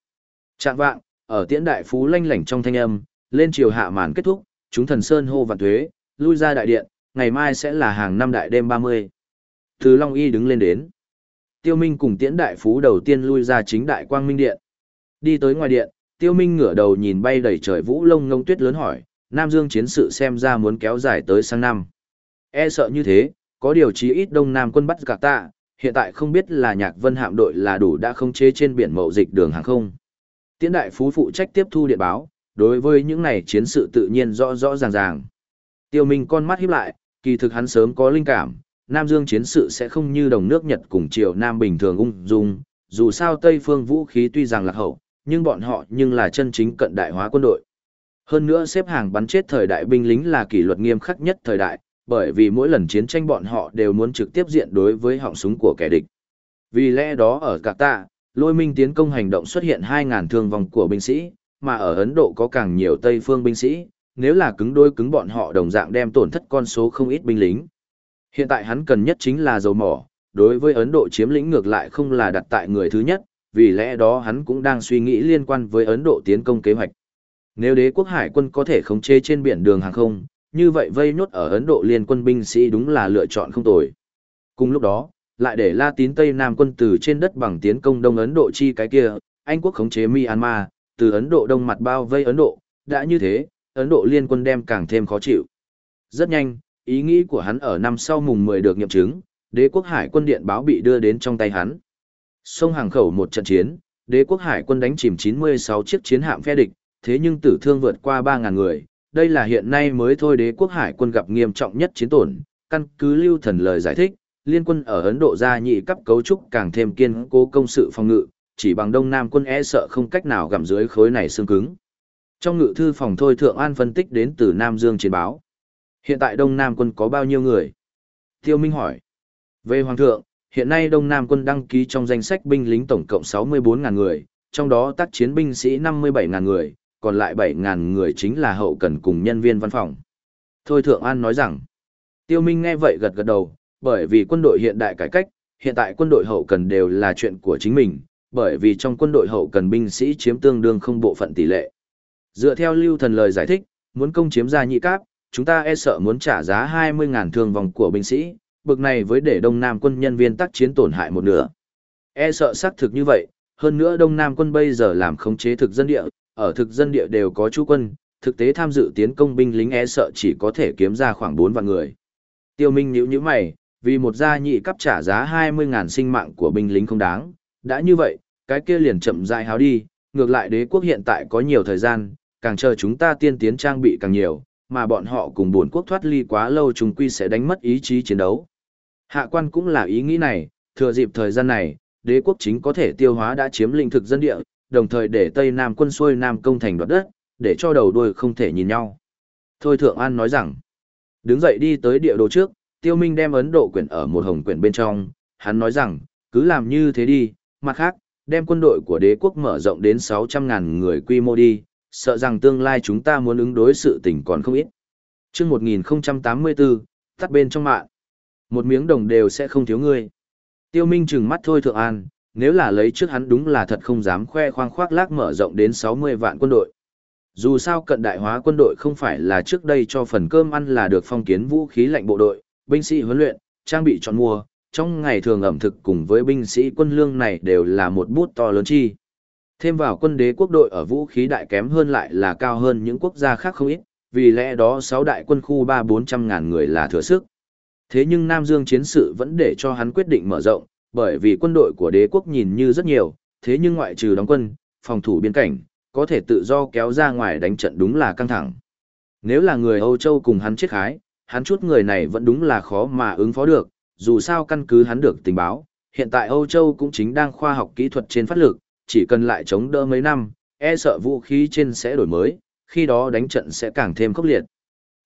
Trạng vạng, ở tiễn đại phú lanh lảnh trong thanh âm, lên chiều hạ màn kết thúc, chúng thần sơn hô vạn thuế, lui ra đại điện, ngày mai sẽ là hàng năm đại đêm 30. Từ Long Y đứng lên đến. Tiêu Minh cùng tiễn đại phú đầu tiên lui ra chính đại quang minh điện. Đi tới ngoài điện, Tiêu Minh ngửa đầu nhìn bay đầy trời vũ lông ngông tuyết lớn hỏi, Nam Dương chiến sự xem ra muốn kéo dài tới sang năm. E sợ như thế, có điều chí ít Đông Nam quân bắt gạc ta, hiện tại không biết là nhạc vân hạm đội là đủ đã không chế trên biển mậu dịch đường hàng không. Tiễn đại phú phụ trách tiếp thu điện báo, đối với những này chiến sự tự nhiên rõ rõ ràng ràng. Tiêu Minh con mắt híp lại, kỳ thực hắn sớm có linh cảm, Nam Dương chiến sự sẽ không như đồng nước Nhật cùng triều Nam bình thường ung dung, dù sao Tây phương vũ khí tuy rằng lạc hậu, nhưng bọn họ nhưng là chân chính cận đại hóa quân đội. Hơn nữa xếp hàng bắn chết thời đại binh lính là kỷ luật nghiêm khắc nhất thời đại, bởi vì mỗi lần chiến tranh bọn họ đều muốn trực tiếp diện đối với họng súng của kẻ địch. Vì lẽ đó ở Cạc Tạ, lôi minh tiến công hành động xuất hiện 2.000 thương vong của binh sĩ, mà ở Ấn Độ có càng nhiều Tây phương binh sĩ, nếu là cứng đôi cứng bọn họ đồng dạng đem tổn thất con số không ít binh lính. Hiện tại hắn cần nhất chính là dầu mỏ, đối với Ấn Độ chiếm lĩnh ngược lại không là đặt tại người thứ nhất, vì lẽ đó hắn cũng đang suy nghĩ liên quan với Ấn Độ tiến công kế hoạch. Nếu đế quốc hải quân có thể khống chế trên biển đường hàng không, như vậy vây nốt ở Ấn Độ liên quân binh sĩ đúng là lựa chọn không tồi. Cùng lúc đó, lại để La Tín Tây Nam quân từ trên đất bằng tiến công Đông Ấn Độ chi cái kia, Anh quốc khống chế Myanmar, từ Ấn Độ đông mặt bao vây Ấn Độ, đã như thế, Ấn Độ liên quân đem càng thêm khó chịu. Rất nhanh, ý nghĩ của hắn ở năm sau mùng 10 được nghiệm chứng, đế quốc hải quân điện báo bị đưa đến trong tay hắn. Sông hàng khẩu một trận chiến, đế quốc hải quân đánh chìm 96 chiếc chiến hạm phe địch, thế nhưng tử thương vượt qua 3.000 người. Đây là hiện nay mới thôi đế quốc hải quân gặp nghiêm trọng nhất chiến tổn, căn cứ lưu thần lời giải thích, liên quân ở Ấn Độ gia nhị cấp cấu trúc càng thêm kiên cố công sự phòng ngự, chỉ bằng Đông Nam quân e sợ không cách nào gặm dưới khối này xương cứng. Trong ngự thư phòng thôi Thượng An phân tích đến từ Nam Dương chiến báo. Hiện tại Đông Nam quân có bao nhiêu người? Tiêu Minh hỏi. Về Hoàng thượng, hiện nay Đông Nam quân đăng ký trong danh sách binh lính tổng cộng 64.000 người, trong đó tác chiến binh sĩ 57.000 người, còn lại 7.000 người chính là hậu cần cùng nhân viên văn phòng. Thôi Thượng An nói rằng, Tiêu Minh nghe vậy gật gật đầu, bởi vì quân đội hiện đại cải cách, hiện tại quân đội hậu cần đều là chuyện của chính mình, bởi vì trong quân đội hậu cần binh sĩ chiếm tương đương không bộ phận tỷ lệ. Dựa theo lưu thần lời giải thích, muốn công chiếm ra nhị cáp, chúng ta e sợ muốn trả giá 20.000 thương vòng của binh sĩ, bực này với để Đông Nam quân nhân viên tác chiến tổn hại một nửa. E sợ xác thực như vậy, hơn nữa Đông Nam quân bây giờ làm khống chế thực dân địa, ở thực dân địa đều có chú quân, thực tế tham dự tiến công binh lính e sợ chỉ có thể kiếm ra khoảng 4 vạn người. Tiêu Minh nhíu nhíu mày, vì một gia nhị cấp trả giá 20.000 sinh mạng của binh lính không đáng, đã như vậy, cái kia liền chậm rãi háo đi, ngược lại đế quốc hiện tại có nhiều thời gian, càng chờ chúng ta tiên tiến trang bị càng nhiều, mà bọn họ cùng buồn quốc thoát ly quá lâu chúng quy sẽ đánh mất ý chí chiến đấu. Hạ quan cũng là ý nghĩ này, thừa dịp thời gian này, đế quốc chính có thể tiêu hóa đã chiếm lĩnh thực dân địa, đồng thời để Tây Nam quân xuôi Nam công thành đoạt đất, để cho đầu đuôi không thể nhìn nhau. Thôi Thượng An nói rằng, đứng dậy đi tới địa đồ trước, Tiêu Minh đem Ấn Độ quyển ở một hồng quyển bên trong, hắn nói rằng, cứ làm như thế đi, mặt khác, đem quân đội của đế quốc mở rộng đến 600.000 người quy mô đi, sợ rằng tương lai chúng ta muốn ứng đối sự tình còn không ít. Trước 1084, tắt bên trong mạng. Một miếng đồng đều sẽ không thiếu ngươi. Tiêu Minh trừng mắt thôi Thượng An, nếu là lấy trước hắn đúng là thật không dám khoe khoang khoác lác mở rộng đến 60 vạn quân đội. Dù sao cận đại hóa quân đội không phải là trước đây cho phần cơm ăn là được phong kiến vũ khí lạnh bộ đội, binh sĩ huấn luyện, trang bị chọn mua, trong ngày thường ẩm thực cùng với binh sĩ quân lương này đều là một bút to lớn chi. Thêm vào quân đế quốc đội ở vũ khí đại kém hơn lại là cao hơn những quốc gia khác không ít, vì lẽ đó 6 đại quân khu 3-400 ngàn người là thừa sức. Thế nhưng Nam Dương chiến sự vẫn để cho hắn quyết định mở rộng, bởi vì quân đội của đế quốc nhìn như rất nhiều, thế nhưng ngoại trừ đóng quân, phòng thủ biên cảnh, có thể tự do kéo ra ngoài đánh trận đúng là căng thẳng. Nếu là người Âu Châu cùng hắn chết khái, hắn chút người này vẫn đúng là khó mà ứng phó được, dù sao căn cứ hắn được tình báo, hiện tại Âu Châu cũng chính đang khoa học kỹ thuật trên phát lực, chỉ cần lại chống đỡ mấy năm, e sợ vũ khí trên sẽ đổi mới, khi đó đánh trận sẽ càng thêm khốc liệt.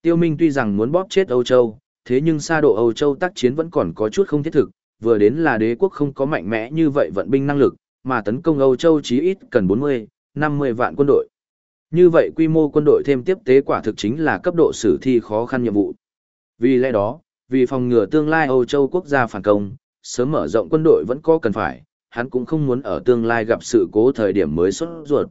Tiêu Minh tuy rằng muốn bóp chết Âu Châu, thế nhưng xa độ Âu Châu tác chiến vẫn còn có chút không thiết thực, vừa đến là đế quốc không có mạnh mẽ như vậy vận binh năng lực, mà tấn công Âu Châu chí ít cần 40, 50 vạn quân đội. Như vậy quy mô quân đội thêm tiếp tế quả thực chính là cấp độ sử thi khó khăn nhiệm vụ. Vì lẽ đó, vì phòng ngừa tương lai Âu Châu quốc gia phản công, sớm mở rộng quân đội vẫn có cần phải, hắn cũng không muốn ở tương lai gặp sự cố thời điểm mới xuất ruột.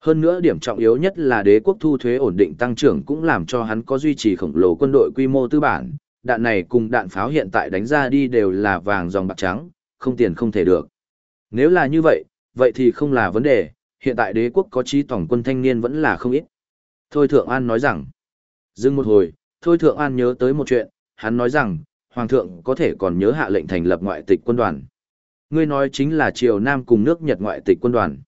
Hơn nữa điểm trọng yếu nhất là đế quốc thu thuế ổn định tăng trưởng cũng làm cho hắn có duy trì khổng lồ quân đội quy mô tư bản, đạn này cùng đạn pháo hiện tại đánh ra đi đều là vàng dòng bạc trắng, không tiền không thể được. Nếu là như vậy, vậy thì không là vấn đề, hiện tại đế quốc có trí tổng quân thanh niên vẫn là không ít. Thôi Thượng An nói rằng, dừng một hồi, Thôi Thượng An nhớ tới một chuyện, hắn nói rằng, Hoàng thượng có thể còn nhớ hạ lệnh thành lập ngoại tịch quân đoàn. Ngươi nói chính là Triều Nam cùng nước Nhật ngoại tịch quân đoàn.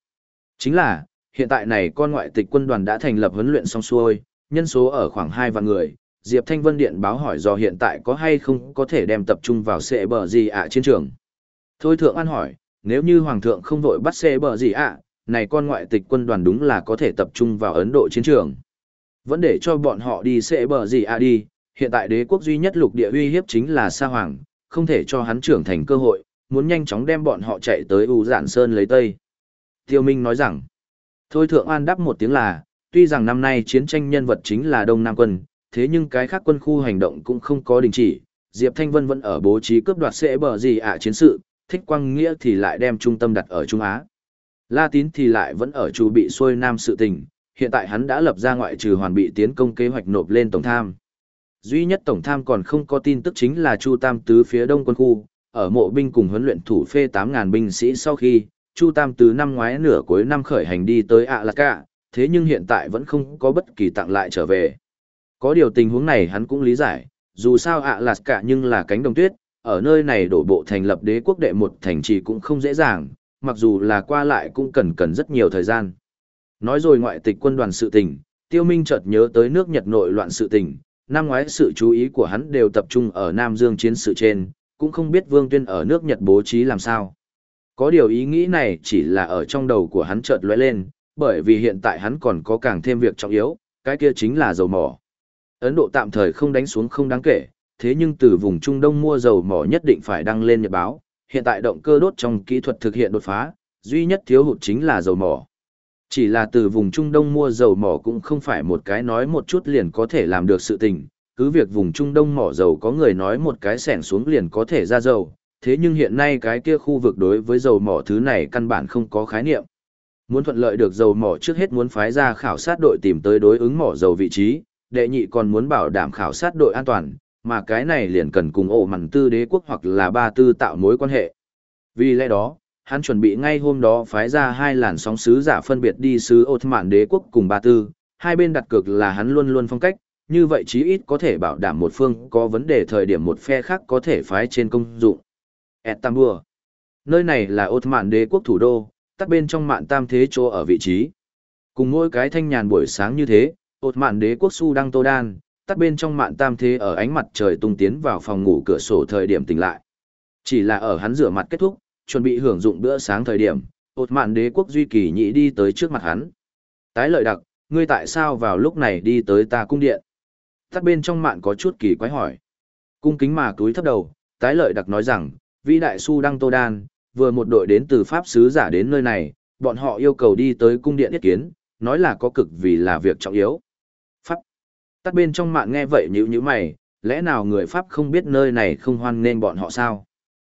Chính là, hiện tại này con ngoại tịch quân đoàn đã thành lập huấn luyện xong xuôi, nhân số ở khoảng 2 vạn người. Diệp Thanh Vân Điện báo hỏi do hiện tại có hay không có thể đem tập trung vào xe bờ gì ạ chiến trường. Thôi Thượng An hỏi, nếu như Hoàng thượng không vội bắt xe bờ gì ạ, này con ngoại tịch quân đoàn đúng là có thể tập trung vào Ấn Độ chiến trường. Vẫn để cho bọn họ đi xe bờ gì ạ đi, hiện tại đế quốc duy nhất lục địa uy hiếp chính là Sa Hoàng, không thể cho hắn trưởng thành cơ hội, muốn nhanh chóng đem bọn họ chạy tới U Giản Sơn lấy Tây. Tiêu Minh nói rằng, Thôi Thượng An đáp một tiếng là, tuy rằng năm nay chiến tranh nhân vật chính là Đông Nam quân, thế nhưng cái khác quân khu hành động cũng không có đình chỉ, Diệp Thanh Vân vẫn ở bố trí cướp đoạt sẽ bờ gì ạ chiến sự, thích quang nghĩa thì lại đem trung tâm đặt ở Trung Á. La Tín thì lại vẫn ở chủ bị xuôi nam sự tình, hiện tại hắn đã lập ra ngoại trừ hoàn bị tiến công kế hoạch nộp lên tổng tham. Duy nhất tổng tham còn không có tin tức chính là Chu Tam Tứ phía đông quân khu, ở mộ binh cùng huấn luyện thủ phê 8.000 binh sĩ sau khi, Chu Tam Tứ năm ngoái nửa cuối năm khởi hành đi tới ạ lạc cả, thế nhưng hiện tại vẫn không có bất kỳ tặng lại trở về. Có điều tình huống này hắn cũng lý giải, dù sao ạ lạt cả nhưng là cánh đồng tuyết, ở nơi này đổ bộ thành lập đế quốc đệ một thành trì cũng không dễ dàng, mặc dù là qua lại cũng cần cần rất nhiều thời gian. Nói rồi ngoại tịch quân đoàn sự tình, Tiêu Minh chợt nhớ tới nước Nhật nội loạn sự tình, năm ngoái sự chú ý của hắn đều tập trung ở Nam Dương chiến sự trên, cũng không biết Vương Tuyên ở nước Nhật bố trí làm sao. Có điều ý nghĩ này chỉ là ở trong đầu của hắn chợt lóe lên, bởi vì hiện tại hắn còn có càng thêm việc trọng yếu, cái kia chính là dầu mỏ. Ấn Độ tạm thời không đánh xuống không đáng kể, thế nhưng từ vùng Trung Đông mua dầu mỏ nhất định phải đăng lên nhật báo, hiện tại động cơ đốt trong kỹ thuật thực hiện đột phá, duy nhất thiếu hụt chính là dầu mỏ. Chỉ là từ vùng Trung Đông mua dầu mỏ cũng không phải một cái nói một chút liền có thể làm được sự tình, cứ việc vùng Trung Đông mỏ dầu có người nói một cái sẻn xuống liền có thể ra dầu, thế nhưng hiện nay cái kia khu vực đối với dầu mỏ thứ này căn bản không có khái niệm. Muốn thuận lợi được dầu mỏ trước hết muốn phái ra khảo sát đội tìm tới đối ứng mỏ dầu vị trí, đệ nhị còn muốn bảo đảm khảo sát đội an toàn, mà cái này liền cần cùng ổ mặn tư đế quốc hoặc là ba tư tạo mối quan hệ. Vì lẽ đó, hắn chuẩn bị ngay hôm đó phái ra hai làn sóng sứ giả phân biệt đi sứ ột mạn đế quốc cùng ba tư, hai bên đặt cược là hắn luôn luôn phong cách, như vậy chí ít có thể bảo đảm một phương có vấn đề thời điểm một phe khác có thể phái trên công dụng. Etambua Nơi này là ột mạn đế quốc thủ đô, tắt bên trong mạn tam thế chỗ ở vị trí. Cùng mỗi cái thanh nhàn buổi sáng như thế, ột mạn đế quốc su đăng tô đan, tắt bên trong mạn tam thế ở ánh mặt trời tung tiến vào phòng ngủ cửa sổ thời điểm tỉnh lại. Chỉ là ở hắn rửa mặt kết thúc, chuẩn bị hưởng dụng bữa sáng thời điểm, ột mạn đế quốc duy kỳ nhị đi tới trước mặt hắn. Tái lợi đặc, ngươi tại sao vào lúc này đi tới ta cung điện? Tắt bên trong mạn có chút kỳ quái hỏi. Cung kính mà túi thấp đầu, tái lợi đặc nói rằng, vĩ đại su đăng tô đan, vừa một đội đến từ Pháp sứ giả đến nơi này, bọn họ yêu cầu đi tới cung điện yết kiến, nói là có cực vì là việc trọng yếu. Tắt bên trong mạng nghe vậy nhữ nhíu mày, lẽ nào người Pháp không biết nơi này không hoan nên bọn họ sao?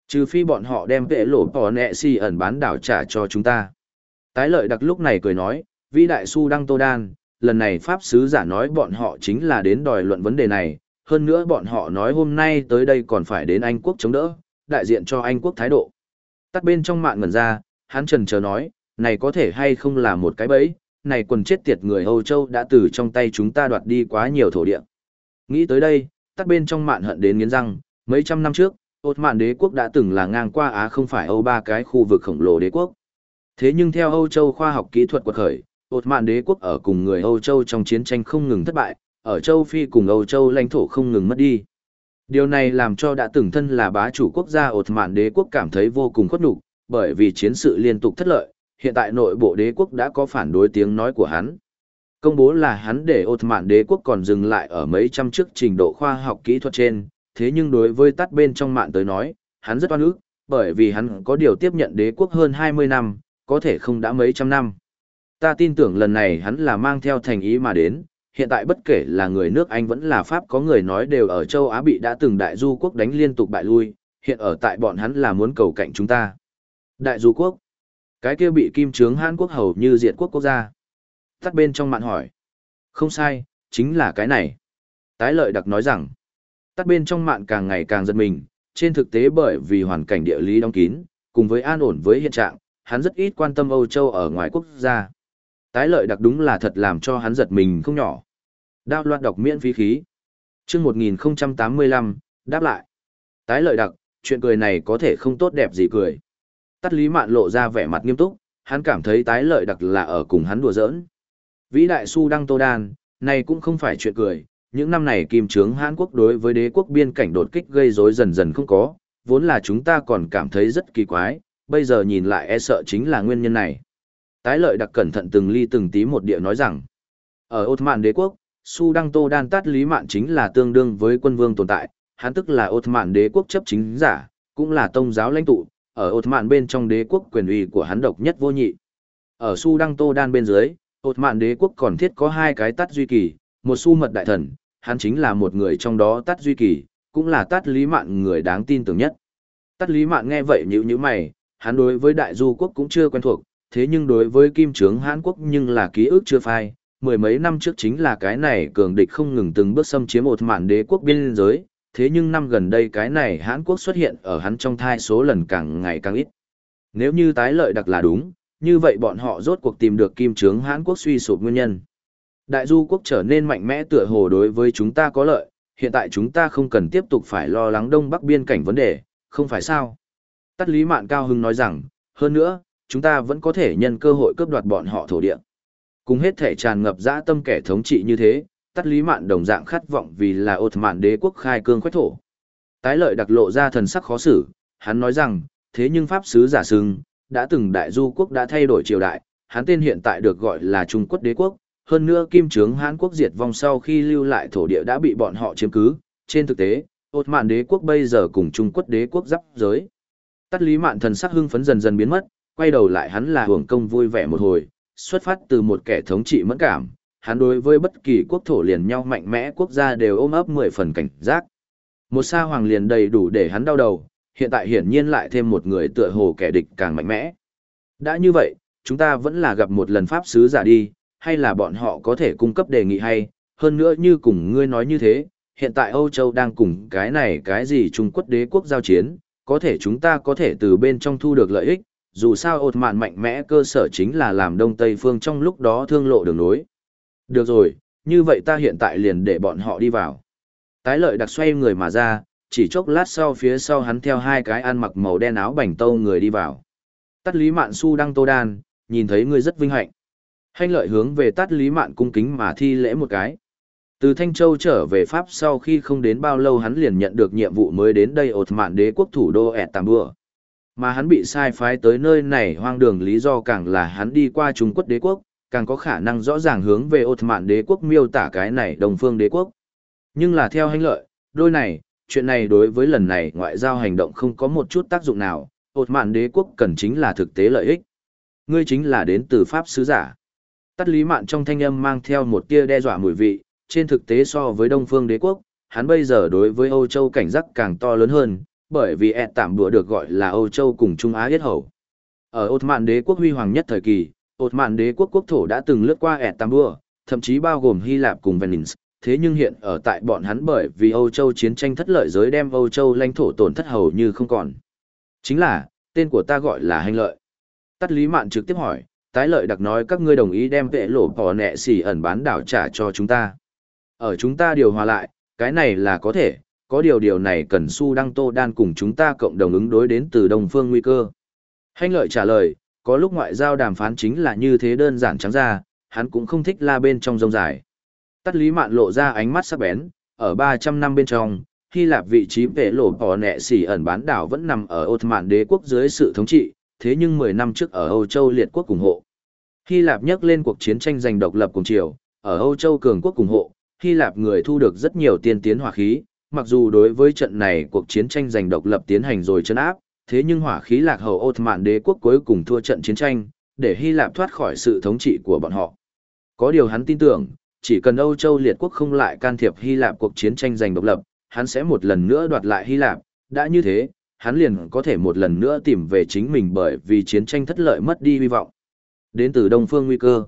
Trừ phi bọn họ đem vệ lỗ bỏ nẹ si ẩn bán đảo trả cho chúng ta. Tái lợi đặc lúc này cười nói, vĩ đại su đăng tô đan, lần này Pháp sứ giả nói bọn họ chính là đến đòi luận vấn đề này, hơn nữa bọn họ nói hôm nay tới đây còn phải đến Anh quốc chống đỡ, đại diện cho Anh quốc thái độ. Tắt bên trong mạng ngẩn ra, hắn trần chờ nói, này có thể hay không là một cái bẫy, này quần chết tiệt người Âu Châu đã từ trong tay chúng ta đoạt đi quá nhiều thổ địa. Nghĩ tới đây, tắt bên trong mạn hận đến nghiến răng, mấy trăm năm trước, ột mạn đế quốc đã từng là ngang qua Á không phải Âu ba cái khu vực khổng lồ đế quốc. Thế nhưng theo Âu Châu khoa học kỹ thuật quật khởi, ột mạn đế quốc ở cùng người Âu Châu trong chiến tranh không ngừng thất bại, ở Châu Phi cùng Âu Châu lãnh thổ không ngừng mất đi. Điều này làm cho đã từng thân là bá chủ quốc gia ột mạn đế quốc cảm thấy vô cùng khuất nhục, bởi vì chiến sự liên tục thất lợi, hiện tại nội bộ đế quốc đã có phản đối tiếng nói của hắn. Công bố là hắn để ột mạn đế quốc còn dừng lại ở mấy trăm trước trình độ khoa học kỹ thuật trên, thế nhưng đối với tắt bên trong mạng tới nói, hắn rất oan ức, bởi vì hắn có điều tiếp nhận đế quốc hơn 20 năm, có thể không đã mấy trăm năm. Ta tin tưởng lần này hắn là mang theo thành ý mà đến, hiện tại bất kể là người nước Anh vẫn là Pháp có người nói đều ở châu Á bị đã từng đại du quốc đánh liên tục bại lui, hiện ở tại bọn hắn là muốn cầu cạnh chúng ta. Đại du quốc, cái kia bị kim trướng Hàn Quốc hầu như diệt quốc quốc gia. Tắt bên trong mạn hỏi. Không sai, chính là cái này. Tái lợi đặc nói rằng, Tắt bên trong mạn càng ngày càng giật mình, trên thực tế bởi vì hoàn cảnh địa lý đóng kín, cùng với an ổn với hiện trạng, hắn rất ít quan tâm Âu Châu ở ngoài quốc gia. Tái lợi đặc đúng là thật làm cho hắn giật mình không nhỏ. Đao loạt đọc miễn phí khí. chương 1085, đáp lại. Tái lợi đặc, chuyện cười này có thể không tốt đẹp gì cười. Tắt lý mạn lộ ra vẻ mặt nghiêm túc, hắn cảm thấy tái lợi đặc là ở cùng hắn đùa giỡn. Vĩ đại su đăng tô đan, này cũng không phải chuyện cười, những năm này kim trướng Hàn Quốc đối với đế quốc biên cảnh đột kích gây rối dần dần không có, vốn là chúng ta còn cảm thấy rất kỳ quái, bây giờ nhìn lại e sợ chính là nguyên nhân này. Tái lợi đặc cẩn thận từng ly từng tí một địa nói rằng, ở Ottoman đế quốc, Su Đăng Tô Đan Tát Lý Mạn chính là tương đương với quân vương tồn tại, hắn tức là Ottoman đế quốc chấp chính giả, cũng là tông giáo lãnh tụ, ở ột mạn bên trong đế quốc quyền uy của hắn độc nhất vô nhị. Ở Su Đăng Tô Đan bên dưới, ột mạn đế quốc còn thiết có hai cái Tát Duy Kỳ, một su mật đại thần, hắn chính là một người trong đó Tát Duy Kỳ, cũng là Tát Lý Mạn người đáng tin tưởng nhất. Tát Lý Mạn nghe vậy nhíu nhíu mày, hắn đối với đại du quốc cũng chưa quen thuộc, thế nhưng đối với kim trướng Hán quốc nhưng là ký ức chưa phai, mười mấy năm trước chính là cái này cường địch không ngừng từng bước xâm chiếm một mạn đế quốc biên giới, thế nhưng năm gần đây cái này Hán quốc xuất hiện ở hắn trong thai số lần càng ngày càng ít. Nếu như tái lợi đặc là đúng, như vậy bọn họ rốt cuộc tìm được kim trướng Hán quốc suy sụp nguyên nhân. Đại du quốc trở nên mạnh mẽ tựa hồ đối với chúng ta có lợi, hiện tại chúng ta không cần tiếp tục phải lo lắng đông bắc biên cảnh vấn đề, không phải sao? Tắt Lý Mạn Cao Hưng nói rằng, hơn nữa, chúng ta vẫn có thể nhân cơ hội cướp đoạt bọn họ thổ địa. Cùng hết thể tràn ngập dã tâm kẻ thống trị như thế, Tắt Lý Mạn đồng dạng khát vọng vì là ột mạn đế quốc khai cương khoách thổ. Tái lợi đặc lộ ra thần sắc khó xử, hắn nói rằng, thế nhưng Pháp Sứ giả sưng, đã từng đại du quốc đã thay đổi triều đại, hắn tên hiện tại được gọi là Trung Quốc đế quốc, hơn nữa kim trướng Hán quốc diệt vong sau khi lưu lại thổ địa đã bị bọn họ chiếm cứ, trên thực tế, ột mạn đế quốc bây giờ cùng Trung Quốc đế quốc giáp giới. Tắt lý mạn thần sắc hưng phấn dần dần biến mất, quay đầu lại hắn là hưởng công vui vẻ một hồi, xuất phát từ một kẻ thống trị mẫn cảm, hắn đối với bất kỳ quốc thổ liền nhau mạnh mẽ quốc gia đều ôm ấp mười phần cảnh giác. Một sa hoàng liền đầy đủ để hắn đau đầu, hiện tại hiển nhiên lại thêm một người tựa hồ kẻ địch càng mạnh mẽ. Đã như vậy, chúng ta vẫn là gặp một lần pháp sứ giả đi, hay là bọn họ có thể cung cấp đề nghị hay, hơn nữa như cùng ngươi nói như thế, hiện tại Âu Châu đang cùng cái này cái gì Trung Quốc đế quốc giao chiến, có thể chúng ta có thể từ bên trong thu được lợi ích, dù sao ột mạn mạnh mẽ cơ sở chính là làm Đông Tây phương trong lúc đó thương lộ đường nối. Được rồi, như vậy ta hiện tại liền để bọn họ đi vào. Tái lợi đặc xoay người mà ra, chỉ chốc lát sau phía sau hắn theo hai cái ăn mặc màu đen áo bảnh tâu người đi vào. Tắt lý mạn su đăng tô đan, nhìn thấy ngươi rất vinh hạnh. Hành lợi hướng về tắt lý mạn cung kính mà thi lễ một cái. Từ Thanh Châu trở về Pháp sau khi không đến bao lâu hắn liền nhận được nhiệm vụ mới đến đây ột mạn đế quốc thủ đô ẹt tàm bừa. Mà hắn bị sai phái tới nơi này hoang đường lý do càng là hắn đi qua Trung Quốc đế quốc, càng có khả năng rõ ràng hướng về ột mạn đế quốc miêu tả cái này đồng phương đế quốc. Nhưng là theo hành lợi, đôi này, chuyện này đối với lần này ngoại giao hành động không có một chút tác dụng nào, ột mạn đế quốc cần chính là thực tế lợi ích. Ngươi chính là đến từ Pháp sứ giả. Tắt lý mạn trong thanh âm mang theo một tia đe dọa mùi vị, trên thực tế so với Đông Phương đế quốc, hắn bây giờ đối với Âu Châu cảnh giác càng to lớn hơn, bởi vì ẹ tạm đùa được gọi là Âu Châu cùng Trung Á yết hầu. Ở Ột Mạn đế quốc huy hoàng nhất thời kỳ, Ột Mạn đế quốc quốc thổ đã từng lướt qua ẹt tam bua, thậm chí bao gồm Hy Lạp cùng Venice, thế nhưng hiện ở tại bọn hắn bởi vì Âu Châu chiến tranh thất lợi giới đem Âu Châu lãnh thổ tổn thất hầu như không còn. Chính là, tên của ta gọi là hành lợi. Tắt Lý Mạn trực tiếp hỏi, tái lợi đặc nói các ngươi đồng ý đem vệ lộ bỏ nẹ xỉ ẩn bán đảo trả cho chúng ta. Ở chúng ta điều hòa lại, cái này là có thể, có điều điều này cần su đăng tô đan cùng chúng ta cộng đồng ứng đối đến từ đồng phương nguy cơ. Hành lợi trả lời, có lúc ngoại giao đàm phán chính là như thế đơn giản trắng ra, hắn cũng không thích la bên trong rông dài. Tắt lý mạn lộ ra ánh mắt sắc bén, ở 300 năm bên trong, Hy Lạp vị trí vệ lộ bỏ nẹ xỉ ẩn bán đảo vẫn nằm ở Ottoman đế quốc dưới sự thống trị, thế nhưng 10 năm trước ở Âu Châu liệt quốc ủng hộ. Hy Lạp nhắc lên cuộc chiến tranh giành độc lập cùng triều, ở Âu Châu cường quốc ủng hộ, Hy Lạp người thu được rất nhiều tiên tiến hỏa khí, mặc dù đối với trận này cuộc chiến tranh giành độc lập tiến hành rồi chân áp, thế nhưng hỏa khí lạc hậu Ottoman đế quốc cuối cùng thua trận chiến tranh, để Hy Lạp thoát khỏi sự thống trị của bọn họ. Có điều hắn tin tưởng, chỉ cần Âu Châu liệt quốc không lại can thiệp Hy Lạp cuộc chiến tranh giành độc lập, hắn sẽ một lần nữa đoạt lại Hy Lạp, đã như thế, hắn liền có thể một lần nữa tìm về chính mình bởi vì chiến tranh thất lợi mất đi hy vọng. Đến từ Đông Phương nguy cơ.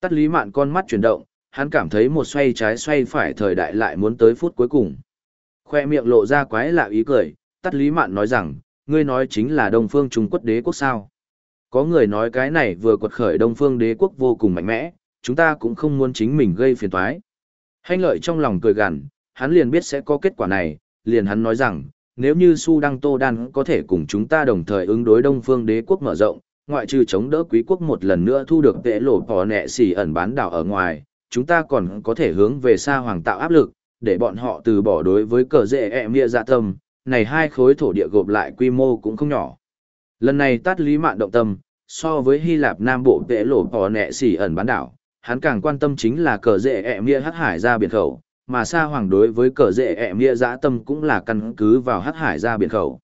Tắt lý mạn con mắt chuyển động, hắn cảm thấy một xoay trái xoay phải thời đại lại muốn tới phút cuối cùng. Khoe miệng lộ ra quái lạ ý cười, tắt lý mạn nói rằng, ngươi nói chính là Đông Phương Trung Quốc đế quốc sao. Có người nói cái này vừa quật khởi Đông Phương đế quốc vô cùng mạnh mẽ, chúng ta cũng không muốn chính mình gây phiền toái. Hành lợi trong lòng cười gằn, hắn liền biết sẽ có kết quả này, liền hắn nói rằng, nếu như Su Đăng Tô Đan có thể cùng chúng ta đồng thời ứng đối Đông Phương đế quốc mở rộng, ngoại trừ chống đỡ quý quốc một lần nữa thu được tệ lộ bỏ nẹ xỉ ẩn bán đảo ở ngoài, chúng ta còn có thể hướng về xa hoàng tạo áp lực, để bọn họ từ bỏ đối với cờ dễ ẹ mịa dạ tâm, này hai khối thổ địa gộp lại quy mô cũng không nhỏ. Lần này tát lý mạn động tâm, so với Hy Lạp Nam Bộ vệ lộ bỏ nẹ xỉ ẩn bán đảo, hắn càng quan tâm chính là cờ dễ ẹ mịa hắc hải ra biển khẩu, mà xa hoàng đối với cờ dễ ẹ mịa dã tâm cũng là căn cứ vào hắc hải ra biển khẩu.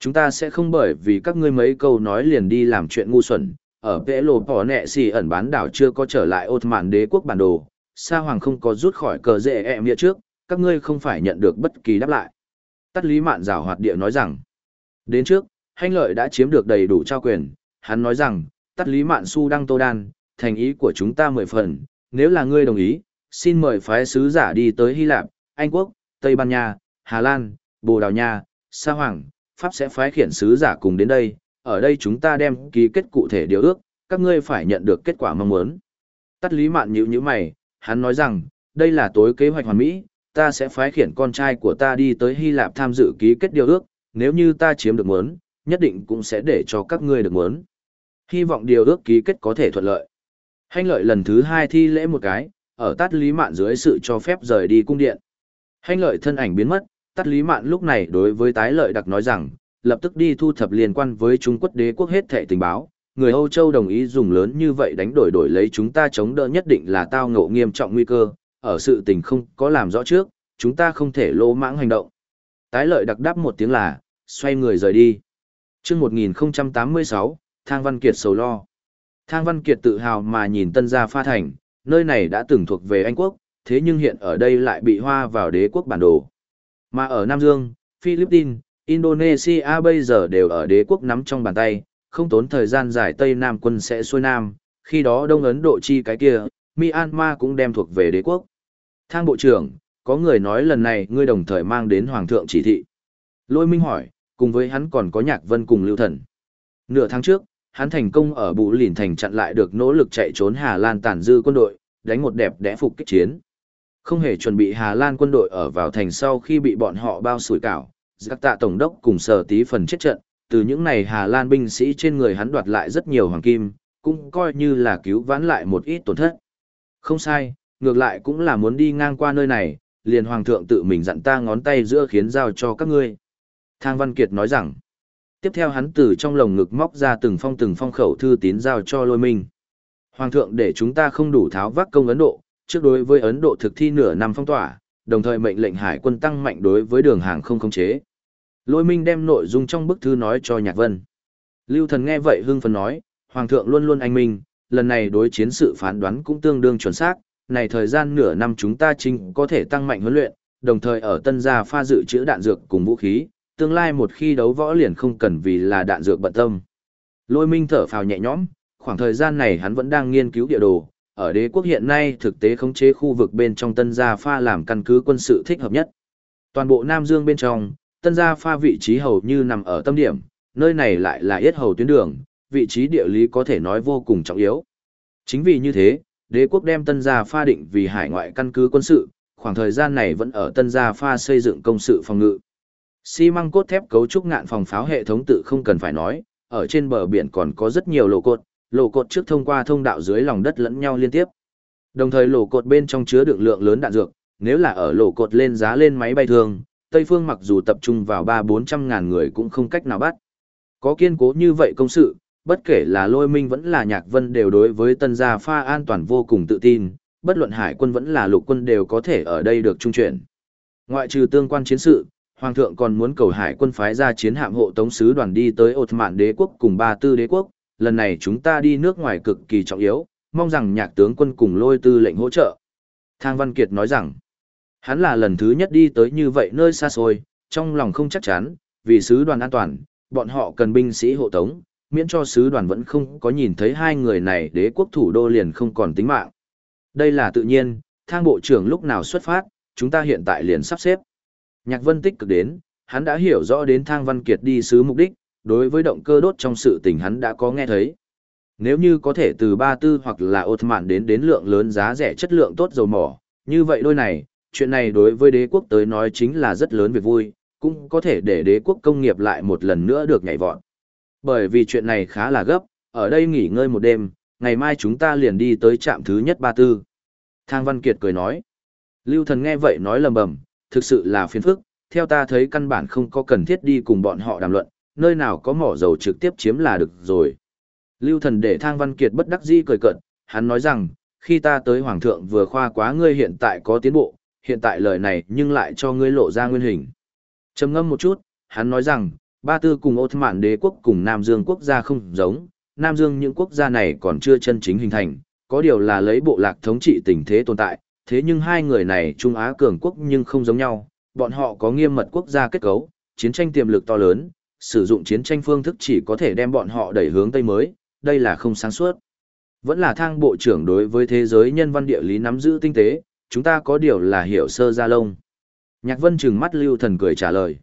Chúng ta sẽ không bởi vì các ngươi mấy câu nói liền đi làm chuyện ngu xuẩn, ở vệ lộ bỏ nẹ xỉ ẩn bán đảo chưa có trở lại ột mạn đế quốc bản đồ, xa hoàng không có rút khỏi cờ dễ ẹ mịa trước, các ngươi không phải nhận được bất kỳ đáp lại. Tắt lý mạn rào hoạt địa nói rằng, đến trước, hành lợi đã chiếm được đầy đủ trao quyền, hắn nói rằng, tắt lý mạn su đăng tô đan, thành ý của chúng ta mười phần, nếu là ngươi đồng ý, xin mời phái sứ giả đi tới Hy Lạp, Anh Quốc, Tây Ban Nha, Hà Lan, Bồ Đào Nha, Sa Hoàng, Pháp sẽ phái khiển sứ giả cùng đến đây, ở đây chúng ta đem ký kết cụ thể điều ước, các ngươi phải nhận được kết quả mong muốn. Tắt lý mạn nhữ như mày, hắn nói rằng, đây là tối kế hoạch hoàn mỹ, ta sẽ phái khiển con trai của ta đi tới Hy Lạp tham dự ký kết điều ước, nếu như ta chiếm được muốn, nhất định cũng sẽ để cho các ngươi được muốn. Hy vọng điều ước ký kết có thể thuận lợi. Hành lợi lần thứ hai thi lễ một cái, ở tát lý mạn dưới sự cho phép rời đi cung điện. Hành lợi thân ảnh biến mất, tát lý mạn lúc này đối với tái lợi đặc nói rằng, lập tức đi thu thập liên quan với Trung Quốc đế quốc hết thẻ tình báo. Người Âu Châu đồng ý dùng lớn như vậy đánh đổi đổi lấy chúng ta chống đỡ nhất định là tao ngộ nghiêm trọng nguy cơ, ở sự tình không có làm rõ trước, chúng ta không thể lỗ mãng hành động. Tái lợi đặc đáp một tiếng là, xoay người rời đi. chương 1086, Thang Văn Kiệt sầu lo. Thang Văn Kiệt tự hào mà nhìn tân gia pha thành, nơi này đã từng thuộc về Anh Quốc, thế nhưng hiện ở đây lại bị hoa vào đế quốc bản đồ. Mà ở Nam Dương, Philippines, Indonesia bây giờ đều ở đế quốc nắm trong bàn tay, không tốn thời gian dài Tây Nam quân sẽ xuôi Nam, khi đó Đông Ấn Độ chi cái kia, Myanmar cũng đem thuộc về đế quốc. Thang bộ trưởng, có người nói lần này ngươi đồng thời mang đến Hoàng thượng chỉ thị. Lôi Minh hỏi, cùng với hắn còn có Nhạc Vân cùng Lưu Thần. Nửa tháng trước, hắn thành công ở Bụ Lìn Thành chặn lại được nỗ lực chạy trốn Hà Lan tàn dư quân đội, đánh một đẹp đẽ phục kích chiến. Không hề chuẩn bị Hà Lan quân đội ở vào thành sau khi bị bọn họ bao sủi cảo, giặc tạ tổng đốc cùng sở tí phần chết trận, từ những này Hà Lan binh sĩ trên người hắn đoạt lại rất nhiều hoàng kim, cũng coi như là cứu vãn lại một ít tổn thất. Không sai, ngược lại cũng là muốn đi ngang qua nơi này, liền hoàng thượng tự mình dặn ta ngón tay giữa khiến giao cho các ngươi. Thang Văn Kiệt nói rằng, tiếp theo hắn từ trong lồng ngực móc ra từng phong từng phong khẩu thư tín giao cho lôi minh. Hoàng thượng để chúng ta không đủ tháo vác công Ấn Độ, trước đối với Ấn Độ thực thi nửa năm phong tỏa, đồng thời mệnh lệnh hải quân tăng mạnh đối với đường hàng không khống chế. Lôi minh đem nội dung trong bức thư nói cho Nhạc Vân. Lưu thần nghe vậy hưng phấn nói, Hoàng thượng luôn luôn anh minh, lần này đối chiến sự phán đoán cũng tương đương chuẩn xác, này thời gian nửa năm chúng ta chính có thể tăng mạnh huấn luyện, đồng thời ở tân gia pha dự trữ đạn dược cùng vũ khí, tương lai một khi đấu võ liền không cần vì là đạn dược bận tâm. Lôi minh thở phào nhẹ nhõm, khoảng thời gian này hắn vẫn đang nghiên cứu địa đồ, ở đế quốc hiện nay thực tế khống chế khu vực bên trong tân gia pha làm căn cứ quân sự thích hợp nhất. Toàn bộ Nam Dương bên trong, tân gia pha vị trí hầu như nằm ở tâm điểm, nơi này lại là yết hầu tuyến đường, vị trí địa lý có thể nói vô cùng trọng yếu. Chính vì như thế, đế quốc đem tân gia pha định vì hải ngoại căn cứ quân sự, khoảng thời gian này vẫn ở tân gia pha xây dựng công sự phòng ngự. Xi măng cốt thép cấu trúc ngạn phòng pháo hệ thống tự không cần phải nói, ở trên bờ biển còn có rất nhiều lỗ cột, lỗ cột trước thông qua thông đạo dưới lòng đất lẫn nhau liên tiếp. Đồng thời lỗ cột bên trong chứa được lượng lớn đạn dược, nếu là ở lỗ cột lên giá lên máy bay thường, Tây Phương mặc dù tập trung vào ba bốn trăm ngàn người cũng không cách nào bắt. Có kiên cố như vậy công sự, bất kể là lôi minh vẫn là nhạc vân đều đối với tân gia pha an toàn vô cùng tự tin, bất luận hải quân vẫn là lục quân đều có thể ở đây được trung chuyển. Ngoại trừ tương quan chiến sự, Hoàng thượng còn muốn cầu hải quân phái ra chiến hạm hộ tống sứ đoàn đi tới Ột Mạn đế quốc cùng ba tư đế quốc, lần này chúng ta đi nước ngoài cực kỳ trọng yếu, mong rằng nhạc tướng quân cùng lôi tư lệnh hỗ trợ. Thang Văn Kiệt nói rằng, hắn là lần thứ nhất đi tới như vậy nơi xa xôi, trong lòng không chắc chắn, vì sứ đoàn an toàn, bọn họ cần binh sĩ hộ tống, miễn cho sứ đoàn vẫn không có nhìn thấy hai người này đế quốc thủ đô liền không còn tính mạng. Đây là tự nhiên, thang bộ trưởng lúc nào xuất phát, chúng ta hiện tại liền sắp xếp. Nhạc Vân tích cực đến, hắn đã hiểu rõ đến Thang Văn Kiệt đi sứ mục đích, đối với động cơ đốt trong sự tình hắn đã có nghe thấy. Nếu như có thể từ ba tư hoặc là ột mạn đến đến lượng lớn giá rẻ chất lượng tốt dầu mỏ, như vậy đôi này, chuyện này đối với đế quốc tới nói chính là rất lớn việc vui, cũng có thể để đế quốc công nghiệp lại một lần nữa được nhảy vọt. Bởi vì chuyện này khá là gấp, ở đây nghỉ ngơi một đêm, ngày mai chúng ta liền đi tới trạm thứ nhất ba tư. Thang Văn Kiệt cười nói. Lưu thần nghe vậy nói lầm bầm, thực sự là phiền phức, theo ta thấy căn bản không có cần thiết đi cùng bọn họ đàm luận, nơi nào có mỏ dầu trực tiếp chiếm là được rồi. Lưu thần để Thang Văn Kiệt bất đắc dĩ cười cợt, hắn nói rằng, khi ta tới Hoàng thượng vừa khoa quá ngươi hiện tại có tiến bộ, hiện tại lời này nhưng lại cho ngươi lộ ra nguyên hình. trầm ngâm một chút, hắn nói rằng, ba tư cùng Ốt Mạn đế quốc cùng Nam Dương quốc gia không giống, Nam Dương những quốc gia này còn chưa chân chính hình thành, có điều là lấy bộ lạc thống trị tình thế tồn tại, thế nhưng hai người này Trung Á cường quốc nhưng không giống nhau, bọn họ có nghiêm mật quốc gia kết cấu, chiến tranh tiềm lực to lớn, sử dụng chiến tranh phương thức chỉ có thể đem bọn họ đẩy hướng Tây mới, đây là không sáng suốt. Vẫn là thang bộ trưởng đối với thế giới nhân văn địa lý nắm giữ tinh tế, chúng ta có điều là hiểu sơ ra lông. Nhạc vân trừng mắt lưu thần cười trả lời.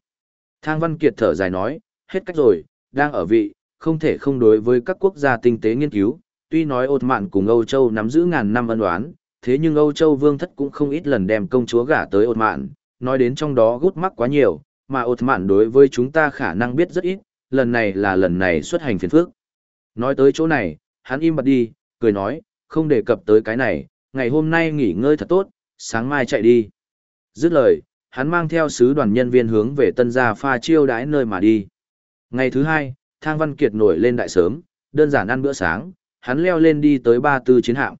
Thang văn kiệt thở dài nói, hết cách rồi, đang ở vị, không thể không đối với các quốc gia tinh tế nghiên cứu, tuy nói ột mạn cùng Âu Châu nắm giữ ngàn năm ân oán, thế nhưng Âu Châu vương thất cũng không ít lần đem công chúa gả tới ột mạn, nói đến trong đó gút mắc quá nhiều, mà ột mạn đối với chúng ta khả năng biết rất ít, lần này là lần này xuất hành phiền phước. Nói tới chỗ này, hắn im bặt đi, cười nói, không đề cập tới cái này, ngày hôm nay nghỉ ngơi thật tốt, sáng mai chạy đi. Dứt lời, hắn mang theo sứ đoàn nhân viên hướng về tân gia pha chiêu đãi nơi mà đi. Ngày thứ hai, Thang Văn Kiệt nổi lên đại sớm, đơn giản ăn bữa sáng, hắn leo lên đi tới ba tư chiến hạm.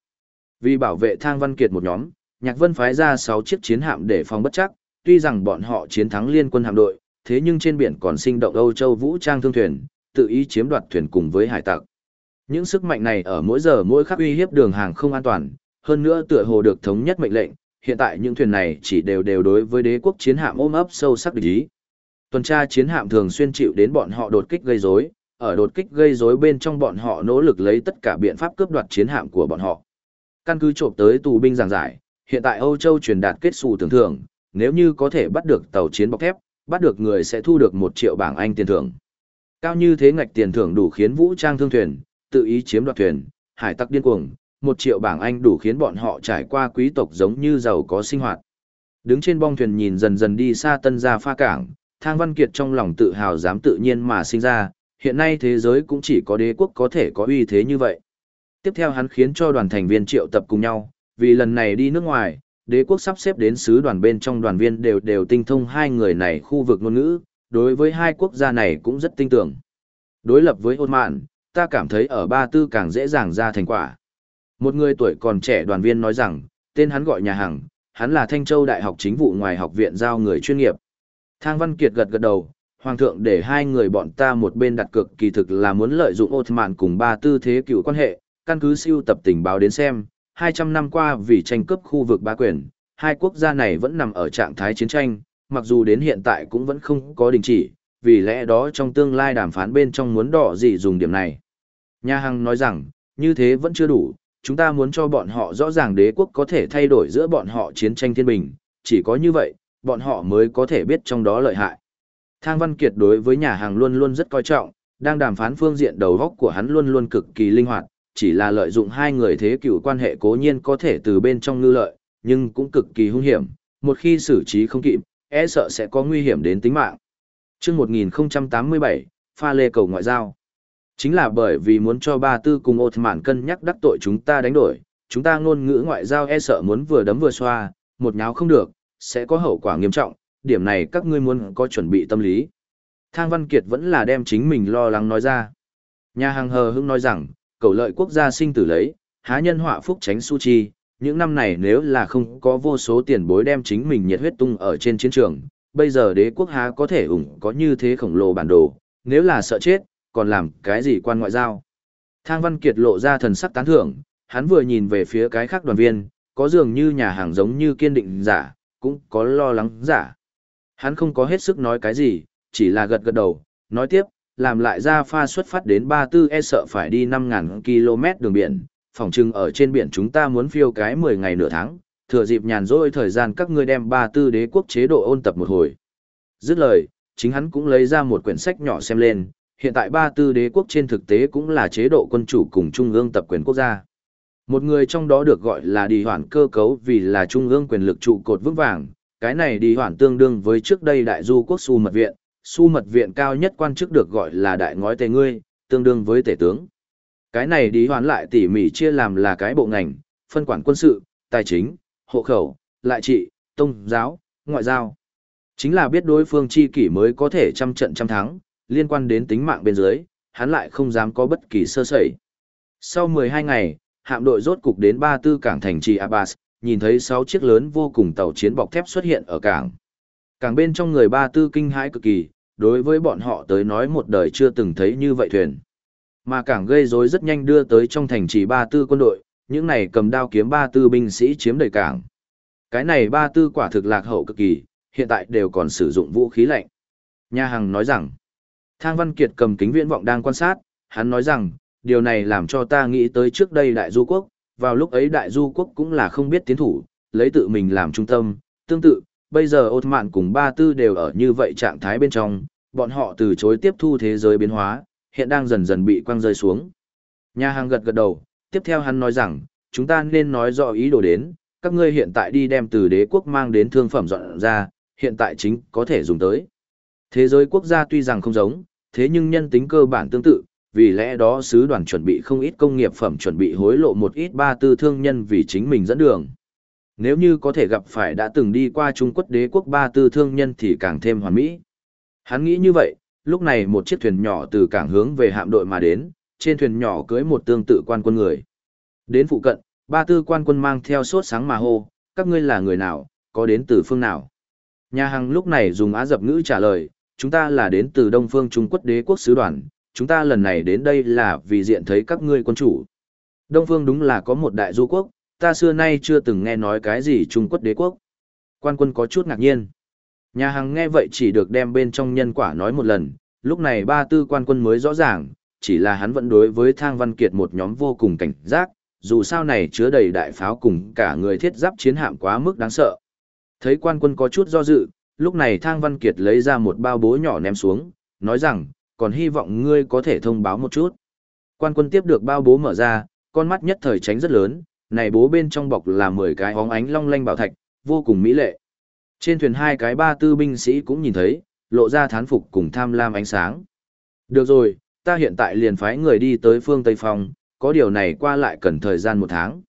Vì bảo vệ Thang Văn Kiệt một nhóm, Nhạc Vân phái ra 6 chiếc chiến hạm để phòng bất chắc, tuy rằng bọn họ chiến thắng liên quân hạm đội, thế nhưng trên biển còn sinh động Âu Châu vũ trang thương thuyền, tự ý chiếm đoạt thuyền cùng với hải tặc. Những sức mạnh này ở mỗi giờ mỗi khắc uy hiếp đường hàng không an toàn, hơn nữa tựa hồ được thống nhất mệnh lệnh, hiện tại những thuyền này chỉ đều đều đối với đế quốc chiến hạm ôm ấp sâu sắc địch ý. Tuần tra chiến hạm thường xuyên chịu đến bọn họ đột kích gây rối, ở đột kích gây rối bên trong bọn họ nỗ lực lấy tất cả biện pháp cướp đoạt chiến hạm của bọn họ. Căn cứ trộm tới tù binh giảng giải, hiện tại Âu Châu truyền đạt kết xù tưởng thưởng, nếu như có thể bắt được tàu chiến bọc thép, bắt được người sẽ thu được một triệu bảng Anh tiền thưởng. Cao như thế ngạch tiền thưởng đủ khiến vũ trang thương thuyền, tự ý chiếm đoạt thuyền, hải tặc điên cuồng, một triệu bảng Anh đủ khiến bọn họ trải qua quý tộc giống như giàu có sinh hoạt. Đứng trên bong thuyền nhìn dần dần đi xa tân gia pha cảng, Thang Văn Kiệt trong lòng tự hào dám tự nhiên mà sinh ra, hiện nay thế giới cũng chỉ có đế quốc có thể có uy thế như vậy. Tiếp theo hắn khiến cho đoàn thành viên triệu tập cùng nhau, vì lần này đi nước ngoài, đế quốc sắp xếp đến sứ đoàn bên trong đoàn viên đều đều tinh thông hai người này khu vực ngôn ngữ, đối với hai quốc gia này cũng rất tinh tưởng. Đối lập với ôn mạn, ta cảm thấy ở ba tư càng dễ dàng ra thành quả. Một người tuổi còn trẻ đoàn viên nói rằng, tên hắn gọi nhà hàng, hắn là Thanh Châu Đại học chính vụ ngoài học viện giao người chuyên nghiệp. Thang Văn Kiệt gật gật đầu, Hoàng thượng để hai người bọn ta một bên đặt cược kỳ thực là muốn lợi dụng ột mạn cùng ba tư thế cựu quan hệ, căn cứ siêu tập tình báo đến xem, 200 năm qua vì tranh cướp khu vực ba quyền, hai quốc gia này vẫn nằm ở trạng thái chiến tranh, mặc dù đến hiện tại cũng vẫn không có đình chỉ, vì lẽ đó trong tương lai đàm phán bên trong muốn đỏ gì dùng điểm này. Nhà Hằng nói rằng, như thế vẫn chưa đủ, chúng ta muốn cho bọn họ rõ ràng đế quốc có thể thay đổi giữa bọn họ chiến tranh thiên bình, chỉ có như vậy, bọn họ mới có thể biết trong đó lợi hại. Thang Văn Kiệt đối với nhà hàng luôn luôn rất coi trọng, đang đàm phán phương diện đầu góc của hắn luôn luôn cực kỳ linh hoạt, chỉ là lợi dụng hai người thế cựu quan hệ cố nhiên có thể từ bên trong ngư lợi, nhưng cũng cực kỳ hung hiểm, một khi xử trí không kịp, e sợ sẽ có nguy hiểm đến tính mạng. Trước 1087, pha lê cầu ngoại giao. Chính là bởi vì muốn cho ba tư cùng ột mạn cân nhắc đắc tội chúng ta đánh đổi, chúng ta ngôn ngữ ngoại giao e sợ muốn vừa đấm vừa xoa, một nháo không được, sẽ có hậu quả nghiêm trọng, điểm này các ngươi muốn có chuẩn bị tâm lý. Thang Văn Kiệt vẫn là đem chính mình lo lắng nói ra. Nhà hàng hờ hững nói rằng, cầu lợi quốc gia sinh tử lấy, há nhân họa phúc tránh su chi, những năm này nếu là không có vô số tiền bối đem chính mình nhiệt huyết tung ở trên chiến trường, bây giờ đế quốc há có thể ủng có như thế khổng lồ bản đồ, nếu là sợ chết, còn làm cái gì quan ngoại giao. Thang Văn Kiệt lộ ra thần sắc tán thưởng, hắn vừa nhìn về phía cái khác đoàn viên, có dường như nhà hàng giống như kiên định giả, cũng có lo lắng giả. Hắn không có hết sức nói cái gì, chỉ là gật gật đầu, nói tiếp, làm lại ra pha xuất phát đến Ba Tư e sợ phải đi 5.000 km đường biển, phòng trưng ở trên biển chúng ta muốn phiêu cái 10 ngày nửa tháng, thừa dịp nhàn rỗi thời gian các ngươi đem Ba Tư đế quốc chế độ ôn tập một hồi. Dứt lời, chính hắn cũng lấy ra một quyển sách nhỏ xem lên, hiện tại ba tư đế quốc trên thực tế cũng là chế độ quân chủ cùng trung ương tập quyền quốc gia. Một người trong đó được gọi là đi hoản cơ cấu vì là trung ương quyền lực trụ cột vững vàng, cái này đi hoản tương đương với trước đây đại du quốc su mật viện, su mật viện cao nhất quan chức được gọi là đại ngói tề ngươi, tương đương với tể tướng. Cái này đi hoàn lại tỉ mỉ chia làm là cái bộ ngành, phân quản quân sự, tài chính, hộ khẩu, lại trị, tôn giáo, ngoại giao. Chính là biết đối phương chi kỷ mới có thể trăm trận trăm thắng, liên quan đến tính mạng bên dưới, hắn lại không dám có bất kỳ sơ sẩy. Sau 12 ngày, hạm đội rốt cục đến ba tư cảng thành trì Abbas, nhìn thấy 6 chiếc lớn vô cùng tàu chiến bọc thép xuất hiện ở cảng. Cảng bên trong người ba tư kinh hãi cực kỳ, đối với bọn họ tới nói một đời chưa từng thấy như vậy thuyền. Mà cảng gây rối rất nhanh đưa tới trong thành trì ba tư quân đội, những này cầm đao kiếm ba tư binh sĩ chiếm đầy cảng. Cái này ba tư quả thực lạc hậu cực kỳ, hiện tại đều còn sử dụng vũ khí lạnh. Nha Hằng nói rằng, Thang Văn Kiệt cầm kính viễn vọng đang quan sát, hắn nói rằng, điều này làm cho ta nghĩ tới trước đây Đại Du Quốc, vào lúc ấy Đại Du Quốc cũng là không biết tiến thủ, lấy tự mình làm trung tâm, tương tự, bây giờ Ốt mạn cùng ba tư đều ở như vậy trạng thái bên trong, bọn họ từ chối tiếp thu thế giới biến hóa, hiện đang dần dần bị quăng rơi xuống. Nhà hàng gật gật đầu, tiếp theo hắn nói rằng, chúng ta nên nói rõ ý đồ đến, các ngươi hiện tại đi đem từ đế quốc mang đến thương phẩm dọn ra, hiện tại chính có thể dùng tới. Thế giới quốc gia tuy rằng không giống, thế nhưng nhân tính cơ bản tương tự, vì lẽ đó sứ đoàn chuẩn bị không ít công nghiệp phẩm chuẩn bị hối lộ một ít ba tư thương nhân vì chính mình dẫn đường. Nếu như có thể gặp phải đã từng đi qua Trung Quốc đế quốc ba tư thương nhân thì càng thêm hoàn mỹ. Hắn nghĩ như vậy, lúc này một chiếc thuyền nhỏ từ cảng hướng về hạm đội mà đến, trên thuyền nhỏ cưới một tương tự quan quân người. Đến phụ cận, ba tư quan quân mang theo sốt sáng mà hô, các ngươi là người nào, có đến từ phương nào. Nhà hàng lúc này dùng Á dập ngữ trả lời, chúng ta là đến từ Đông Phương Trung Quốc đế quốc sứ đoàn, chúng ta lần này đến đây là vì diện thấy các ngươi quân chủ. Đông Phương đúng là có một đại du quốc, ta xưa nay chưa từng nghe nói cái gì Trung Quốc đế quốc. Quan quân có chút ngạc nhiên. Nhà hàng nghe vậy chỉ được đem bên trong nhân quả nói một lần, lúc này ba tư quan quân mới rõ ràng, chỉ là hắn vẫn đối với Thang Văn Kiệt một nhóm vô cùng cảnh giác, dù sao này chứa đầy đại pháo cùng cả người thiết giáp chiến hạm quá mức đáng sợ. Thấy quan quân có chút do dự, lúc này Thang Văn Kiệt lấy ra một bao bố nhỏ ném xuống, nói rằng, còn hy vọng ngươi có thể thông báo một chút. Quan quân tiếp được bao bố mở ra, con mắt nhất thời tránh rất lớn, này bố bên trong bọc là 10 cái hóng ánh long lanh bảo thạch, vô cùng mỹ lệ. Trên thuyền hai cái ba tư binh sĩ cũng nhìn thấy, lộ ra thán phục cùng tham lam ánh sáng. Được rồi, ta hiện tại liền phái người đi tới phương Tây Phong, có điều này qua lại cần thời gian một tháng.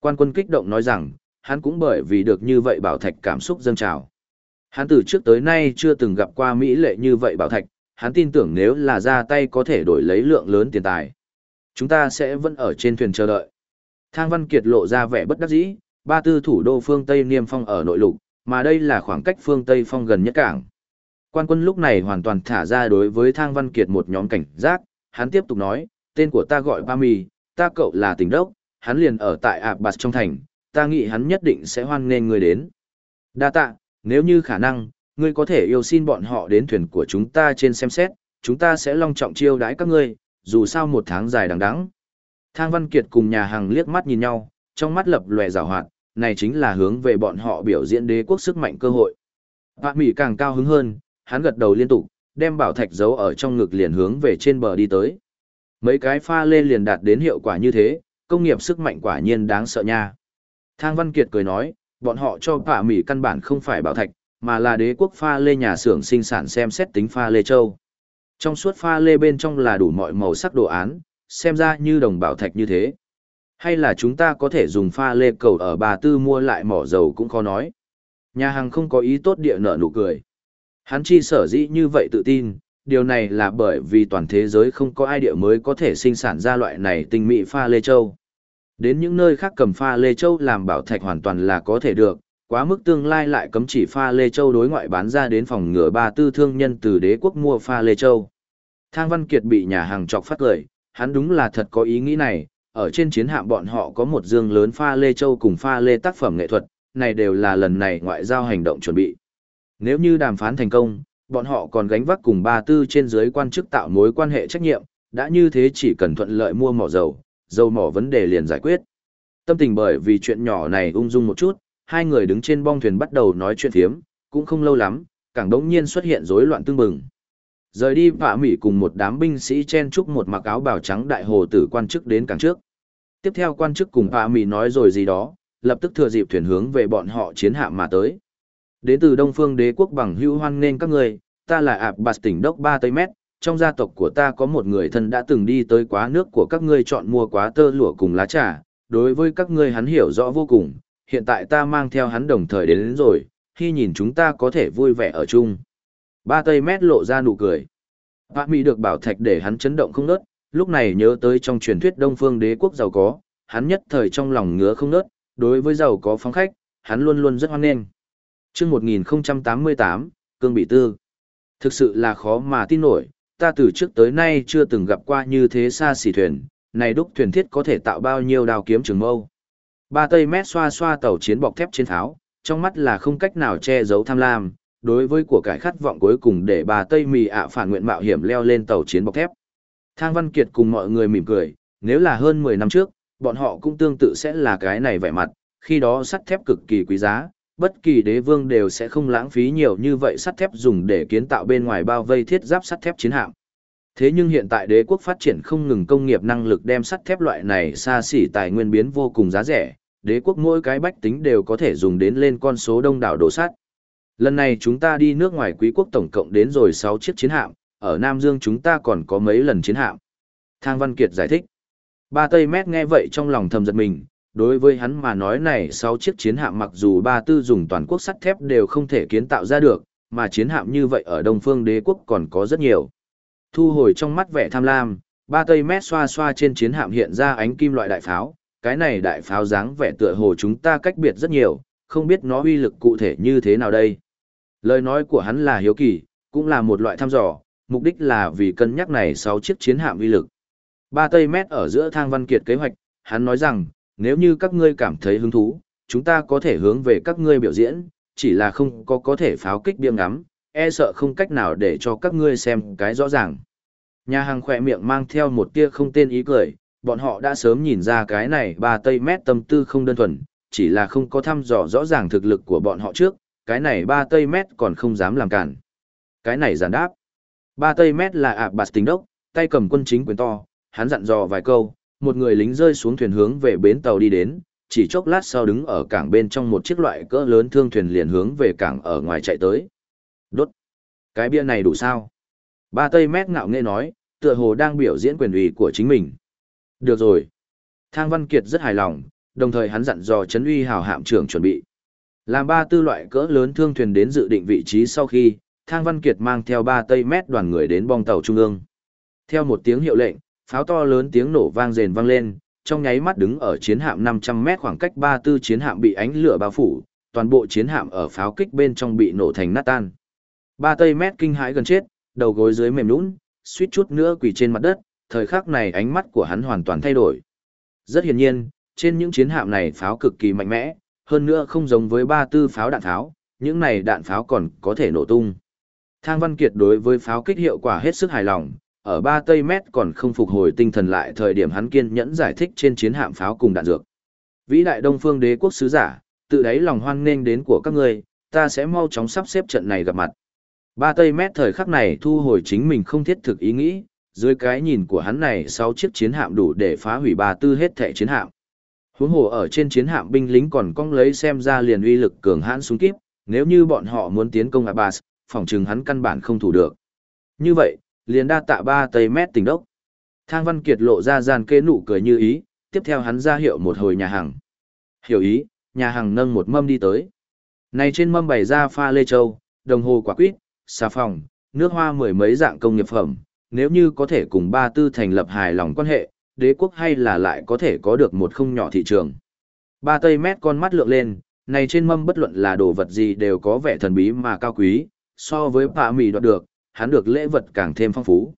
Quan quân kích động nói rằng, hắn cũng bởi vì được như vậy bảo thạch cảm xúc dâng trào. Hắn từ trước tới nay chưa từng gặp qua Mỹ lệ như vậy bảo thạch, hắn tin tưởng nếu là ra tay có thể đổi lấy lượng lớn tiền tài. Chúng ta sẽ vẫn ở trên thuyền chờ đợi. Thang Văn Kiệt lộ ra vẻ bất đắc dĩ, ba tư thủ đô phương Tây Niêm Phong ở nội lục, mà đây là khoảng cách phương Tây Phong gần nhất cảng. Quan quân lúc này hoàn toàn thả ra đối với Thang Văn Kiệt một nhóm cảnh giác, hắn tiếp tục nói, tên của ta gọi Ba Mì, ta cậu là tỉnh đốc, hắn liền ở tại Ảp Bạt trong thành, ta nghĩ hắn nhất định sẽ hoan nghênh người đến. Đa tạ, nếu như khả năng, ngươi có thể yêu xin bọn họ đến thuyền của chúng ta trên xem xét, chúng ta sẽ long trọng chiêu đãi các ngươi, dù sao một tháng dài đằng đẵng. Thang Văn Kiệt cùng nhà hàng liếc mắt nhìn nhau, trong mắt lập lòe rào hoạt, này chính là hướng về bọn họ biểu diễn đế quốc sức mạnh cơ hội. Bạ Mỹ càng cao hứng hơn, hắn gật đầu liên tục, đem bảo thạch giấu ở trong ngực liền hướng về trên bờ đi tới. Mấy cái pha lê liền đạt đến hiệu quả như thế, công nghiệp sức mạnh quả nhiên đáng sợ nha. Thang Văn Kiệt cười nói, bọn họ cho Bạ Mỹ căn bản không phải bảo thạch, mà là đế quốc pha lê nhà xưởng sinh sản xem xét tính pha lê châu. Trong suốt pha lê bên trong là đủ mọi màu sắc đồ án, xem ra như đồng bảo thạch như thế. Hay là chúng ta có thể dùng pha lê cầu ở bà tư mua lại mỏ dầu cũng khó nói. Nhà hàng không có ý tốt địa nợ nụ cười. Hắn chi sở dĩ như vậy tự tin, điều này là bởi vì toàn thế giới không có ai địa mới có thể sinh sản ra loại này tinh mỹ pha lê châu. Đến những nơi khác cầm pha lê châu làm bảo thạch hoàn toàn là có thể được, quá mức tương lai lại cấm chỉ pha lê châu đối ngoại bán ra đến phòng ngừa ba tư thương nhân từ đế quốc mua pha lê châu. Thang Văn Kiệt bị nhà hàng chọc phát cười, hắn đúng là thật có ý nghĩ này, ở trên chiến hạm bọn họ có một dương lớn pha lê châu cùng pha lê tác phẩm nghệ thuật, này đều là lần này ngoại giao hành động chuẩn bị. Nếu như đàm phán thành công, bọn họ còn gánh vác cùng ba tư trên dưới quan chức tạo mối quan hệ trách nhiệm, đã như thế chỉ cần thuận lợi mua mỏ dầu, dầu mỏ vấn đề liền giải quyết. Tâm tình bởi vì chuyện nhỏ này ung dung một chút, hai người đứng trên bong thuyền bắt đầu nói chuyện thiếm, cũng không lâu lắm, càng đống nhiên xuất hiện rối loạn tương bừng. Rời đi vạ mỉ cùng một đám binh sĩ chen chúc một mặc áo bào trắng đại hồ tử quan chức đến càng trước. Tiếp theo quan chức cùng vạ mỉ nói rồi gì đó, lập tức thừa dịp thuyền hướng về bọn họ chiến hạm mà tới. Đến từ Đông Phương Đế quốc bằng hữu hoan nên các người, ta là ạp bạt tỉnh đốc ba tây mét, trong gia tộc của ta có một người thân đã từng đi tới quá nước của các ngươi chọn mua quá tơ lụa cùng lá trà, đối với các ngươi hắn hiểu rõ vô cùng, hiện tại ta mang theo hắn đồng thời đến, đến rồi, khi nhìn chúng ta có thể vui vẻ ở chung. Ba tây mét lộ ra nụ cười. Bạ Mỹ được bảo thạch để hắn chấn động không nớt, lúc này nhớ tới trong truyền thuyết Đông Phương đế quốc giàu có, hắn nhất thời trong lòng ngứa không nớt, đối với giàu có phóng khách, hắn luôn luôn rất hoan nghênh. Trước 1088, Cương Bị Tư. Thực sự là khó mà tin nổi, ta từ trước tới nay chưa từng gặp qua như thế xa xỉ thuyền, này đúc thuyền thiết có thể tạo bao nhiêu đao kiếm trường mâu. Ba tây mét xoa xoa tàu chiến bọc thép trên tháo, trong mắt là không cách nào che giấu tham lam, đối với của cải khát vọng cuối cùng để bà Tây Mì ạ phản nguyện mạo hiểm leo lên tàu chiến bọc thép. Thang Văn Kiệt cùng mọi người mỉm cười, nếu là hơn 10 năm trước, bọn họ cũng tương tự sẽ là cái này vẻ mặt, khi đó sắt thép cực kỳ quý giá, bất kỳ đế vương đều sẽ không lãng phí nhiều như vậy sắt thép dùng để kiến tạo bên ngoài bao vây thiết giáp sắt thép chiến hạm. Thế nhưng hiện tại đế quốc phát triển không ngừng công nghiệp năng lực đem sắt thép loại này xa xỉ tài nguyên biến vô cùng giá rẻ, đế quốc mỗi cái bách tính đều có thể dùng đến lên con số đông đảo đồ sắt. Lần này chúng ta đi nước ngoài quý quốc tổng cộng đến rồi 6 chiếc chiến hạm, ở Nam Dương chúng ta còn có mấy lần chiến hạm. Thang Văn Kiệt giải thích. Ba Tây Mét nghe vậy trong lòng thầm giật mình, đối với hắn mà nói này 6 chiếc chiến hạm mặc dù ba tư dùng toàn quốc sắt thép đều không thể kiến tạo ra được, mà chiến hạm như vậy ở Đông Phương đế quốc còn có rất nhiều. Thu hồi trong mắt vẻ tham lam, ba Tây Mét xoa xoa trên chiến hạm hiện ra ánh kim loại đại pháo, cái này đại pháo dáng vẻ tựa hồ chúng ta cách biệt rất nhiều, không biết nó uy lực cụ thể như thế nào đây. Lời nói của hắn là hiếu kỳ, cũng là một loại thăm dò, mục đích là vì cân nhắc này 6 chiếc chiến hạm uy lực. Ba tây mét ở giữa thang văn kiệt kế hoạch, hắn nói rằng, nếu như các ngươi cảm thấy hứng thú, chúng ta có thể hướng về các ngươi biểu diễn, chỉ là không có có thể pháo kích biêm ngắm, e sợ không cách nào để cho các ngươi xem cái rõ ràng. Nhà hàng khỏe miệng mang theo một tia không tên ý cười, bọn họ đã sớm nhìn ra cái này ba tây mét tâm tư không đơn thuần, chỉ là không có thăm dò rõ ràng thực lực của bọn họ trước, cái này ba tây mét còn không dám làm cản. Cái này giản đáp. Ba tây mét là ạ bạt tính đốc, tay cầm quân chính quyền to, hắn dặn dò vài câu, một người lính rơi xuống thuyền hướng về bến tàu đi đến, chỉ chốc lát sau đứng ở cảng bên trong một chiếc loại cỡ lớn thương thuyền liền hướng về cảng ở ngoài chạy tới. Đốt. Cái bia này đủ sao? Ba tây mét ngạo nghe nói, tựa hồ đang biểu diễn quyền uy của chính mình. Được rồi. Thang Văn Kiệt rất hài lòng, đồng thời hắn dặn dò chấn uy hào hạm trưởng chuẩn bị. Làm ba tư loại cỡ lớn thương thuyền đến dự định vị trí sau khi, Thang Văn Kiệt mang theo ba tây mét đoàn người đến bong tàu trung ương. Theo một tiếng hiệu lệnh, pháo to lớn tiếng nổ vang rền vang lên, trong nháy mắt đứng ở chiến hạm 500 mét khoảng cách ba tư chiến hạm bị ánh lửa bao phủ, toàn bộ chiến hạm ở pháo kích bên trong bị nổ thành nát tan. Ba tây mét kinh hãi gần chết, đầu gối dưới mềm nhũn, suýt chút nữa quỳ trên mặt đất, thời khắc này ánh mắt của hắn hoàn toàn thay đổi. Rất hiển nhiên, trên những chiến hạm này pháo cực kỳ mạnh mẽ, hơn nữa không giống với ba tư pháo đạn tháo, những này đạn pháo còn có thể nổ tung. Thang Văn Kiệt đối với pháo kích hiệu quả hết sức hài lòng, ở ba tây mét còn không phục hồi tinh thần lại thời điểm hắn kiên nhẫn giải thích trên chiến hạm pháo cùng đạn dược. Vĩ đại Đông Phương Đế quốc sứ giả, tự đáy lòng hoan nghênh đến của các ngươi, ta sẽ mau chóng sắp xếp trận này gặp mặt. Ba tây mét thời khắc này thu hồi chính mình không thiết thực ý nghĩ, dưới cái nhìn của hắn này sáu chiếc chiến hạm đủ để phá hủy ba tư hết thẻ chiến hạm. Huống hồ ở trên chiến hạm binh lính còn cong lấy xem ra liền uy lực cường hãn xuống kíp, nếu như bọn họ muốn tiến công Abbas, phòng trừng hắn căn bản không thủ được. Như vậy, liền đa tạ ba tây mét tỉnh đốc. Thang Văn Kiệt lộ ra gian kê nụ cười như ý, tiếp theo hắn ra hiệu một hồi nhà hàng. Hiểu ý, nhà hàng nâng một mâm đi tới. Này trên mâm bày ra pha lê châu, đồng hồ quả quýt, xà phòng, nước hoa mười mấy dạng công nghiệp phẩm, nếu như có thể cùng ba tư thành lập hài lòng quan hệ, đế quốc hay là lại có thể có được một không nhỏ thị trường. Ba tây mét con mắt lượng lên, này trên mâm bất luận là đồ vật gì đều có vẻ thần bí mà cao quý, so với bạ mì đoạt được, hắn được lễ vật càng thêm phong phú.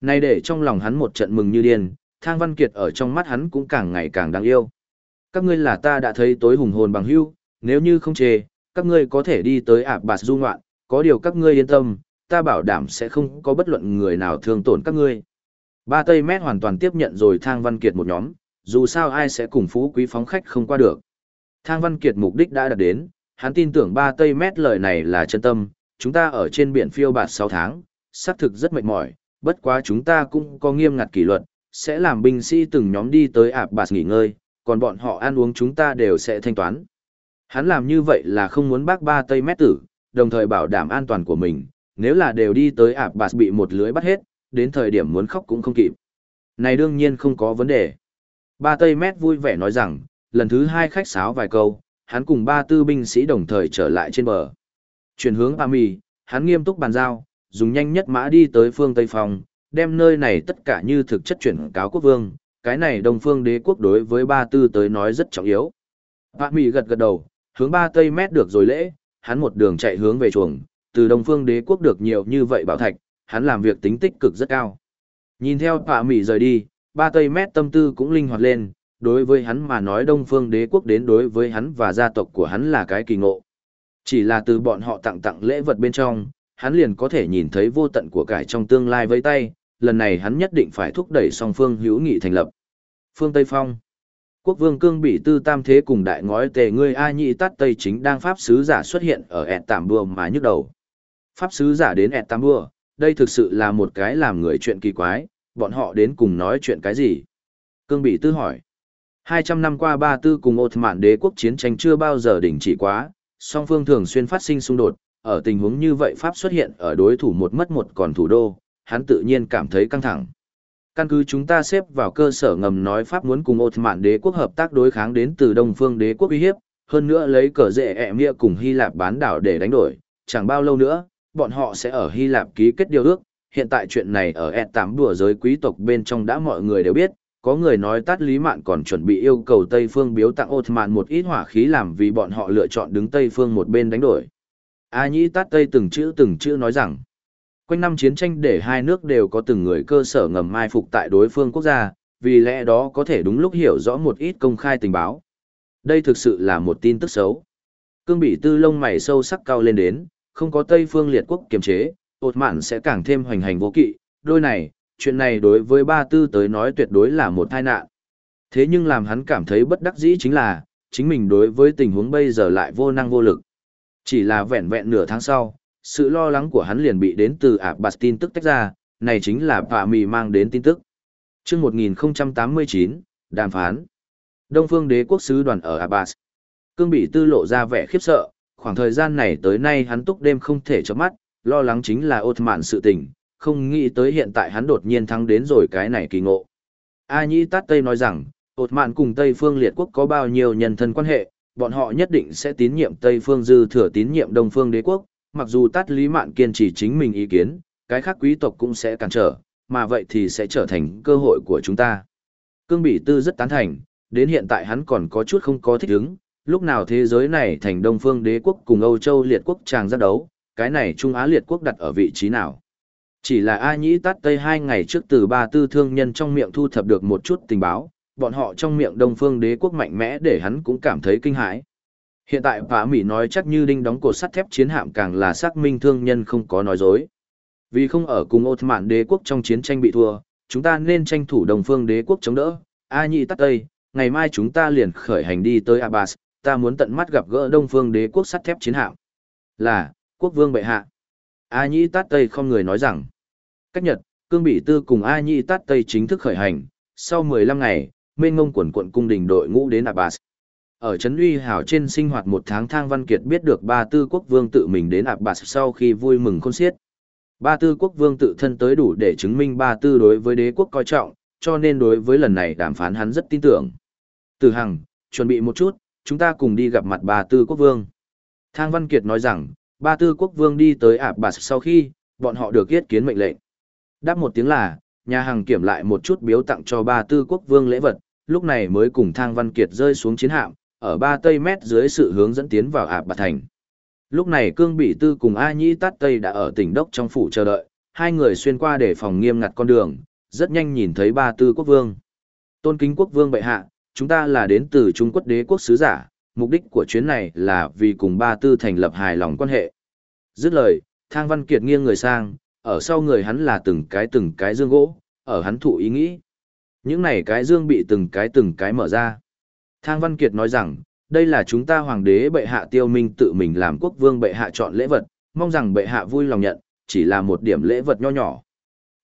Này để trong lòng hắn một trận mừng như điên, Thang Văn Kiệt ở trong mắt hắn cũng càng ngày càng đáng yêu. Các ngươi là ta đã thấy tối hùng hồn bằng hữu, nếu như không chê, các ngươi có thể đi tới ạp bạt du ngoạn, có điều các ngươi yên tâm, ta bảo đảm sẽ không có bất luận người nào thương tổn các ngươi. Ba Tây Mét hoàn toàn tiếp nhận rồi Thang Văn Kiệt một nhóm, dù sao ai sẽ cùng phú quý phóng khách không qua được. Thang Văn Kiệt mục đích đã đạt đến, hắn tin tưởng ba Tây Mét lời này là chân tâm, chúng ta ở trên biển phiêu bạt 6 tháng, xác thực rất mệt mỏi, bất quá chúng ta cũng có nghiêm ngặt kỷ luật, sẽ làm binh sĩ từng nhóm đi tới ạp bạt nghỉ ngơi, còn bọn họ ăn uống chúng ta đều sẽ thanh toán. Hắn làm như vậy là không muốn bác ba tây mét tử, đồng thời bảo đảm an toàn của mình, nếu là đều đi tới ạp bạt bị một lưới bắt hết, đến thời điểm muốn khóc cũng không kịp. Này đương nhiên không có vấn đề. Ba tây mét vui vẻ nói rằng, lần thứ hai khách sáo vài câu, hắn cùng ba tư binh sĩ đồng thời trở lại trên bờ. Chuyển hướng A Mì, hắn nghiêm túc bàn giao, dùng nhanh nhất mã đi tới phương Tây phòng, đem nơi này tất cả như thực chất chuyển cáo quốc vương, cái này đông phương đế quốc đối với ba tư tới nói rất trọng yếu. A Mì gật gật đầu, hướng ba tây mét được rồi lễ, hắn một đường chạy hướng về chuồng, từ đông phương đế quốc được nhiều như vậy bảo thạch, hắn làm việc tính tích cực rất cao. Nhìn theo A Mì rời đi, ba tây mét tâm tư cũng linh hoạt lên, đối với hắn mà nói đông phương đế quốc đến đối với hắn và gia tộc của hắn là cái kỳ ngộ. Chỉ là từ bọn họ tặng tặng lễ vật bên trong, hắn liền có thể nhìn thấy vô tận của cải trong tương lai với tay, lần này hắn nhất định phải thúc đẩy song phương hữu nghị thành lập. Phương Tây Phong Quốc vương cương bị tư tam thế cùng đại ngói tề ngươi A nhị tát Tây chính đang pháp sứ giả xuất hiện ở ẹt tạm bùa mà nhức đầu. Pháp sứ giả đến ẹt tạm bùa, đây thực sự là một cái làm người chuyện kỳ quái, bọn họ đến cùng nói chuyện cái gì? Cương bị tư hỏi. 200 năm qua ba tư cùng ột mạn đế quốc chiến tranh chưa bao giờ đình chỉ quá, song phương thường xuyên phát sinh xung đột, ở tình huống như vậy Pháp xuất hiện ở đối thủ một mất một còn thủ đô, hắn tự nhiên cảm thấy căng thẳng. Căn cứ chúng ta xếp vào cơ sở ngầm nói Pháp muốn cùng ột mạn đế quốc hợp tác đối kháng đến từ Đông phương đế quốc uy hiếp, hơn nữa lấy cờ rệ ẹ mịa cùng Hy Lạp bán đảo để đánh đổi, chẳng bao lâu nữa, bọn họ sẽ ở Hy Lạp ký kết điều ước. Hiện tại chuyện này ở E8 đùa giới quý tộc bên trong đã mọi người đều biết, có người nói tát lý mạn còn chuẩn bị yêu cầu Tây Phương biếu tặng ột mạn một ít hỏa khí làm vì bọn họ lựa chọn đứng Tây Phương một bên đánh đổi. A nhĩ tát Tây từng chữ từng chữ nói rằng, quanh năm chiến tranh để hai nước đều có từng người cơ sở ngầm mai phục tại đối phương quốc gia, vì lẽ đó có thể đúng lúc hiểu rõ một ít công khai tình báo. Đây thực sự là một tin tức xấu. Cương bị tư lông mày sâu sắc cao lên đến, không có Tây phương liệt quốc kiềm chế, ột mạn sẽ càng thêm hoành hành vô kỵ, đôi này, chuyện này đối với ba tư tới nói tuyệt đối là một tai nạn. Thế nhưng làm hắn cảm thấy bất đắc dĩ chính là, chính mình đối với tình huống bây giờ lại vô năng vô lực. Chỉ là vẹn vẹn nửa tháng sau, sự lo lắng của hắn liền bị đến từ ạp bạt tin tức tách ra, này chính là Pạ Mì mang đến tin tức. chương 1089, đàm phán. Đông phương đế quốc sứ đoàn ở Abbas. Cương bị tư lộ ra vẻ khiếp sợ, khoảng thời gian này tới nay hắn túc đêm không thể chớp mắt, lo lắng chính là ột mạn sự tình, không nghĩ tới hiện tại hắn đột nhiên thắng đến rồi cái này kỳ ngộ. A Nhĩ Tát Tây nói rằng, ột mạn cùng Tây phương liệt quốc có bao nhiêu nhân thân quan hệ, bọn họ nhất định sẽ tín nhiệm Tây phương dư thừa tín nhiệm Đông phương đế quốc, mặc dù Tát Lý Mạn kiên trì chính mình ý kiến, cái khác quý tộc cũng sẽ cản trở, mà vậy thì sẽ trở thành cơ hội của chúng ta. Cương Bỉ Tư rất tán thành, đến hiện tại hắn còn có chút không có thích ứng, lúc nào thế giới này thành Đông phương đế quốc cùng Âu Châu liệt quốc tràng giác đấu, cái này Trung Á liệt quốc đặt ở vị trí nào. Chỉ là A Nhĩ Tát Tây hai ngày trước từ ba tư thương nhân trong miệng thu thập được một chút tình báo, bọn họ trong miệng Đông Phương đế quốc mạnh mẽ để hắn cũng cảm thấy kinh hãi. Hiện tại Phá Mỹ nói chắc như đinh đóng cột sắt thép chiến hạm càng là xác minh thương nhân không có nói dối. Vì không ở cùng ột mạn đế quốc trong chiến tranh bị thua, chúng ta nên tranh thủ Đông Phương đế quốc chống đỡ. A Nhĩ Tát Tây, ngày mai chúng ta liền khởi hành đi tới Abbas, ta muốn tận mắt gặp gỡ Đông Phương đế quốc sắt thép chiến hạm. Là, quốc vương bệ hạ. A Nhĩ Tát Tây không người nói rằng, cách nhật, cương Bỉ tư cùng A Nhĩ Tát Tây chính thức khởi hành, sau 15 ngày, mênh ngông quần quận cung đình đội ngũ đến Abbas. Ở Trấn Uy Hảo trên sinh hoạt một tháng thang văn kiệt biết được ba tư quốc vương tự mình đến Abbas sau khi vui mừng khôn xiết. Ba tư quốc vương tự thân tới đủ để chứng minh ba tư đối với đế quốc coi trọng, cho nên đối với lần này đàm phán hắn rất tin tưởng. Từ Hằng, chuẩn bị một chút, chúng ta cùng đi gặp mặt ba tư quốc vương. Thang Văn Kiệt nói rằng, ba tư quốc vương đi tới ạp Bà sau khi, bọn họ được yết kiến mệnh lệnh. Đáp một tiếng là, nhà hàng kiểm lại một chút biếu tặng cho ba tư quốc vương lễ vật, lúc này mới cùng Thang Văn Kiệt rơi xuống chiến hạm, ở ba tây mét dưới sự hướng dẫn tiến vào ạp Bà thành. Lúc này Cương Bị Tư cùng A Nhĩ Tát Tây đã ở tỉnh Đốc trong phủ chờ đợi, hai người xuyên qua để phòng nghiêm ngặt con đường, rất nhanh nhìn thấy ba tư quốc vương. Tôn kính quốc vương bệ hạ, chúng ta là đến từ Trung Quốc đế quốc sứ giả, mục đích của chuyến này là vì cùng ba tư thành lập hài lòng quan hệ. Dứt lời, Thang Văn Kiệt nghiêng người sang, ở sau người hắn là từng cái từng cái dương gỗ, ở hắn thụ ý nghĩ. Những này cái dương bị từng cái từng cái mở ra. Thang Văn Kiệt nói rằng, đây là chúng ta hoàng đế bệ hạ tiêu minh tự mình làm quốc vương bệ hạ chọn lễ vật, mong rằng bệ hạ vui lòng nhận, chỉ là một điểm lễ vật nho nhỏ.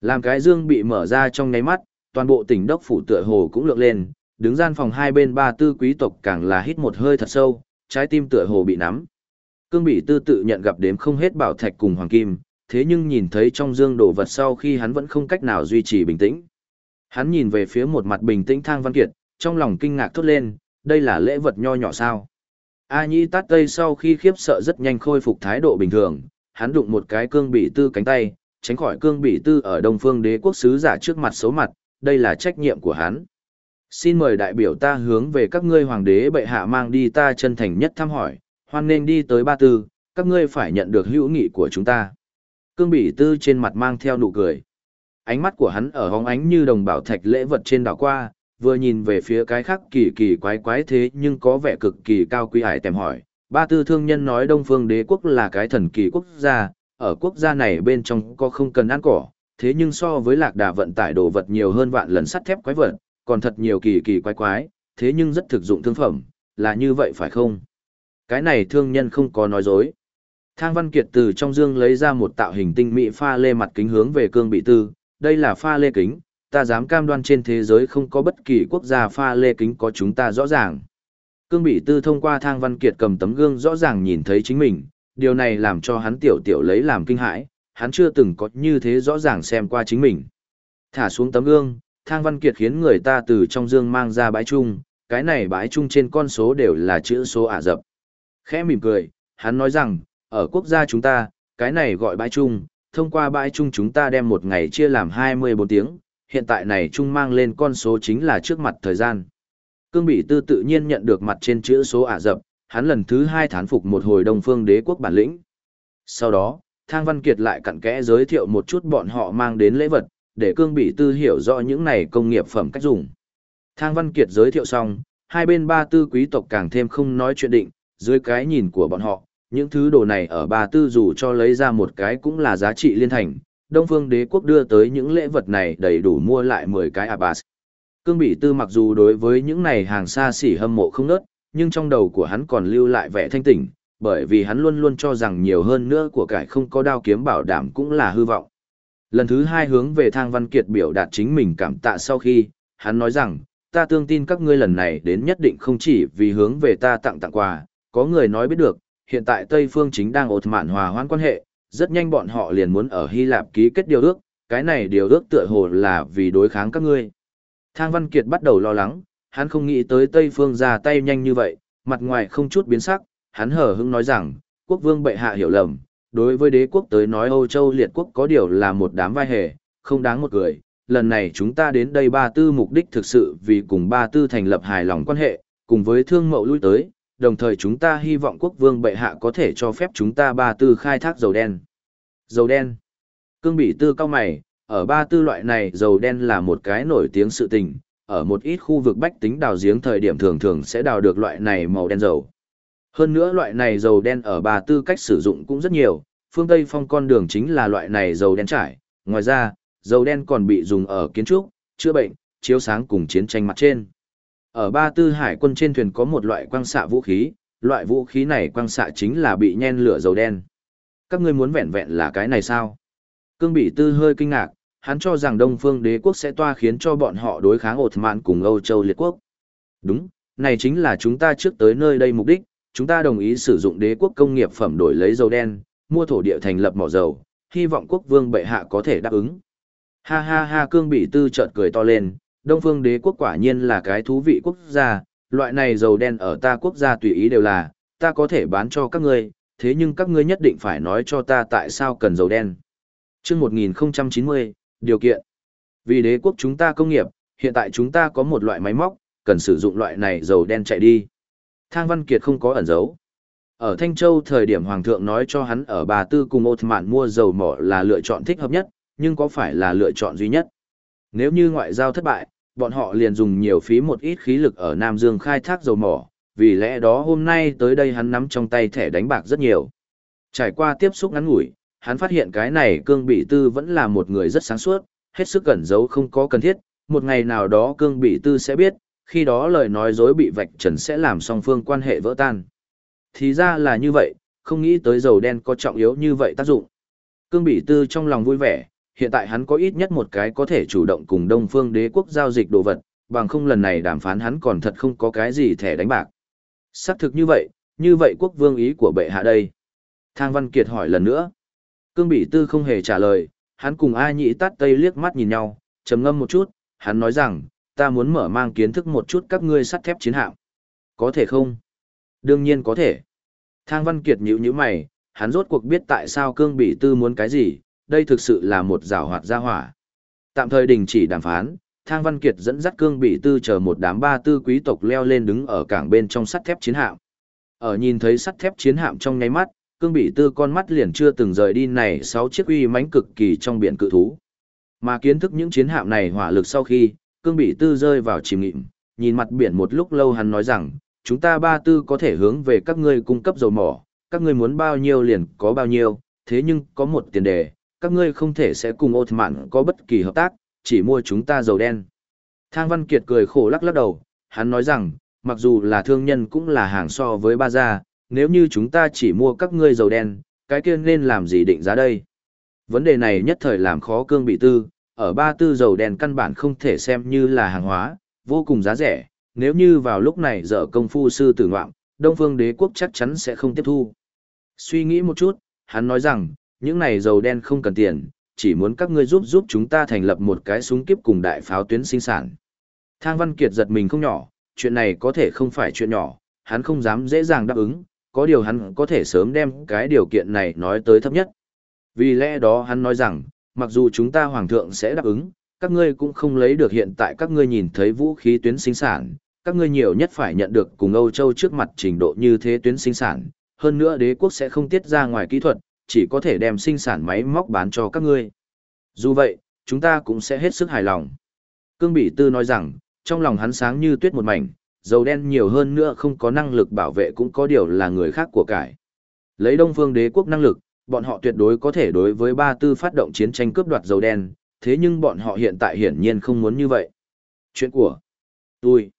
Làm cái dương bị mở ra trong ngáy mắt, toàn bộ tỉnh đốc phủ tựa hồ cũng lượng lên, đứng gian phòng hai bên ba tư quý tộc càng là hít một hơi thật sâu, trái tim tựa hồ bị nắm. Cương bị tư tự nhận gặp đếm không hết bảo thạch cùng hoàng kim, thế nhưng nhìn thấy trong dương đồ vật sau khi hắn vẫn không cách nào duy trì bình tĩnh. Hắn nhìn về phía một mặt bình tĩnh Thang Văn Kiệt, trong lòng kinh ngạc thốt lên, đây là lễ vật nho nhỏ sao. A Nhĩ tát tây sau khi khiếp sợ rất nhanh khôi phục thái độ bình thường, hắn đụng một cái cương bị tư cánh tay, tránh khỏi cương bị tư ở đông phương đế quốc sứ giả trước mặt xấu mặt, đây là trách nhiệm của hắn. Xin mời đại biểu ta hướng về các ngươi hoàng đế bệ hạ mang đi ta chân thành nhất thăm hỏi, hoan nên đi tới ba tư, các ngươi phải nhận được hữu nghị của chúng ta. Cương bỉ tư trên mặt mang theo nụ cười. Ánh mắt của hắn ở hóng ánh như đồng bảo thạch lễ vật trên đảo qua, vừa nhìn về phía cái khác kỳ kỳ quái quái thế nhưng có vẻ cực kỳ cao quý hải tèm hỏi. Ba tư thương nhân nói Đông Phương đế quốc là cái thần kỳ quốc gia, ở quốc gia này bên trong có không cần ăn cỏ, thế nhưng so với lạc đà vận tải đồ vật nhiều hơn vạn lần sắt thép quái vật, còn thật nhiều kỳ kỳ quái quái, thế nhưng rất thực dụng thương phẩm, là như vậy phải không? Cái này thương nhân không có nói dối. Thang Văn Kiệt từ trong dương lấy ra một tạo hình tinh mỹ pha lê mặt kính hướng về cương bị tư, đây là pha lê kính, ta dám cam đoan trên thế giới không có bất kỳ quốc gia pha lê kính có chúng ta rõ ràng. Cương bị tư thông qua Thang Văn Kiệt cầm tấm gương rõ ràng nhìn thấy chính mình, điều này làm cho hắn tiểu tiểu lấy làm kinh hãi, hắn chưa từng có như thế rõ ràng xem qua chính mình. Thả xuống tấm gương, Thang Văn Kiệt khiến người ta từ trong dương mang ra bãi chung, cái này bãi chung trên con số đều là chữ số Ả Rập. Khẽ mỉm cười, hắn nói rằng, ở quốc gia chúng ta, cái này gọi bãi chung, thông qua bãi chung chúng ta đem một ngày chia làm 24 tiếng, hiện tại này chung mang lên con số chính là trước mặt thời gian. Cương bị tư tự nhiên nhận được mặt trên chữ số Ả Rập, hắn lần thứ hai thán phục một hồi đông phương đế quốc bản lĩnh. Sau đó, Thang Văn Kiệt lại cặn kẽ giới thiệu một chút bọn họ mang đến lễ vật, để Cương Bị Tư hiểu rõ những này công nghiệp phẩm cách dùng. Thang Văn Kiệt giới thiệu xong, hai bên ba tư quý tộc càng thêm không nói chuyện định, dưới cái nhìn của bọn họ, những thứ đồ này ở ba tư dù cho lấy ra một cái cũng là giá trị liên thành. Đông phương đế quốc đưa tới những lễ vật này đầy đủ mua lại 10 cái Abbas. Cương Bị Tư mặc dù đối với những này hàng xa xỉ hâm mộ không nớt, nhưng trong đầu của hắn còn lưu lại vẻ thanh tỉnh, bởi vì hắn luôn luôn cho rằng nhiều hơn nữa của cải không có đao kiếm bảo đảm cũng là hư vọng. Lần thứ hai hướng về Thang Văn Kiệt biểu đạt chính mình cảm tạ sau khi, hắn nói rằng, ta tương tin các ngươi lần này đến nhất định không chỉ vì hướng về ta tặng tặng quà, có người nói biết được, hiện tại Tây Phương chính đang ột mạn hòa hoãn quan hệ, rất nhanh bọn họ liền muốn ở Hy Lạp ký kết điều ước, cái này điều ước tựa hồ là vì đối kháng các ngươi. Thang Văn Kiệt bắt đầu lo lắng, hắn không nghĩ tới Tây Phương ra tay nhanh như vậy, mặt ngoài không chút biến sắc, hắn hờ hững nói rằng, quốc vương bệ hạ hiểu lầm, đối với đế quốc tới nói Âu Châu liệt quốc có điều là một đám vai hề, không đáng một người. Lần này chúng ta đến đây ba tư mục đích thực sự vì cùng ba tư thành lập hài lòng quan hệ, cùng với thương mậu lui tới, đồng thời chúng ta hy vọng quốc vương bệ hạ có thể cho phép chúng ta ba tư khai thác dầu đen. Dầu đen. Cương bị tư cao mày, ở ba tư loại này dầu đen là một cái nổi tiếng sự tình, ở một ít khu vực bách tính đào giếng thời điểm thường thường sẽ đào được loại này màu đen dầu. Hơn nữa loại này dầu đen ở ba tư cách sử dụng cũng rất nhiều, phương Tây phong con đường chính là loại này dầu đen trải. Ngoài ra, dầu đen còn bị dùng ở kiến trúc, chữa bệnh, chiếu sáng cùng chiến tranh mặt trên. Ở ba tư hải quân trên thuyền có một loại quang xạ vũ khí, loại vũ khí này quang xạ chính là bị nhen lửa dầu đen. Các ngươi muốn vẹn vẹn là cái này sao? Cương bị tư hơi kinh ngạc, hắn cho rằng Đông Phương đế quốc sẽ toa khiến cho bọn họ đối kháng ột mạn cùng Âu Châu liệt quốc. Đúng, này chính là chúng ta trước tới nơi đây mục đích, chúng ta đồng ý sử dụng đế quốc công nghiệp phẩm đổi lấy dầu đen, mua thổ địa thành lập mỏ dầu, hy vọng quốc vương bệ hạ có thể đáp ứng. Ha ha ha cương bị tư chợt cười to lên, Đông Phương đế quốc quả nhiên là cái thú vị quốc gia, loại này dầu đen ở ta quốc gia tùy ý đều là, ta có thể bán cho các ngươi, thế nhưng các ngươi nhất định phải nói cho ta tại sao cần dầu đen. Trước 1090, điều kiện. Vì đế quốc chúng ta công nghiệp, hiện tại chúng ta có một loại máy móc, cần sử dụng loại này dầu đen chạy đi. Thang Văn Kiệt không có ẩn giấu. Ở Thanh Châu thời điểm Hoàng thượng nói cho hắn ở Bà Tư cùng Ôt Mạn mua dầu mỏ là lựa chọn thích hợp nhất, nhưng có phải là lựa chọn duy nhất? Nếu như ngoại giao thất bại, bọn họ liền dùng nhiều phí một ít khí lực ở Nam Dương khai thác dầu mỏ, vì lẽ đó hôm nay tới đây hắn nắm trong tay thẻ đánh bạc rất nhiều. Trải qua tiếp xúc ngắn ngủi, hắn phát hiện cái này cương bị tư vẫn là một người rất sáng suốt, hết sức cẩn giấu không có cần thiết, một ngày nào đó cương bị tư sẽ biết, khi đó lời nói dối bị vạch trần sẽ làm song phương quan hệ vỡ tan. Thì ra là như vậy, không nghĩ tới dầu đen có trọng yếu như vậy tác dụng. Cương Bỉ Tư trong lòng vui vẻ, hiện tại hắn có ít nhất một cái có thể chủ động cùng Đông Phương Đế quốc giao dịch đồ vật, bằng không lần này đàm phán hắn còn thật không có cái gì thẻ đánh bạc. Xác thực như vậy, như vậy quốc vương ý của bệ hạ đây. Thang Văn Kiệt hỏi lần nữa. Cương Bỉ Tư không hề trả lời, hắn cùng A Nhĩ Tát Tây liếc mắt nhìn nhau, trầm ngâm một chút, hắn nói rằng, ta muốn mở mang kiến thức một chút các ngươi sắt thép chiến hạm. Có thể không? Đương nhiên có thể. Thang Văn Kiệt nhíu nhíu mày, hắn rốt cuộc biết tại sao Cương Bỉ Tư muốn cái gì, đây thực sự là một rào hoạt gia hỏa. Tạm thời đình chỉ đàm phán, Thang Văn Kiệt dẫn dắt Cương Bỉ Tư chờ một đám ba tư quý tộc leo lên đứng ở cảng bên trong sắt thép chiến hạm. Ở nhìn thấy sắt thép chiến hạm trong nháy mắt, Cương Bỉ Tư con mắt liền chưa từng rời đi này sáu chiếc uy mãnh cực kỳ trong biển cự thú. Mà kiến thức những chiến hạm này hỏa lực sau khi, Cương Bị Tư rơi vào chìm nghịm, nhìn mặt biển một lúc lâu hắn nói rằng, chúng ta ba tư có thể hướng về các ngươi cung cấp dầu mỏ, các ngươi muốn bao nhiêu liền có bao nhiêu, thế nhưng có một tiền đề, các ngươi không thể sẽ cùng ột mạn có bất kỳ hợp tác, chỉ mua chúng ta dầu đen. Thang Văn Kiệt cười khổ lắc lắc đầu, hắn nói rằng, mặc dù là thương nhân cũng là hàng so với ba gia, nếu như chúng ta chỉ mua các ngươi dầu đen, cái kia nên làm gì định giá đây? Vấn đề này nhất thời làm khó cương bị tư, ở ba tư dầu đen căn bản không thể xem như là hàng hóa, vô cùng giá rẻ, nếu như vào lúc này dở công phu sư tử ngoạm, Đông Phương đế quốc chắc chắn sẽ không tiếp thu. Suy nghĩ một chút, hắn nói rằng, những này dầu đen không cần tiền, chỉ muốn các ngươi giúp giúp chúng ta thành lập một cái súng kiếp cùng đại pháo tuyến sinh sản. Thang Văn Kiệt giật mình không nhỏ, chuyện này có thể không phải chuyện nhỏ, hắn không dám dễ dàng đáp ứng, có điều hắn có thể sớm đem cái điều kiện này nói tới thấp nhất. Vì lẽ đó hắn nói rằng, mặc dù chúng ta hoàng thượng sẽ đáp ứng, các ngươi cũng không lấy được hiện tại các ngươi nhìn thấy vũ khí tuyến sinh sản, các ngươi nhiều nhất phải nhận được cùng Âu Châu trước mặt trình độ như thế tuyến sinh sản, hơn nữa đế quốc sẽ không tiết ra ngoài kỹ thuật, chỉ có thể đem sinh sản máy móc bán cho các ngươi. Dù vậy, chúng ta cũng sẽ hết sức hài lòng. Cương Bỉ Tư nói rằng, trong lòng hắn sáng như tuyết một mảnh, dầu đen nhiều hơn nữa không có năng lực bảo vệ cũng có điều là người khác của cải. Lấy Đông Phương đế quốc năng lực, bọn họ tuyệt đối có thể đối với ba tư phát động chiến tranh cướp đoạt dầu đen, thế nhưng bọn họ hiện tại hiển nhiên không muốn như vậy. Chuyện của tôi.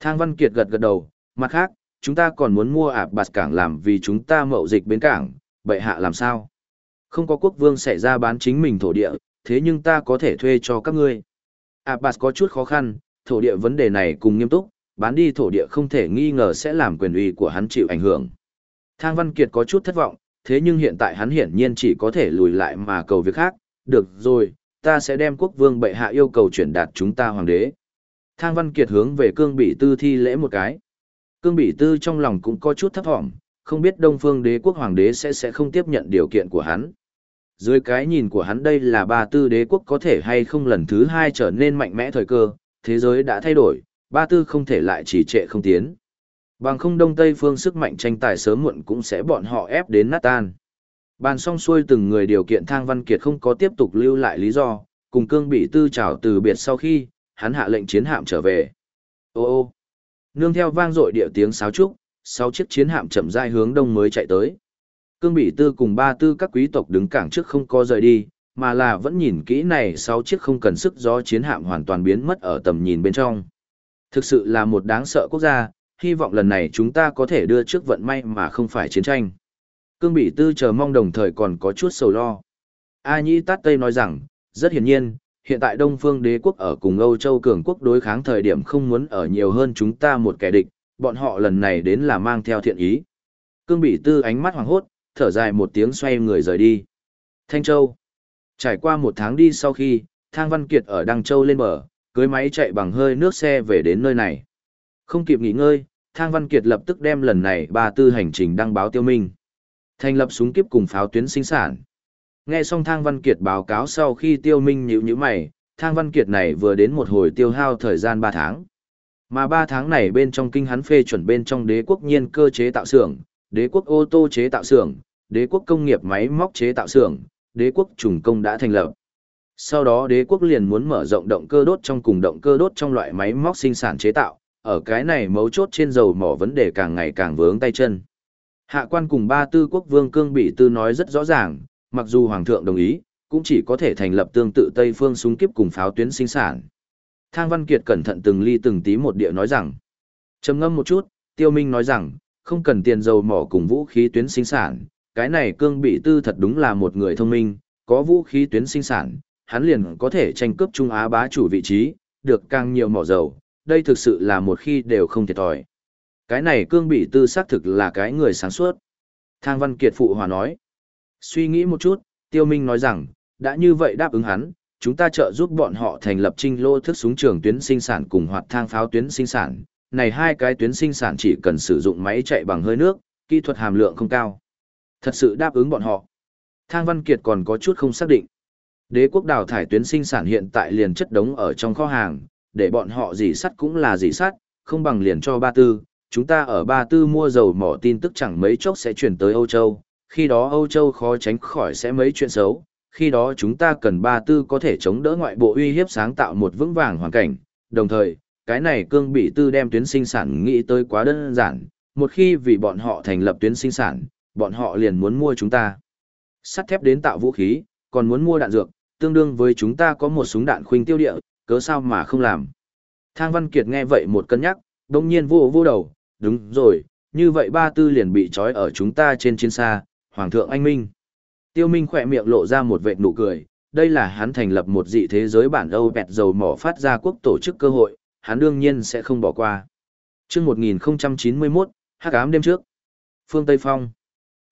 Thang Văn Kiệt gật gật đầu, mặt khác, chúng ta còn muốn mua ạp bạt cảng làm vì chúng ta mậu dịch bến cảng, bệ hạ làm sao? Không có quốc vương xảy ra bán chính mình thổ địa, thế nhưng ta có thể thuê cho các ngươi. ạp bạt có chút khó khăn, thổ địa vấn đề này cùng nghiêm túc, bán đi thổ địa không thể nghi ngờ sẽ làm quyền uy của hắn chịu ảnh hưởng. Thang Văn Kiệt có chút thất vọng, thế nhưng hiện tại hắn hiển nhiên chỉ có thể lùi lại mà cầu việc khác, được rồi, ta sẽ đem quốc vương bệ hạ yêu cầu chuyển đạt chúng ta hoàng đế. Thang Văn Kiệt hướng về cương Bỉ tư thi lễ một cái. Cương Bỉ tư trong lòng cũng có chút thấp thỏm, không biết Đông Phương đế quốc hoàng đế sẽ sẽ không tiếp nhận điều kiện của hắn. Dưới cái nhìn của hắn đây là ba tư đế quốc có thể hay không lần thứ hai trở nên mạnh mẽ thời cơ, thế giới đã thay đổi, ba tư không thể lại chỉ trệ không tiến. Bằng không đông tây phương sức mạnh tranh tài sớm muộn cũng sẽ bọn họ ép đến nát tan. Bàn xong xuôi từng người điều kiện thang văn kiệt không có tiếp tục lưu lại lý do, cùng cương bị tư trào từ biệt sau khi, hắn hạ lệnh chiến hạm trở về. Ô ô, nương theo vang dội địa tiếng sáo trúc, sáu chiếc chiến hạm chậm rãi hướng đông mới chạy tới. Cương bị tư cùng ba tư các quý tộc đứng cảng trước không có rời đi, mà là vẫn nhìn kỹ này sáu chiếc không cần sức gió chiến hạm hoàn toàn biến mất ở tầm nhìn bên trong. Thực sự là một đáng sợ quốc gia, hy vọng lần này chúng ta có thể đưa trước vận may mà không phải chiến tranh. Cương Bỉ tư chờ mong đồng thời còn có chút sầu lo. A Nhĩ Tát Tây nói rằng, rất hiển nhiên, hiện tại Đông Phương đế quốc ở cùng Âu Châu cường quốc đối kháng thời điểm không muốn ở nhiều hơn chúng ta một kẻ địch, bọn họ lần này đến là mang theo thiện ý. Cương Bỉ tư ánh mắt hoàng hốt, thở dài một tiếng xoay người rời đi. Thanh Châu. Trải qua một tháng đi sau khi, Thang Văn Kiệt ở Đăng Châu lên bờ, cưới máy chạy bằng hơi nước xe về đến nơi này. Không kịp nghỉ ngơi, Thang Văn Kiệt lập tức đem lần này ba tư hành trình đăng báo tiêu minh. Thành lập súng kiếp cùng pháo tuyến sinh sản. Nghe xong Thang Văn Kiệt báo cáo sau khi tiêu minh nhíu nhíu mày, Thang Văn Kiệt này vừa đến một hồi tiêu hao thời gian 3 tháng. Mà 3 tháng này bên trong kinh hắn phê chuẩn bên trong đế quốc nhiên cơ chế tạo xưởng, đế quốc ô tô chế tạo xưởng, đế quốc công nghiệp máy móc chế tạo xưởng, đế quốc trùng công đã thành lập. Sau đó đế quốc liền muốn mở rộng động cơ đốt trong cùng động cơ đốt trong loại máy móc sinh sản chế tạo, ở cái này mấu chốt trên dầu mỏ vấn đề càng ngày càng vướng tay chân. Hạ quan cùng ba tư quốc vương cương bị tư nói rất rõ ràng, mặc dù hoàng thượng đồng ý, cũng chỉ có thể thành lập tương tự Tây phương súng kiếp cùng pháo tuyến sinh sản. Thang Văn Kiệt cẩn thận từng ly từng tí một địa nói rằng, trầm ngâm một chút, Tiêu Minh nói rằng, không cần tiền dầu mỏ cùng vũ khí tuyến sinh sản, cái này cương bị tư thật đúng là một người thông minh, có vũ khí tuyến sinh sản, hắn liền có thể tranh cướp Trung Á bá chủ vị trí, được càng nhiều mỏ dầu, đây thực sự là một khi đều không thiệt thòi. Cái này cương bị tư xác thực là cái người sáng suốt. Thang Văn Kiệt phụ hòa nói. Suy nghĩ một chút, Tiêu Minh nói rằng, đã như vậy đáp ứng hắn, chúng ta trợ giúp bọn họ thành lập trinh lô thức súng trường tuyến sinh sản cùng hoạt thang pháo tuyến sinh sản. Này hai cái tuyến sinh sản chỉ cần sử dụng máy chạy bằng hơi nước, kỹ thuật hàm lượng không cao. Thật sự đáp ứng bọn họ. Thang Văn Kiệt còn có chút không xác định. Đế quốc đào thải tuyến sinh sản hiện tại liền chất đống ở trong kho hàng, để bọn họ dỉ sắt cũng là dỉ sắt, không bằng liền cho ba tư. Chúng ta ở ba tư mua dầu mỏ tin tức chẳng mấy chốc sẽ chuyển tới Âu Châu, khi đó Âu Châu khó tránh khỏi sẽ mấy chuyện xấu, khi đó chúng ta cần ba tư có thể chống đỡ ngoại bộ uy hiếp sáng tạo một vững vàng hoàn cảnh, đồng thời, cái này cương bị tư đem tuyến sinh sản nghĩ tới quá đơn giản, một khi vì bọn họ thành lập tuyến sinh sản, bọn họ liền muốn mua chúng ta. Sắt thép đến tạo vũ khí, còn muốn mua đạn dược, tương đương với chúng ta có một súng đạn khuynh tiêu địa, cớ sao mà không làm. Thang Văn Kiệt nghe vậy một cân nhắc, đồng nhiên vô vô đầu, đúng rồi, như vậy ba tư liền bị trói ở chúng ta trên chiến xa, Hoàng thượng anh Minh. Tiêu Minh khỏe miệng lộ ra một vệt nụ cười, đây là hắn thành lập một dị thế giới bản Âu bẹt dầu mỏ phát ra quốc tổ chức cơ hội, hắn đương nhiên sẽ không bỏ qua. Trước 1091, hắc ám đêm trước. Phương Tây Phong.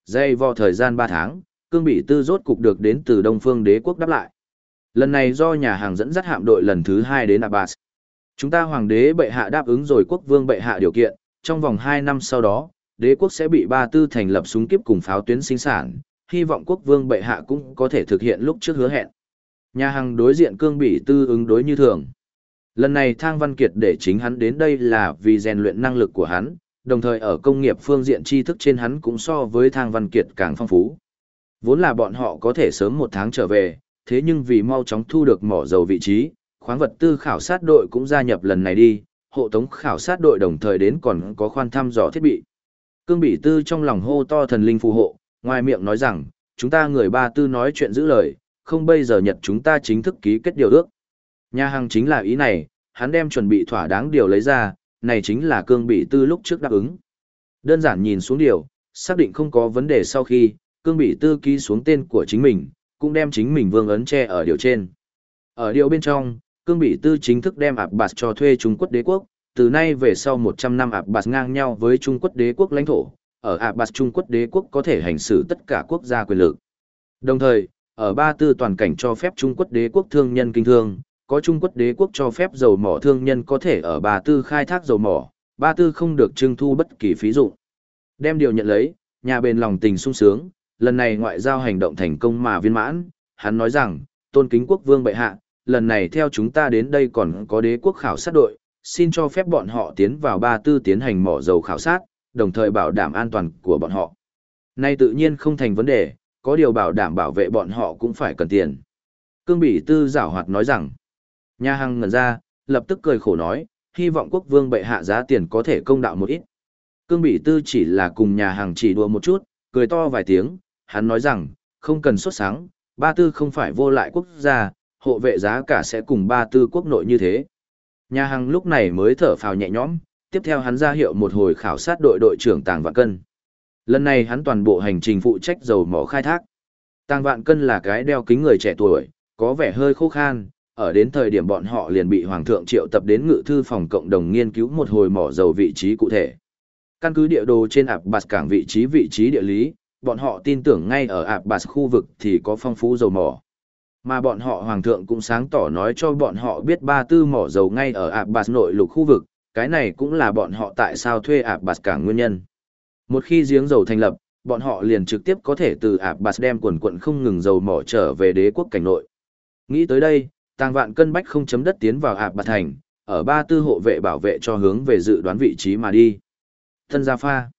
Dây vò thời gian 3 tháng, cương bị tư rốt cục được đến từ Đông Phương đế quốc đáp lại. Lần này do nhà hàng dẫn dắt hạm đội lần thứ 2 đến Abbas. Chúng ta hoàng đế bệ hạ đáp ứng rồi quốc vương bệ hạ điều kiện, trong vòng 2 năm sau đó, đế quốc sẽ bị ba tư thành lập súng kiếp cùng pháo tuyến sinh sản, hy vọng quốc vương bệ hạ cũng có thể thực hiện lúc trước hứa hẹn. Nhà hàng đối diện cương bị tư ứng đối như thường. Lần này Thang Văn Kiệt để chính hắn đến đây là vì rèn luyện năng lực của hắn, đồng thời ở công nghiệp phương diện tri thức trên hắn cũng so với Thang Văn Kiệt càng phong phú. Vốn là bọn họ có thể sớm một tháng trở về, thế nhưng vì mau chóng thu được mỏ dầu vị trí, khoáng vật tư khảo sát đội cũng gia nhập lần này đi, hộ tống khảo sát đội đồng thời đến còn có khoan thăm dò thiết bị. Cương bị tư trong lòng hô to thần linh phù hộ, ngoài miệng nói rằng, chúng ta người ba tư nói chuyện giữ lời, không bây giờ nhật chúng ta chính thức ký kết điều ước. Nhà hàng chính là ý này, hắn đem chuẩn bị thỏa đáng điều lấy ra, này chính là cương bị tư lúc trước đáp ứng. Đơn giản nhìn xuống điều, xác định không có vấn đề sau khi, cương bị tư ký xuống tên của chính mình, cũng đem chính mình vương ấn che ở điều trên. Ở điều bên trong, cương bị tư chính thức đem ạp bạt cho thuê Trung Quốc đế quốc, từ nay về sau 100 năm ạp bạt ngang nhau với Trung Quốc đế quốc lãnh thổ, ở ạp bạt Trung Quốc đế quốc có thể hành xử tất cả quốc gia quyền lực. Đồng thời, ở ba tư toàn cảnh cho phép Trung Quốc đế quốc thương nhân kinh thương, có Trung Quốc đế quốc cho phép dầu mỏ thương nhân có thể ở ba tư khai thác dầu mỏ, ba tư không được trưng thu bất kỳ phí dụng. Đem điều nhận lấy, nhà bền lòng tình sung sướng, lần này ngoại giao hành động thành công mà viên mãn, hắn nói rằng, tôn kính quốc vương bệ hạ, lần này theo chúng ta đến đây còn có đế quốc khảo sát đội, xin cho phép bọn họ tiến vào ba tư tiến hành mỏ dầu khảo sát, đồng thời bảo đảm an toàn của bọn họ. Nay tự nhiên không thành vấn đề, có điều bảo đảm bảo vệ bọn họ cũng phải cần tiền. Cương Bỉ Tư giảo hoạt nói rằng, nhà hàng ngẩn ra, lập tức cười khổ nói, hy vọng quốc vương bệ hạ giá tiền có thể công đạo một ít. Cương Bỉ Tư chỉ là cùng nhà hàng chỉ đùa một chút, cười to vài tiếng, hắn nói rằng, không cần xuất sáng, ba tư không phải vô lại quốc gia, hộ vệ giá cả sẽ cùng ba tư quốc nội như thế. Nhà hàng lúc này mới thở phào nhẹ nhõm, tiếp theo hắn ra hiệu một hồi khảo sát đội đội trưởng Tàng Vạn Cân. Lần này hắn toàn bộ hành trình phụ trách dầu mỏ khai thác. Tàng Vạn Cân là cái đeo kính người trẻ tuổi, có vẻ hơi khô khan, ở đến thời điểm bọn họ liền bị Hoàng thượng triệu tập đến ngự thư phòng cộng đồng nghiên cứu một hồi mỏ dầu vị trí cụ thể. Căn cứ địa đồ trên ạp bạt cảng vị trí vị trí địa lý, bọn họ tin tưởng ngay ở ạp bạt khu vực thì có phong phú dầu mỏ. Mà bọn họ hoàng thượng cũng sáng tỏ nói cho bọn họ biết ba tư mỏ dầu ngay ở ạp bạt nội lục khu vực, cái này cũng là bọn họ tại sao thuê ạp bạt cả nguyên nhân. Một khi giếng dầu thành lập, bọn họ liền trực tiếp có thể từ ạp bạt đem quần quận không ngừng dầu mỏ trở về đế quốc cảnh nội. Nghĩ tới đây, tàng vạn cân bách không chấm đất tiến vào ạp bạt thành, ở ba tư hộ vệ bảo vệ cho hướng về dự đoán vị trí mà đi. Thân gia pha.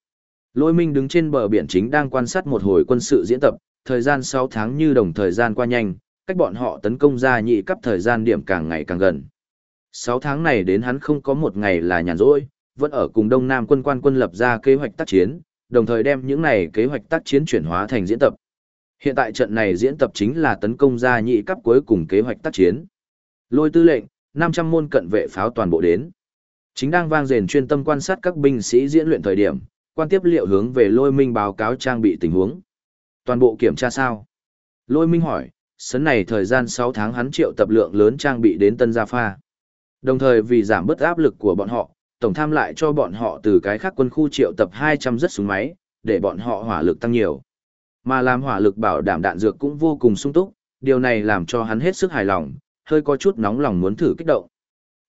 Lôi minh đứng trên bờ biển chính đang quan sát một hồi quân sự diễn tập, thời gian 6 tháng như đồng thời gian qua nhanh, cách bọn họ tấn công ra nhị cấp thời gian điểm càng ngày càng gần. 6 tháng này đến hắn không có một ngày là nhàn rỗi, vẫn ở cùng Đông Nam quân quan quân lập ra kế hoạch tác chiến, đồng thời đem những này kế hoạch tác chiến chuyển hóa thành diễn tập. Hiện tại trận này diễn tập chính là tấn công ra nhị cấp cuối cùng kế hoạch tác chiến. Lôi tư lệnh, 500 môn cận vệ pháo toàn bộ đến. Chính đang vang rền chuyên tâm quan sát các binh sĩ diễn luyện thời điểm, quan tiếp liệu hướng về lôi minh báo cáo trang bị tình huống. Toàn bộ kiểm tra sao? Lôi minh hỏi, sấn này thời gian 6 tháng hắn triệu tập lượng lớn trang bị đến Tân Gia Pha. Đồng thời vì giảm bớt áp lực của bọn họ, tổng tham lại cho bọn họ từ cái khác quân khu triệu tập 200 rất súng máy, để bọn họ hỏa lực tăng nhiều. Mà làm hỏa lực bảo đảm đạn dược cũng vô cùng sung túc, điều này làm cho hắn hết sức hài lòng, hơi có chút nóng lòng muốn thử kích động.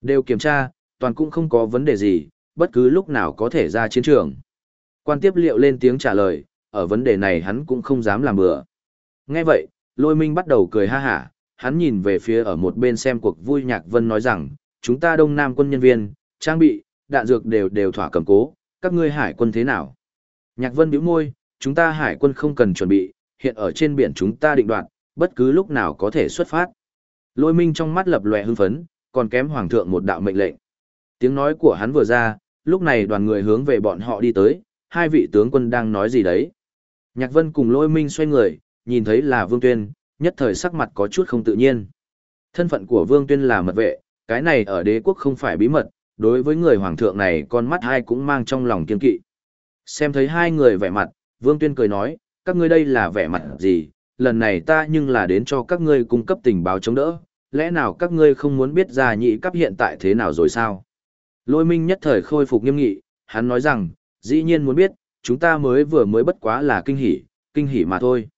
Đều kiểm tra, toàn cũng không có vấn đề gì, bất cứ lúc nào có thể ra chiến trường. Quan tiếp liệu lên tiếng trả lời, ở vấn đề này hắn cũng không dám làm bừa. Nghe vậy, lôi minh bắt đầu cười ha hả, hắn nhìn về phía ở một bên xem cuộc vui nhạc vân nói rằng, chúng ta đông nam quân nhân viên, trang bị, đạn dược đều đều thỏa cầm cố, các ngươi hải quân thế nào? Nhạc vân bĩu môi, chúng ta hải quân không cần chuẩn bị, hiện ở trên biển chúng ta định đoạt, bất cứ lúc nào có thể xuất phát. Lôi minh trong mắt lập lòe hưng phấn, còn kém hoàng thượng một đạo mệnh lệnh. Tiếng nói của hắn vừa ra, lúc này đoàn người hướng về bọn họ đi tới, hai vị tướng quân đang nói gì đấy. Nhạc vân cùng lôi minh xoay người, nhìn thấy là Vương Tuyên, nhất thời sắc mặt có chút không tự nhiên. Thân phận của Vương Tuyên là mật vệ, cái này ở đế quốc không phải bí mật, đối với người hoàng thượng này con mắt hai cũng mang trong lòng kiên kỵ. Xem thấy hai người vẻ mặt, Vương Tuyên cười nói, các ngươi đây là vẻ mặt gì, lần này ta nhưng là đến cho các ngươi cung cấp tình báo chống đỡ, lẽ nào các ngươi không muốn biết ra nhị cấp hiện tại thế nào rồi sao? Lôi minh nhất thời khôi phục nghiêm nghị, hắn nói rằng, dĩ nhiên muốn biết, chúng ta mới vừa mới bất quá là kinh hỉ, kinh hỉ mà thôi.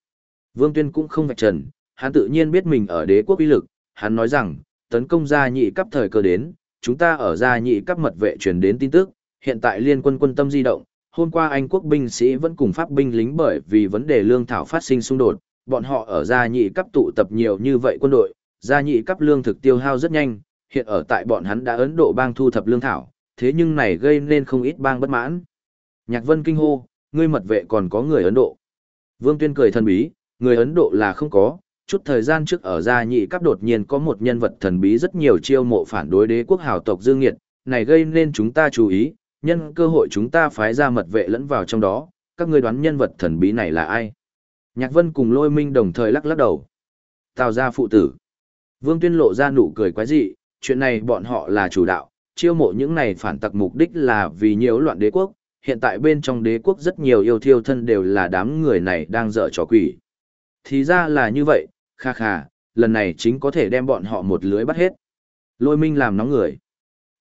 Vương Tuyên cũng không vạch trần, hắn tự nhiên biết mình ở đế quốc uy lực, hắn nói rằng, tấn công gia nhị cấp thời cơ đến, chúng ta ở gia nhị cấp mật vệ truyền đến tin tức, hiện tại liên quân quân tâm di động, hôm qua Anh quốc binh sĩ vẫn cùng pháp binh lính bởi vì vấn đề lương thảo phát sinh xung đột, bọn họ ở gia nhị cấp tụ tập nhiều như vậy quân đội, gia nhị cấp lương thực tiêu hao rất nhanh, hiện ở tại bọn hắn đã Ấn Độ bang thu thập lương thảo, thế nhưng này gây nên không ít bang bất mãn. Nhạc Vân kinh hô, ngươi mật vệ còn có người Ấn Độ. Vương Tuyên cười thần bí, người Ấn Độ là không có, chút thời gian trước ở gia nhị cấp đột nhiên có một nhân vật thần bí rất nhiều chiêu mộ phản đối đế quốc hào tộc Dương Nghiệt, này gây nên chúng ta chú ý, nhân cơ hội chúng ta phái ra mật vệ lẫn vào trong đó, các ngươi đoán nhân vật thần bí này là ai? Nhạc Vân cùng Lôi Minh đồng thời lắc lắc đầu. Tào gia phụ tử. Vương Tuyên lộ ra nụ cười quái dị, chuyện này bọn họ là chủ đạo, chiêu mộ những này phản tặc mục đích là vì nhiễu loạn đế quốc, hiện tại bên trong đế quốc rất nhiều yêu thiêu thân đều là đám người này đang dở trò quỷ. Thì ra là như vậy, kha kha, lần này chính có thể đem bọn họ một lưới bắt hết. Lôi minh làm nóng người.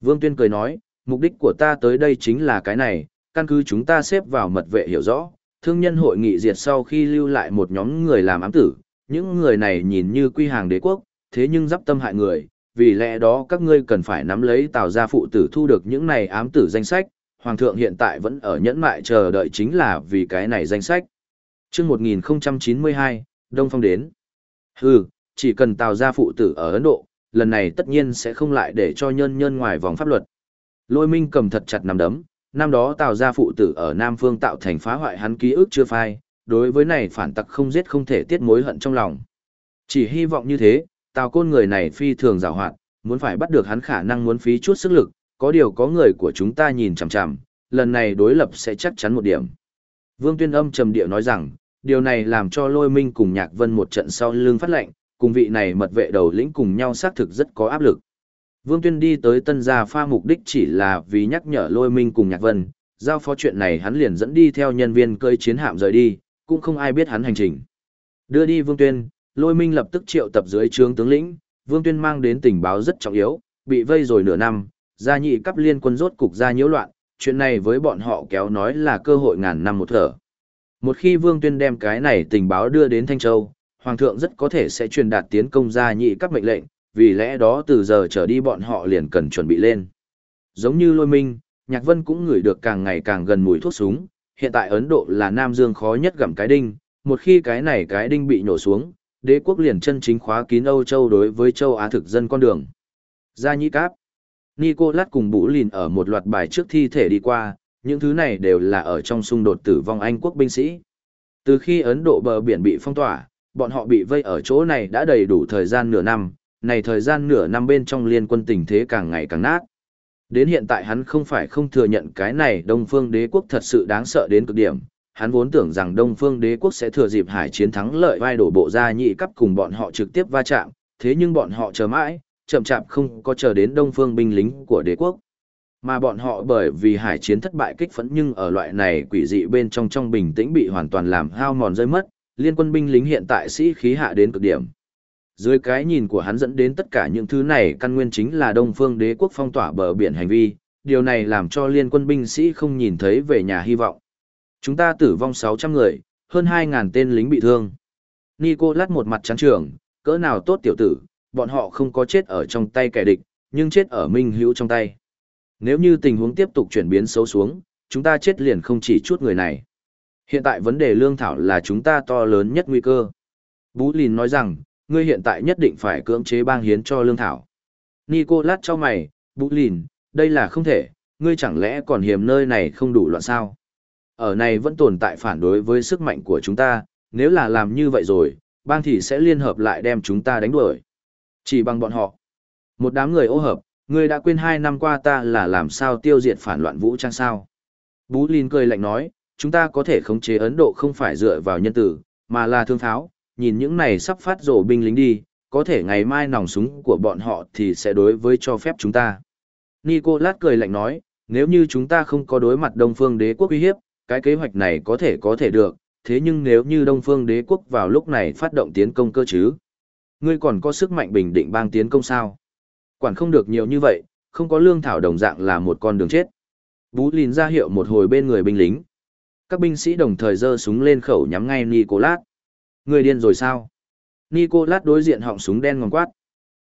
Vương Tuyên cười nói, mục đích của ta tới đây chính là cái này, căn cứ chúng ta xếp vào mật vệ hiểu rõ, thương nhân hội nghị diệt sau khi lưu lại một nhóm người làm ám tử, những người này nhìn như quy hàng đế quốc, thế nhưng giáp tâm hại người, vì lẽ đó các ngươi cần phải nắm lấy tạo ra phụ tử thu được những này ám tử danh sách, hoàng thượng hiện tại vẫn ở nhẫn mại chờ đợi chính là vì cái này danh sách. Trước 1092, Đông Phong đến. Hừ, chỉ cần tào gia phụ tử ở Ấn Độ, lần này tất nhiên sẽ không lại để cho nhân nhân ngoài vòng pháp luật. Lôi minh cầm thật chặt nắm đấm, năm đó tào gia phụ tử ở Nam Phương tạo thành phá hoại hắn ký ức chưa phai, đối với này phản tặc không giết không thể tiết mối hận trong lòng. Chỉ hy vọng như thế, tào côn người này phi thường rào hoạt, muốn phải bắt được hắn khả năng muốn phí chút sức lực, có điều có người của chúng ta nhìn chằm chằm, lần này đối lập sẽ chắc chắn một điểm. Vương Tuyên âm trầm địa nói rằng, điều này làm cho lôi minh cùng nhạc vân một trận sau lưng phát lệnh, cùng vị này mật vệ đầu lĩnh cùng nhau xác thực rất có áp lực. Vương Tuyên đi tới tân gia pha mục đích chỉ là vì nhắc nhở lôi minh cùng nhạc vân, giao phó chuyện này hắn liền dẫn đi theo nhân viên cơi chiến hạm rời đi, cũng không ai biết hắn hành trình. Đưa đi Vương Tuyên, lôi minh lập tức triệu tập dưới trướng tướng lĩnh, Vương Tuyên mang đến tình báo rất trọng yếu, bị vây rồi nửa năm, gia nhị cấp liên quân rốt cục ra nhiễu loạn, chuyện này với bọn họ kéo nói là cơ hội ngàn năm một thở. Một khi Vương Tuyên đem cái này tình báo đưa đến Thanh Châu, Hoàng thượng rất có thể sẽ truyền đạt tiến công gia nhị cấp mệnh lệnh, vì lẽ đó từ giờ trở đi bọn họ liền cần chuẩn bị lên. Giống như lôi minh, Nhạc Vân cũng ngửi được càng ngày càng gần mùi thuốc súng, hiện tại Ấn Độ là Nam Dương khó nhất gặm cái đinh, một khi cái này cái đinh bị nổ xuống, đế quốc liền chân chính khóa kín Âu Châu đối với châu Á thực dân con đường. Gia nhị cáp. Nicolas cùng Bũ Lìn ở một loạt bài trước thi thể đi qua, những thứ này đều là ở trong xung đột tử vong Anh quốc binh sĩ. Từ khi Ấn Độ bờ biển bị phong tỏa, bọn họ bị vây ở chỗ này đã đầy đủ thời gian nửa năm, này thời gian nửa năm bên trong liên quân tình thế càng ngày càng nát. Đến hiện tại hắn không phải không thừa nhận cái này Đông Phương Đế quốc thật sự đáng sợ đến cực điểm, hắn vốn tưởng rằng Đông Phương Đế quốc sẽ thừa dịp hải chiến thắng lợi vai đổ bộ ra nhị cấp cùng bọn họ trực tiếp va chạm, thế nhưng bọn họ chờ mãi, chậm chạp không có chờ đến Đông Phương binh lính của đế quốc. Mà bọn họ bởi vì hải chiến thất bại kích phẫn nhưng ở loại này quỷ dị bên trong trong bình tĩnh bị hoàn toàn làm hao mòn rơi mất, liên quân binh lính hiện tại sĩ khí hạ đến cực điểm. Dưới cái nhìn của hắn dẫn đến tất cả những thứ này căn nguyên chính là Đông Phương Đế quốc phong tỏa bờ biển hành vi, điều này làm cho liên quân binh sĩ không nhìn thấy về nhà hy vọng. Chúng ta tử vong 600 người, hơn 2.000 tên lính bị thương. Nico lát một mặt trắng trường, cỡ nào tốt tiểu tử, bọn họ không có chết ở trong tay kẻ địch, nhưng chết ở minh hữu trong tay. Nếu như tình huống tiếp tục chuyển biến xấu xuống, chúng ta chết liền không chỉ chút người này. Hiện tại vấn đề lương thảo là chúng ta to lớn nhất nguy cơ. Bú Lìn nói rằng, ngươi hiện tại nhất định phải cưỡng chế bang hiến cho lương thảo. Nicolas cho mày, Bú Lìn, đây là không thể, ngươi chẳng lẽ còn hiểm nơi này không đủ loạn sao? Ở này vẫn tồn tại phản đối với sức mạnh của chúng ta, nếu là làm như vậy rồi, bang thì sẽ liên hợp lại đem chúng ta đánh đuổi. Chỉ bằng bọn họ. Một đám người ô hợp, ngươi đã quên hai năm qua ta là làm sao tiêu diệt phản loạn vũ trang sao? Bú linh cười lạnh nói, chúng ta có thể khống chế Ấn Độ không phải dựa vào nhân tử, mà là thương pháo, nhìn những này sắp phát rổ binh lính đi, có thể ngày mai nòng súng của bọn họ thì sẽ đối với cho phép chúng ta. Nicolas cười lạnh nói, nếu như chúng ta không có đối mặt Đông Phương đế quốc uy hiếp, cái kế hoạch này có thể có thể được, thế nhưng nếu như Đông Phương đế quốc vào lúc này phát động tiến công cơ chứ, ngươi còn có sức mạnh bình định bang tiến công sao? Quản không được nhiều như vậy, không có lương thảo đồng dạng là một con đường chết. Bú lìn ra hiệu một hồi bên người binh lính. Các binh sĩ đồng thời giơ súng lên khẩu nhắm ngay Nicolas. Người điên rồi sao? Nicolas đối diện họng súng đen ngòm quát.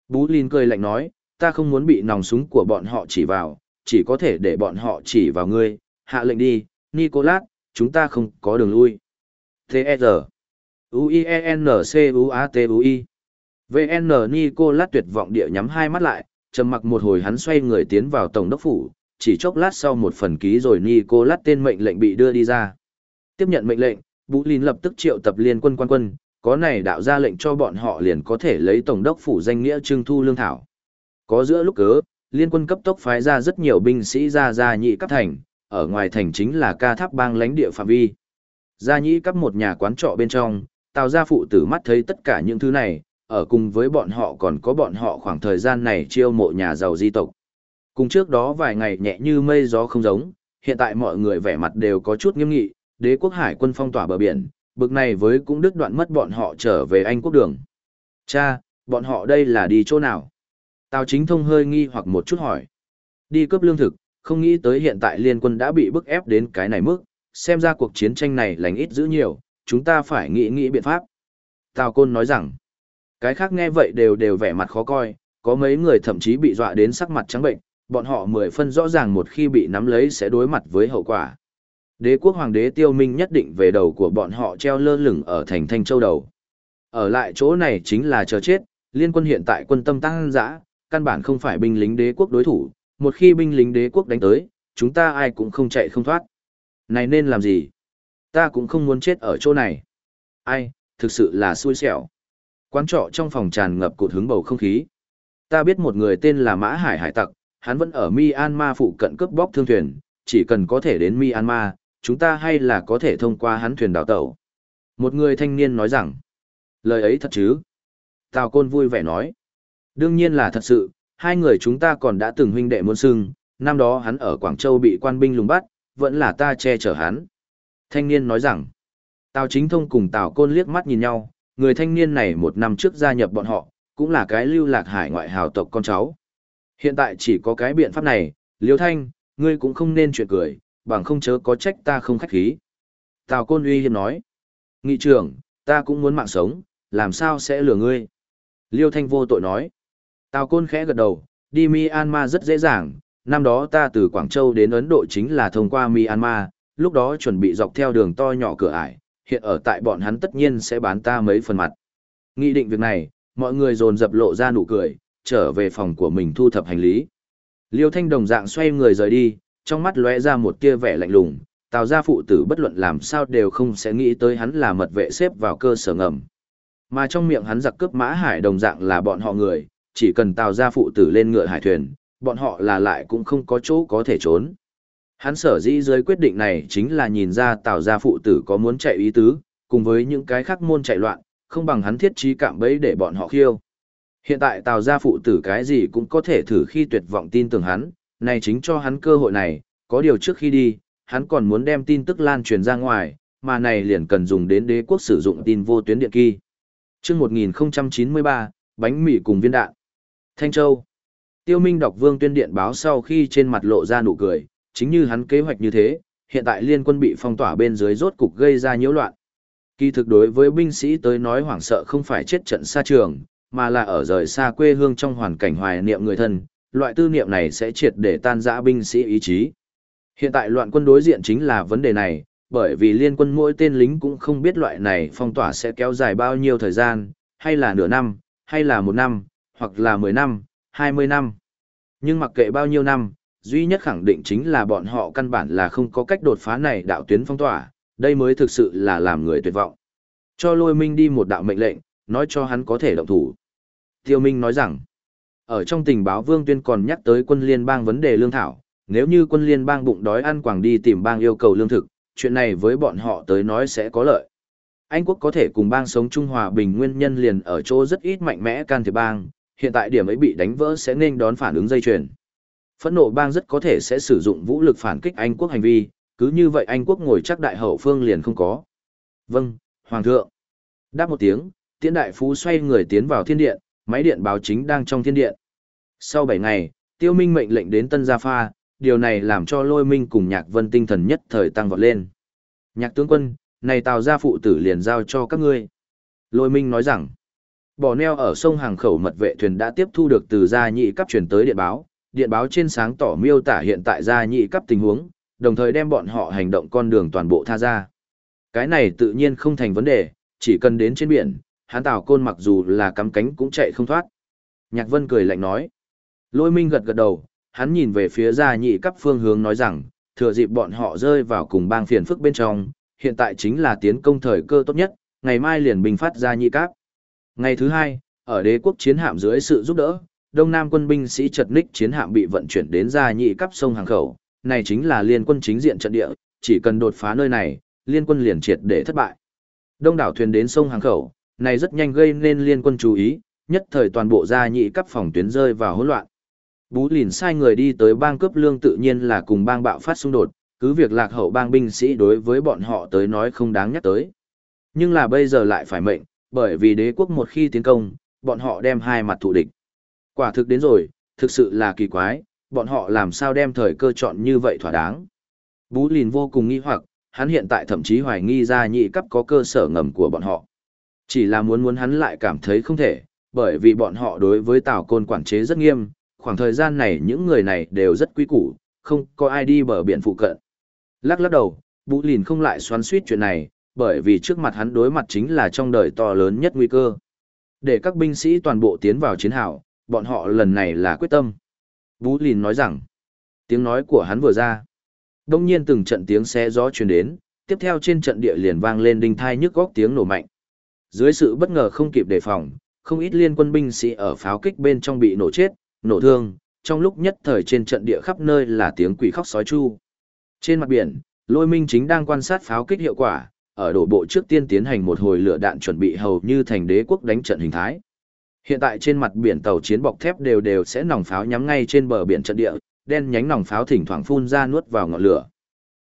Bú lìn cười lạnh nói, ta không muốn bị nòng súng của bọn họ chỉ vào, chỉ có thể để bọn họ chỉ vào ngươi. Hạ lệnh đi, Nicolas, chúng ta không có đường lui. T.E.R. U-I-E-N-C-U-A-T-U-I VN Nicolas tuyệt vọng địa nhắm hai mắt lại, trầm mặc một hồi hắn xoay người tiến vào tổng đốc phủ, chỉ chốc lát sau một phần ký rồi Nicolas tên mệnh lệnh bị đưa đi ra. Tiếp nhận mệnh lệnh, Bú Lín lập tức triệu tập liên quân quan quân, có này đạo ra lệnh cho bọn họ liền có thể lấy tổng đốc phủ danh nghĩa trưng thu lương thảo. Có giữa lúc cớ, liên quân cấp tốc phái ra rất nhiều binh sĩ ra ra nhị cấp thành, ở ngoài thành chính là ca tháp bang lãnh địa phạm vi. Gia nhị cấp một nhà quán trọ bên trong, tào gia phụ tử mắt thấy tất cả những thứ này, ở cùng với bọn họ còn có bọn họ khoảng thời gian này chiêu mộ nhà giàu di tộc. Cùng trước đó vài ngày nhẹ như mây gió không giống, hiện tại mọi người vẻ mặt đều có chút nghiêm nghị, đế quốc hải quân phong tỏa bờ biển, bực này với cũng đứt đoạn mất bọn họ trở về Anh quốc đường. Cha, bọn họ đây là đi chỗ nào? Tào chính thông hơi nghi hoặc một chút hỏi. Đi cướp lương thực, không nghĩ tới hiện tại liên quân đã bị bức ép đến cái này mức, xem ra cuộc chiến tranh này lành ít giữ nhiều, chúng ta phải nghĩ nghĩ biện pháp. Tào Côn nói rằng, cái khác nghe vậy đều đều vẻ mặt khó coi, có mấy người thậm chí bị dọa đến sắc mặt trắng bệnh, bọn họ mười phân rõ ràng một khi bị nắm lấy sẽ đối mặt với hậu quả. Đế quốc hoàng đế tiêu minh nhất định về đầu của bọn họ treo lơ lửng ở thành thanh châu đầu. Ở lại chỗ này chính là chờ chết, liên quân hiện tại quân tâm tăng dã, căn bản không phải binh lính đế quốc đối thủ, một khi binh lính đế quốc đánh tới, chúng ta ai cũng không chạy không thoát. Này nên làm gì? Ta cũng không muốn chết ở chỗ này. Ai, thực sự là xui xẻo. Quán trọ trong phòng tràn ngập cột hứng bầu không khí. Ta biết một người tên là Mã Hải Hải Tặc, hắn vẫn ở Myanmar phụ cận cướp bóc thương thuyền, chỉ cần có thể đến Myanmar, chúng ta hay là có thể thông qua hắn thuyền đào tẩu. Một người thanh niên nói rằng, lời ấy thật chứ? Tào Côn vui vẻ nói, đương nhiên là thật sự, hai người chúng ta còn đã từng huynh đệ muôn sưng, năm đó hắn ở Quảng Châu bị quan binh lùng bắt, vẫn là ta che chở hắn. Thanh niên nói rằng, Tào Chính Thông cùng Tào Côn liếc mắt nhìn nhau, người thanh niên này một năm trước gia nhập bọn họ, cũng là cái lưu lạc hải ngoại hào tộc con cháu. Hiện tại chỉ có cái biện pháp này, Liêu Thanh, ngươi cũng không nên chuyện cười, bằng không chớ có trách ta không khách khí. Tào Côn uy hiếp nói, nghị trưởng, ta cũng muốn mạng sống, làm sao sẽ lừa ngươi? Liêu Thanh vô tội nói, Tào Côn khẽ gật đầu, đi Myanmar rất dễ dàng, năm đó ta từ Quảng Châu đến Ấn Độ chính là thông qua Myanmar, lúc đó chuẩn bị dọc theo đường to nhỏ cửa ải, hiện ở tại bọn hắn tất nhiên sẽ bán ta mấy phần mặt. Nghị định việc này, mọi người dồn dập lộ ra nụ cười, trở về phòng của mình thu thập hành lý. Liêu Thanh đồng dạng xoay người rời đi, trong mắt lóe ra một tia vẻ lạnh lùng, tào gia phụ tử bất luận làm sao đều không sẽ nghĩ tới hắn là mật vệ xếp vào cơ sở ngầm. Mà trong miệng hắn giặc cướp mã hải đồng dạng là bọn họ người, chỉ cần tào gia phụ tử lên ngựa hải thuyền, bọn họ là lại cũng không có chỗ có thể trốn. Hắn sở dĩ dưới quyết định này chính là nhìn ra tào gia phụ tử có muốn chạy ý tứ, cùng với những cái khác môn chạy loạn, không bằng hắn thiết trí cạm bẫy để bọn họ khiêu. Hiện tại tào gia phụ tử cái gì cũng có thể thử khi tuyệt vọng tin tưởng hắn, này chính cho hắn cơ hội này, có điều trước khi đi, hắn còn muốn đem tin tức lan truyền ra ngoài, mà này liền cần dùng đến đế quốc sử dụng tin vô tuyến điện kỳ. Trước 1093, bánh mì cùng viên đạn. Thanh Châu. Tiêu Minh đọc Vương Tuyên Điện báo sau khi trên mặt lộ ra nụ cười, chính như hắn kế hoạch như thế, hiện tại liên quân bị phong tỏa bên dưới rốt cục gây ra nhiễu loạn. Kỳ thực đối với binh sĩ tới nói hoảng sợ không phải chết trận xa trường, mà là ở rời xa quê hương trong hoàn cảnh hoài niệm người thân, loại tư niệm này sẽ triệt để tan rã binh sĩ ý chí. Hiện tại loạn quân đối diện chính là vấn đề này, bởi vì liên quân mỗi tên lính cũng không biết loại này phong tỏa sẽ kéo dài bao nhiêu thời gian, hay là nửa năm, hay là một năm, hoặc là mười năm, hai mươi năm. Nhưng mặc kệ bao nhiêu năm, duy nhất khẳng định chính là bọn họ căn bản là không có cách đột phá này đạo tuyến phong tỏa, đây mới thực sự là làm người tuyệt vọng. Cho lôi minh đi một đạo mệnh lệnh, nói cho hắn có thể động thủ. Tiêu Minh nói rằng, ở trong tình báo Vương Tuyên còn nhắc tới quân liên bang vấn đề lương thảo, nếu như quân liên bang bụng đói ăn quảng đi tìm bang yêu cầu lương thực, chuyện này với bọn họ tới nói sẽ có lợi. Anh quốc có thể cùng bang sống Trung Hòa Bình nguyên nhân liền ở chỗ rất ít mạnh mẽ can thiệp bang, hiện tại điểm ấy bị đánh vỡ sẽ nên đón phản ứng dây chuyền. Phẫn nộ bang rất có thể sẽ sử dụng vũ lực phản kích Anh quốc hành vi, cứ như vậy Anh quốc ngồi chắc đại hậu phương liền không có. Vâng, Hoàng thượng. Đáp một tiếng, tiễn đại phú xoay người tiến vào thiên điện, máy điện báo chính đang trong thiên điện. Sau 7 ngày, tiêu minh mệnh lệnh đến Tân Gia Pha, điều này làm cho lôi minh cùng nhạc vân tinh thần nhất thời tăng vọt lên. Nhạc tướng quân, này tào gia phụ tử liền giao cho các ngươi. Lôi minh nói rằng, bỏ neo ở sông hàng khẩu mật vệ thuyền đã tiếp thu được từ gia nhị cấp truyền tới điện báo, điện báo trên sáng tỏ miêu tả hiện tại gia nhị cấp tình huống, đồng thời đem bọn họ hành động con đường toàn bộ tha ra. Cái này tự nhiên không thành vấn đề, chỉ cần đến trên biển, hắn tảo côn mặc dù là cắm cánh cũng chạy không thoát. Nhạc vân cười lạnh nói. Lôi minh gật gật đầu, hắn nhìn về phía gia nhị cấp phương hướng nói rằng, thừa dịp bọn họ rơi vào cùng bang phiền phức bên trong, hiện tại chính là tiến công thời cơ tốt nhất, ngày mai liền bình phát gia nhị cấp. Ngày thứ hai, ở đế quốc chiến hạm dưới sự giúp đỡ, Đông Nam quân binh sĩ chật ních chiến hạm bị vận chuyển đến Ra nhị cấp sông hàng khẩu, này chính là liên quân chính diện trận địa, chỉ cần đột phá nơi này, liên quân liền triệt để thất bại. Đông đảo thuyền đến sông hàng khẩu, này rất nhanh gây nên liên quân chú ý, nhất thời toàn bộ gia nhị cấp phòng tuyến rơi vào hỗn loạn. Bú lìn sai người đi tới bang cướp lương tự nhiên là cùng bang bạo phát xung đột, cứ việc lạc hậu bang binh sĩ đối với bọn họ tới nói không đáng nhắc tới. Nhưng là bây giờ lại phải mệnh, bởi vì đế quốc một khi tiến công, bọn họ đem hai mặt thù địch. Quả thực đến rồi, thực sự là kỳ quái, bọn họ làm sao đem thời cơ chọn như vậy thỏa đáng. Bú lìn vô cùng nghi hoặc, hắn hiện tại thậm chí hoài nghi ra nhị cấp có cơ sở ngầm của bọn họ. Chỉ là muốn muốn hắn lại cảm thấy không thể, bởi vì bọn họ đối với Tào Côn quản chế rất nghiêm, khoảng thời gian này những người này đều rất quý củ, không có ai đi bờ biển phụ cận. Lắc lắc đầu, Bú Lìn không lại xoắn suýt chuyện này, bởi vì trước mặt hắn đối mặt chính là trong đời to lớn nhất nguy cơ. Để các binh sĩ toàn bộ tiến vào chiến hào, bọn họ lần này là quyết tâm. Bú Lìn nói rằng, tiếng nói của hắn vừa ra. Đông nhiên từng trận tiếng xe gió truyền đến, tiếp theo trên trận địa liền vang lên đinh thai nhức góc tiếng nổ mạnh. Dưới sự bất ngờ không kịp đề phòng, không ít liên quân binh sĩ ở pháo kích bên trong bị nổ chết, nổ thương, trong lúc nhất thời trên trận địa khắp nơi là tiếng quỷ khóc sói chu. Trên mặt biển, Lôi Minh chính đang quan sát pháo kích hiệu quả, ở đổ bộ trước tiên tiến hành một hồi lửa đạn chuẩn bị hầu như thành đế quốc đánh trận hình thái. Hiện tại trên mặt biển tàu chiến bọc thép đều đều sẽ nòng pháo nhắm ngay trên bờ biển trận địa, đen nhánh nòng pháo thỉnh thoảng phun ra nuốt vào ngọn lửa.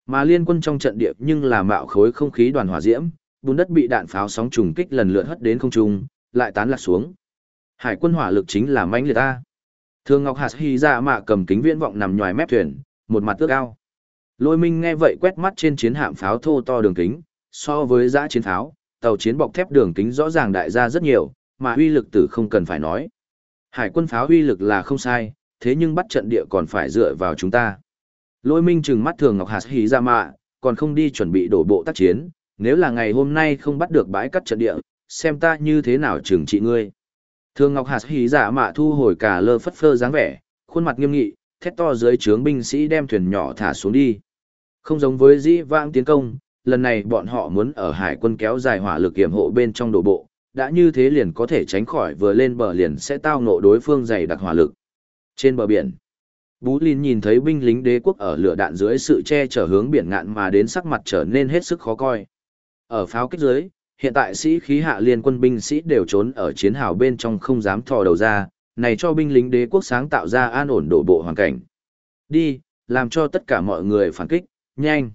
Mà liên quân trong trận địa nhưng là mạo khối không khí đoàn hỏa diễm, bùn đất bị đạn pháo sóng trùng kích lần lượt hất đến không trung, lại tán lạc xuống. Hải quân hỏa lực chính là mãnh liệt ta. Thương Ngọc Hạt Hy ra mạ cầm kính viễn vọng nằm nhòi mép thuyền, một mặt tước ao. Lôi Minh nghe vậy quét mắt trên chiến hạm pháo thô to đường kính, so với giã chiến pháo, tàu chiến bọc thép đường kính rõ ràng đại ra rất nhiều, mà uy lực tử không cần phải nói. Hải quân pháo uy lực là không sai, thế nhưng bắt trận địa còn phải dựa vào chúng ta. Lôi Minh trừng mắt Thường Ngọc Hạt hí ra mạ, còn không đi chuẩn bị đổ bộ tác chiến, nếu là ngày hôm nay không bắt được bãi cắt trận địa, xem ta như thế nào trừng trị ngươi. Thường Ngọc Hạt hí giả mạ thu hồi cả lơ phất phơ dáng vẻ, khuôn mặt nghiêm nghị, thét to dưới trướng binh sĩ đem thuyền nhỏ thả xuống đi. Không giống với dĩ vãng tiến công, lần này bọn họ muốn ở hải quân kéo dài hỏa lực kiểm hộ bên trong đổ bộ, đã như thế liền có thể tránh khỏi vừa lên bờ liền sẽ tao ngộ đối phương dày đặc hỏa lực. Trên bờ biển, Bú Linh nhìn thấy binh lính đế quốc ở lửa đạn dưới sự che chở hướng biển ngạn mà đến sắc mặt trở nên hết sức khó coi. Ở pháo kích dưới, hiện tại sĩ khí hạ liên quân binh sĩ đều trốn ở chiến hào bên trong không dám thò đầu ra, này cho binh lính đế quốc sáng tạo ra an ổn đổ bộ hoàn cảnh. Đi, làm cho tất cả mọi người phản kích, nhanh.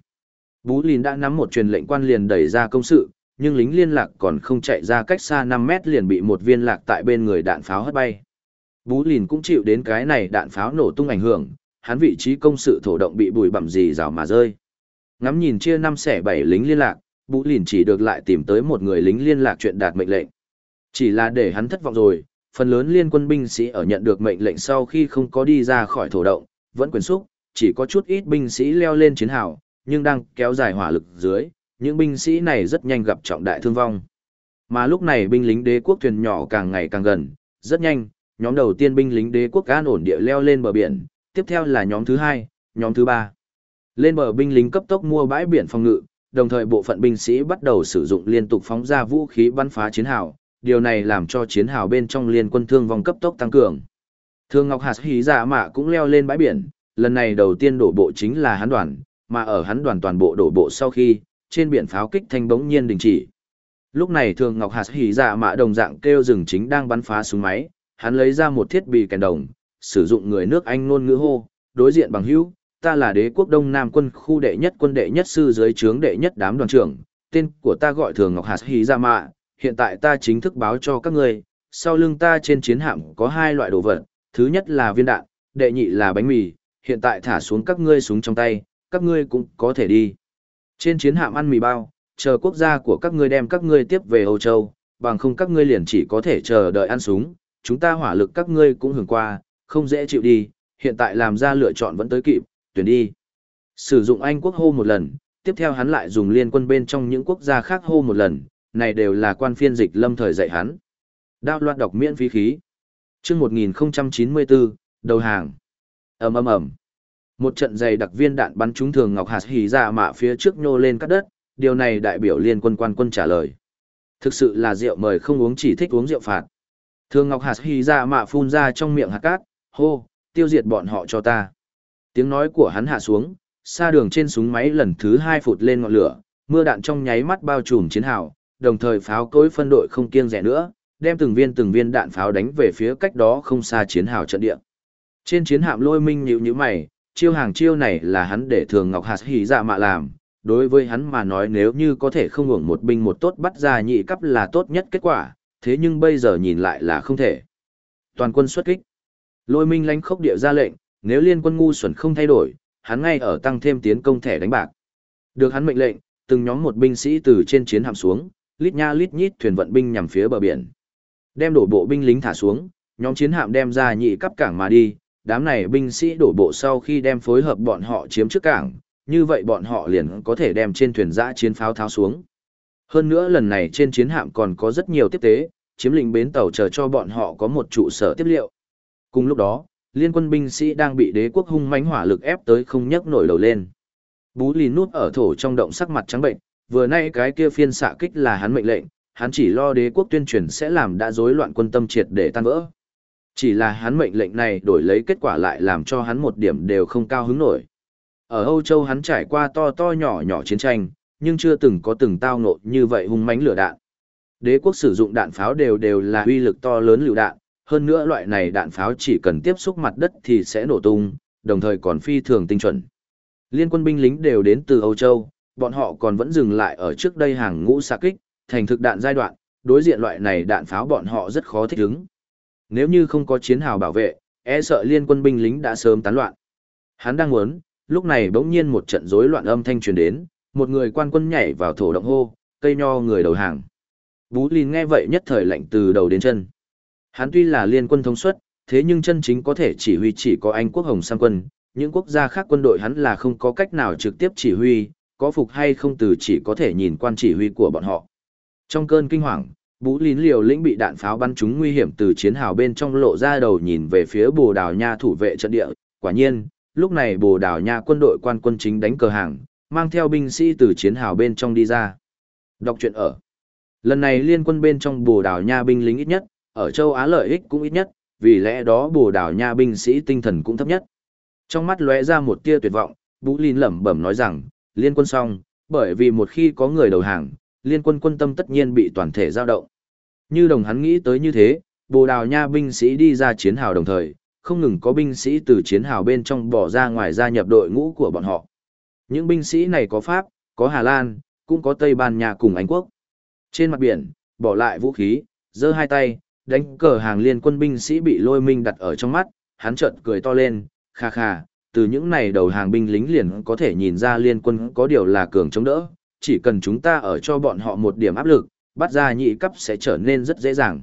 Bú Linh đã nắm một truyền lệnh quan liền đẩy ra công sự, nhưng lính liên lạc còn không chạy ra cách xa 5 mét liền bị một viên lạc tại bên người đạn pháo hất bay. Bú Lìn cũng chịu đến cái này đạn pháo nổ tung ảnh hưởng, hắn vị trí công sự thổ động bị bùi bặm gì rào mà rơi. Ngắm nhìn chia năm xẻ bảy lính liên lạc, Bú Lìn chỉ được lại tìm tới một người lính liên lạc chuyện đạt mệnh lệnh. Chỉ là để hắn thất vọng rồi, phần lớn liên quân binh sĩ ở nhận được mệnh lệnh sau khi không có đi ra khỏi thổ động, vẫn quyền xúc, chỉ có chút ít binh sĩ leo lên chiến hào, nhưng đang kéo dài hỏa lực dưới, những binh sĩ này rất nhanh gặp trọng đại thương vong. Mà lúc này binh lính đế quốc thuyền nhỏ càng ngày càng gần, rất nhanh, nhóm đầu tiên binh lính đế quốc an ổn địa leo lên bờ biển, tiếp theo là nhóm thứ hai, nhóm thứ ba. Lên bờ binh lính cấp tốc mua bãi biển phòng ngự, đồng thời bộ phận binh sĩ bắt đầu sử dụng liên tục phóng ra vũ khí bắn phá chiến hào, điều này làm cho chiến hào bên trong liên quân thương vong cấp tốc tăng cường. Thương Ngọc Hạt Hí Dạ Mạ cũng leo lên bãi biển, lần này đầu tiên đổ bộ chính là hắn đoàn, mà ở hắn đoàn toàn bộ đổ bộ sau khi, trên biển pháo kích thanh bỗng nhiên đình chỉ. Lúc này thường Ngọc Hạt hỉ Dạ Mạ đồng dạng kêu rừng chính đang bắn phá súng máy, hắn lấy ra một thiết bị kèn đồng, sử dụng người nước Anh ngôn ngữ hô, đối diện bằng hữu, ta là đế quốc Đông Nam quân khu đệ nhất quân đệ nhất sư dưới trướng đệ nhất đám đoàn trưởng, tên của ta gọi Thường Ngọc Hạt hỉ Dạ Mạ, hiện tại ta chính thức báo cho các ngươi, sau lưng ta trên chiến hạm có hai loại đồ vật, thứ nhất là viên đạn, đệ nhị là bánh mì, hiện tại thả xuống các ngươi súng trong tay, các ngươi cũng có thể đi. Trên chiến hạm ăn mì bao, chờ quốc gia của các ngươi đem các ngươi tiếp về Âu Châu, bằng không các ngươi liền chỉ có thể chờ đợi ăn súng, chúng ta hỏa lực các ngươi cũng hưởng qua, không dễ chịu đi, hiện tại làm ra lựa chọn vẫn tới kịp, tuyển đi. Sử dụng Anh quốc hô một lần, tiếp theo hắn lại dùng liên quân bên trong những quốc gia khác hô một lần, này đều là quan phiên dịch lâm thời dạy hắn. Đao loạt đọc miễn phí khí. Trước 1094, đầu hàng. ầm ầm ầm một trận dày đặc viên đạn bắn trúng thường Ngọc Hạt hỉ ra dạ mạ phía trước nhô lên cắt đất, điều này đại biểu liên quân quan quân trả lời. Thực sự là rượu mời không uống chỉ thích uống rượu phạt. Thường Ngọc Hạt hỉ ra dạ mạ phun ra trong miệng hạt cát, hô, tiêu diệt bọn họ cho ta. Tiếng nói của hắn hạ xuống, xa đường trên súng máy lần thứ hai phụt lên ngọn lửa, mưa đạn trong nháy mắt bao trùm chiến hào, đồng thời pháo cối phân đội không kiêng rẻ nữa, đem từng viên từng viên đạn pháo đánh về phía cách đó không xa chiến hào trận địa. Trên chiến hạm lôi minh nhíu nhíu mày, chiêu hàng chiêu này là hắn để thường Ngọc Hạt hỉ dạ mạ làm. Đối với hắn mà nói nếu như có thể không hưởng một binh một tốt bắt ra nhị cấp là tốt nhất kết quả, thế nhưng bây giờ nhìn lại là không thể. Toàn quân xuất kích. Lôi minh lánh khốc địa ra lệnh, nếu liên quân ngu xuẩn không thay đổi, hắn ngay ở tăng thêm tiến công thẻ đánh bạc. Được hắn mệnh lệnh, từng nhóm một binh sĩ từ trên chiến hạm xuống, lít nha lít nhít thuyền vận binh nhằm phía bờ biển. Đem đổ bộ binh lính thả xuống, nhóm chiến hạm đem ra nhị cấp cảng mà đi, đám này binh sĩ đổ bộ sau khi đem phối hợp bọn họ chiếm trước cảng, như vậy bọn họ liền có thể đem trên thuyền giã chiến pháo tháo xuống. Hơn nữa lần này trên chiến hạm còn có rất nhiều tiếp tế, chiếm lĩnh bến tàu chờ cho bọn họ có một trụ sở tiếp liệu. Cùng lúc đó, liên quân binh sĩ đang bị đế quốc hung mãnh hỏa lực ép tới không nhấc nổi đầu lên. Bú lì nút ở thổ trong động sắc mặt trắng bệnh, vừa nay cái kia phiên xạ kích là hắn mệnh lệnh, hắn chỉ lo đế quốc tuyên truyền sẽ làm đã rối loạn quân tâm triệt để tan vỡ. Chỉ là hắn mệnh lệnh này đổi lấy kết quả lại làm cho hắn một điểm đều không cao hứng nổi. Ở Âu Châu hắn trải qua to to nhỏ nhỏ chiến tranh, nhưng chưa từng có từng tao ngộ như vậy hung mãnh lửa đạn. Đế quốc sử dụng đạn pháo đều đều là uy lực to lớn lựu đạn, hơn nữa loại này đạn pháo chỉ cần tiếp xúc mặt đất thì sẽ nổ tung, đồng thời còn phi thường tinh chuẩn. Liên quân binh lính đều đến từ Âu Châu, bọn họ còn vẫn dừng lại ở trước đây hàng ngũ xạ kích, thành thực đạn giai đoạn, đối diện loại này đạn pháo bọn họ rất khó thích ứng. Nếu như không có chiến hào bảo vệ, e sợ liên quân binh lính đã sớm tán loạn. Hắn đang muốn, lúc này bỗng nhiên một trận rối loạn âm thanh truyền đến, một người quan quân nhảy vào thổ động hô, cây nho người đầu hàng. Bú Linh nghe vậy nhất thời lạnh từ đầu đến chân. Hắn tuy là liên quân thống suất, thế nhưng chân chính có thể chỉ huy chỉ có Anh quốc Hồng Sang quân, những quốc gia khác quân đội hắn là không có cách nào trực tiếp chỉ huy, có phục hay không từ chỉ có thể nhìn quan chỉ huy của bọn họ. Trong cơn kinh hoàng, Bú Lín liều lĩnh bị đạn pháo bắn trúng nguy hiểm từ chiến hào bên trong lộ ra đầu nhìn về phía Bồ Đào Nha thủ vệ trận địa, quả nhiên, lúc này Bồ Đào Nha quân đội quan quân chính đánh cờ hàng, mang theo binh sĩ từ chiến hào bên trong đi ra. Đọc truyện ở. Lần này liên quân bên trong Bồ Đào Nha binh lính ít nhất, ở châu Á lợi ích cũng ít nhất, vì lẽ đó Bồ Đào Nha binh sĩ tinh thần cũng thấp nhất. Trong mắt lóe ra một tia tuyệt vọng, Bú Lín lẩm bẩm nói rằng, liên quân xong, bởi vì một khi có người đầu hàng, liên quân quân tâm tất nhiên bị toàn thể giao động. Như đồng hắn nghĩ tới như thế, Bồ Đào Nha binh sĩ đi ra chiến hào đồng thời, không ngừng có binh sĩ từ chiến hào bên trong bỏ ra ngoài gia nhập đội ngũ của bọn họ. Những binh sĩ này có Pháp, có Hà Lan, cũng có Tây Ban Nha cùng Anh Quốc. Trên mặt biển, bỏ lại vũ khí, giơ hai tay, đánh cờ hàng liên quân binh sĩ bị lôi minh đặt ở trong mắt, hắn chợt cười to lên, kha kha, từ những này đầu hàng binh lính liền có thể nhìn ra liên quân có điều là cường chống đỡ, chỉ cần chúng ta ở cho bọn họ một điểm áp lực, bắt ra nhị cấp sẽ trở nên rất dễ dàng.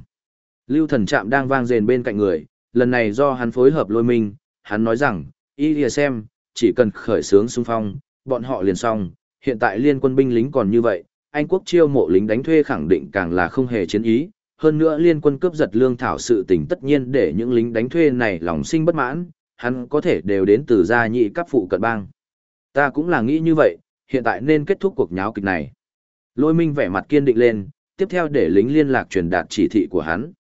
Lưu thần trạm đang vang rền bên cạnh người, lần này do hắn phối hợp lôi minh, hắn nói rằng, y lìa xem, chỉ cần khởi sướng xung phong, bọn họ liền xong, hiện tại liên quân binh lính còn như vậy, Anh quốc chiêu mộ lính đánh thuê khẳng định càng là không hề chiến ý, hơn nữa liên quân cướp giật lương thảo sự tình tất nhiên để những lính đánh thuê này lòng sinh bất mãn, hắn có thể đều đến từ gia nhị cấp phụ cận bang. Ta cũng là nghĩ như vậy, hiện tại nên kết thúc cuộc nháo kịch này. Lôi minh vẻ mặt kiên định lên, tiếp theo để lính liên lạc truyền đạt chỉ thị của hắn.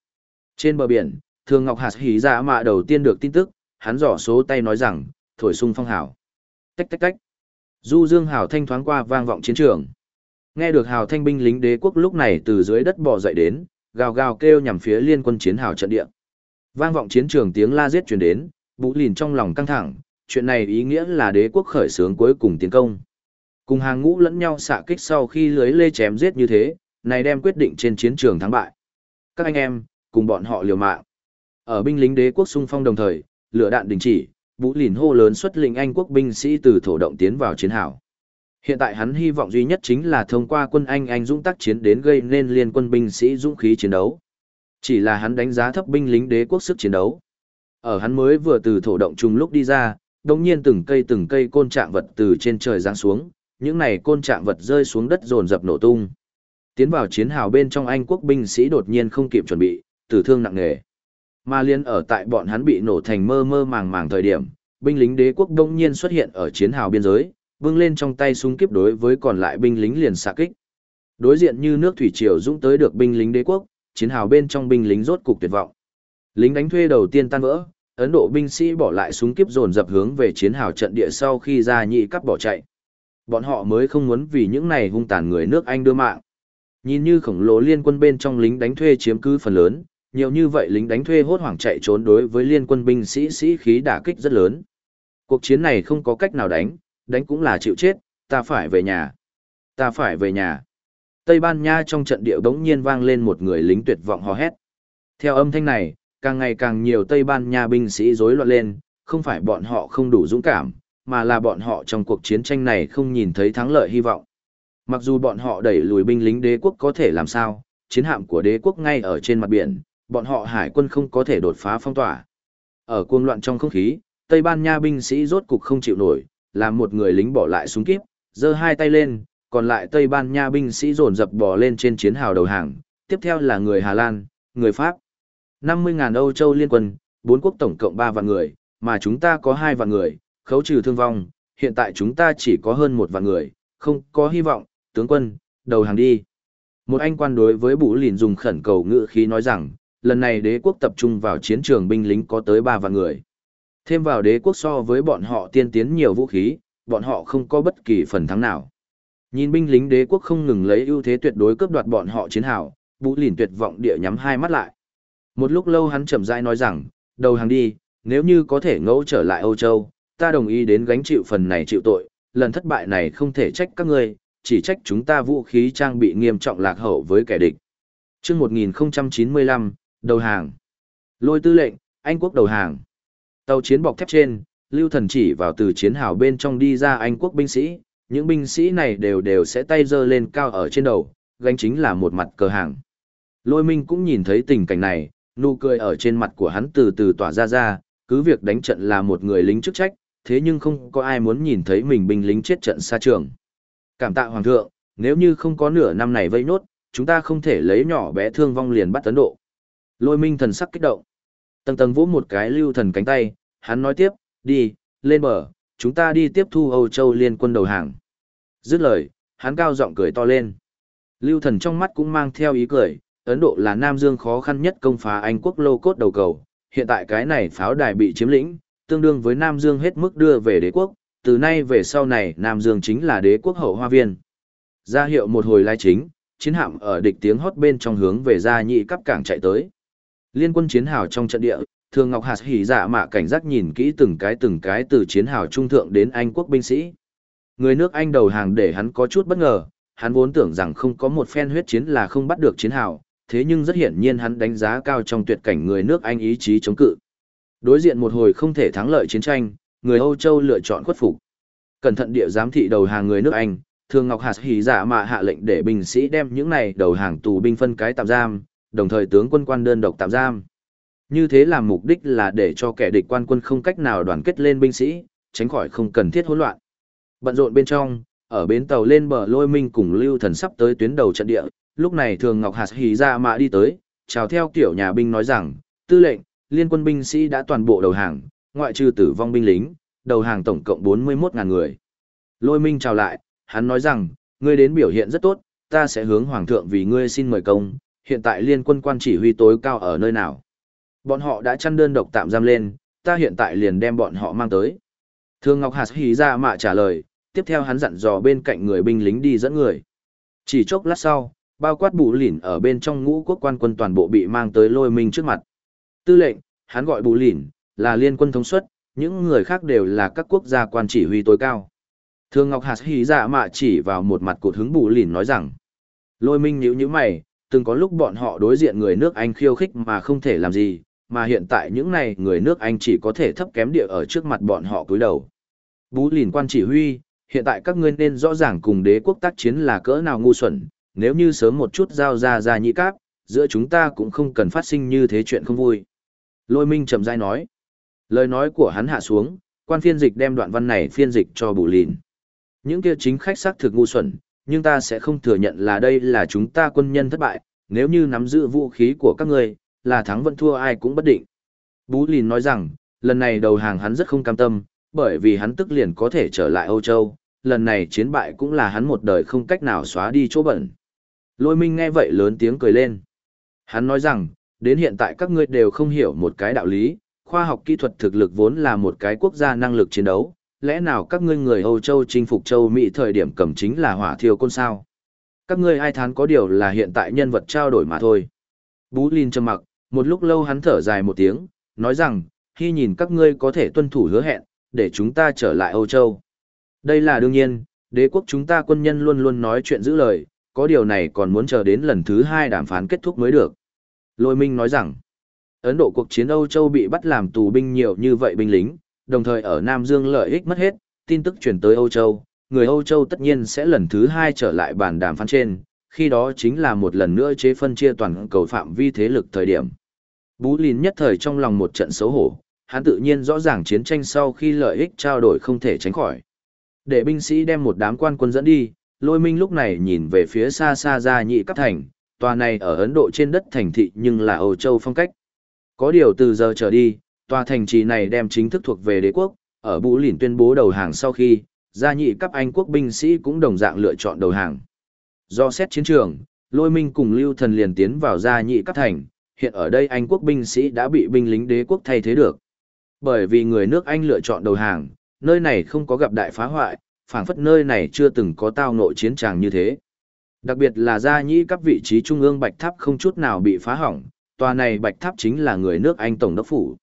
Trên bờ biển, Thường Ngọc Hạt hí ra mạ đầu tiên được tin tức, hắn giỏ số tay nói rằng, thổi sung phong hảo. Tách tách tách. Du Dương hào thanh thoáng qua vang vọng chiến trường. Nghe được hào thanh binh lính đế quốc lúc này từ dưới đất bò dậy đến, gào gào kêu nhằm phía liên quân chiến hào trận địa. Vang vọng chiến trường tiếng la giết truyền đến, Bũ Lìn trong lòng căng thẳng, chuyện này ý nghĩa là đế quốc khởi xướng cuối cùng tiến công. Cùng hàng ngũ lẫn nhau xạ kích sau khi lưới lê chém giết như thế, này đem quyết định trên chiến trường thắng bại. Các anh em, cùng bọn họ liều mạng. Ở binh lính đế quốc xung phong đồng thời, lửa đạn đình chỉ, Vũ Lìn hô lớn xuất lĩnh Anh quốc binh sĩ từ thổ động tiến vào chiến hào. Hiện tại hắn hy vọng duy nhất chính là thông qua quân Anh anh dũng tác chiến đến gây nên liên quân binh sĩ dũng khí chiến đấu. Chỉ là hắn đánh giá thấp binh lính đế quốc sức chiến đấu. Ở hắn mới vừa từ thổ động chung lúc đi ra, đồng nhiên từng cây từng cây côn trạng vật từ trên trời giáng xuống, những này côn trạng vật rơi xuống đất dồn dập nổ tung. Tiến vào chiến hào bên trong Anh quốc binh sĩ đột nhiên không kịp chuẩn bị, tử thương nặng nề. Mà liên ở tại bọn hắn bị nổ thành mơ mơ màng màng thời điểm, binh lính đế quốc đông nhiên xuất hiện ở chiến hào biên giới, vung lên trong tay súng kiếp đối với còn lại binh lính liền xạ kích. Đối diện như nước thủy triều dũng tới được binh lính đế quốc, chiến hào bên trong binh lính rốt cục tuyệt vọng. Lính đánh thuê đầu tiên tan vỡ, Ấn Độ binh sĩ bỏ lại súng kiếp dồn dập hướng về chiến hào trận địa sau khi ra nhị cắp bỏ chạy. Bọn họ mới không muốn vì những này hung tàn người nước Anh đưa mạng. Nhìn như khổng lồ liên quân bên trong lính đánh thuê chiếm cứ phần lớn, nhiều như vậy lính đánh thuê hốt hoảng chạy trốn đối với liên quân binh sĩ sĩ khí đả kích rất lớn. Cuộc chiến này không có cách nào đánh, đánh cũng là chịu chết, ta phải về nhà. Ta phải về nhà. Tây Ban Nha trong trận địa bỗng nhiên vang lên một người lính tuyệt vọng hò hét. Theo âm thanh này, càng ngày càng nhiều Tây Ban Nha binh sĩ rối loạn lên, không phải bọn họ không đủ dũng cảm, mà là bọn họ trong cuộc chiến tranh này không nhìn thấy thắng lợi hy vọng. Mặc dù bọn họ đẩy lùi binh lính đế quốc có thể làm sao, chiến hạm của đế quốc ngay ở trên mặt biển, bọn họ hải quân không có thể đột phá phong tỏa. Ở cuồng loạn trong không khí, Tây Ban Nha binh sĩ rốt cục không chịu nổi, làm một người lính bỏ lại súng kíp, giơ hai tay lên, còn lại Tây Ban Nha binh sĩ dồn dập bò lên trên chiến hào đầu hàng, tiếp theo là người Hà Lan, người Pháp. 50.000 Âu Châu liên quân, bốn quốc tổng cộng 3 vạn người, mà chúng ta có 2 vạn người, khấu trừ thương vong, hiện tại chúng ta chỉ có hơn một vạn người, không có hy vọng, tướng quân, đầu hàng đi. Một anh quan đối với Bú Lìn dùng khẩn cầu ngữ khí nói rằng, lần này đế quốc tập trung vào chiến trường binh lính có tới 3 vạn người. Thêm vào đế quốc so với bọn họ tiên tiến nhiều vũ khí, bọn họ không có bất kỳ phần thắng nào. Nhìn binh lính đế quốc không ngừng lấy ưu thế tuyệt đối cướp đoạt bọn họ chiến hào, Bú Lìn tuyệt vọng địa nhắm hai mắt lại. Một lúc lâu hắn chậm rãi nói rằng, đầu hàng đi, nếu như có thể ngẫu trở lại Âu Châu, ta đồng ý đến gánh chịu phần này chịu tội, lần thất bại này không thể trách các ngươi, chỉ trách chúng ta vũ khí trang bị nghiêm trọng lạc hậu với kẻ địch. Trước 1095, đầu hàng. Lôi tư lệnh, Anh quốc đầu hàng. Tàu chiến bọc thép trên, Lưu Thần chỉ vào từ chiến hào bên trong đi ra Anh quốc binh sĩ, những binh sĩ này đều đều sẽ tay giơ lên cao ở trên đầu, gánh chính là một mặt cờ hàng. Lôi Minh cũng nhìn thấy tình cảnh này, nụ cười ở trên mặt của hắn từ từ tỏa ra ra, cứ việc đánh trận là một người lính chức trách, thế nhưng không có ai muốn nhìn thấy mình binh lính chết trận xa trường. Cảm tạ Hoàng thượng, nếu như không có nửa năm này vây nốt, chúng ta không thể lấy nhỏ bé thương vong liền bắt Ấn Độ. Lôi minh thần sắc kích động. Tầng tầng vỗ một cái lưu thần cánh tay, hắn nói tiếp, đi, lên bờ, chúng ta đi tiếp thu Âu Châu liên quân đầu hàng. Dứt lời, hắn cao giọng cười to lên. Lưu thần trong mắt cũng mang theo ý cười, Ấn Độ là Nam Dương khó khăn nhất công phá Anh quốc lô cốt đầu cầu, hiện tại cái này pháo đài bị chiếm lĩnh, tương đương với Nam Dương hết mức đưa về đế quốc, từ nay về sau này Nam Dương chính là đế quốc hậu hoa viên. Ra hiệu một hồi lai chính, chiến hạm ở địch tiếng hót bên trong hướng về ra nhị cấp cảng chạy tới. Liên quân chiến hào trong trận địa, Thường Ngọc Hạt hỉ dạ mạ cảnh giác nhìn kỹ từng cái từng cái từ chiến hào trung thượng đến Anh quốc binh sĩ. Người nước Anh đầu hàng để hắn có chút bất ngờ, hắn vốn tưởng rằng không có một phen huyết chiến là không bắt được chiến hào, thế nhưng rất hiển nhiên hắn đánh giá cao trong tuyệt cảnh người nước Anh ý chí chống cự. Đối diện một hồi không thể thắng lợi chiến tranh, người Âu Châu lựa chọn khuất phục. Cẩn thận địa giám thị đầu hàng người nước Anh, Thường Ngọc Hạt hỉ giả mạ hạ lệnh để binh sĩ đem những này đầu hàng tù binh phân cái tạm giam, đồng thời tướng quân quan đơn độc tạm giam. Như thế làm mục đích là để cho kẻ địch quan quân không cách nào đoàn kết lên binh sĩ, tránh khỏi không cần thiết hỗn loạn. Bận rộn bên trong, ở bến tàu lên bờ lôi minh cùng lưu thần sắp tới tuyến đầu trận địa, lúc này thường Ngọc Hạt hỉ giả mạ đi tới, chào theo kiểu nhà binh nói rằng, tư lệnh, liên quân binh sĩ đã toàn bộ đầu hàng, ngoại trừ tử vong binh lính, đầu hàng tổng cộng 41.000 người. Lôi minh chào lại, hắn nói rằng, ngươi đến biểu hiện rất tốt, ta sẽ hướng hoàng thượng vì ngươi xin mời công, hiện tại liên quân quan chỉ huy tối cao ở nơi nào. Bọn họ đã chăn đơn độc tạm giam lên, ta hiện tại liền đem bọn họ mang tới. Thương Ngọc Hạt hí ra mạ trả lời, tiếp theo hắn dặn dò bên cạnh người binh lính đi dẫn người. Chỉ chốc lát sau, bao quát bù lỉn ở bên trong ngũ quốc quan quân toàn bộ bị mang tới lôi minh trước mặt. Tư lệnh, hắn gọi bù lỉn, là liên quân thống suất, những người khác đều là các quốc gia quan chỉ huy tối cao. Thương Ngọc Hạt hí dạ mạ chỉ vào một mặt cột hứng bù lỉn nói rằng, lôi minh nhíu nhíu mày, từng có lúc bọn họ đối diện người nước Anh khiêu khích mà không thể làm gì, mà hiện tại những này người nước Anh chỉ có thể thấp kém địa ở trước mặt bọn họ cúi đầu. Bú lìn quan chỉ huy, hiện tại các ngươi nên rõ ràng cùng đế quốc tác chiến là cỡ nào ngu xuẩn, nếu như sớm một chút giao ra ra nhị cáp, giữa chúng ta cũng không cần phát sinh như thế chuyện không vui. Lôi Minh chậm rãi nói. Lời nói của hắn hạ xuống, quan phiên dịch đem đoạn văn này phiên dịch cho bù lìn. Những kia chính khách xác thực ngu xuẩn, nhưng ta sẽ không thừa nhận là đây là chúng ta quân nhân thất bại, nếu như nắm giữ vũ khí của các ngươi, là thắng vẫn thua ai cũng bất định. Bú Lìn nói rằng, lần này đầu hàng hắn rất không cam tâm, bởi vì hắn tức liền có thể trở lại Âu Châu, lần này chiến bại cũng là hắn một đời không cách nào xóa đi chỗ bẩn. Lôi Minh nghe vậy lớn tiếng cười lên. Hắn nói rằng, đến hiện tại các ngươi đều không hiểu một cái đạo lý, khoa học kỹ thuật thực lực vốn là một cái quốc gia năng lực chiến đấu, lẽ nào các ngươi người Âu Châu chinh phục châu Mỹ thời điểm cầm chính là hỏa thiêu côn sao? Các ngươi ai thán có điều là hiện tại nhân vật trao đổi mà thôi. Bú Linh trầm mặc, một lúc lâu hắn thở dài một tiếng, nói rằng, khi nhìn các ngươi có thể tuân thủ hứa hẹn, để chúng ta trở lại Âu Châu. Đây là đương nhiên, đế quốc chúng ta quân nhân luôn luôn nói chuyện giữ lời, có điều này còn muốn chờ đến lần thứ hai đàm phán kết thúc mới được. Lôi Minh nói rằng, Ấn Độ cuộc chiến Âu Châu bị bắt làm tù binh nhiều như vậy binh lính, đồng thời ở Nam Dương lợi ích mất hết, tin tức chuyển tới Âu Châu, người Âu Châu tất nhiên sẽ lần thứ hai trở lại bàn đàm phán trên, khi đó chính là một lần nữa chế phân chia toàn cầu phạm vi thế lực thời điểm. Bú Lìn nhất thời trong lòng một trận xấu hổ, hắn tự nhiên rõ ràng chiến tranh sau khi lợi ích trao đổi không thể tránh khỏi. Để binh sĩ đem một đám quan quân dẫn đi, lôi minh lúc này nhìn về phía xa xa ra nhị cấp thành, tòa này ở Ấn Độ trên đất thành thị nhưng là Âu Châu phong cách. Có điều từ giờ trở đi, tòa thành trì này đem chính thức thuộc về đế quốc, ở Bú Lìn tuyên bố đầu hàng sau khi, gia nhị cấp Anh quốc binh sĩ cũng đồng dạng lựa chọn đầu hàng. Do xét chiến trường, lôi minh cùng lưu thần liền tiến vào gia nhị cấp thành, hiện ở đây Anh quốc binh sĩ đã bị binh lính đế quốc thay thế được. Bởi vì người nước Anh lựa chọn đầu hàng, nơi này không có gặp đại phá hoại, phảng phất nơi này chưa từng có tao nội chiến tràng như thế. Đặc biệt là gia nhĩ các vị trí trung ương bạch tháp không chút nào bị phá hỏng, tòa này bạch tháp chính là người nước Anh tổng đốc phủ.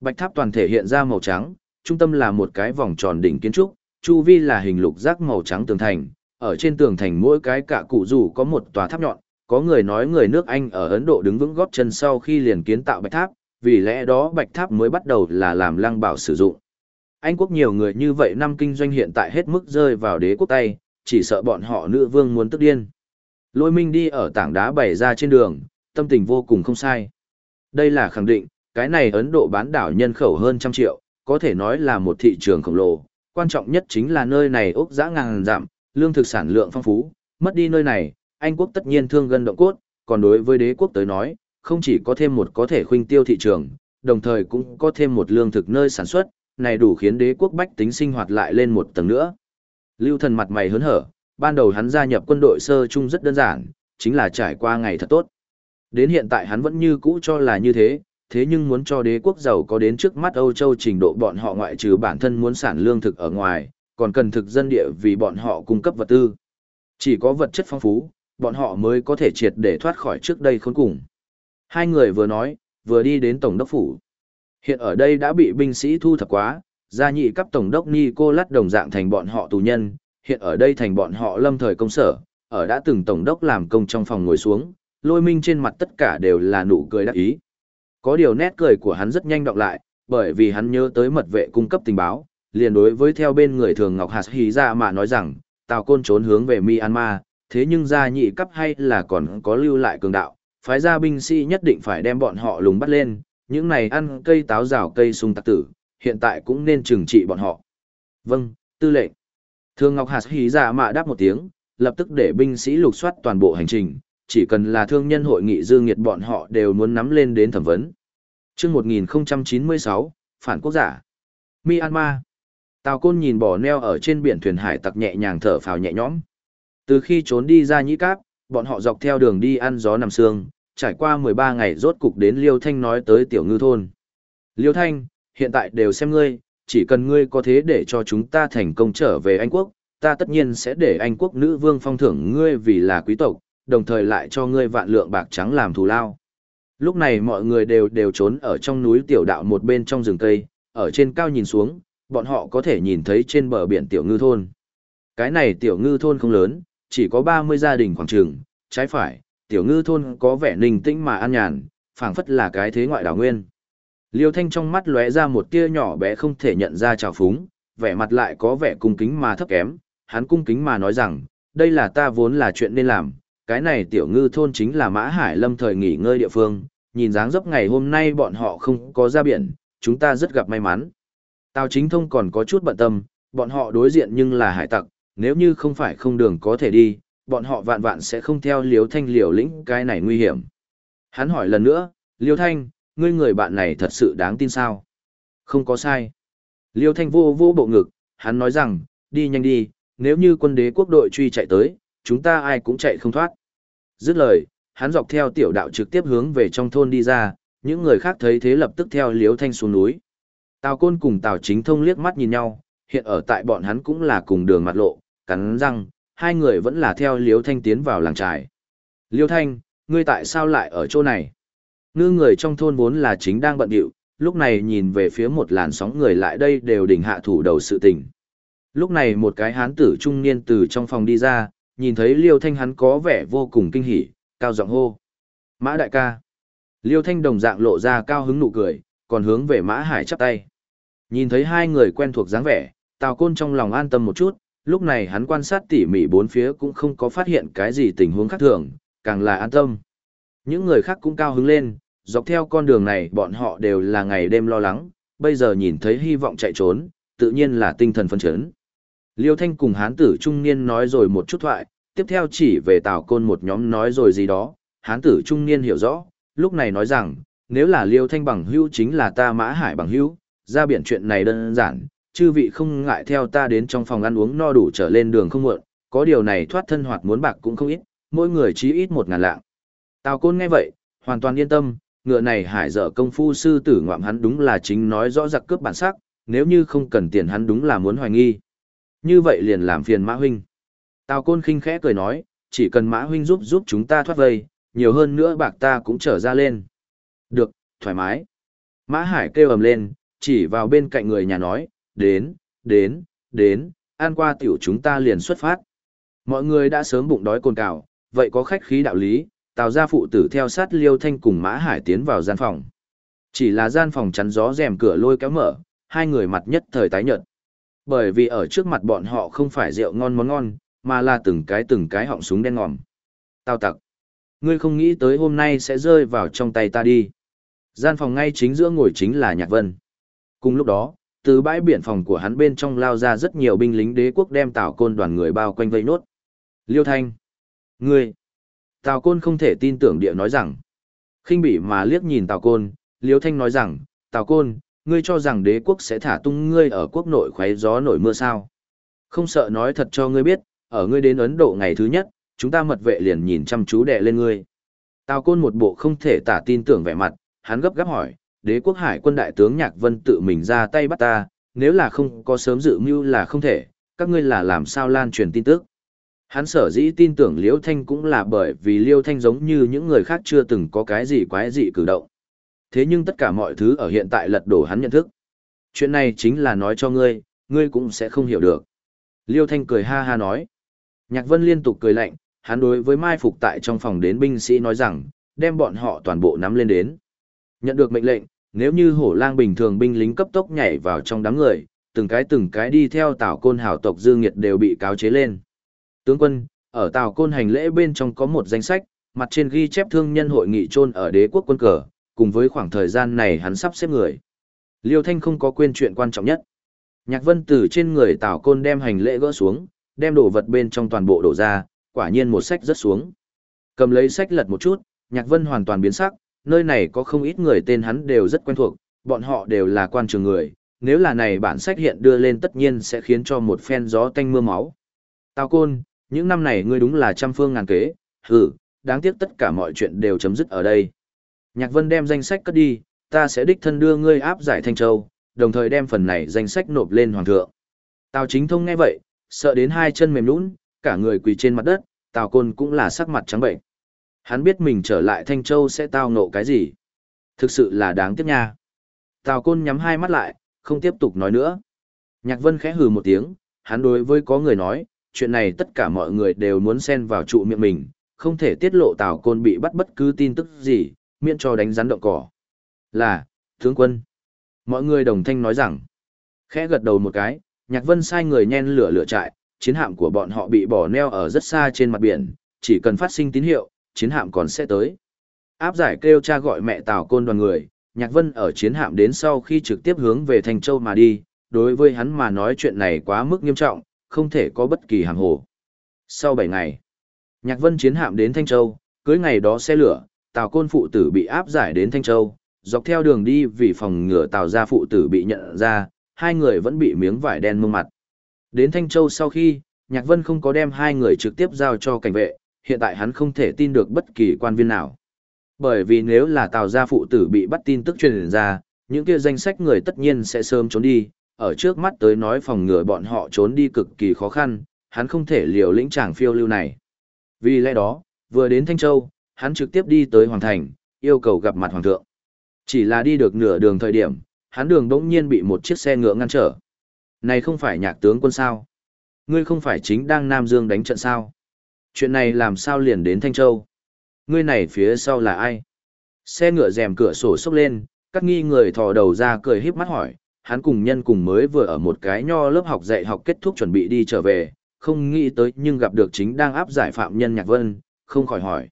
Bạch tháp toàn thể hiện ra màu trắng, trung tâm là một cái vòng tròn đỉnh kiến trúc, chu vi là hình lục giác màu trắng tường thành, ở trên tường thành mỗi cái cạ cụ dù có một tòa tháp nhọn, có người nói người nước Anh ở Ấn Độ đứng vững góp chân sau khi liền kiến tạo bạch tháp, vì lẽ đó bạch tháp mới bắt đầu là làm lăng bảo sử dụng. Anh quốc nhiều người như vậy năm kinh doanh hiện tại hết mức rơi vào đế quốc tay, chỉ sợ bọn họ nữ vương muốn tức điên. Lôi minh đi ở tảng đá bày ra trên đường, tâm tình vô cùng không sai. Đây là khẳng định, cái này Ấn Độ bán đảo nhân khẩu hơn trăm triệu, có thể nói là một thị trường khổng lồ. Quan trọng nhất chính là nơi này ốc giã ngàn giảm, lương thực sản lượng phong phú, mất đi nơi này, Anh quốc tất nhiên thương gân động cốt, còn đối với đế quốc tới nói, không chỉ có thêm một có thể khuynh tiêu thị trường, đồng thời cũng có thêm một lương thực nơi sản xuất, này đủ khiến đế quốc bách tính sinh hoạt lại lên một tầng nữa. Lưu thần mặt mày hớn hở, ban đầu hắn gia nhập quân đội sơ trung rất đơn giản, chính là trải qua ngày thật tốt. Đến hiện tại hắn vẫn như cũ cho là như thế, thế nhưng muốn cho đế quốc giàu có đến trước mắt Âu Châu trình độ bọn họ ngoại trừ bản thân muốn sản lương thực ở ngoài, còn cần thực dân địa vì bọn họ cung cấp vật tư. Chỉ có vật chất phong phú, bọn họ mới có thể triệt để thoát khỏi trước đây khốn cùng. Hai người vừa nói, vừa đi đến Tổng đốc Phủ. Hiện ở đây đã bị binh sĩ thu thập quá, gia nhị cấp tổng đốc Nicolas đồng dạng thành bọn họ tù nhân, hiện ở đây thành bọn họ lâm thời công sở, ở đã từng tổng đốc làm công trong phòng ngồi xuống, lôi minh trên mặt tất cả đều là nụ cười đắc ý. Có điều nét cười của hắn rất nhanh đọc lại, bởi vì hắn nhớ tới mật vệ cung cấp tình báo, liền đối với theo bên người thường Ngọc Hạt Hí ra mà nói rằng, Tào Côn trốn hướng về Myanmar, thế nhưng gia nhị cấp hay là còn có lưu lại cường đạo, phái gia binh sĩ nhất định phải đem bọn họ lùng bắt lên, những này ăn cây táo rào cây sung tạc tử, hiện tại cũng nên trừng trị bọn họ. Vâng, tư lệnh. Thương Ngọc Hạt Hí giả mạ đáp một tiếng, lập tức để binh sĩ lục soát toàn bộ hành trình, chỉ cần là thương nhân hội nghị dương nghiệt bọn họ đều muốn nắm lên đến thẩm vấn. chương 1096, Phản quốc giả. Myanmar. Tào Côn nhìn bỏ neo ở trên biển thuyền hải tặc nhẹ nhàng thở phào nhẹ nhõm. Từ khi trốn đi ra nhĩ cáp, bọn họ dọc theo đường đi ăn gió nằm sương, trải qua 13 ngày rốt cục đến Liêu Thanh nói tới tiểu ngư thôn. Liêu Thanh, hiện tại đều xem ngươi, chỉ cần ngươi có thế để cho chúng ta thành công trở về Anh Quốc, ta tất nhiên sẽ để Anh Quốc nữ vương phong thưởng ngươi vì là quý tộc, đồng thời lại cho ngươi vạn lượng bạc trắng làm thù lao. Lúc này mọi người đều đều trốn ở trong núi tiểu đạo một bên trong rừng cây, ở trên cao nhìn xuống, bọn họ có thể nhìn thấy trên bờ biển tiểu ngư thôn. Cái này tiểu ngư thôn không lớn, chỉ có 30 gia đình khoảng trường, trái phải, tiểu ngư thôn có vẻ ninh tĩnh mà an nhàn, phảng phất là cái thế ngoại đảo nguyên. Liêu Thanh trong mắt lóe ra một tia nhỏ bé không thể nhận ra trào phúng, vẻ mặt lại có vẻ cung kính mà thấp kém, hắn cung kính mà nói rằng, đây là ta vốn là chuyện nên làm, cái này tiểu ngư thôn chính là Mã Hải Lâm thời nghỉ ngơi địa phương, nhìn dáng dấp ngày hôm nay bọn họ không có ra biển, chúng ta rất gặp may mắn. Tào chính thông còn có chút bận tâm, bọn họ đối diện nhưng là hải tặc, nếu như không phải không đường có thể đi, bọn họ vạn vạn sẽ không theo Liêu thanh liều lĩnh cái này nguy hiểm. Hắn hỏi lần nữa, liêu thanh, ngươi người bạn này thật sự đáng tin sao? Không có sai. Liêu thanh vô vô bộ ngực, hắn nói rằng, đi nhanh đi, nếu như quân đế quốc đội truy chạy tới, chúng ta ai cũng chạy không thoát. Dứt lời, hắn dọc theo tiểu đạo trực tiếp hướng về trong thôn đi ra, những người khác thấy thế lập tức theo Liêu thanh xuống núi. Tào Côn cùng Tào Chính Thông liếc mắt nhìn nhau, hiện ở tại bọn hắn cũng là cùng đường mặt lộ, cắn răng, hai người vẫn là theo Liêu Thanh tiến vào làng trài. Liêu Thanh, ngươi tại sao lại ở chỗ này? Ngư người trong thôn vốn là chính đang bận điệu, lúc này nhìn về phía một làn sóng người lại đây đều đỉnh hạ thủ đầu sự tình. Lúc này một cái hán tử trung niên từ trong phòng đi ra, nhìn thấy Liêu Thanh hắn có vẻ vô cùng kinh hỉ, cao giọng hô. Mã đại ca. Liêu Thanh đồng dạng lộ ra cao hứng nụ cười, còn hướng về Mã Hải chắp tay. Nhìn thấy hai người quen thuộc dáng vẻ, Tào Côn trong lòng an tâm một chút, lúc này hắn quan sát tỉ mỉ bốn phía cũng không có phát hiện cái gì tình huống khác thường, càng là an tâm. Những người khác cũng cao hứng lên, dọc theo con đường này bọn họ đều là ngày đêm lo lắng, bây giờ nhìn thấy hy vọng chạy trốn, tự nhiên là tinh thần phân chấn. Liêu Thanh cùng hán tử trung niên nói rồi một chút thoại, tiếp theo chỉ về Tào Côn một nhóm nói rồi gì đó, hán tử trung niên hiểu rõ, lúc này nói rằng, nếu là Liêu Thanh bằng hữu chính là ta Mã Hải bằng hữu, ra biển chuyện này đơn giản, chư vị không ngại theo ta đến trong phòng ăn uống no đủ trở lên đường không muộn, có điều này thoát thân hoặc muốn bạc cũng không ít, mỗi người chí ít một ngàn lạng. Tào Côn nghe vậy, hoàn toàn yên tâm, ngựa này hải dở công phu sư tử ngoạm hắn đúng là chính nói rõ giặc cướp bản sắc, nếu như không cần tiền hắn đúng là muốn hoài nghi. Như vậy liền làm phiền Mã Huynh. Tào Côn khinh khẽ cười nói, chỉ cần Mã Huynh giúp giúp chúng ta thoát vây, nhiều hơn nữa bạc ta cũng trở ra lên. Được, thoải mái. Mã Hải kêu ầm lên, chỉ vào bên cạnh người nhà nói, đến, đến, đến, an qua tiểu chúng ta liền xuất phát. Mọi người đã sớm bụng đói cồn cào, vậy có khách khí đạo lý, tào gia phụ tử theo sát liêu thanh cùng mã hải tiến vào gian phòng. Chỉ là gian phòng chắn gió rèm cửa lôi kéo mở, hai người mặt nhất thời tái nhợt. Bởi vì ở trước mặt bọn họ không phải rượu ngon món ngon, mà là từng cái từng cái họng súng đen ngòm. Tào tặc. Ngươi không nghĩ tới hôm nay sẽ rơi vào trong tay ta đi. Gian phòng ngay chính giữa ngồi chính là Nhạc Vân. Cùng lúc đó, từ bãi biển phòng của hắn bên trong lao ra rất nhiều binh lính đế quốc đem tảo Côn đoàn người bao quanh vây nốt. Liêu Thanh. Ngươi. Tào Côn không thể tin tưởng địa nói rằng. khinh bỉ mà liếc nhìn Tào Côn, Liêu Thanh nói rằng, Tào Côn, ngươi cho rằng đế quốc sẽ thả tung ngươi ở quốc nội khoé gió nổi mưa sao. Không sợ nói thật cho ngươi biết, ở ngươi đến Ấn Độ ngày thứ nhất, chúng ta mật vệ liền nhìn chăm chú đè lên ngươi. Tào Côn một bộ không thể tả tin tưởng vẻ mặt, hắn gấp gáp hỏi, đế quốc hải quân đại tướng Nhạc Vân tự mình ra tay bắt ta, nếu là không có sớm dự mưu là không thể, các ngươi là làm sao lan truyền tin tức. Hắn sở dĩ tin tưởng Liêu Thanh cũng là bởi vì Liêu Thanh giống như những người khác chưa từng có cái gì quái dị cử động. Thế nhưng tất cả mọi thứ ở hiện tại lật đổ hắn nhận thức. Chuyện này chính là nói cho ngươi, ngươi cũng sẽ không hiểu được. Liêu Thanh cười ha ha nói. Nhạc Vân liên tục cười lạnh, hắn đối với mai phục tại trong phòng đến binh sĩ nói rằng, đem bọn họ toàn bộ nắm lên đến. Nhận được mệnh lệnh, nếu như hổ lang bình thường binh lính cấp tốc nhảy vào trong đám người, từng cái từng cái đi theo Tảo côn hào tộc dương nghiệt đều bị cáo chế lên. Tướng quân, ở tào côn hành lễ bên trong có một danh sách, mặt trên ghi chép thương nhân hội nghị trôn ở đế quốc quân cờ, cùng với khoảng thời gian này hắn sắp xếp người. Liêu Thanh không có quên chuyện quan trọng nhất. Nhạc Vân từ trên người Tào Côn đem hành lễ gỡ xuống, đem đồ vật bên trong toàn bộ đổ ra, quả nhiên một sách rất xuống. Cầm lấy sách lật một chút, Nhạc Vân hoàn toàn biến sắc, nơi này có không ít người tên hắn đều rất quen thuộc, bọn họ đều là quan trường người, nếu là này bản sách hiện đưa lên tất nhiên sẽ khiến cho một phen gió tanh mưa máu. Tào Côn, những năm này ngươi đúng là trăm phương ngàn kế, hừ, đáng tiếc tất cả mọi chuyện đều chấm dứt ở đây. Nhạc Vân đem danh sách cất đi, ta sẽ đích thân đưa ngươi áp giải Thanh Châu, đồng thời đem phần này danh sách nộp lên hoàng thượng. Tào Chính Thông nghe vậy, sợ đến hai chân mềm nhũn, cả người quỳ trên mặt đất, Tào Côn cũng là sắc mặt trắng bệnh. Hắn biết mình trở lại Thanh Châu sẽ tao nộ cái gì. Thực sự là đáng tiếc nha. Tào Côn nhắm hai mắt lại, không tiếp tục nói nữa. Nhạc Vân khẽ hừ một tiếng, hắn đối với có người nói, chuyện này tất cả mọi người đều muốn xen vào trụ miệng mình, không thể tiết lộ Tào Côn bị bắt bất cứ tin tức gì, miễn cho đánh rắn động cỏ. Là, tướng quân. Mọi người đồng thanh nói rằng, khẽ gật đầu một cái, Nhạc Vân sai người nhen lửa lửa trại, chiến hạm của bọn họ bị bỏ neo ở rất xa trên mặt biển, chỉ cần phát sinh tín hiệu, chiến hạm còn sẽ tới. Áp giải kêu cha gọi mẹ Tào Côn đoàn người, Nhạc Vân ở chiến hạm đến sau khi trực tiếp hướng về Thành Châu mà đi, đối với hắn mà nói chuyện này quá mức nghiêm trọng, không thể có bất kỳ hàng hồ. Sau 7 ngày, Nhạc Vân chiến hạm đến Thanh Châu, cưới ngày đó xe lửa, Tào Côn phụ tử bị áp giải đến Thanh Châu, dọc theo đường đi vì phòng ngừa Tào gia phụ tử bị nhận ra, hai người vẫn bị miếng vải đen mông mặt. Đến Thanh Châu sau khi, Nhạc Vân không có đem hai người trực tiếp giao cho cảnh vệ, hiện tại hắn không thể tin được bất kỳ quan viên nào. Bởi vì nếu là Tào gia phụ tử bị bắt tin tức truyền ra, những kia danh sách người tất nhiên sẽ sớm trốn đi, ở trước mắt tới nói phòng ngừa bọn họ trốn đi cực kỳ khó khăn, hắn không thể liều lĩnh chàng phiêu lưu này. Vì lẽ đó, vừa đến Thanh Châu, hắn trực tiếp đi tới Hoàng Thành, yêu cầu gặp mặt Hoàng thượng. Chỉ là đi được nửa đường thời điểm, hắn đường đống nhiên bị một chiếc xe ngựa ngăn trở. Này không phải nhạc tướng quân sao? Ngươi không phải chính đang Nam Dương đánh trận sao? Chuyện này làm sao liền đến Thanh Châu? Ngươi này phía sau là ai? Xe ngựa rèm cửa sổ sốc lên, các nghi người thò đầu ra cười híp mắt hỏi, hắn cùng nhân cùng mới vừa ở một cái nho lớp học dạy học kết thúc chuẩn bị đi trở về, không nghĩ tới nhưng gặp được chính đang áp giải phạm nhân Nhạc Vân, không khỏi hỏi.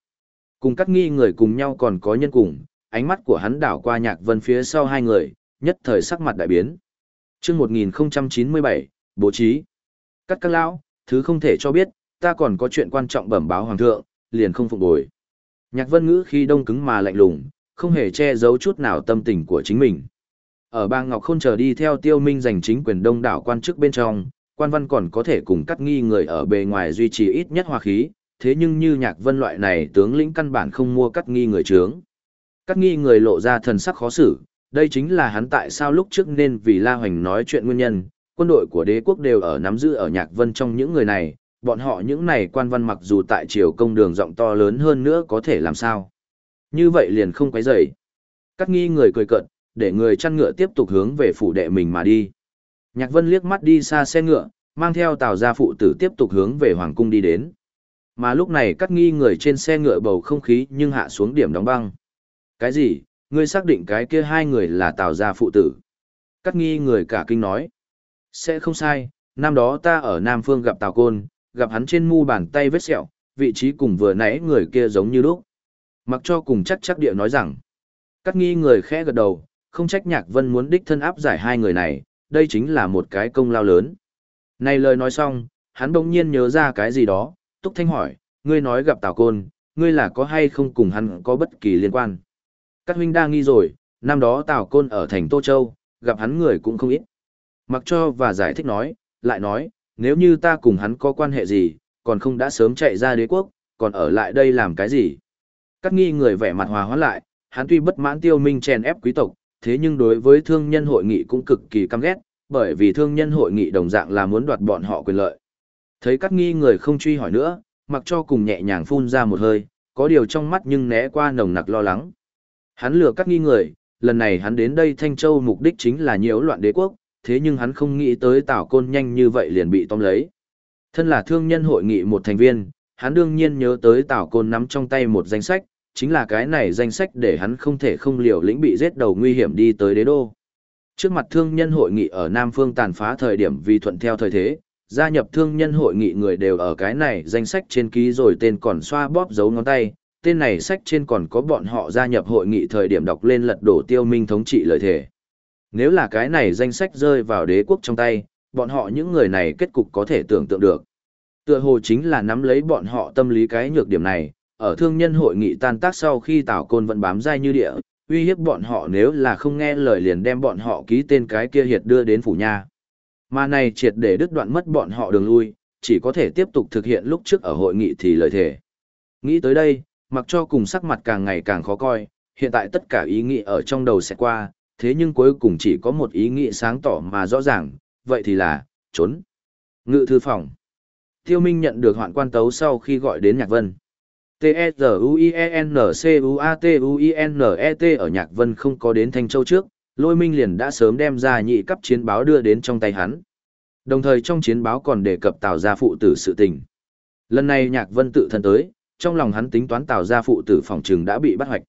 Cùng các nghi người cùng nhau còn có nhân cùng, ánh mắt của hắn đảo qua Nhạc Vân phía sau hai người, nhất thời sắc mặt đại biến. Chương 1097, bố trí. Cắt các lão, thứ không thể cho biết, ta còn có chuyện quan trọng bẩm báo hoàng thượng, liền không phục bồi. Nhạc Vân ngữ khi đông cứng mà lạnh lùng, không hề che giấu chút nào tâm tình của chính mình. Ở bang Ngọc Khôn chờ đi theo Tiêu Minh giành chính quyền đông đảo quan chức bên trong, quan văn còn có thể cùng cắt nghi người ở bề ngoài duy trì ít nhất hòa khí, thế nhưng như Nhạc Vân loại này tướng lĩnh căn bản không mua cắt nghi người trướng. Cắt nghi người lộ ra thần sắc khó xử, đây chính là hắn tại sao lúc trước nên vì La Hoành nói chuyện nguyên nhân, quân đội của đế quốc đều ở nắm giữ ở Nhạc Vân trong những người này, bọn họ những này quan văn mặc dù tại triều công đường rộng to lớn hơn nữa có thể làm sao. Như vậy liền không quấy rầy. Cắt nghi người cười cợt, để người chăn ngựa tiếp tục hướng về phủ đệ mình mà đi. Nhạc Vân liếc mắt đi xa xe ngựa, mang theo Tào gia phụ tử tiếp tục hướng về hoàng cung đi đến. Mà lúc này cắt nghi người trên xe ngựa bầu không khí nhưng hạ xuống điểm đóng băng. Cái gì? Ngươi xác định cái kia hai người là Tào gia phụ tử. Cắt nghi người cả kinh nói. Sẽ không sai, năm đó ta ở Nam Phương gặp Tào Côn, gặp hắn trên mu bàn tay vết sẹo, vị trí cùng vừa nãy người kia giống như lúc. Mặc cho cùng chắc chắc địa nói rằng. Cắt nghi người khẽ gật đầu, không trách nhạc vân muốn đích thân áp giải hai người này, đây chính là một cái công lao lớn. Này lời nói xong, hắn bỗng nhiên nhớ ra cái gì đó, Túc Thanh hỏi, ngươi nói gặp Tào Côn, ngươi là có hay không cùng hắn có bất kỳ liên quan. Các huynh đang nghi rồi, năm đó Tào Côn ở thành Tô Châu, gặp hắn người cũng không ít. Mặc cho và giải thích nói, lại nói, nếu như ta cùng hắn có quan hệ gì, còn không đã sớm chạy ra đế quốc, còn ở lại đây làm cái gì. Các nghi người vẻ mặt hòa hóa lại, hắn tuy bất mãn tiêu minh chèn ép quý tộc, thế nhưng đối với thương nhân hội nghị cũng cực kỳ căm ghét, bởi vì thương nhân hội nghị đồng dạng là muốn đoạt bọn họ quyền lợi. Thấy các nghi người không truy hỏi nữa, mặc cho cùng nhẹ nhàng phun ra một hơi, có điều trong mắt nhưng né qua nồng nặc lo lắng. Hắn lừa các nghi người, lần này hắn đến đây Thanh Châu mục đích chính là nhiễu loạn đế quốc, thế nhưng hắn không nghĩ tới Tào Côn nhanh như vậy liền bị tóm lấy. Thân là thương nhân hội nghị một thành viên, hắn đương nhiên nhớ tới Tào Côn nắm trong tay một danh sách, chính là cái này danh sách để hắn không thể không liều lĩnh bị giết đầu nguy hiểm đi tới đế đô. Trước mặt thương nhân hội nghị ở Nam Phương tàn phá thời điểm vì thuận theo thời thế, gia nhập thương nhân hội nghị người đều ở cái này danh sách trên ký rồi tên còn xoa bóp dấu ngón tay, tên này sách trên còn có bọn họ gia nhập hội nghị thời điểm đọc lên lật đổ tiêu minh thống trị lợi thể. Nếu là cái này danh sách rơi vào đế quốc trong tay, bọn họ những người này kết cục có thể tưởng tượng được. Tựa hồ chính là nắm lấy bọn họ tâm lý cái nhược điểm này, ở thương nhân hội nghị tan tác sau khi Tào Côn vẫn bám dai như địa, uy hiếp bọn họ nếu là không nghe lời liền đem bọn họ ký tên cái kia hiệt đưa đến phủ nha. Mà này triệt để đứt đoạn mất bọn họ đường lui, chỉ có thể tiếp tục thực hiện lúc trước ở hội nghị thì lời thể. Nghĩ tới đây, mặc cho cùng sắc mặt càng ngày càng khó coi, hiện tại tất cả ý nghĩ ở trong đầu sẽ qua, thế nhưng cuối cùng chỉ có một ý nghĩ sáng tỏ mà rõ ràng, vậy thì là, trốn. Ngự thư phòng. Tiêu Minh nhận được hoạn quan tấu sau khi gọi đến Nhạc Vân. T-E-Z-U-I-E-N-C-U-A-T-U-I-N-E-T ở Nhạc Vân không có đến Thanh Châu trước, Lôi Minh liền đã sớm đem ra nhị cấp chiến báo đưa đến trong tay hắn. Đồng thời trong chiến báo còn đề cập Tào gia phụ tử sự tình. Lần này Nhạc Vân tự thân tới, trong lòng hắn tính toán Tào gia phụ tử phòng trừng đã bị bắt hoạch.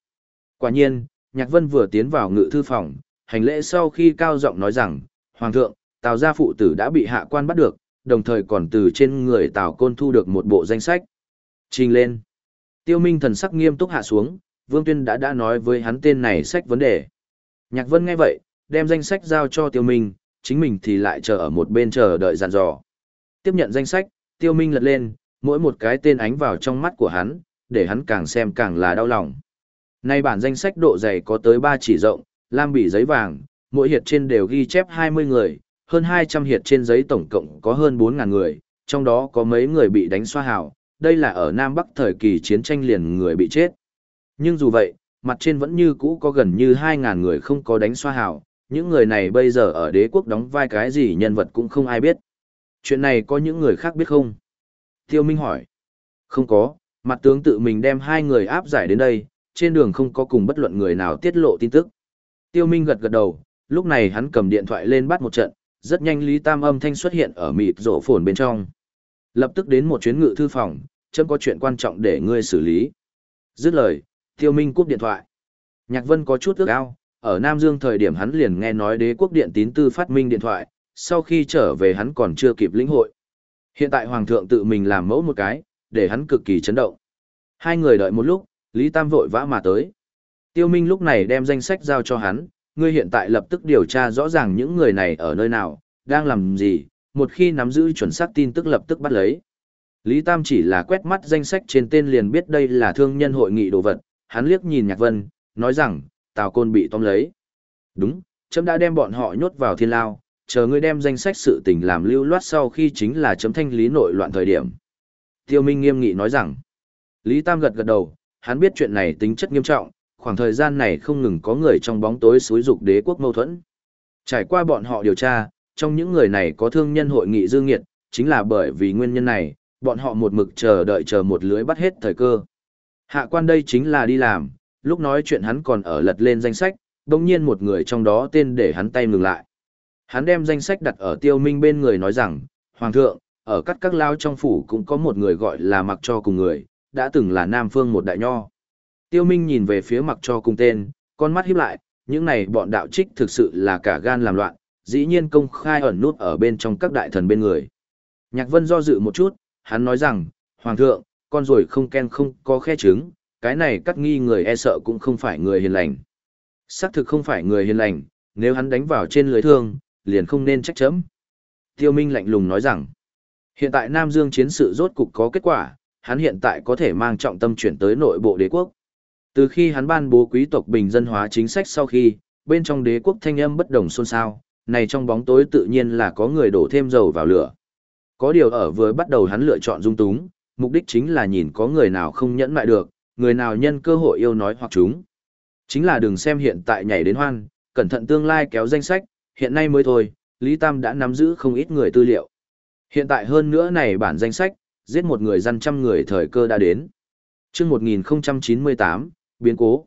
Quả nhiên, Nhạc Vân vừa tiến vào ngự thư phòng, hành lễ sau khi cao giọng nói rằng, Hoàng thượng, Tào gia phụ tử đã bị hạ quan bắt được, đồng thời còn từ trên người Tào Côn thu được một bộ danh sách. Trình lên. Tiêu Minh thần sắc nghiêm túc hạ xuống, Vương Tuyên đã đã nói với hắn tên này sách vấn đề. Nhạc Vân nghe vậy, đem danh sách giao cho Tiêu Minh, chính mình thì lại chờ ở một bên chờ đợi dàn dò. Tiếp nhận danh sách, Tiêu Minh lật lên, mỗi một cái tên ánh vào trong mắt của hắn, để hắn càng xem càng là đau lòng. Nay bản danh sách độ dày có tới 3 chỉ rộng, lam bị giấy vàng, mỗi hiệt trên đều ghi chép 20 người, hơn 200 hiệt trên giấy tổng cộng có hơn 4.000 người, trong đó có mấy người bị đánh xoa hào, đây là ở Nam Bắc thời kỳ chiến tranh liền người bị chết. Nhưng dù vậy, mặt trên vẫn như cũ có gần như 2.000 người không có đánh xoa hào, những người này bây giờ ở đế quốc đóng vai cái gì nhân vật cũng không ai biết. Chuyện này có những người khác biết không? Tiêu Minh hỏi. Không có, mặt tướng tự mình đem hai người áp giải đến đây, trên đường không có cùng bất luận người nào tiết lộ tin tức. Tiêu Minh gật gật đầu, lúc này hắn cầm điện thoại lên bắt một trận, rất nhanh Lý Tam âm thanh xuất hiện ở mịt rổ phồn bên trong. Lập tức đến một chuyến ngự thư phòng, chấm có chuyện quan trọng để ngươi xử lý. Dứt lời, Tiêu Minh cúp điện thoại. Nhạc Vân có chút ước ao, ở Nam Dương thời điểm hắn liền nghe nói đế quốc điện tín tư phát minh điện thoại, sau khi trở về hắn còn chưa kịp lĩnh hội. Hiện tại Hoàng thượng tự mình làm mẫu một cái, để hắn cực kỳ chấn động. Hai người đợi một lúc, Lý Tam vội vã mà tới. Tiêu Minh lúc này đem danh sách giao cho hắn, ngươi hiện tại lập tức điều tra rõ ràng những người này ở nơi nào, đang làm gì, một khi nắm giữ chuẩn xác tin tức lập tức bắt lấy. Lý Tam chỉ là quét mắt danh sách trên tên liền biết đây là thương nhân hội nghị đồ vật, hắn liếc nhìn Nhạc Vân, nói rằng, Tào Côn bị tóm lấy. Đúng, chấm đã đem bọn họ nhốt vào thiên lao, chờ ngươi đem danh sách sự tình làm lưu loát sau khi chính là chấm thanh lý nội loạn thời điểm. Tiêu Minh nghiêm nghị nói rằng, Lý Tam gật gật đầu, hắn biết chuyện này tính chất nghiêm trọng, khoảng thời gian này không ngừng có người trong bóng tối xúi dục đế quốc mâu thuẫn. Trải qua bọn họ điều tra, trong những người này có thương nhân hội nghị dương nghiệt, chính là bởi vì nguyên nhân này, bọn họ một mực chờ đợi chờ một lưới bắt hết thời cơ. Hạ quan đây chính là đi làm, lúc nói chuyện hắn còn ở lật lên danh sách, đồng nhiên một người trong đó tên để hắn tay ngừng lại. Hắn đem danh sách đặt ở tiêu minh bên người nói rằng, Hoàng thượng, ở các các lao trong phủ cũng có một người gọi là mặc cho cùng người, đã từng là Nam Phương một đại nho. Tiêu Minh nhìn về phía mặc cho cùng tên, con mắt híp lại, những này bọn đạo trích thực sự là cả gan làm loạn, dĩ nhiên công khai ẩn nút ở bên trong các đại thần bên người. Nhạc Vân do dự một chút, hắn nói rằng, Hoàng thượng, con rồi không ken không có khe trứng, cái này cắt nghi người e sợ cũng không phải người hiền lành. Xác thực không phải người hiền lành, nếu hắn đánh vào trên lưới thương, liền không nên trách chấm. Tiêu Minh lạnh lùng nói rằng, hiện tại Nam Dương chiến sự rốt cục có kết quả, hắn hiện tại có thể mang trọng tâm chuyển tới nội bộ đế quốc. Từ khi hắn ban bố quý tộc bình dân hóa chính sách sau khi, bên trong đế quốc thanh âm bất đồng xôn xao, này trong bóng tối tự nhiên là có người đổ thêm dầu vào lửa. Có điều ở vừa bắt đầu hắn lựa chọn dung túng, mục đích chính là nhìn có người nào không nhẫn mại được, người nào nhân cơ hội yêu nói hoặc chúng. Chính là đừng xem hiện tại nhảy đến hoan, cẩn thận tương lai kéo danh sách, hiện nay mới thôi, Lý Tam đã nắm giữ không ít người tư liệu. Hiện tại hơn nữa này bản danh sách, giết một người dân trăm người thời cơ đã đến. chương 1098, biến cố.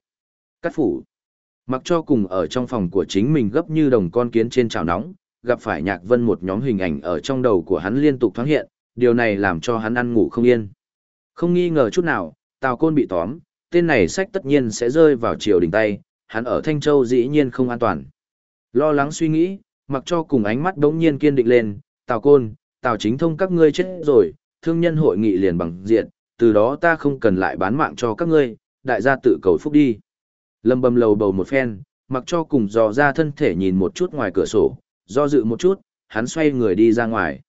Cắt phủ. Mặc cho cùng ở trong phòng của chính mình gấp như đồng con kiến trên chảo nóng, gặp phải nhạc vân một nhóm hình ảnh ở trong đầu của hắn liên tục thoáng hiện, điều này làm cho hắn ăn ngủ không yên. Không nghi ngờ chút nào, Tào Côn bị tóm, tên này sách tất nhiên sẽ rơi vào triều đình tay, hắn ở Thanh Châu dĩ nhiên không an toàn. Lo lắng suy nghĩ, mặc cho cùng ánh mắt đống nhiên kiên định lên, Tào Côn, Tào Chính Thông các ngươi chết rồi, thương nhân hội nghị liền bằng diện, từ đó ta không cần lại bán mạng cho các ngươi, đại gia tự cầu phúc đi. Lâm bầm lầu bầu một phen, mặc cho cùng dò ra thân thể nhìn một chút ngoài cửa sổ, do dự một chút, hắn xoay người đi ra ngoài.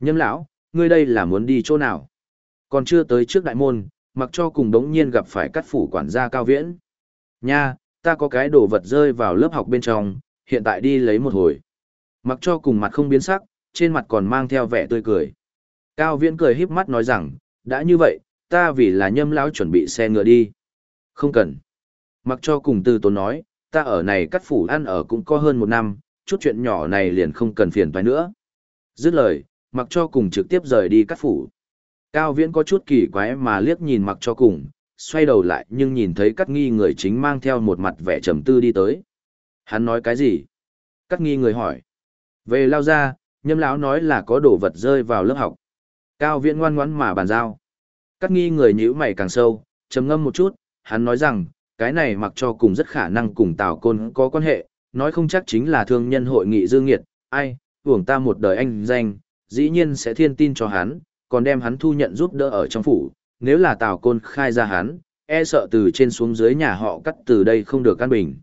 Nhâm lão, ngươi đây là muốn đi chỗ nào? Còn chưa tới trước đại môn, mặc cho cùng đống nhiên gặp phải cắt phủ quản gia cao viễn. Nha, ta có cái đồ vật rơi vào lớp học bên trong, hiện tại đi lấy một hồi. Mặc cho cùng mặt không biến sắc, trên mặt còn mang theo vẻ tươi cười. Cao viễn cười híp mắt nói rằng, đã như vậy, ta vì là nhâm lão chuẩn bị xe ngựa đi. Không cần. Mặc cho cùng từ tốn nói, ta ở này cắt phủ ăn ở cũng có hơn một năm, chút chuyện nhỏ này liền không cần phiền toái nữa. Dứt lời, mặc cho cùng trực tiếp rời đi cắt phủ. Cao viễn có chút kỳ quái mà liếc nhìn mặc cho cùng, xoay đầu lại nhưng nhìn thấy cắt nghi người chính mang theo một mặt vẻ trầm tư đi tới. Hắn nói cái gì? Cắt nghi người hỏi. Về lao ra, nhâm lão nói là có đồ vật rơi vào lớp học. Cao viễn ngoan ngoãn mà bàn giao. Cắt nghi người nhíu mày càng sâu, trầm ngâm một chút, hắn nói rằng, cái này mặc cho cùng rất khả năng cùng Tào Côn có quan hệ, nói không chắc chính là thương nhân hội nghị dương nghiệt, ai, hưởng ta một đời anh danh, dĩ nhiên sẽ thiên tin cho hắn, còn đem hắn thu nhận giúp đỡ ở trong phủ, nếu là Tào Côn khai ra hắn, e sợ từ trên xuống dưới nhà họ cắt từ đây không được căn bình.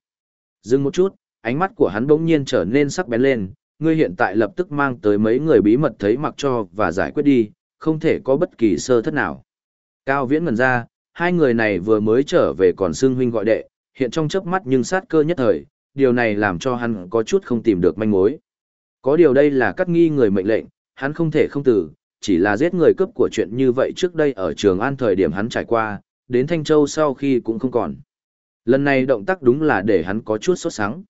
Dừng một chút, ánh mắt của hắn bỗng nhiên trở nên sắc bén lên, ngươi hiện tại lập tức mang tới mấy người bí mật thấy mặc cho và giải quyết đi, không thể có bất kỳ sơ thất nào. Cao Viễn ngần ra, hai người này vừa mới trở về còn xưng huynh gọi đệ, hiện trong chớp mắt nhưng sát cơ nhất thời, điều này làm cho hắn có chút không tìm được manh mối. Có điều đây là cắt nghi người mệnh lệnh, hắn không thể không tử, chỉ là giết người cướp của chuyện như vậy trước đây ở trường an thời điểm hắn trải qua, đến Thanh Châu sau khi cũng không còn. Lần này động tác đúng là để hắn có chút sốt sắng.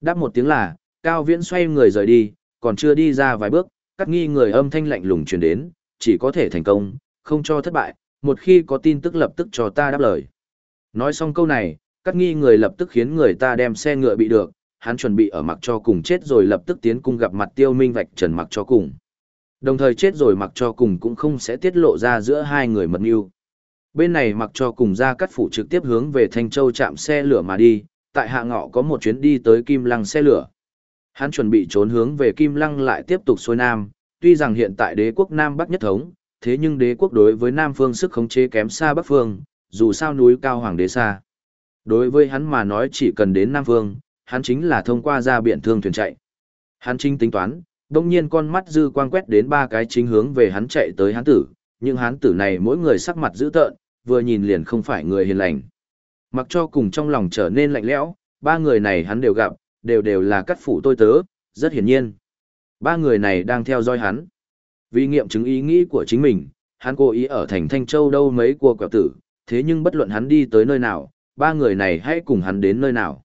Đáp một tiếng là, Cao Viễn xoay người rời đi, còn chưa đi ra vài bước, cắt nghi người âm thanh lạnh lùng truyền đến, chỉ có thể thành công, không cho thất bại, một khi có tin tức lập tức cho ta đáp lời. Nói xong câu này, cắt nghi người lập tức khiến người ta đem xe ngựa bị được, hắn chuẩn bị ở mặc cho cùng chết rồi lập tức tiến cung gặp mặt tiêu minh vạch trần mặc cho cùng. Đồng thời chết rồi mặc cho cùng cũng không sẽ tiết lộ ra giữa hai người mật mưu. Bên này mặc cho cùng ra cắt phủ trực tiếp hướng về Thanh Châu chạm xe lửa mà đi, tại hạ ngọ có một chuyến đi tới Kim Lăng xe lửa. Hắn chuẩn bị trốn hướng về Kim Lăng lại tiếp tục xuôi Nam, tuy rằng hiện tại đế quốc Nam Bắc nhất thống, thế nhưng đế quốc đối với Nam Phương sức khống chế kém xa Bắc Phương, dù sao núi cao hoàng đế xa. Đối với hắn mà nói chỉ cần đến Nam Vương, hắn chính là thông qua ra biển thương thuyền chạy. Hắn chính tính toán, đông nhiên con mắt dư quang quét đến ba cái chính hướng về hắn chạy tới hắn tử, nhưng hắn tử này mỗi người sắc mặt dữ tợn, vừa nhìn liền không phải người hiền lành. Mặc cho cùng trong lòng trở nên lạnh lẽo, ba người này hắn đều gặp, đều đều là cắt phủ tôi tớ, rất hiển nhiên. Ba người này đang theo dõi hắn. Vì nghiệm chứng ý nghĩ của chính mình, hắn cố ý ở thành Thanh Châu đâu mấy cuộc quẹo tử, thế nhưng bất luận hắn đi tới nơi nào, ba người này hãy cùng hắn đến nơi nào.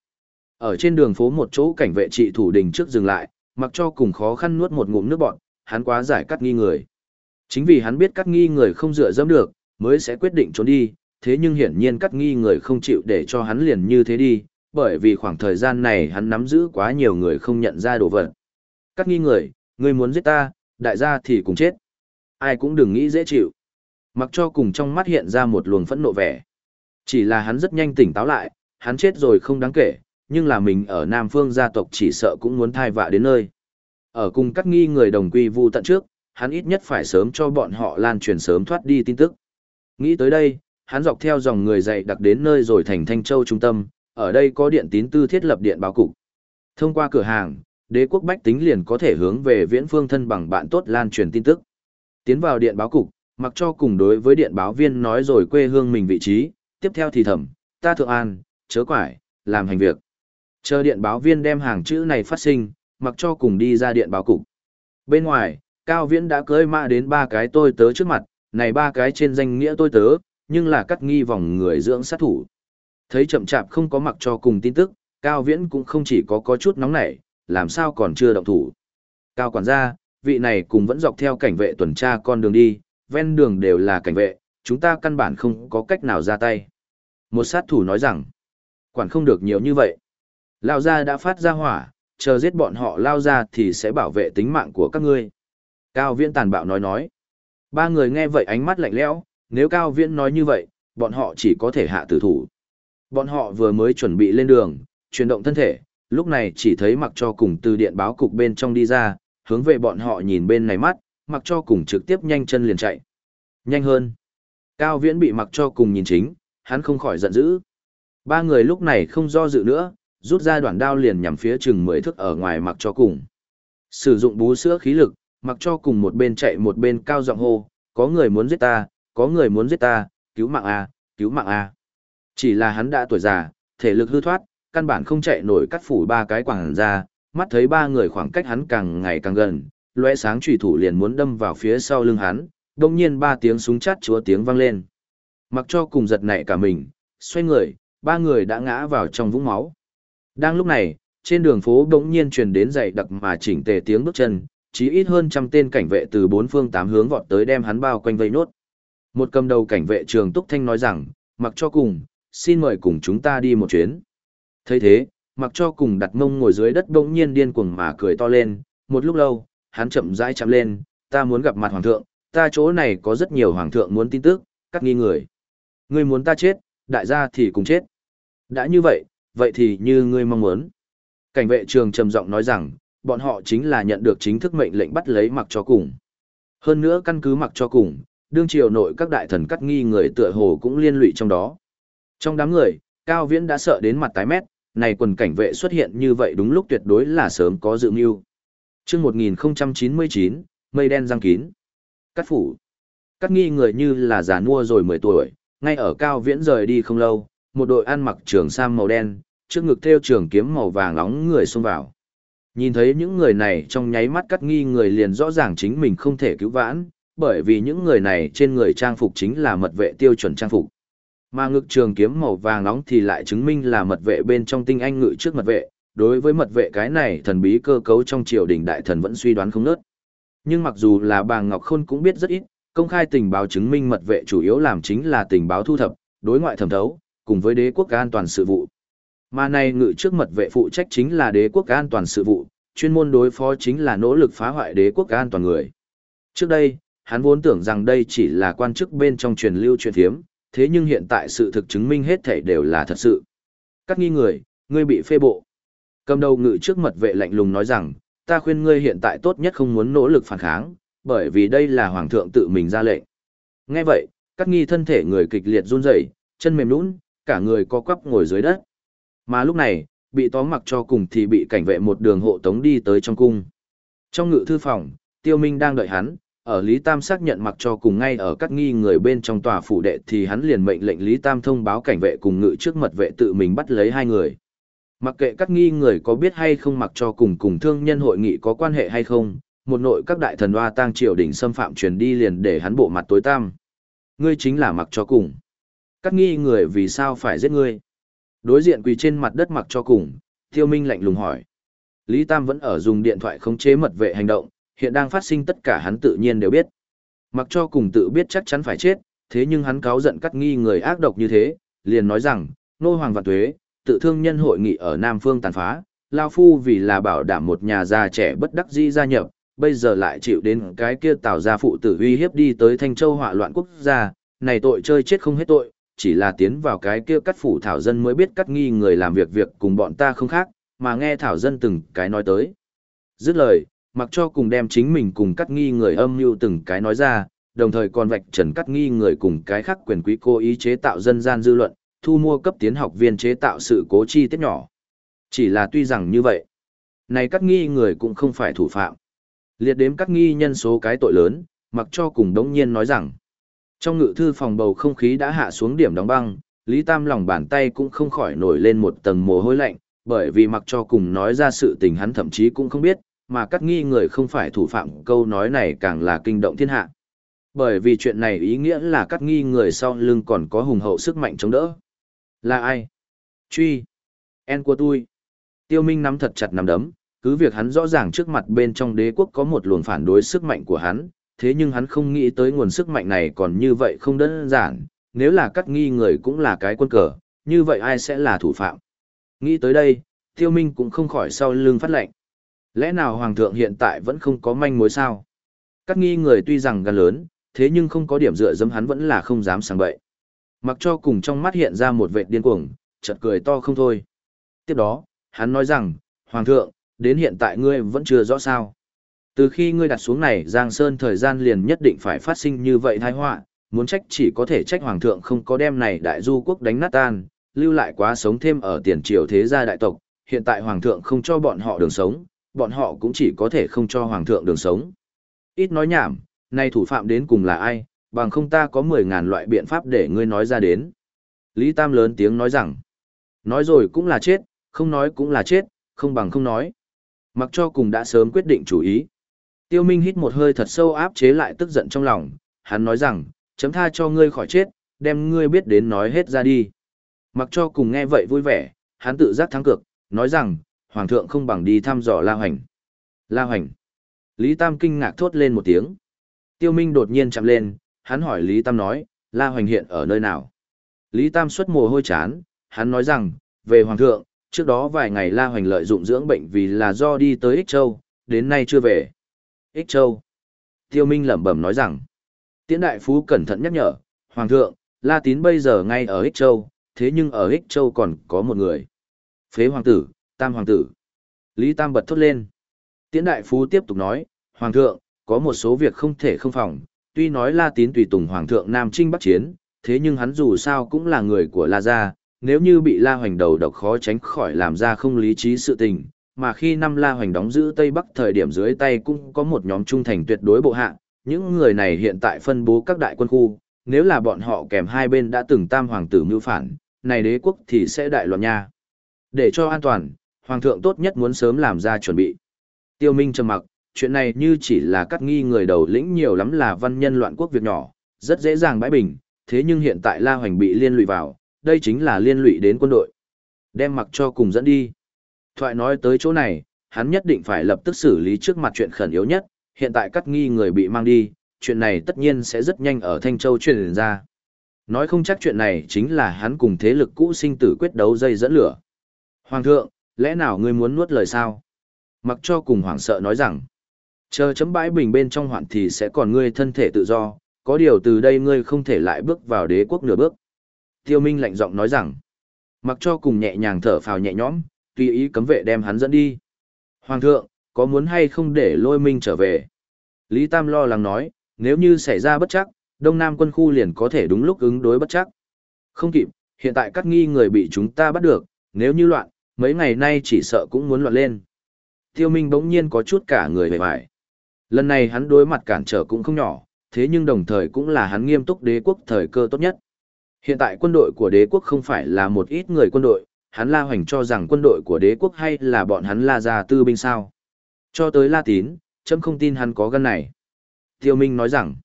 Ở trên đường phố một chỗ cảnh vệ trị thủ đình trước dừng lại, mặc cho cùng khó khăn nuốt một ngụm nước bọn, hắn quá giải cắt nghi người. Chính vì hắn biết cắt nghi người không dựa dẫm được, mới sẽ quyết định trốn đi, thế nhưng hiển nhiên cắt nghi người không chịu để cho hắn liền như thế đi, bởi vì khoảng thời gian này hắn nắm giữ quá nhiều người không nhận ra đồ vật. Cắt nghi người, người muốn giết ta, đại gia thì cùng chết. Ai cũng đừng nghĩ dễ chịu. Mặc cho cùng trong mắt hiện ra một luồng phẫn nộ vẻ. Chỉ là hắn rất nhanh tỉnh táo lại, hắn chết rồi không đáng kể, nhưng là mình ở Nam Phương gia tộc chỉ sợ cũng muốn thai vạ đến nơi. Ở cùng các nghi người đồng quy vu tận trước, hắn ít nhất phải sớm cho bọn họ lan truyền sớm thoát đi tin tức. Nghĩ tới đây, hắn dọc theo dòng người dậy đặc đến nơi rồi thành Thanh Châu trung tâm, ở đây có điện tín tư thiết lập điện báo cục. Thông qua cửa hàng, đế quốc bách tính liền có thể hướng về viễn phương thân bằng bạn tốt lan truyền tin tức. Tiến vào điện báo cục, mặc cho cùng đối với điện báo viên nói rồi quê hương mình vị trí, tiếp theo thì thầm, ta thượng an, chớ quải, làm hành việc. Chờ điện báo viên đem hàng chữ này phát sinh, mặc cho cùng đi ra điện báo cục. Bên ngoài, Cao Viễn đã cưới mã đến ba cái tôi tớ trước mặt, này ba cái trên danh nghĩa tôi tớ, nhưng là cắt nghi vòng người dưỡng sát thủ. Thấy chậm chạp không có mặc cho cùng tin tức, Cao Viễn cũng không chỉ có có chút nóng nảy, làm sao còn chưa động thủ. Cao quản gia, vị này cùng vẫn dọc theo cảnh vệ tuần tra con đường đi, ven đường đều là cảnh vệ, chúng ta căn bản không có cách nào ra tay. Một sát thủ nói rằng, quản không được nhiều như vậy. Lao ra đã phát ra hỏa, chờ giết bọn họ lao ra thì sẽ bảo vệ tính mạng của các ngươi. Cao Viễn tàn bạo nói nói. Ba người nghe vậy ánh mắt lạnh lẽo, nếu Cao Viễn nói như vậy, bọn họ chỉ có thể hạ tử thủ. Bọn họ vừa mới chuẩn bị lên đường, chuyển động thân thể, lúc này chỉ thấy mặc cho cùng từ điện báo cục bên trong đi ra, hướng về bọn họ nhìn bên này mắt, mặc cho cùng trực tiếp nhanh chân liền chạy. Nhanh hơn. Cao Viễn bị mặc cho cùng nhìn chính, hắn không khỏi giận dữ. Ba người lúc này không do dự nữa, rút ra đoạn đao liền nhằm phía chừng mười thước ở ngoài mặc cho cùng. Sử dụng bú sữa khí lực, mặc cho cùng một bên chạy một bên cao giọng hô, có người muốn giết ta, có người muốn giết ta, cứu mạng a, cứu mạng a. Chỉ là hắn đã tuổi già, thể lực hư thoát, căn bản không chạy nổi cắt phủ ba cái quảng ra, mắt thấy ba người khoảng cách hắn càng ngày càng gần, lóe sáng chủy thủ liền muốn đâm vào phía sau lưng hắn, đột nhiên ba tiếng súng chát chúa tiếng vang lên. Mặc cho cùng giật nảy cả mình, xoay người, ba người đã ngã vào trong vũng máu. Đang lúc này, trên đường phố đống nhiên truyền đến dậy đặc mà chỉnh tề tiếng bước chân, chỉ ít hơn trăm tên cảnh vệ từ bốn phương tám hướng vọt tới đem hắn bao quanh vây nốt. Một cầm đầu cảnh vệ trường Túc Thanh nói rằng, mặc cho cùng, xin mời cùng chúng ta đi một chuyến. thấy thế, mặc cho cùng đặt mông ngồi dưới đất đống nhiên điên cuồng mà cười to lên, một lúc lâu, hắn chậm rãi chạm lên, ta muốn gặp mặt hoàng thượng, ta chỗ này có rất nhiều hoàng thượng muốn tin tức, cắt nghi người. Ngươi muốn ta chết, đại gia thì cùng chết. Đã như vậy, vậy thì như ngươi mong muốn. Cảnh vệ trường trầm giọng nói rằng, bọn họ chính là nhận được chính thức mệnh lệnh bắt lấy mặc cho cùng. Hơn nữa căn cứ mặc cho cùng, đương triều nội các đại thần cắt nghi người tựa hồ cũng liên lụy trong đó. Trong đám người, Cao Viễn đã sợ đến mặt tái mét, này quần cảnh vệ xuất hiện như vậy đúng lúc tuyệt đối là sớm có dự mưu. Trước 1099, mây đen răng kín. Cắt phủ. Cắt nghi người như là già nua rồi 10 tuổi, ngay ở Cao Viễn rời đi không lâu, một đội ăn mặc trường sam màu đen, trước ngực theo trường kiếm màu vàng nóng người xông vào. Nhìn thấy những người này trong nháy mắt cắt nghi người liền rõ ràng chính mình không thể cứu vãn, bởi vì những người này trên người trang phục chính là mật vệ tiêu chuẩn trang phục. Mà ngực trường kiếm màu vàng nóng thì lại chứng minh là mật vệ bên trong tinh anh ngự trước mật vệ, đối với mật vệ cái này thần bí cơ cấu trong triều đình đại thần vẫn suy đoán không nớt. Nhưng mặc dù là bà Ngọc Khôn cũng biết rất ít, công khai tình báo chứng minh mật vệ chủ yếu làm chính là tình báo thu thập, đối ngoại thẩm thấu, cùng với đế quốc an toàn sự vụ. Mà này ngự trước mật vệ phụ trách chính là đế quốc an toàn sự vụ, chuyên môn đối phó chính là nỗ lực phá hoại đế quốc an toàn người. Trước đây, hắn vốn tưởng rằng đây chỉ là quan chức bên trong truyền lưu truyền thiếm, thế nhưng hiện tại sự thực chứng minh hết thảy đều là thật sự. Các nghi người, ngươi bị phê bộ. Cầm đầu ngự trước mật vệ lạnh lùng nói rằng, ta khuyên ngươi hiện tại tốt nhất không muốn nỗ lực phản kháng, bởi vì đây là hoàng thượng tự mình ra lệnh. Nghe vậy, các nghi thân thể người kịch liệt run rẩy, chân mềm nhũn, cả người co quắp ngồi dưới đất. Mà lúc này, bị tóm mặc cho cùng thì bị cảnh vệ một đường hộ tống đi tới trong cung. Trong ngự thư phòng, Tiêu Minh đang đợi hắn, ở Lý Tam xác nhận mặc cho cùng ngay ở các nghi người bên trong tòa phủ đệ thì hắn liền mệnh lệnh Lý Tam thông báo cảnh vệ cùng ngự trước mật vệ tự mình bắt lấy hai người. Mặc kệ các nghi người có biết hay không mặc cho cùng cùng thương nhân hội nghị có quan hệ hay không, một nội các đại thần oa tang triều đỉnh xâm phạm truyền đi liền để hắn bộ mặt tối tăm. Ngươi chính là mặc cho cùng. Các nghi người vì sao phải giết ngươi? Đối diện quỳ trên mặt đất mặc cho cùng, Tiêu Minh lạnh lùng hỏi. Lý Tam vẫn ở dùng điện thoại khống chế mật vệ hành động, hiện đang phát sinh tất cả hắn tự nhiên đều biết. Mặc cho cùng tự biết chắc chắn phải chết, thế nhưng hắn cáo giận cắt nghi người ác độc như thế, liền nói rằng, nô hoàng và tuế, tự thương nhân hội nghị ở Nam Phương tàn phá, Lao Phu vì là bảo đảm một nhà già trẻ bất đắc di gia nhập, bây giờ lại chịu đến cái kia tạo ra phụ tử uy hiếp đi tới Thanh Châu hỏa loạn quốc gia, này tội chơi chết không hết tội, chỉ là tiến vào cái kia cắt phủ thảo dân mới biết cắt nghi người làm việc việc cùng bọn ta không khác, mà nghe thảo dân từng cái nói tới. Dứt lời, mặc cho cùng đem chính mình cùng cắt nghi người âm mưu từng cái nói ra, đồng thời còn vạch trần cắt nghi người cùng cái khác quyền quý cố ý chế tạo dân gian dư luận, thu mua cấp tiến học viên chế tạo sự cố chi tiết nhỏ. Chỉ là tuy rằng như vậy, này cắt nghi người cũng không phải thủ phạm. Liệt đếm các nghi nhân số cái tội lớn, mặc cho cùng đống nhiên nói rằng, trong ngự thư phòng bầu không khí đã hạ xuống điểm đóng băng, Lý Tam lòng bàn tay cũng không khỏi nổi lên một tầng mồ hôi lạnh, bởi vì mặc cho cùng nói ra sự tình hắn thậm chí cũng không biết, mà các nghi người không phải thủ phạm câu nói này càng là kinh động thiên hạ. Bởi vì chuyện này ý nghĩa là các nghi người sau lưng còn có hùng hậu sức mạnh chống đỡ. Là ai? Truy. En của tôi. Tiêu Minh nắm thật chặt nắm đấm, cứ việc hắn rõ ràng trước mặt bên trong đế quốc có một luồng phản đối sức mạnh của hắn, thế nhưng hắn không nghĩ tới nguồn sức mạnh này còn như vậy không đơn giản, nếu là cắt nghi người cũng là cái quân cờ, như vậy ai sẽ là thủ phạm. Nghĩ tới đây, Tiêu Minh cũng không khỏi sau lưng phát lệnh. Lẽ nào Hoàng thượng hiện tại vẫn không có manh mối sao? Cắt nghi người tuy rằng gan lớn, thế nhưng không có điểm dựa dẫm hắn vẫn là không dám sang bậy. Mặc cho cùng trong mắt hiện ra một vệt điên cuồng, chợt cười to không thôi. Tiếp đó, hắn nói rằng, Hoàng thượng, đến hiện tại ngươi vẫn chưa rõ sao. Từ khi ngươi đặt xuống này Giang Sơn thời gian liền nhất định phải phát sinh như vậy tai họa, muốn trách chỉ có thể trách Hoàng thượng không có đem này đại du quốc đánh nát tan, lưu lại quá sống thêm ở tiền triều thế gia đại tộc, hiện tại Hoàng thượng không cho bọn họ đường sống, bọn họ cũng chỉ có thể không cho Hoàng thượng đường sống. Ít nói nhảm, nay thủ phạm đến cùng là ai, bằng không ta có 10.000 loại biện pháp để ngươi nói ra đến. Lý Tam lớn tiếng nói rằng, nói rồi cũng là chết, không nói cũng là chết, không bằng không nói. Mặc cho cùng đã sớm quyết định chủ ý. Tiêu Minh hít một hơi thật sâu áp chế lại tức giận trong lòng, hắn nói rằng, chấm tha cho ngươi khỏi chết, đem ngươi biết đến nói hết ra đi. Mặc cho cùng nghe vậy vui vẻ, hắn tự giác thắng cực, nói rằng, Hoàng thượng không bằng đi thăm dò La Hoành. La Hoành. Lý Tam kinh ngạc thốt lên một tiếng. Tiêu Minh đột nhiên chạm lên, hắn hỏi Lý Tam nói, La Hoành hiện ở nơi nào? Lý Tam xuất mồ hôi chán, hắn nói rằng, về Hoàng thượng, trước đó vài ngày La Hoành lợi dụng dưỡng bệnh vì là do đi tới Ích Châu, đến nay chưa về. Ích Châu. Tiêu Minh lẩm bẩm nói rằng, Tiễn Đại Phú cẩn thận nhắc nhở, Hoàng thượng, La Tín bây giờ ngay ở Ích Châu, thế nhưng ở Ích Châu còn có một người. Phế Hoàng tử, Tam Hoàng tử. Lý Tam bật thốt lên. Tiễn Đại Phú tiếp tục nói, Hoàng thượng, có một số việc không thể không phòng, tuy nói La Tín tùy tùng Hoàng thượng Nam Trinh Bắc Chiến, thế nhưng hắn dù sao cũng là người của La Gia, nếu như bị La Hoành đầu độc khó tránh khỏi làm ra không lý trí sự tình, mà khi năm La Hoành đóng giữ Tây Bắc thời điểm dưới tay cũng có một nhóm trung thành tuyệt đối bộ hạ, những người này hiện tại phân bố các đại quân khu, nếu là bọn họ kèm hai bên đã từng tam hoàng tử mưu phản, này đế quốc thì sẽ đại loạn nha. Để cho an toàn, hoàng thượng tốt nhất muốn sớm làm ra chuẩn bị. Tiêu Minh trầm mặc, chuyện này như chỉ là cắt nghi người đầu lĩnh nhiều lắm là văn nhân loạn quốc việc nhỏ, rất dễ dàng bãi bình, thế nhưng hiện tại La Hoành bị liên lụy vào, đây chính là liên lụy đến quân đội. Đem mặc cho cùng dẫn đi. Thoại nói tới chỗ này, hắn nhất định phải lập tức xử lý trước mặt chuyện khẩn yếu nhất, hiện tại cắt nghi người bị mang đi, chuyện này tất nhiên sẽ rất nhanh ở Thanh Châu truyền ra. Nói không chắc chuyện này chính là hắn cùng thế lực cũ sinh tử quyết đấu dây dẫn lửa. Hoàng thượng, lẽ nào ngươi muốn nuốt lời sao? Mặc cho cùng hoàng sợ nói rằng, chờ chấm bãi bình bên trong hoạn thì sẽ còn ngươi thân thể tự do, có điều từ đây ngươi không thể lại bước vào đế quốc nửa bước. Tiêu Minh lạnh giọng nói rằng, mặc cho cùng nhẹ nhàng thở phào nhẹ nhõm, tùy ý cấm vệ đem hắn dẫn đi. Hoàng thượng, có muốn hay không để lôi minh trở về? Lý Tam lo lắng nói, nếu như xảy ra bất chắc, Đông Nam quân khu liền có thể đúng lúc ứng đối bất chắc. Không kịp, hiện tại các nghi người bị chúng ta bắt được, nếu như loạn, mấy ngày nay chỉ sợ cũng muốn loạn lên. Tiêu Minh bỗng nhiên có chút cả người về vải. Lần này hắn đối mặt cản trở cũng không nhỏ, thế nhưng đồng thời cũng là hắn nghiêm túc đế quốc thời cơ tốt nhất. Hiện tại quân đội của đế quốc không phải là một ít người quân đội, hắn La Hoành cho rằng quân đội của đế quốc hay là bọn hắn La Gia tư binh sao. Cho tới La Tín, chấm không tin hắn có gân này. Tiêu Minh nói rằng,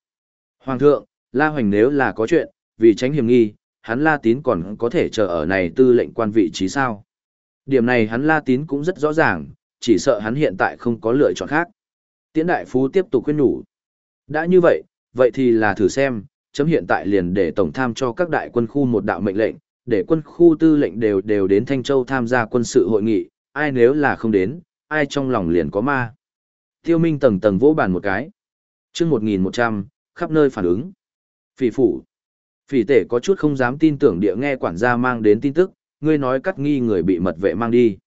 Hoàng thượng, La Hoành nếu là có chuyện, vì tránh hiểm nghi, hắn La Tín còn có thể chờ ở này tư lệnh quan vị trí sao. Điểm này hắn La Tín cũng rất rõ ràng, chỉ sợ hắn hiện tại không có lựa chọn khác. Tiễn Đại Phú tiếp tục khuyên nhủ. Đã như vậy, vậy thì là thử xem, chấm hiện tại liền để tổng tham cho các đại quân khu một đạo mệnh lệnh, để quân khu tư lệnh đều đều đến Thanh Châu tham gia quân sự hội nghị, ai nếu là không đến, ai trong lòng liền có ma. Tiêu Minh tầng tầng vỗ bàn một cái. Trước 1100, khắp nơi phản ứng. Phỉ phủ. Phỉ tể có chút không dám tin tưởng địa nghe quản gia mang đến tin tức, ngươi nói cắt nghi người bị mật vệ mang đi.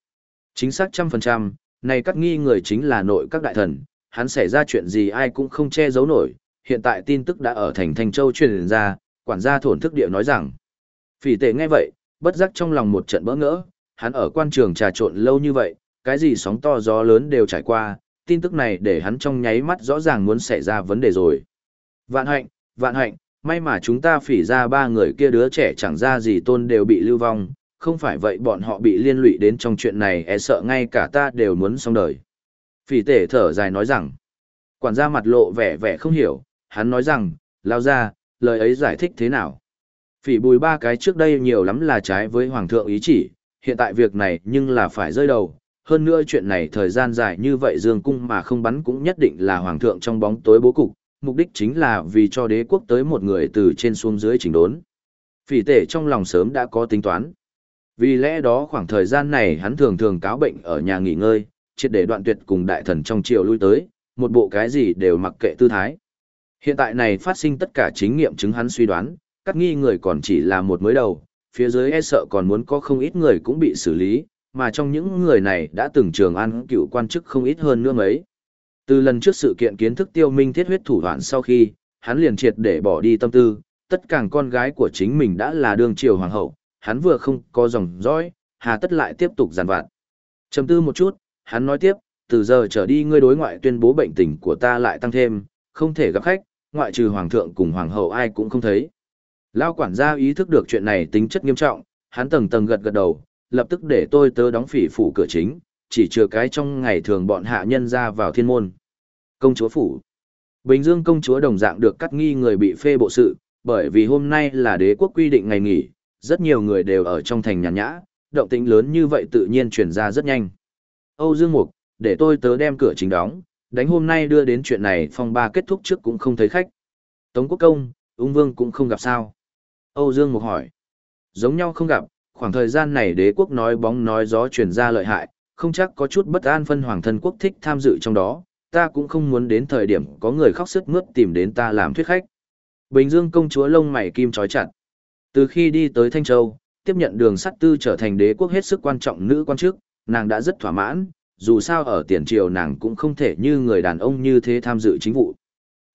Chính xác trăm phần trăm, này cắt nghi người chính là nội các đại thần, hắn xảy ra chuyện gì ai cũng không che giấu nổi, hiện tại tin tức đã ở thành Thanh Châu truyền ra, quản gia thổn thức địa nói rằng. Phỉ tệ nghe vậy, bất giác trong lòng một trận bỡ ngỡ, hắn ở quan trường trà trộn lâu như vậy, cái gì sóng to gió lớn đều trải qua, tin tức này để hắn trong nháy mắt rõ ràng muốn xảy ra vấn đề rồi. Vạn hạnh, vạn hạnh, may mà chúng ta phỉ ra ba người kia đứa trẻ chẳng ra gì tôn đều bị lưu vong, không phải vậy bọn họ bị liên lụy đến trong chuyện này e sợ ngay cả ta đều muốn xong đời. Phỉ tể thở dài nói rằng, quản gia mặt lộ vẻ vẻ không hiểu, hắn nói rằng, lao ra, lời ấy giải thích thế nào. Phỉ bùi ba cái trước đây nhiều lắm là trái với hoàng thượng ý chỉ, hiện tại việc này nhưng là phải rơi đầu. Hơn nữa chuyện này thời gian dài như vậy dương cung mà không bắn cũng nhất định là hoàng thượng trong bóng tối bố cục, mục đích chính là vì cho đế quốc tới một người từ trên xuống dưới chỉnh đốn. Phỉ tể trong lòng sớm đã có tính toán. Vì lẽ đó khoảng thời gian này hắn thường thường cáo bệnh ở nhà nghỉ ngơi, triệt để đoạn tuyệt cùng đại thần trong triều lui tới, một bộ cái gì đều mặc kệ tư thái. Hiện tại này phát sinh tất cả chính nghiệm chứng hắn suy đoán, các nghi người còn chỉ là một mới đầu, phía dưới e sợ còn muốn có không ít người cũng bị xử lý, mà trong những người này đã từng trường ăn cựu quan chức không ít hơn nữa mấy. Từ lần trước sự kiện kiến thức tiêu minh thiết huyết thủ đoạn sau khi, hắn liền triệt để bỏ đi tâm tư, tất cả con gái của chính mình đã là đương triều hoàng hậu, hắn vừa không có dòng dõi, hà tất lại tiếp tục giàn vạn. Trầm tư một chút, hắn nói tiếp, từ giờ trở đi ngươi đối ngoại tuyên bố bệnh tình của ta lại tăng thêm, không thể gặp khách, ngoại trừ hoàng thượng cùng hoàng hậu ai cũng không thấy. Lao quản gia ý thức được chuyện này tính chất nghiêm trọng, hắn tầng tầng gật gật đầu, lập tức để tôi tớ đóng phỉ phủ cửa chính, chỉ chừa cái trong ngày thường bọn hạ nhân ra vào thiên môn. Công chúa phủ. Bình Dương công chúa đồng dạng được cắt nghi người bị phê bộ sự, bởi vì hôm nay là đế quốc quy định ngày nghỉ, rất nhiều người đều ở trong thành nhàn nhã, động tĩnh lớn như vậy tự nhiên chuyển ra rất nhanh. Âu Dương Mục, để tôi tớ đem cửa chính đóng, đánh hôm nay đưa đến chuyện này phong ba kết thúc trước cũng không thấy khách. Tống Quốc Công, ung vương cũng không gặp sao. Âu Dương Mục hỏi. Giống nhau không gặp, khoảng thời gian này đế quốc nói bóng nói gió truyền ra lợi hại, không chắc có chút bất an phân hoàng thân quốc thích tham dự trong đó, ta cũng không muốn đến thời điểm có người khóc sức mướt tìm đến ta làm thuyết khách. Bình Dương công chúa lông mày kim trói chặt. Từ khi đi tới Thanh Châu, tiếp nhận đường sắt tư trở thành đế quốc hết sức quan trọng nữ quan chức, nàng đã rất thỏa mãn, dù sao ở tiền triều nàng cũng không thể như người đàn ông như thế tham dự chính vụ.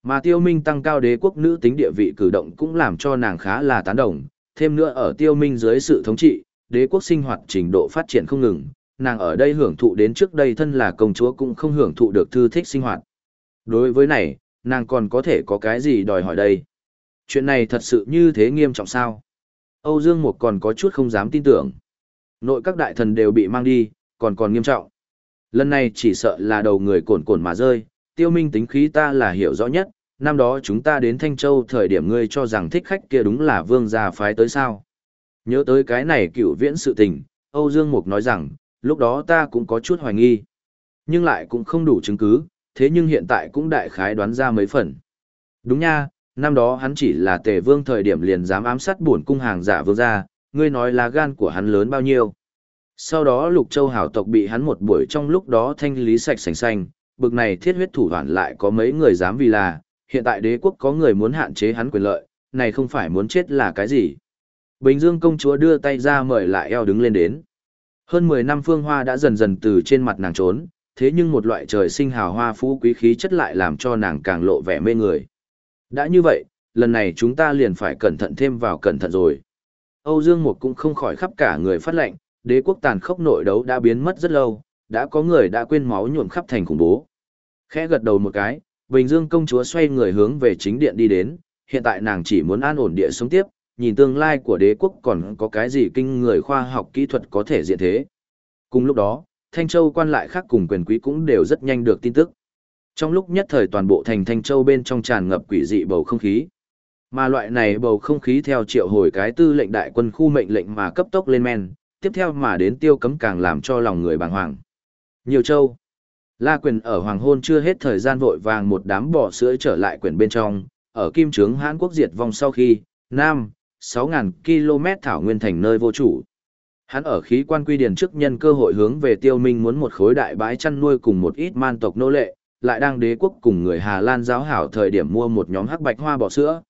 Mà tiêu minh tăng cao đế quốc nữ tính địa vị cử động cũng làm cho nàng khá là tán đồng, thêm nữa ở tiêu minh dưới sự thống trị, đế quốc sinh hoạt trình độ phát triển không ngừng, nàng ở đây hưởng thụ đến trước đây thân là công chúa cũng không hưởng thụ được thư thích sinh hoạt. Đối với này, nàng còn có thể có cái gì đòi hỏi đây? Chuyện này thật sự như thế nghiêm trọng sao? Âu Dương Mục còn có chút không dám tin tưởng. Nội các đại thần đều bị mang đi, còn còn nghiêm trọng. Lần này chỉ sợ là đầu người cồn cồn mà rơi, tiêu minh tính khí ta là hiểu rõ nhất, năm đó chúng ta đến Thanh Châu thời điểm ngươi cho rằng thích khách kia đúng là vương gia phái tới sao. Nhớ tới cái này cựu viễn sự tình, Âu Dương Mục nói rằng, lúc đó ta cũng có chút hoài nghi. Nhưng lại cũng không đủ chứng cứ, thế nhưng hiện tại cũng đại khái đoán ra mấy phần. Đúng nha, năm đó hắn chỉ là tề vương thời điểm liền dám ám sát bổn cung hàng giả vương gia, ngươi nói là gan của hắn lớn bao nhiêu. Sau đó lục châu hảo tộc bị hắn một buổi trong lúc đó thanh lý sạch sành xanh, bực này thiết huyết thủ đoạn lại có mấy người dám vì là, hiện tại đế quốc có người muốn hạn chế hắn quyền lợi, này không phải muốn chết là cái gì. Bình Dương công chúa đưa tay ra mời lại eo đứng lên đến. Hơn 10 năm phương hoa đã dần dần từ trên mặt nàng trốn, thế nhưng một loại trời sinh hào hoa phú quý khí chất lại làm cho nàng càng lộ vẻ mê người. Đã như vậy, lần này chúng ta liền phải cẩn thận thêm vào cẩn thận rồi. Âu Dương Mục cũng không khỏi khắp cả người phát lệnh, đế quốc tàn khốc nội đấu đã biến mất rất lâu, đã có người đã quên máu nhuộm khắp thành khủng bố. Khẽ gật đầu một cái, Bình Dương công chúa xoay người hướng về chính điện đi đến, hiện tại nàng chỉ muốn an ổn địa sống tiếp, nhìn tương lai của đế quốc còn có cái gì kinh người khoa học kỹ thuật có thể diện thế. Cùng lúc đó, Thanh Châu quan lại khác cùng quyền quý cũng đều rất nhanh được tin tức. Trong lúc nhất thời toàn bộ thành Thanh Châu bên trong tràn ngập quỷ dị bầu không khí. Mà loại này bầu không khí theo triệu hồi cái tư lệnh đại quân khu mệnh lệnh mà cấp tốc lên men, tiếp theo mà đến tiêu cấm càng làm cho lòng người bàng hoàng. Nhiều châu. La quyền ở hoàng hôn chưa hết thời gian vội vàng một đám bò sữa trở lại quyền bên trong, ở kim trướng Hán Quốc diệt vong sau khi, Nam, 6.000 km thảo nguyên thành nơi vô chủ. Hắn ở khí quan quy điển trước nhân cơ hội hướng về tiêu minh muốn một khối đại bãi chăn nuôi cùng một ít man tộc nô lệ, lại đang đế quốc cùng người Hà Lan giáo hảo thời điểm mua một nhóm hắc bạch hoa bò sữa.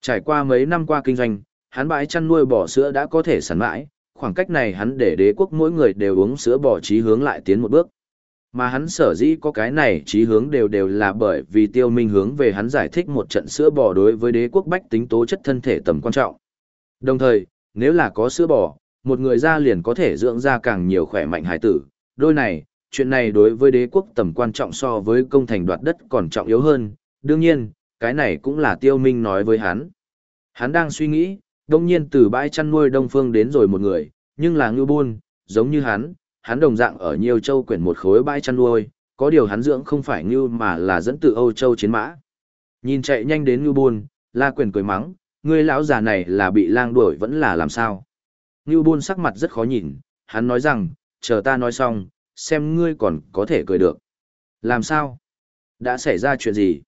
Trải qua mấy năm qua kinh doanh, hắn bãi chăn nuôi bò sữa đã có thể sản mãi, khoảng cách này hắn để đế quốc mỗi người đều uống sữa bò trí hướng lại tiến một bước. Mà hắn sở dĩ có cái này trí hướng đều đều là bởi vì tiêu minh hướng về hắn giải thích một trận sữa bò đối với đế quốc bách tính tố chất thân thể tầm quan trọng. Đồng thời, nếu là có sữa bò, một người ra liền có thể dưỡng ra càng nhiều khỏe mạnh hải tử. Đôi này, chuyện này đối với đế quốc tầm quan trọng so với công thành đoạt đất còn trọng yếu hơn. Đương nhiên, cái này cũng là tiêu minh nói với hắn. Hắn đang suy nghĩ, đông nhiên từ bãi chăn nuôi đông phương đến rồi một người, nhưng là ngư buôn, giống như hắn, hắn đồng dạng ở nhiều châu quyển một khối bãi chăn nuôi, có điều hắn dưỡng không phải ngư mà là dẫn từ Âu châu chiến mã. Nhìn chạy nhanh đến ngư buôn, la quyển cười mắng, ngươi lão già này là bị lang đuổi vẫn là làm sao. Ngư buôn sắc mặt rất khó nhìn, hắn nói rằng, chờ ta nói xong, xem ngươi còn có thể cười được. Làm sao? Đã xảy ra chuyện gì?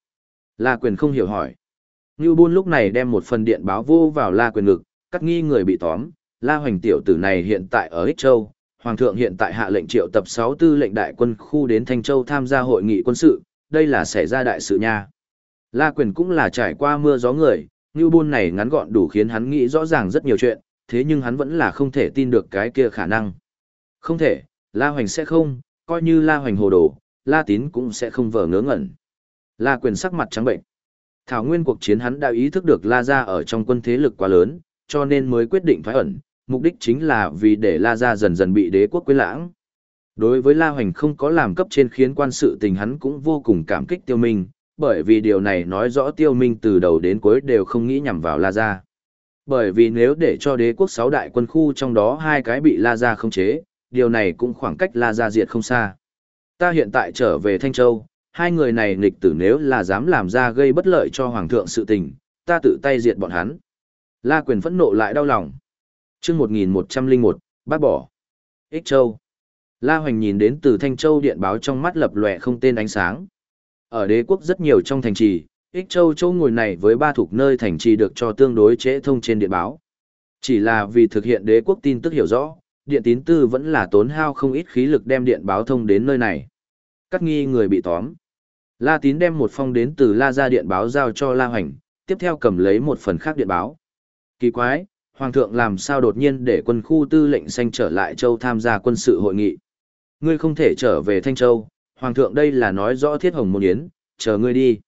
La quyền không hiểu hỏi. Ngưu Bôn lúc này đem một phần điện báo vô vào La quyền ngực, cắt nghi người bị tóm, La Hoành tiểu tử này hiện tại ở Ích Châu, Hoàng thượng hiện tại hạ lệnh triệu tập 6 tư lệnh đại quân khu đến Thanh Châu tham gia hội nghị quân sự, đây là xảy ra đại sự nha. La Quyền cũng là trải qua mưa gió người, như buôn này ngắn gọn đủ khiến hắn nghĩ rõ ràng rất nhiều chuyện, thế nhưng hắn vẫn là không thể tin được cái kia khả năng. Không thể, La Hoành sẽ không, coi như La Hoành hồ đồ, La Tín cũng sẽ không vờ ngớ ngẩn. La Quyền sắc mặt trắng bệnh. Thảo nguyên cuộc chiến hắn đã ý thức được La Gia ở trong quân thế lực quá lớn, cho nên mới quyết định thoái ẩn, mục đích chính là vì để La Gia dần dần bị đế quốc quên lãng. Đối với La Hoành không có làm cấp trên khiến quan sự tình hắn cũng vô cùng cảm kích Tiêu Minh, bởi vì điều này nói rõ Tiêu Minh từ đầu đến cuối đều không nghĩ nhằm vào La Gia. Bởi vì nếu để cho đế quốc sáu đại quân khu trong đó hai cái bị La Gia không chế, điều này cũng khoảng cách La Gia diệt không xa. Ta hiện tại trở về Thanh Châu, hai người này nghịch tử nếu là dám làm ra gây bất lợi cho Hoàng thượng sự tình, ta tự tay diệt bọn hắn. La quyền phẫn nộ lại đau lòng chương 1101, bác bỏ. Ích Châu. La Hoành nhìn đến từ Thanh Châu điện báo trong mắt lập lòe không tên ánh sáng. Ở đế quốc rất nhiều trong thành trì, Ích Châu châu ngồi này với ba thuộc nơi thành trì được cho tương đối trễ thông trên điện báo. Chỉ là vì thực hiện đế quốc tin tức hiểu rõ, điện tín tư vẫn là tốn hao không ít khí lực đem điện báo thông đến nơi này. Cắt nghi người bị tóm. La tín đem một phong đến từ La ra điện báo giao cho La Hoành, tiếp theo cầm lấy một phần khác điện báo. Kỳ quái, Hoàng thượng làm sao đột nhiên để quân khu tư lệnh xanh trở lại châu tham gia quân sự hội nghị. Ngươi không thể trở về Thanh Châu, Hoàng thượng đây là nói rõ thiết hồng môn yến, chờ ngươi đi.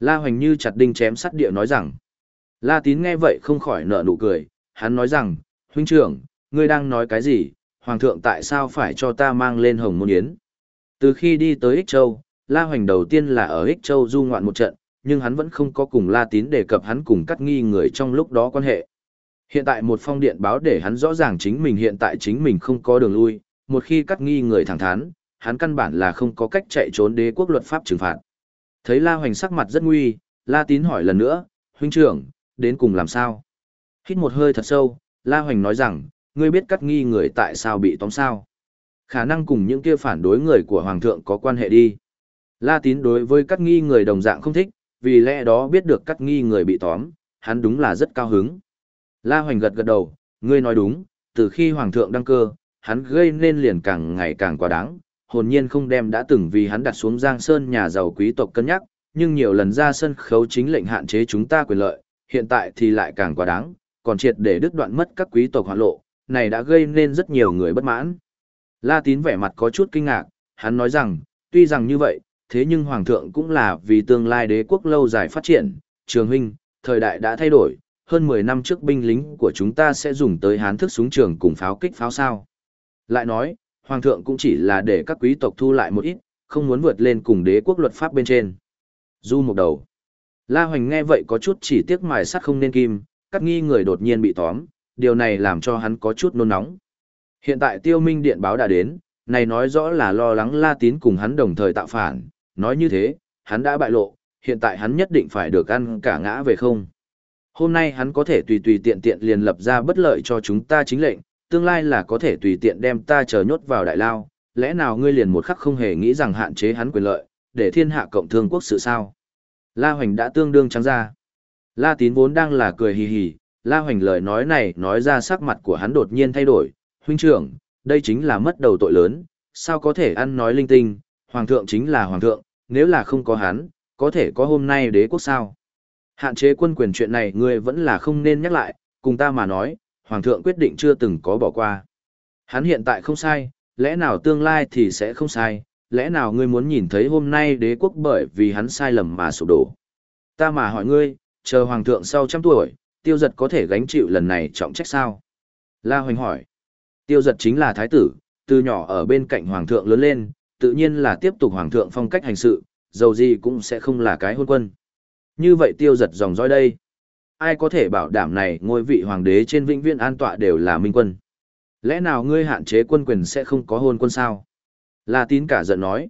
La Hoành như chặt đinh chém sắt địa nói rằng. La Tín nghe vậy không khỏi nở nụ cười, hắn nói rằng, huynh trưởng, ngươi đang nói cái gì, Hoàng thượng tại sao phải cho ta mang lên hồng môn yến. Từ khi đi tới Ích Châu, La Hoành đầu tiên là ở Ích Châu du ngoạn một trận, nhưng hắn vẫn không có cùng La Tín đề cập hắn cùng cắt nghi người trong lúc đó quan hệ. Hiện tại một phong điện báo để hắn rõ ràng chính mình hiện tại chính mình không có đường lui, một khi cắt nghi người thẳng thắn, hắn căn bản là không có cách chạy trốn đế quốc luật pháp trừng phạt. Thấy La Hoành sắc mặt rất nguy, La Tín hỏi lần nữa, huynh trưởng, đến cùng làm sao? Hít một hơi thật sâu, La Hoành nói rằng, ngươi biết cắt nghi người tại sao bị tóm sao? Khả năng cùng những kia phản đối người của Hoàng thượng có quan hệ đi. La Tín đối với cắt nghi người đồng dạng không thích, vì lẽ đó biết được cắt nghi người bị tóm, hắn đúng là rất cao hứng. La Hoành gật gật đầu, ngươi nói đúng, từ khi Hoàng thượng đăng cơ, hắn gây nên liền càng ngày càng quá đáng, hồn nhiên không đem đã từng vì hắn đặt xuống Giang Sơn nhà giàu quý tộc cân nhắc, nhưng nhiều lần ra sân khấu chính lệnh hạn chế chúng ta quyền lợi, hiện tại thì lại càng quá đáng, còn triệt để đứt đoạn mất các quý tộc hoạn lộ, này đã gây nên rất nhiều người bất mãn. La Tín vẻ mặt có chút kinh ngạc, hắn nói rằng, tuy rằng như vậy, thế nhưng Hoàng thượng cũng là vì tương lai đế quốc lâu dài phát triển, trường huynh, thời đại đã thay đổi, hơn 10 năm trước binh lính của chúng ta sẽ dùng tới hán thức súng trường cùng pháo kích pháo sao. Lại nói, Hoàng thượng cũng chỉ là để các quý tộc thu lại một ít, không muốn vượt lên cùng đế quốc luật pháp bên trên. Du một đầu. La Hoành nghe vậy có chút chỉ tiếc mài sắt không nên kim, cắt nghi người đột nhiên bị tóm, điều này làm cho hắn có chút nôn nóng. Hiện tại tiêu minh điện báo đã đến, này nói rõ là lo lắng La Tín cùng hắn đồng thời tạo phản, nói như thế, hắn đã bại lộ, hiện tại hắn nhất định phải được ăn cả ngã về không. Hôm nay hắn có thể tùy tùy tiện tiện liền lập ra bất lợi cho chúng ta chính lệnh, tương lai là có thể tùy tiện đem ta chờ nhốt vào đại lao, lẽ nào ngươi liền một khắc không hề nghĩ rằng hạn chế hắn quyền lợi, để thiên hạ cộng thương quốc sự sao? La Hoành đã tương đương trắng ra. La Tín vốn đang là cười hì hì, La Hoành lời nói này nói ra sắc mặt của hắn đột nhiên thay đổi, huynh trưởng, đây chính là mất đầu tội lớn, sao có thể ăn nói linh tinh, hoàng thượng chính là hoàng thượng, nếu là không có hắn, có thể có hôm nay đế quốc sao? Hạn chế quân quyền chuyện này ngươi vẫn là không nên nhắc lại, cùng ta mà nói, Hoàng thượng quyết định chưa từng có bỏ qua. Hắn hiện tại không sai, lẽ nào tương lai thì sẽ không sai, lẽ nào ngươi muốn nhìn thấy hôm nay đế quốc bởi vì hắn sai lầm mà sụp đổ. Ta mà hỏi ngươi, chờ Hoàng thượng sau trăm tuổi, tiêu giật có thể gánh chịu lần này trọng trách sao? La Hoành hỏi. Tiêu giật chính là thái tử, từ nhỏ ở bên cạnh Hoàng thượng lớn lên, tự nhiên là tiếp tục Hoàng thượng phong cách hành sự, dầu gì cũng sẽ không là cái hôn quân. Như vậy tiêu giật dòng dõi đây. Ai có thể bảo đảm này ngôi vị hoàng đế trên vĩnh viễn an tọa đều là minh quân. Lẽ nào ngươi hạn chế quân quyền sẽ không có hôn quân sao? La tín cả giận nói.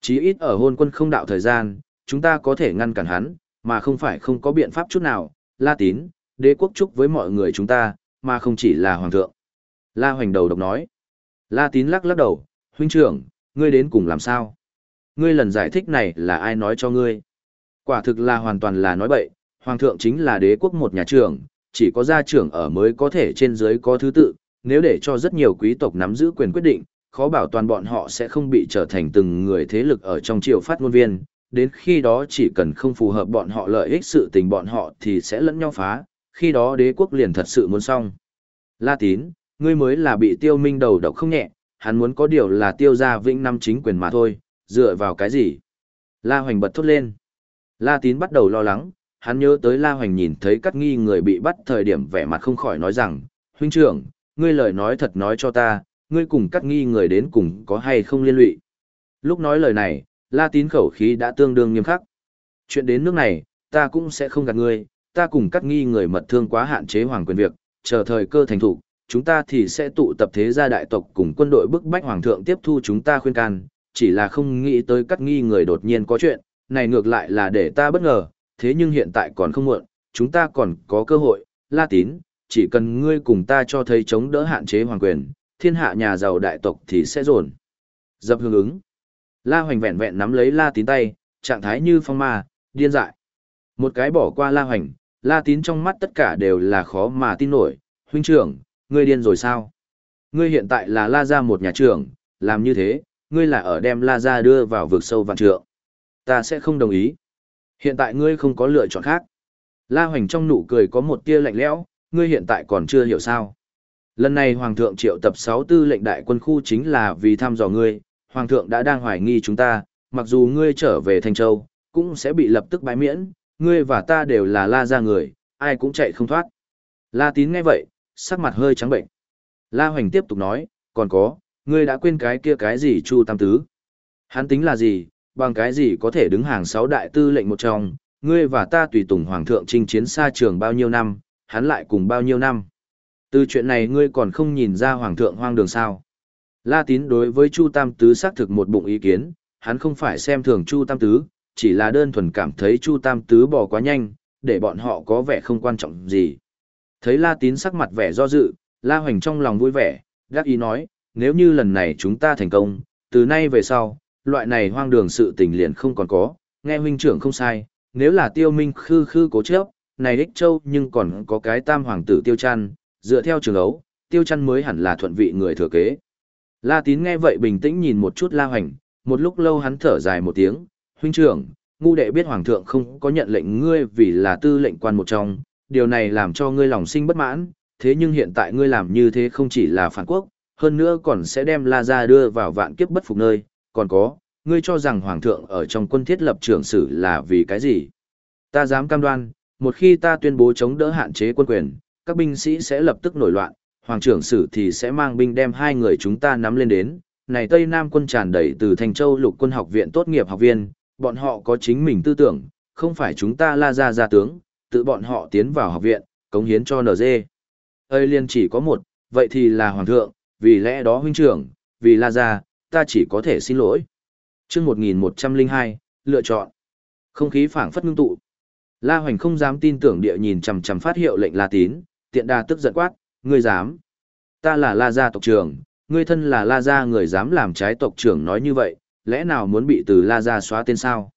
Chí ít ở hôn quân không đạo thời gian, chúng ta có thể ngăn cản hắn, mà không phải không có biện pháp chút nào. La tín, đế quốc chúc với mọi người chúng ta, mà không chỉ là hoàng thượng. La hoành đầu độc nói. La tín lắc lắc đầu, huynh trưởng, ngươi đến cùng làm sao? Ngươi lần giải thích này là ai nói cho ngươi? Quả thực là hoàn toàn là nói bậy, hoàng thượng chính là đế quốc một nhà trưởng, chỉ có gia trưởng ở mới có thể trên dưới có thứ tự, nếu để cho rất nhiều quý tộc nắm giữ quyền quyết định, khó bảo toàn bọn họ sẽ không bị trở thành từng người thế lực ở trong triều phát ngôn viên, đến khi đó chỉ cần không phù hợp bọn họ lợi ích sự tình bọn họ thì sẽ lẫn nhau phá, khi đó đế quốc liền thật sự muốn xong. La tín, ngươi mới là bị tiêu minh đầu độc không nhẹ, hắn muốn có điều là tiêu gia vĩnh năm chính quyền mà thôi, dựa vào cái gì? La Hoành bật thốt lên. La tín bắt đầu lo lắng, hắn nhớ tới La Hoành nhìn thấy cắt nghi người bị bắt thời điểm vẻ mặt không khỏi nói rằng, huynh trưởng, ngươi lời nói thật nói cho ta, ngươi cùng cắt nghi người đến cùng có hay không liên lụy. Lúc nói lời này, La tín khẩu khí đã tương đương nghiêm khắc. Chuyện đến nước này, ta cũng sẽ không gạt ngươi, ta cùng cắt nghi người mật thương quá hạn chế hoàng quyền việc, chờ thời cơ thành thủ, chúng ta thì sẽ tụ tập thế gia đại tộc cùng quân đội bức bách hoàng thượng tiếp thu chúng ta khuyên can, chỉ là không nghĩ tới cắt nghi người đột nhiên có chuyện, này ngược lại là để ta bất ngờ, thế nhưng hiện tại còn không muộn, chúng ta còn có cơ hội, La Tín, chỉ cần ngươi cùng ta cho thấy chống đỡ hạn chế hoàng quyền, thiên hạ nhà giàu đại tộc thì sẽ dồn. Dập hương ứng. La Hoành vẹn vẹn nắm lấy La Tín tay, trạng thái như phong ma, điên dại. Một cái bỏ qua La Hoành, La Tín trong mắt tất cả đều là khó mà tin nổi, huynh trưởng, ngươi điên rồi sao? Ngươi hiện tại là La Gia một nhà trưởng, làm như thế, ngươi là ở đem La Gia đưa vào vực sâu vạn trượng. Ta sẽ không đồng ý. Hiện tại ngươi không có lựa chọn khác. La Hoành trong nụ cười có một tia lạnh lẽo, ngươi hiện tại còn chưa hiểu sao. Lần này Hoàng thượng triệu tập 6 tư lệnh đại quân khu chính là vì thăm dò ngươi, Hoàng thượng đã đang hoài nghi chúng ta, mặc dù ngươi trở về Thanh Châu, cũng sẽ bị lập tức bãi miễn, ngươi và ta đều là La Gia người, ai cũng chạy không thoát. La Tín nghe vậy, sắc mặt hơi trắng bệnh. La Hoành tiếp tục nói, còn có, ngươi đã quên cái kia cái gì Chu Tam Tứ. Hắn tính là gì, bằng cái gì có thể đứng hàng sáu đại tư lệnh một trong, ngươi và ta tùy tùng hoàng thượng chinh chiến xa trường bao nhiêu năm, hắn lại cùng bao nhiêu năm. Từ chuyện này ngươi còn không nhìn ra hoàng thượng hoang đường sao. La tín đối với Chu Tam Tứ xác thực một bụng ý kiến, hắn không phải xem thường Chu Tam Tứ, chỉ là đơn thuần cảm thấy Chu Tam Tứ bỏ quá nhanh, để bọn họ có vẻ không quan trọng gì. Thấy La tín sắc mặt vẻ do dự, La Hoành trong lòng vui vẻ, gác ý nói, nếu như lần này chúng ta thành công, từ nay về sau, loại này hoang đường sự tình liền không còn có, nghe huynh trưởng không sai, nếu là tiêu minh khư khư cố chấp, này đích châu nhưng còn có cái tam hoàng tử tiêu chăn, dựa theo trường ấu, tiêu chăn mới hẳn là thuận vị người thừa kế. La tín nghe vậy bình tĩnh nhìn một chút la hoành, một lúc lâu hắn thở dài một tiếng, huynh trưởng, ngu đệ biết hoàng thượng không có nhận lệnh ngươi vì là tư lệnh quan một trong, điều này làm cho ngươi lòng sinh bất mãn, thế nhưng hiện tại ngươi làm như thế không chỉ là phản quốc, hơn nữa còn sẽ đem La Gia đưa vào vạn kiếp bất phục nơi, còn có, ngươi cho rằng Hoàng thượng ở trong quân thiết lập trưởng sử là vì cái gì? Ta dám cam đoan, một khi ta tuyên bố chống đỡ hạn chế quân quyền, các binh sĩ sẽ lập tức nổi loạn, Hoàng trưởng sử thì sẽ mang binh đem hai người chúng ta nắm lên đến. Này Tây Nam quân tràn đầy từ Thành Châu lục quân học viện tốt nghiệp học viên, bọn họ có chính mình tư tưởng, không phải chúng ta la ra ra tướng, tự bọn họ tiến vào học viện, cống hiến cho NG. Ơi liên chỉ có một, vậy thì là Hoàng thượng, vì lẽ đó huynh trưởng, vì la ra, ta chỉ có thể xin lỗi. chương 1102, lựa chọn. Không khí phảng phất ngưng tụ. La Hoành không dám tin tưởng địa nhìn chằm chằm phát hiệu lệnh La Tín, tiện đà tức giận quát, ngươi dám. Ta là La gia tộc trưởng, ngươi thân là La gia người dám làm trái tộc trưởng nói như vậy, lẽ nào muốn bị từ La gia xóa tên sao?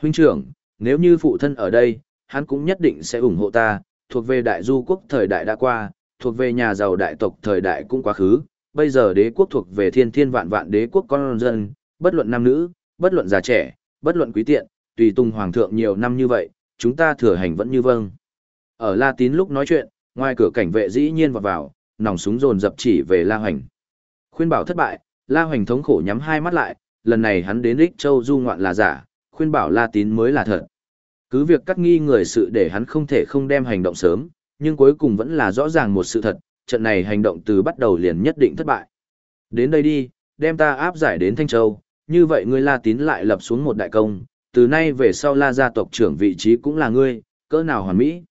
Huynh trưởng, nếu như phụ thân ở đây, hắn cũng nhất định sẽ ủng hộ ta, thuộc về đại du quốc thời đại đã qua, thuộc về nhà giàu đại tộc thời đại cũng quá khứ, bây giờ đế quốc thuộc về thiên thiên vạn vạn đế quốc con dân, bất luận nam nữ, bất luận già trẻ, bất luận quý tiện, tùy tung hoàng thượng nhiều năm như vậy, chúng ta thừa hành vẫn như vâng. Ở La Tín lúc nói chuyện, ngoài cửa cảnh vệ dĩ nhiên vọt vào, nòng súng dồn dập chỉ về La Hoành. Khuyên bảo thất bại, La Hoành thống khổ nhắm hai mắt lại, lần này hắn đến Ích Châu du ngoạn là giả, khuyên bảo La Tín mới là thật. Cứ việc cắt nghi người sự để hắn không thể không đem hành động sớm, nhưng cuối cùng vẫn là rõ ràng một sự thật, trận này hành động từ bắt đầu liền nhất định thất bại. Đến đây đi, đem ta áp giải đến Thanh Châu, như vậy ngươi La Tín lại lập xuống một đại công, từ nay về sau La gia tộc trưởng vị trí cũng là ngươi, cỡ nào hoàn mỹ.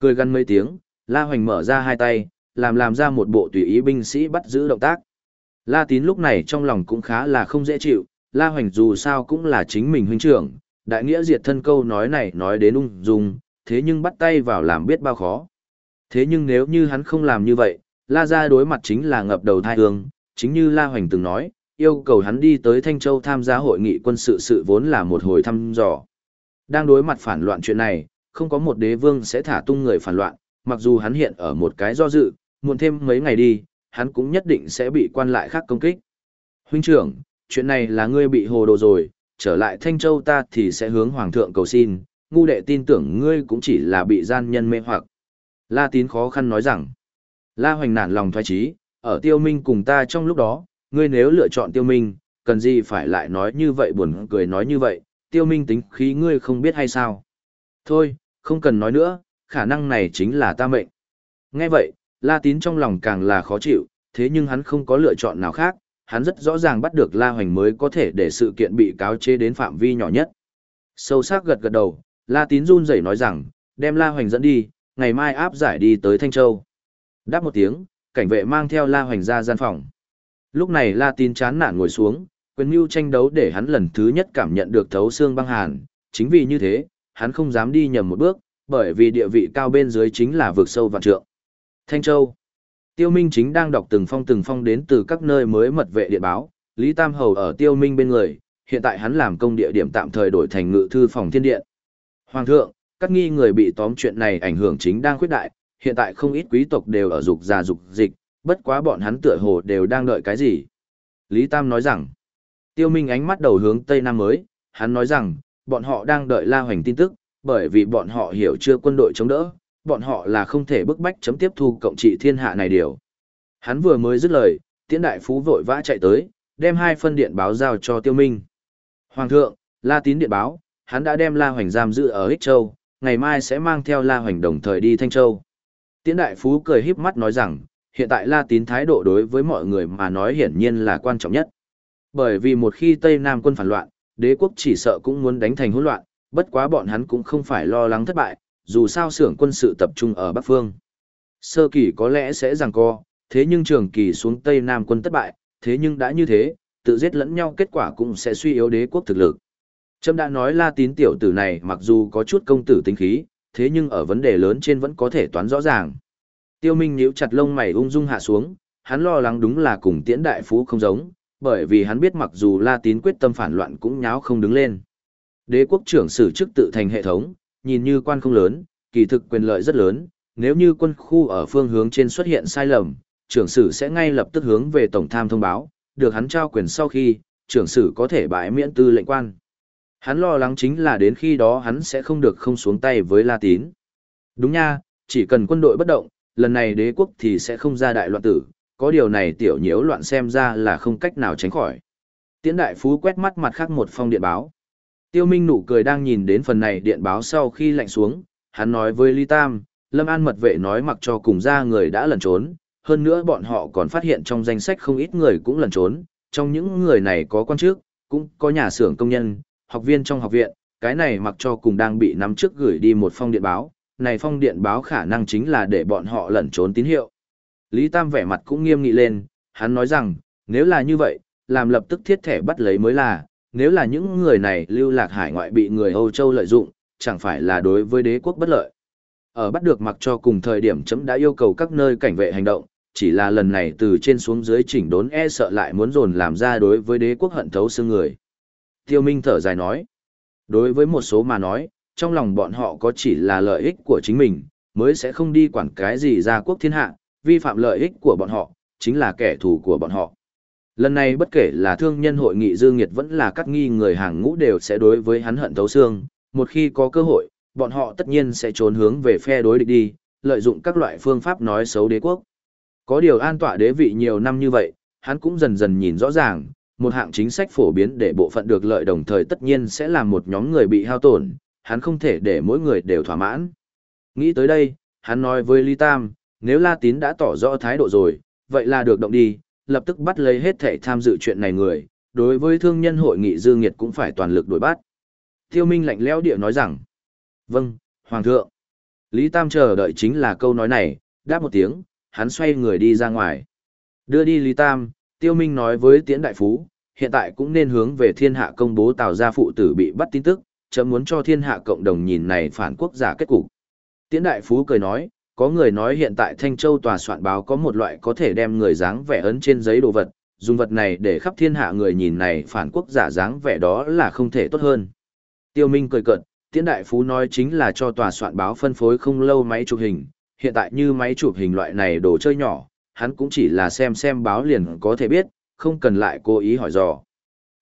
Cười gắn mấy tiếng, La Hoành mở ra hai tay, làm làm ra một bộ tùy ý binh sĩ bắt giữ động tác. La Tín lúc này trong lòng cũng khá là không dễ chịu, La Hoành dù sao cũng là chính mình huynh trưởng, đại nghĩa diệt thân câu nói này nói đến ung dung, thế nhưng bắt tay vào làm biết bao khó. Thế nhưng nếu như hắn không làm như vậy, La Gia đối mặt chính là ngập đầu thai hương, chính như La Hoành từng nói, yêu cầu hắn đi tới Thanh Châu tham gia hội nghị quân sự sự vốn là một hồi thăm dò. Đang đối mặt phản loạn chuyện này, không có một đế vương sẽ thả tung người phản loạn, mặc dù hắn hiện ở một cái do dự, muộn thêm mấy ngày đi, hắn cũng nhất định sẽ bị quan lại khác công kích. Huynh trưởng, chuyện này là ngươi bị hồ đồ rồi, trở lại Thanh Châu ta thì sẽ hướng Hoàng thượng cầu xin, ngu đệ tin tưởng ngươi cũng chỉ là bị gian nhân mê hoặc. La tín khó khăn nói rằng, La hoành nản lòng thoái trí, ở tiêu minh cùng ta trong lúc đó, ngươi nếu lựa chọn tiêu minh, cần gì phải lại nói như vậy buồn cười nói như vậy, tiêu minh tính khí ngươi không biết hay sao. Thôi, không cần nói nữa, khả năng này chính là ta mệnh. Nghe vậy, La tín trong lòng càng là khó chịu, thế nhưng hắn không có lựa chọn nào khác, hắn rất rõ ràng bắt được La Hoành mới có thể để sự kiện bị cáo chế đến phạm vi nhỏ nhất. Sâu sắc gật gật đầu, La Tín run rẩy nói rằng, đem La Hoành dẫn đi, ngày mai áp giải đi tới Thanh Châu. Đáp một tiếng, cảnh vệ mang theo La Hoành ra gian phòng. Lúc này La Tín chán nản ngồi xuống, quyền mưu tranh đấu để hắn lần thứ nhất cảm nhận được thấu xương băng hàn, chính vì như thế, hắn không dám đi nhầm một bước, bởi vì địa vị cao bên dưới chính là vực sâu vạn trượng. Thanh Châu Tiêu Minh chính đang đọc từng phong từng phong đến từ các nơi mới mật vệ điện báo, Lý Tam Hầu ở Tiêu Minh bên người, hiện tại hắn làm công địa điểm tạm thời đổi thành ngự thư phòng thiên điện. Hoàng thượng, các nghi người bị tóm chuyện này ảnh hưởng chính đang khuyết đại, hiện tại không ít quý tộc đều ở dục già dục dịch, bất quá bọn hắn tựa hồ đều đang đợi cái gì. Lý Tam nói rằng, Tiêu Minh ánh mắt đầu hướng Tây Nam mới, hắn nói rằng, bọn họ đang đợi La Hoành tin tức, bởi vì bọn họ hiểu chưa quân đội chống đỡ, bọn họ là không thể bức bách chấm tiếp thu cộng trị thiên hạ này điều. Hắn vừa mới dứt lời, tiễn đại phú vội vã chạy tới, đem hai phân điện báo giao cho tiêu minh. Hoàng thượng, La tín điện báo, hắn đã đem La Hoành giam giữ ở Hích Châu, ngày mai sẽ mang theo La Hoành đồng thời đi Thanh Châu. Tiễn đại phú cười híp mắt nói rằng, hiện tại La tín thái độ đối với mọi người mà nói hiển nhiên là quan trọng nhất. Bởi vì một khi Tây Nam quân phản loạn, đế quốc chỉ sợ cũng muốn đánh thành hỗn loạn, bất quá bọn hắn cũng không phải lo lắng thất bại, dù sao xưởng quân sự tập trung ở Bắc Phương. Sơ kỳ có lẽ sẽ giằng co, thế nhưng trường kỳ xuống Tây Nam quân thất bại, thế nhưng đã như thế, tự giết lẫn nhau kết quả cũng sẽ suy yếu đế quốc thực lực. Trâm đã nói La Tín tiểu tử này mặc dù có chút công tử tính khí, thế nhưng ở vấn đề lớn trên vẫn có thể toán rõ ràng. Tiêu Minh nhíu chặt lông mày ung dung hạ xuống, hắn lo lắng đúng là cùng Tiễn đại phú không giống, bởi vì hắn biết mặc dù La Tín quyết tâm phản loạn cũng nháo không đứng lên. Đế quốc trưởng sử chức tự thành hệ thống, nhìn như quan không lớn, kỳ thực quyền lợi rất lớn, nếu như quân khu ở phương hướng trên xuất hiện sai lầm, trưởng sử sẽ ngay lập tức hướng về tổng tham thông báo, được hắn trao quyền sau khi, trưởng sử có thể bãi miễn tư lệnh quan. Hắn lo lắng chính là đến khi đó hắn sẽ không được không xuống tay với La Tín. Đúng nha, chỉ cần quân đội bất động, lần này đế quốc thì sẽ không ra đại loạn tử, có điều này tiểu nhiễu loạn xem ra là không cách nào tránh khỏi. Tiễn đại phú quét mắt mặt khác một phong điện báo. Tiêu Minh nụ cười đang nhìn đến phần này điện báo sau khi lạnh xuống, hắn nói với Ly Tam, Lâm An mật vệ nói mặc cho cùng ra người đã lẩn trốn, hơn nữa bọn họ còn phát hiện trong danh sách không ít người cũng lẩn trốn, trong những người này có quan chức, cũng có nhà xưởng công nhân, học viên trong học viện, cái này mặc cho cùng đang bị nắm trước gửi đi một phong điện báo, này phong điện báo khả năng chính là để bọn họ lẩn trốn tín hiệu. Lý Tam vẻ mặt cũng nghiêm nghị lên, hắn nói rằng, nếu là như vậy, làm lập tức thiết thẻ bắt lấy mới là, nếu là những người này lưu lạc hải ngoại bị người Âu Châu lợi dụng, chẳng phải là đối với đế quốc bất lợi. Ở bắt được mặc cho cùng thời điểm chấm đã yêu cầu các nơi cảnh vệ hành động, chỉ là lần này từ trên xuống dưới chỉnh đốn e sợ lại muốn dồn làm ra đối với đế quốc hận thấu xương người. Tiêu Minh thở dài nói, đối với một số mà nói, trong lòng bọn họ có chỉ là lợi ích của chính mình, mới sẽ không đi quản cái gì ra quốc thiên hạ, vi phạm lợi ích của bọn họ, chính là kẻ thù của bọn họ. Lần này bất kể là thương nhân hội nghị Dương Nghiệt vẫn là các nghi người hàng ngũ đều sẽ đối với hắn hận thấu xương, một khi có cơ hội, bọn họ tất nhiên sẽ trốn hướng về phe đối địch đi, lợi dụng các loại phương pháp nói xấu đế quốc. Có điều an tọa đế vị nhiều năm như vậy, hắn cũng dần dần nhìn rõ ràng, một hạng chính sách phổ biến để bộ phận được lợi đồng thời tất nhiên sẽ làm một nhóm người bị hao tổn, hắn không thể để mỗi người đều thỏa mãn. Nghĩ tới đây, hắn nói với Ly Tam, nếu La Tín đã tỏ rõ thái độ rồi, vậy là được động đi, lập tức bắt lấy hết thể tham dự chuyện này người, đối với thương nhân hội nghị Dương Nghiệt cũng phải toàn lực đuổi bắt. Tiêu Minh lạnh lẽo địa nói rằng, vâng, Hoàng thượng. Lý Tam chờ đợi chính là câu nói này, đáp một tiếng, hắn xoay người đi ra ngoài. Đưa đi Lý Tam, Tiêu Minh nói với Tiễn Đại Phú, hiện tại cũng nên hướng về thiên hạ công bố tào gia phụ tử bị bắt tin tức, chấm muốn cho thiên hạ cộng đồng nhìn này phản quốc giả kết cục. Tiễn Đại Phú cười nói, có người nói hiện tại Thanh Châu tòa soạn báo có một loại có thể đem người dáng vẻ ấn trên giấy đồ vật, dùng vật này để khắp thiên hạ người nhìn này phản quốc giả dáng vẻ đó là không thể tốt hơn. Tiêu Minh cười cợt, Tiễn Đại Phú nói chính là cho tòa soạn báo phân phối không lâu máy chụp hình, hiện tại như máy chụp hình loại này đồ chơi nhỏ, hắn cũng chỉ là xem xem báo liền có thể biết, không cần lại cố ý hỏi dò.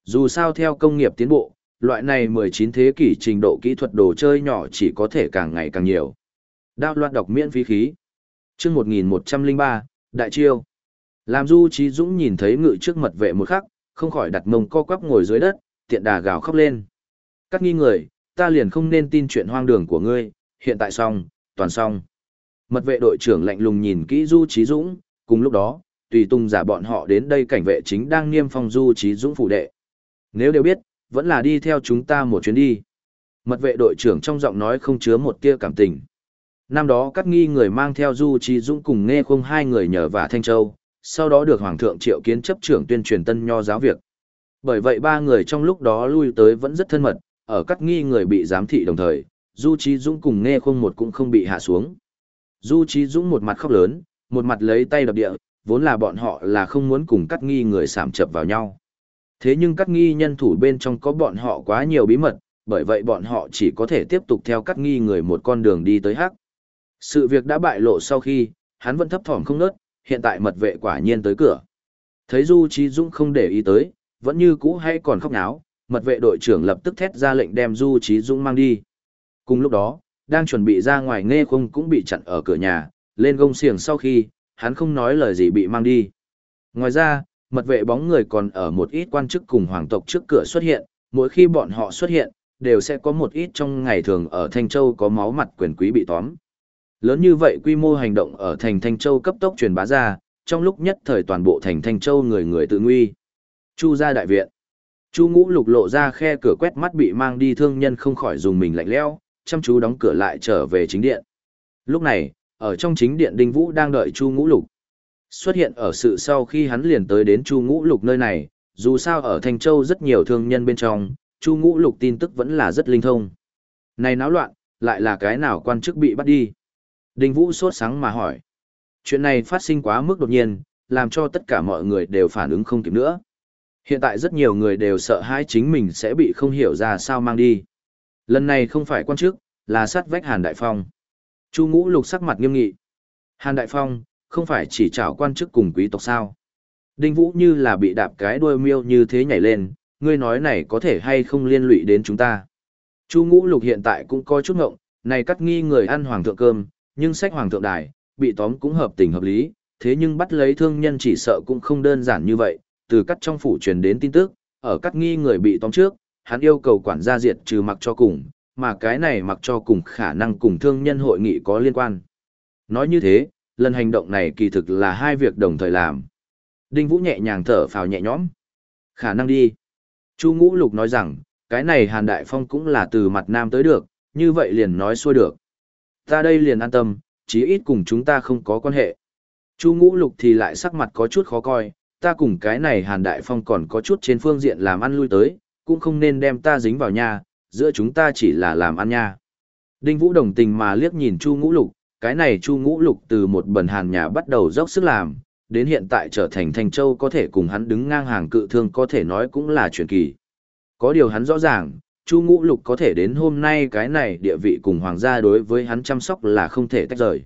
Dù sao theo công nghiệp tiến bộ, loại này 19 thế kỷ trình độ kỹ thuật đồ chơi nhỏ chỉ có thể càng ngày càng nhiều. Đao loạt đọc miễn phí khí. chương 1103, Đại Chiêu. Làm Du Trí Dũng nhìn thấy ngự trước mật vệ một khắc, không khỏi đặt mông co quắp ngồi dưới đất, tiện đà gào khóc lên. Các nghi người, ta liền không nên tin chuyện hoang đường của ngươi, hiện tại xong, toàn xong. Mật vệ đội trưởng lạnh lùng nhìn kỹ Du Trí Dũng, cùng lúc đó, tùy tung giả bọn họ đến đây cảnh vệ chính đang niêm phong Du Trí Dũng phủ đệ. Nếu đều biết, vẫn là đi theo chúng ta một chuyến đi. Mật vệ đội trưởng trong giọng nói không chứa một tia cảm tình. Năm đó các nghi người mang theo Du Trí Dũng cùng nghe không hai người nhờ và Thanh Châu, sau đó được Hoàng thượng Triệu Kiến chấp trưởng tuyên truyền tân nho giáo việc. Bởi vậy ba người trong lúc đó lui tới vẫn rất thân mật, ở các nghi người bị giám thị đồng thời, Du Trí Dũng cùng nghe không một cũng không bị hạ xuống. Du Trí Dũng một mặt khóc lớn, một mặt lấy tay đập địa, vốn là bọn họ là không muốn cùng cắt nghi người sảm chập vào nhau. Thế nhưng cắt nghi nhân thủ bên trong có bọn họ quá nhiều bí mật, bởi vậy bọn họ chỉ có thể tiếp tục theo cắt nghi người một con đường đi tới hắc. Sự việc đã bại lộ sau khi, hắn vẫn thấp thỏm không nớt, hiện tại mật vệ quả nhiên tới cửa. Thấy Du Trí Dũng không để ý tới, vẫn như cũ hay còn khóc náo, mật vệ đội trưởng lập tức thét ra lệnh đem Du Trí Dũng mang đi. Cùng lúc đó, đang chuẩn bị ra ngoài nghe không cũng bị chặn ở cửa nhà, lên gông xiềng sau khi, hắn không nói lời gì bị mang đi. Ngoài ra, mật vệ bóng người còn ở một ít quan chức cùng hoàng tộc trước cửa xuất hiện, mỗi khi bọn họ xuất hiện, đều sẽ có một ít trong ngày thường ở Thanh Châu có máu mặt quyền quý bị tóm. Lớn như vậy quy mô hành động ở thành Thanh Châu cấp tốc truyền bá ra, trong lúc nhất thời toàn bộ thành Thanh Châu người người tự nguy. Chu ra đại viện. Chu ngũ lục lộ ra khe cửa quét mắt bị mang đi thương nhân không khỏi dùng mình lạnh lẽo, chăm chú đóng cửa lại trở về chính điện. Lúc này, ở trong chính điện Đinh Vũ đang đợi Chu ngũ lục. Xuất hiện ở sự sau khi hắn liền tới đến Chu ngũ lục nơi này, dù sao ở Thanh Châu rất nhiều thương nhân bên trong, Chu ngũ lục tin tức vẫn là rất linh thông. Này náo loạn, lại là cái nào quan chức bị bắt đi? Đinh Vũ sốt sáng mà hỏi. Chuyện này phát sinh quá mức đột nhiên, làm cho tất cả mọi người đều phản ứng không kịp nữa. Hiện tại rất nhiều người đều sợ hãi chính mình sẽ bị không hiểu ra sao mang đi. Lần này không phải quan chức, là sát vách Hàn Đại Phong. Chu Ngũ Lục sắc mặt nghiêm nghị. Hàn Đại Phong, không phải chỉ trảo quan chức cùng quý tộc sao? Đinh Vũ như là bị đạp cái đuôi miêu như thế nhảy lên, ngươi nói này có thể hay không liên lụy đến chúng ta. Chu Ngũ Lục hiện tại cũng có chút ngộng, này cắt nghi người ăn hoàng thượng cơm, nhưng sách hoàng thượng đài, bị tóm cũng hợp tình hợp lý, thế nhưng bắt lấy thương nhân chỉ sợ cũng không đơn giản như vậy, từ cắt trong phủ truyền đến tin tức, ở cắt nghi người bị tóm trước, hắn yêu cầu quản gia diệt trừ mặc cho cùng, mà cái này mặc cho cùng khả năng cùng thương nhân hội nghị có liên quan. Nói như thế, lần hành động này kỳ thực là hai việc đồng thời làm. Đinh Vũ nhẹ nhàng thở phào nhẹ nhõm. Khả năng đi. Chu Ngũ Lục nói rằng, cái này Hàn Đại Phong cũng là từ mặt nam tới được, như vậy liền nói xuôi được. Ta đây liền an tâm, chí ít cùng chúng ta không có quan hệ. Chu Ngũ Lục thì lại sắc mặt có chút khó coi, ta cùng cái này Hàn Đại Phong còn có chút trên phương diện làm ăn lui tới, cũng không nên đem ta dính vào nhà, giữa chúng ta chỉ là làm ăn nha. Đinh Vũ đồng tình mà liếc nhìn Chu Ngũ Lục, cái này Chu Ngũ Lục từ một bần hàn nhà bắt đầu dốc sức làm, đến hiện tại trở thành thành Châu có thể cùng hắn đứng ngang hàng cự thương có thể nói cũng là truyền kỳ. Có điều hắn rõ ràng, Chu Ngũ Lục có thể đến hôm nay cái này địa vị cùng hoàng gia đối với hắn chăm sóc là không thể tách rời.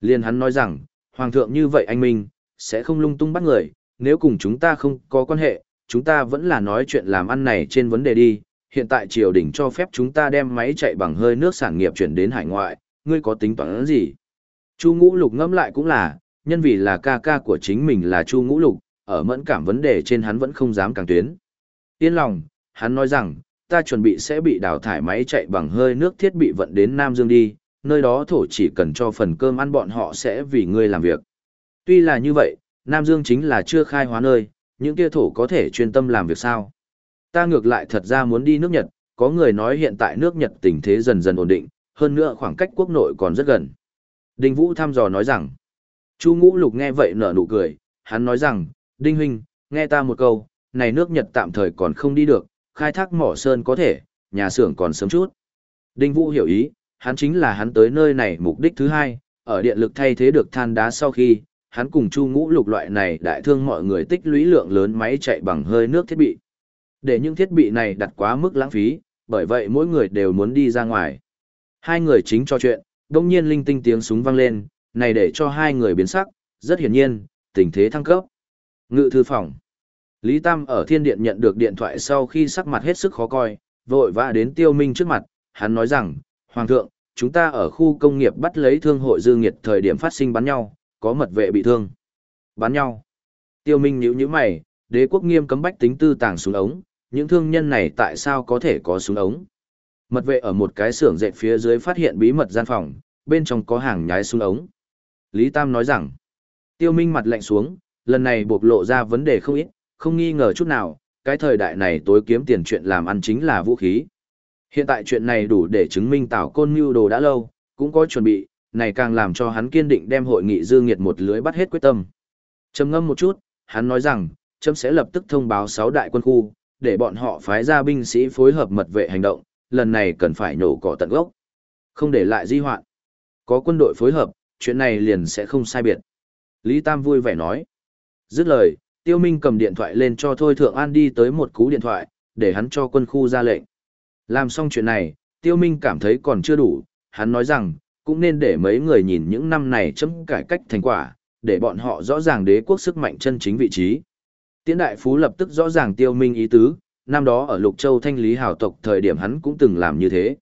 Liên hắn nói rằng, hoàng thượng như vậy anh Minh, sẽ không lung tung bắt người, nếu cùng chúng ta không có quan hệ, chúng ta vẫn là nói chuyện làm ăn này trên vấn đề đi, hiện tại triều đình cho phép chúng ta đem máy chạy bằng hơi nước sản nghiệp chuyển đến hải ngoại, ngươi có tính toán gì? Chu Ngũ Lục ngẫm lại cũng là, nhân vì là ca ca của chính mình là Chu Ngũ Lục, ở mẫn cảm vấn đề trên hắn vẫn không dám càng tuyến. Yên lòng, hắn nói rằng, ta chuẩn bị sẽ bị đào thải máy chạy bằng hơi nước thiết bị vận đến Nam Dương đi, nơi đó thổ chỉ cần cho phần cơm ăn bọn họ sẽ vì ngươi làm việc. Tuy là như vậy, Nam Dương chính là chưa khai hóa nơi, những kia thổ có thể chuyên tâm làm việc sao. Ta ngược lại thật ra muốn đi nước Nhật, có người nói hiện tại nước Nhật tình thế dần dần ổn định, hơn nữa khoảng cách quốc nội còn rất gần. Đinh Vũ thăm dò nói rằng, Chu Ngũ Lục nghe vậy nở nụ cười, hắn nói rằng, Đinh Huynh, nghe ta một câu, này nước Nhật tạm thời còn không đi được, khai thác mỏ sơn có thể, nhà xưởng còn sớm chút. Đinh Vũ hiểu ý, hắn chính là hắn tới nơi này mục đích thứ hai, ở điện lực thay thế được than đá sau khi, hắn cùng Chu Ngũ Lục loại này đại thương mọi người tích lũy lượng lớn máy chạy bằng hơi nước thiết bị. Để những thiết bị này đặt quá mức lãng phí, bởi vậy mỗi người đều muốn đi ra ngoài. Hai người chính cho chuyện, đông nhiên linh tinh tiếng súng vang lên, Này để cho hai người biến sắc, rất hiển nhiên, tình thế thăng cấp. Ngự thư phòng. Lý Tam ở thiên điện nhận được điện thoại sau khi sắc mặt hết sức khó coi, vội vã đến tiêu minh trước mặt, hắn nói rằng, Hoàng thượng, chúng ta ở khu công nghiệp bắt lấy thương hội dư nghiệt thời điểm phát sinh bắn nhau, có mật vệ bị thương. Bắn nhau. Tiêu minh nhíu nhíu mày, đế quốc nghiêm cấm bách tính tư tàng súng ống, những thương nhân này tại sao có thể có súng ống? Mật vệ ở một cái xưởng dệt phía dưới phát hiện bí mật gian phòng, bên trong có hàng nhái súng ống. Lý Tam nói rằng, tiêu minh mặt lạnh xuống, lần này bộc lộ ra vấn đề không ít, không nghi ngờ chút nào, cái thời đại này tối kiếm tiền chuyện làm ăn chính là vũ khí. Hiện tại chuyện này đủ để chứng minh Tào Côn Mưu đồ đã lâu, cũng có chuẩn bị, này càng làm cho hắn kiên định đem hội nghị dư nghiệt một lưới bắt hết quyết tâm. Trầm ngâm một chút, hắn nói rằng, chấm sẽ lập tức thông báo sáu đại quân khu, để bọn họ phái ra binh sĩ phối hợp mật vệ hành động, lần này cần phải nổ cỏ tận gốc. Không để lại di hoạn. Có quân đội phối hợp, chuyện này liền sẽ không sai biệt. Lý Tam vui vẻ nói. Dứt lời, Tiêu Minh cầm điện thoại lên cho Thôi Thượng An đi tới một cú điện thoại, để hắn cho quân khu ra lệnh. Làm xong chuyện này, Tiêu Minh cảm thấy còn chưa đủ, hắn nói rằng, cũng nên để mấy người nhìn những năm này chấm cải cách thành quả, để bọn họ rõ ràng đế quốc sức mạnh chân chính vị trí. Tiễn Đại Phú lập tức rõ ràng Tiêu Minh ý tứ, năm đó ở Lục Châu Thanh Lý Hào tộc thời điểm hắn cũng từng làm như thế.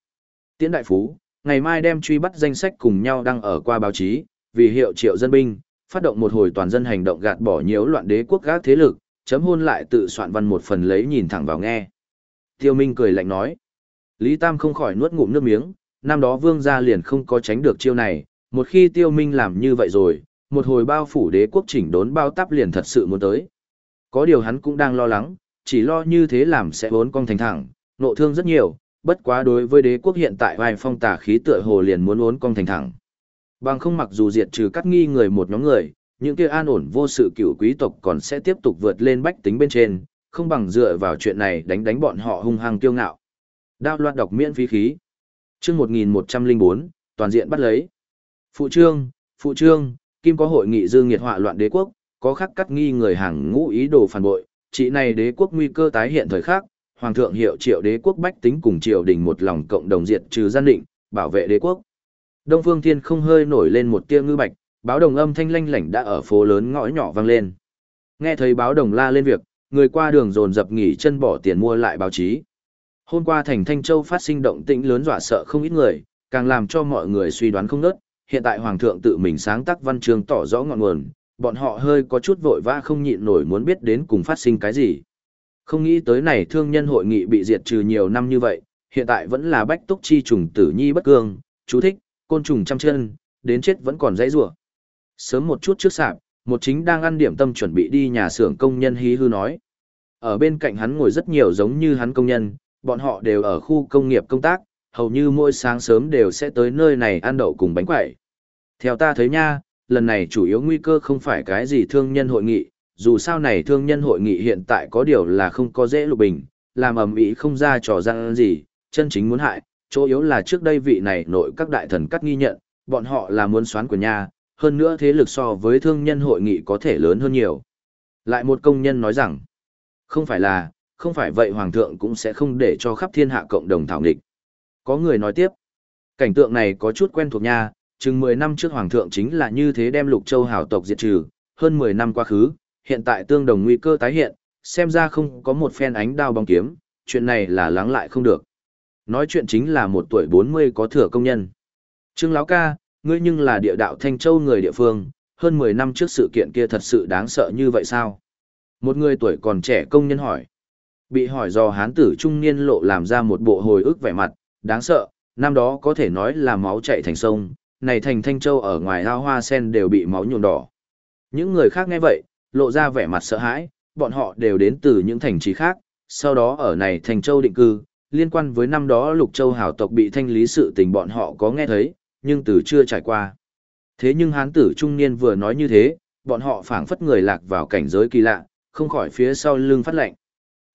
Tiễn Đại Phú, ngày mai đem truy bắt danh sách cùng nhau đăng ở qua báo chí, vì hiệu triệu dân binh, phát động một hồi toàn dân hành động gạt bỏ nhiễu loạn đế quốc các thế lực, chấm hôn lại tự soạn văn một phần lấy nhìn thẳng vào nghe. Tiêu Minh cười lạnh nói. Lý Tam không khỏi nuốt ngụm nước miếng, năm đó vương gia liền không có tránh được chiêu này, một khi Tiêu Minh làm như vậy rồi, một hồi bao phủ đế quốc chỉnh đốn bao táp liền thật sự muốn tới. Có điều hắn cũng đang lo lắng, chỉ lo như thế làm sẽ vốn cong thành thẳng, nộ thương rất nhiều, bất quá đối với đế quốc hiện tại vài phong tà khí tựa hồ liền muốn vốn cong thành thẳng. Bằng không mặc dù diệt trừ cắt nghi người một nhóm người, những kia an ổn vô sự cựu quý tộc còn sẽ tiếp tục vượt lên bách tính bên trên, không bằng dựa vào chuyện này đánh đánh bọn họ hung hăng kiêu ngạo. Đao loạt đọc miễn phí khí. Chương 1104, toàn diện bắt lấy. Phụ trương, phụ trương, kim có hội nghị dương nghiệt họa loạn đế quốc, có khắc cắt nghi người hàng ngũ ý đồ phản bội, chị này đế quốc nguy cơ tái hiện thời khắc, hoàng thượng hiệu triệu đế quốc bách tính cùng triều đình một lòng cộng đồng diệt trừ gian định, bảo vệ đế quốc. Đông Phương Thiên không hơi nổi lên một tia ngư bạch, báo đồng âm thanh lanh lảnh đã ở phố lớn ngõ nhỏ vang lên. Nghe thấy báo đồng la lên việc, người qua đường dồn dập nghỉ chân bỏ tiền mua lại báo chí. Hôm qua thành Thanh Châu phát sinh động tĩnh lớn dọa sợ không ít người, càng làm cho mọi người suy đoán không nớt, hiện tại hoàng thượng tự mình sáng tác văn chương tỏ rõ ngọn nguồn, bọn họ hơi có chút vội vã không nhịn nổi muốn biết đến cùng phát sinh cái gì. Không nghĩ tới này thương nhân hội nghị bị diệt trừ nhiều năm như vậy, hiện tại vẫn là bách túc chi trùng tử nhi bất cương, chú thích, côn trùng trăm chân, đến chết vẫn còn dãy rủa. Sớm một chút trước sạp, một chính đang ăn điểm tâm chuẩn bị đi nhà xưởng công nhân hí hư nói. Ở bên cạnh hắn ngồi rất nhiều giống như hắn công nhân, bọn họ đều ở khu công nghiệp công tác, hầu như mỗi sáng sớm đều sẽ tới nơi này ăn đậu cùng bánh quẩy. Theo ta thấy nha, lần này chủ yếu nguy cơ không phải cái gì thương nhân hội nghị, dù sao này thương nhân hội nghị hiện tại có điều là không có dễ lục bình, làm ầm ĩ không ra trò răng gì, chân chính muốn hại, chỗ yếu là trước đây vị này nội các đại thần cắt nghi nhận, bọn họ là muốn xoán của nhà, hơn nữa thế lực so với thương nhân hội nghị có thể lớn hơn nhiều. Lại một công nhân nói rằng, không phải là, không phải vậy hoàng thượng cũng sẽ không để cho khắp thiên hạ cộng đồng thảo nghịch. Có người nói tiếp, cảnh tượng này có chút quen thuộc nha, chừng 10 năm trước hoàng thượng chính là như thế đem lục châu hảo tộc diệt trừ, hơn 10 năm quá khứ, hiện tại tương đồng nguy cơ tái hiện, xem ra không có một phen ánh đao bóng kiếm, chuyện này là lắng lại không được. Nói chuyện chính là một tuổi 40 có thừa công nhân. Trương Lão ca, ngươi nhưng là địa đạo Thanh Châu người địa phương, hơn 10 năm trước sự kiện kia thật sự đáng sợ như vậy sao? Một người tuổi còn trẻ công nhân hỏi. Bị hỏi do hán tử trung niên lộ làm ra một bộ hồi ức vẻ mặt, đáng sợ, năm đó có thể nói là máu chạy thành sông, này thành Thanh Châu ở ngoài ao hoa sen đều bị máu nhuộm đỏ. Những người khác nghe vậy, lộ ra vẻ mặt sợ hãi, bọn họ đều đến từ những thành trì khác, sau đó ở này thành Châu định cư, liên quan với năm đó Lục Châu hảo tộc bị thanh lý sự tình bọn họ có nghe thấy, nhưng từ chưa trải qua. Thế nhưng hán tử trung niên vừa nói như thế, bọn họ phảng phất người lạc vào cảnh giới kỳ lạ, không khỏi phía sau lưng phát lệnh.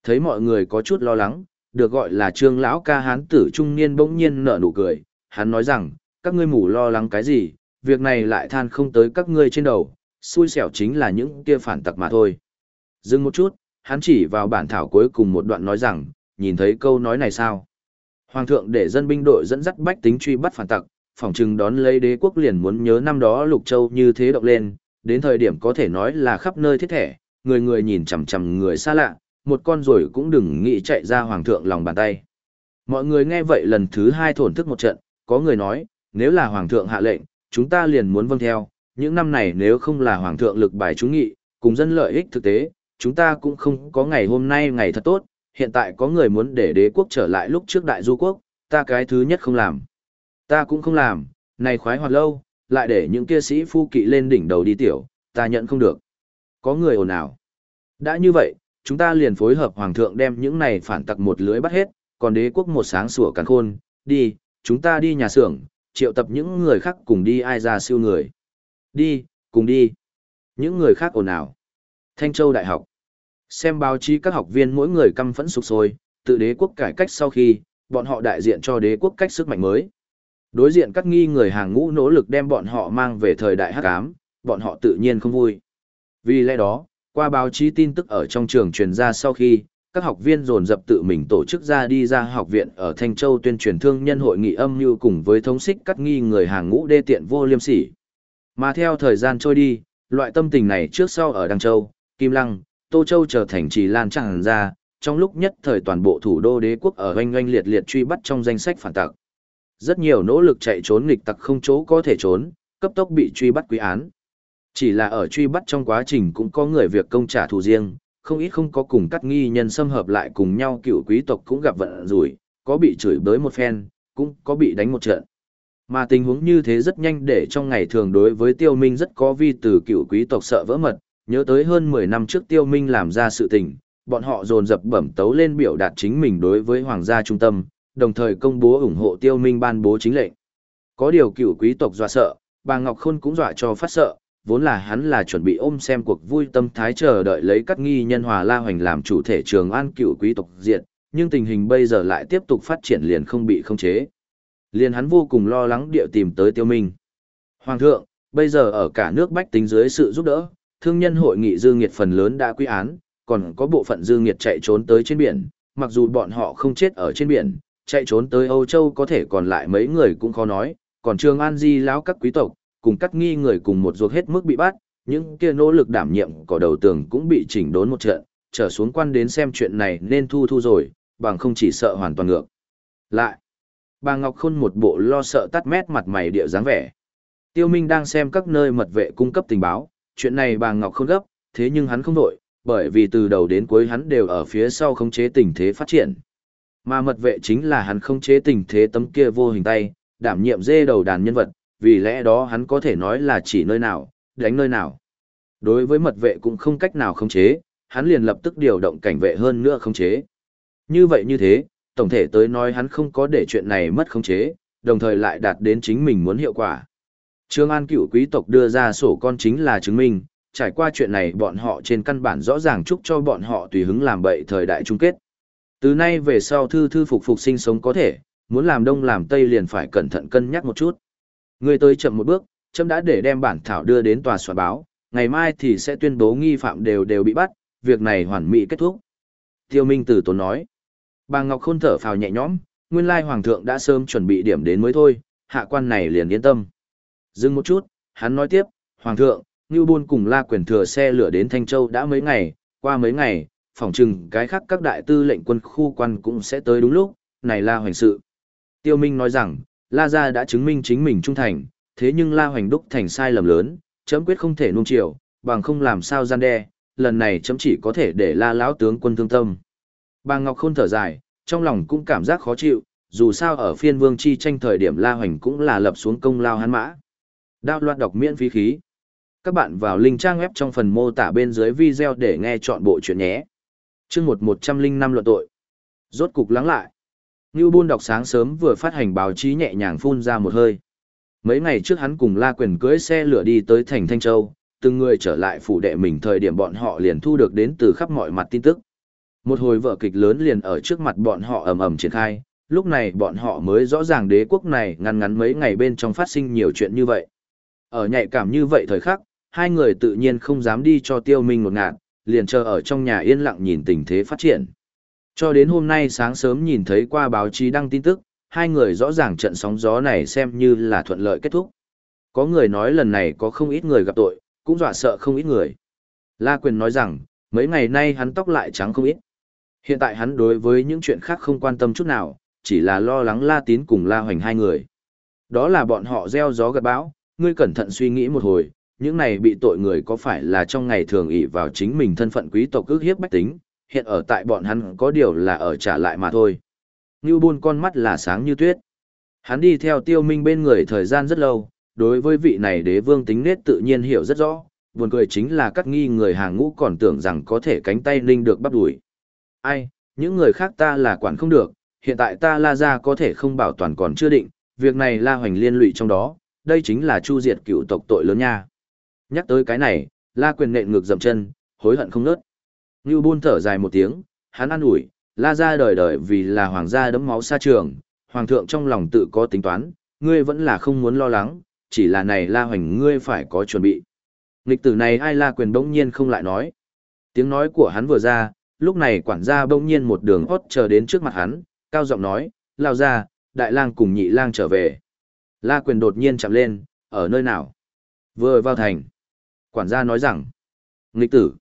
Thấy mọi người có chút lo lắng, được gọi là trương lão ca hán tử trung niên bỗng nhiên nở nụ cười, hắn nói rằng, các ngươi mù lo lắng cái gì, việc này lại than không tới các ngươi trên đầu, xui xẻo chính là những kia phản tặc mà thôi. Dừng một chút, hắn chỉ vào bản thảo cuối cùng một đoạn nói rằng, nhìn thấy câu nói này sao? Hoàng thượng để dân binh đội dẫn dắt bách tính truy bắt phản tặc, phỏng chừng đón lấy đế quốc liền muốn nhớ năm đó Lục Châu như thế động lên, đến thời điểm có thể nói là khắp nơi thiết thể, người người nhìn chằm chằm người xa lạ, một con rồi cũng đừng nghĩ chạy ra hoàng thượng lòng bàn tay. Mọi người nghe vậy lần thứ hai thổn thức một trận, có người nói, nếu là hoàng thượng hạ lệnh, chúng ta liền muốn vâng theo, những năm này nếu không là hoàng thượng lực bài chúng nghị, cùng dân lợi ích thực tế, chúng ta cũng không có ngày hôm nay ngày thật tốt, hiện tại có người muốn để đế quốc trở lại lúc trước đại du quốc, ta cái thứ nhất không làm. Ta cũng không làm, này khoái hoạt lâu, lại để những kia sĩ phu kỵ lên đỉnh đầu đi tiểu, ta nhận không được. Có người ồn ào. Đã như vậy, chúng ta liền phối hợp hoàng thượng đem những này phản tặc một lưới bắt hết, còn đế quốc một sáng sủa càn khôn, đi, chúng ta đi nhà xưởng, triệu tập những người khác cùng đi ai ra siêu người. Đi, cùng đi. Những người khác ồn ào. Thanh Châu Đại học. Xem báo chí các học viên mỗi người căm phẫn sục sôi, tự đế quốc cải cách sau khi, bọn họ đại diện cho đế quốc cách sức mạnh mới. Đối diện các nghi người hàng ngũ nỗ lực đem bọn họ mang về thời đại hắc ám, bọn họ tự nhiên không vui. Vì lẽ đó, qua báo chí tin tức ở trong trường truyền ra sau khi, các học viên dồn dập tự mình tổ chức ra đi ra học viện ở Thanh Châu tuyên truyền thương nhân hội nghị âm như cùng với thống xích cắt nghi người hàng ngũ đê tiện vô liêm sỉ. Mà theo thời gian trôi đi, loại tâm tình này trước sau ở Đăng Châu, Kim Lăng, Tô Châu trở thành trì lan tràn ra, trong lúc nhất thời toàn bộ thủ đô đế quốc ở oanh oanh liệt liệt truy bắt trong danh sách phản tặc. Rất nhiều nỗ lực chạy trốn nghịch tặc không chỗ có thể trốn, cấp tốc bị truy bắt quý án. Chỉ là ở truy bắt trong quá trình cũng có người việc công trả thù riêng, không ít không có cùng cắt nghi nhân xâm hợp lại cùng nhau cựu quý tộc cũng gặp vận rủi, có bị chửi bới một phen, cũng có bị đánh một trận. Mà tình huống như thế rất nhanh để trong ngày thường đối với tiêu minh rất có vi từ cựu quý tộc sợ vỡ mật, nhớ tới hơn 10 năm trước tiêu minh làm ra sự tình, bọn họ dồn dập bẩm tấu lên biểu đạt chính mình đối với hoàng gia trung tâm, đồng thời công bố ủng hộ tiêu minh ban bố chính lệnh. Có điều cựu quý tộc dọa sợ, bà Ngọc Khôn cũng dọa cho phát sợ, vốn là hắn là chuẩn bị ôm xem cuộc vui tâm thái chờ đợi lấy cắt nghi nhân hòa la hoành làm chủ thể trường an cựu quý tộc diện, nhưng tình hình bây giờ lại tiếp tục phát triển liền không bị khống chế. Liền hắn vô cùng lo lắng địa tìm tới tiêu minh. Hoàng thượng, bây giờ ở cả nước bách tính dưới sự giúp đỡ, thương nhân hội nghị dư nghiệt phần lớn đã quy án, còn có bộ phận dư nghiệt chạy trốn tới trên biển, mặc dù bọn họ không chết ở trên biển, chạy trốn tới Âu Châu có thể còn lại mấy người cũng khó nói, còn Trường An Di lão các quý tộc, cùng cắt nghi người cùng một ruột hết mức bị bắt, những kia nỗ lực đảm nhiệm cỏ đầu tường cũng bị chỉnh đốn một trận, trở xuống quan đến xem chuyện này nên thu thu rồi, bằng không chỉ sợ hoàn toàn ngược. Lại, bà Ngọc Khôn một bộ lo sợ tắt mét mặt mày địa dáng vẻ. Tiêu Minh đang xem các nơi mật vệ cung cấp tình báo, chuyện này bà Ngọc Khôn gấp, thế nhưng hắn không đổi, bởi vì từ đầu đến cuối hắn đều ở phía sau khống chế tình thế phát triển. Mà mật vệ chính là hắn khống chế tình thế tấm kia vô hình tay, đảm nhiệm dê đầu đàn nhân vật, vì lẽ đó hắn có thể nói là chỉ nơi nào, đánh nơi nào. Đối với mật vệ cũng không cách nào khống chế, hắn liền lập tức điều động cảnh vệ hơn nữa khống chế. Như vậy như thế, tổng thể tới nói hắn không có để chuyện này mất khống chế, đồng thời lại đạt đến chính mình muốn hiệu quả. Trương An cựu quý tộc đưa ra sổ con chính là chứng minh, trải qua chuyện này bọn họ trên căn bản rõ ràng chúc cho bọn họ tùy hứng làm bậy thời đại chung kết. Từ nay về sau thư thư phục phục sinh sống có thể, muốn làm đông làm tây liền phải cẩn thận cân nhắc một chút. Người tới chậm một bước, chấm đã để đem bản thảo đưa đến tòa soạn báo, ngày mai thì sẽ tuyên bố nghi phạm đều đều bị bắt, việc này hoàn mỹ kết thúc. Tiêu Minh Tử Tốn nói. Bà Ngọc Khôn thở phào nhẹ nhõm, nguyên lai Hoàng thượng đã sớm chuẩn bị điểm đến mới thôi, hạ quan này liền yên tâm. Dừng một chút, hắn nói tiếp, Hoàng thượng, Ngưu Buôn cùng La Quyền thừa xe lửa đến Thanh Châu đã mấy ngày, qua mấy ngày, phỏng chừng cái khác các đại tư lệnh quân khu quan cũng sẽ tới đúng lúc, này là Hoành sự. Tiêu Minh nói rằng, La Gia đã chứng minh chính mình trung thành, thế nhưng La Hoành đúc thành sai lầm lớn, chấm quyết không thể nuông chiều, bằng không làm sao gian đe, lần này chấm chỉ có thể để La lão tướng quân thương tâm. Bà Ngọc Khôn thở dài, trong lòng cũng cảm giác khó chịu, dù sao ở phiên vương chi tranh thời điểm La Hoành cũng là lập xuống công lao hắn mã. Đao loạt đọc miễn phí khí. Các bạn vào link trang web trong phần mô tả bên dưới video để nghe chọn bộ chuyện nhé. Chương một một trăm linh năm luận tội. Rốt cục lắng lại. Ngưu Bôn đọc sáng sớm vừa phát hành báo chí nhẹ nhàng phun ra một hơi. Mấy ngày trước hắn cùng La Quyền cưỡi xe lửa đi tới thành Thanh Châu, từng người trở lại phủ đệ mình thời điểm bọn họ liền thu được đến từ khắp mọi mặt tin tức. Một hồi vở kịch lớn liền ở trước mặt bọn họ ầm ầm triển khai, lúc này bọn họ mới rõ ràng đế quốc này ngắn ngắn mấy ngày bên trong phát sinh nhiều chuyện như vậy. Ở nhạy cảm như vậy thời khắc, hai người tự nhiên không dám đi cho tiêu minh một ngạn, liền chờ ở trong nhà yên lặng nhìn tình thế phát triển. Cho đến hôm nay sáng sớm nhìn thấy qua báo chí đăng tin tức, hai người rõ ràng trận sóng gió này xem như là thuận lợi kết thúc. Có người nói lần này có không ít người gặp tội, cũng dọa sợ không ít người. La Quyền nói rằng, mấy ngày nay hắn tóc lại trắng không ít. Hiện tại hắn đối với những chuyện khác không quan tâm chút nào, chỉ là lo lắng La Tín cùng La Hoành hai người. Đó là bọn họ gieo gió gặt bão, ngươi cẩn thận suy nghĩ một hồi, những này bị tội người có phải là trong ngày thường ỷ vào chính mình thân phận quý tộc ước hiếp bách tính, hiện ở tại bọn hắn có điều là ở trả lại mà thôi. Ngưu buôn con mắt là sáng như tuyết. Hắn đi theo tiêu minh bên người thời gian rất lâu, đối với vị này đế vương tính nết tự nhiên hiểu rất rõ, buồn cười chính là các nghi người hàng ngũ còn tưởng rằng có thể cánh tay linh được bắt đuổi. Ai, những người khác ta là quản không được, hiện tại ta la ra có thể không bảo toàn còn chưa định, việc này la hoành liên lụy trong đó, đây chính là chu diệt cựu tộc tội lớn nha. Nhắc tới cái này, la quyền nện ngược dậm chân, hối hận không nớt. Ngưu buôn thở dài một tiếng, hắn ăn ủi, la ra đời đời vì là hoàng gia đấm máu xa trường, hoàng thượng trong lòng tự có tính toán, ngươi vẫn là không muốn lo lắng, chỉ là này la hoành ngươi phải có chuẩn bị. Nghịch tử này ai la quyền bỗng nhiên không lại nói. Tiếng nói của hắn vừa ra, lúc này quản gia bỗng nhiên một đường hót chờ đến trước mặt hắn, cao giọng nói, lao ra, đại lang cùng nhị lang trở về. La quyền đột nhiên chạm lên, ở nơi nào? Vừa vào thành. Quản gia nói rằng, nghịch tử.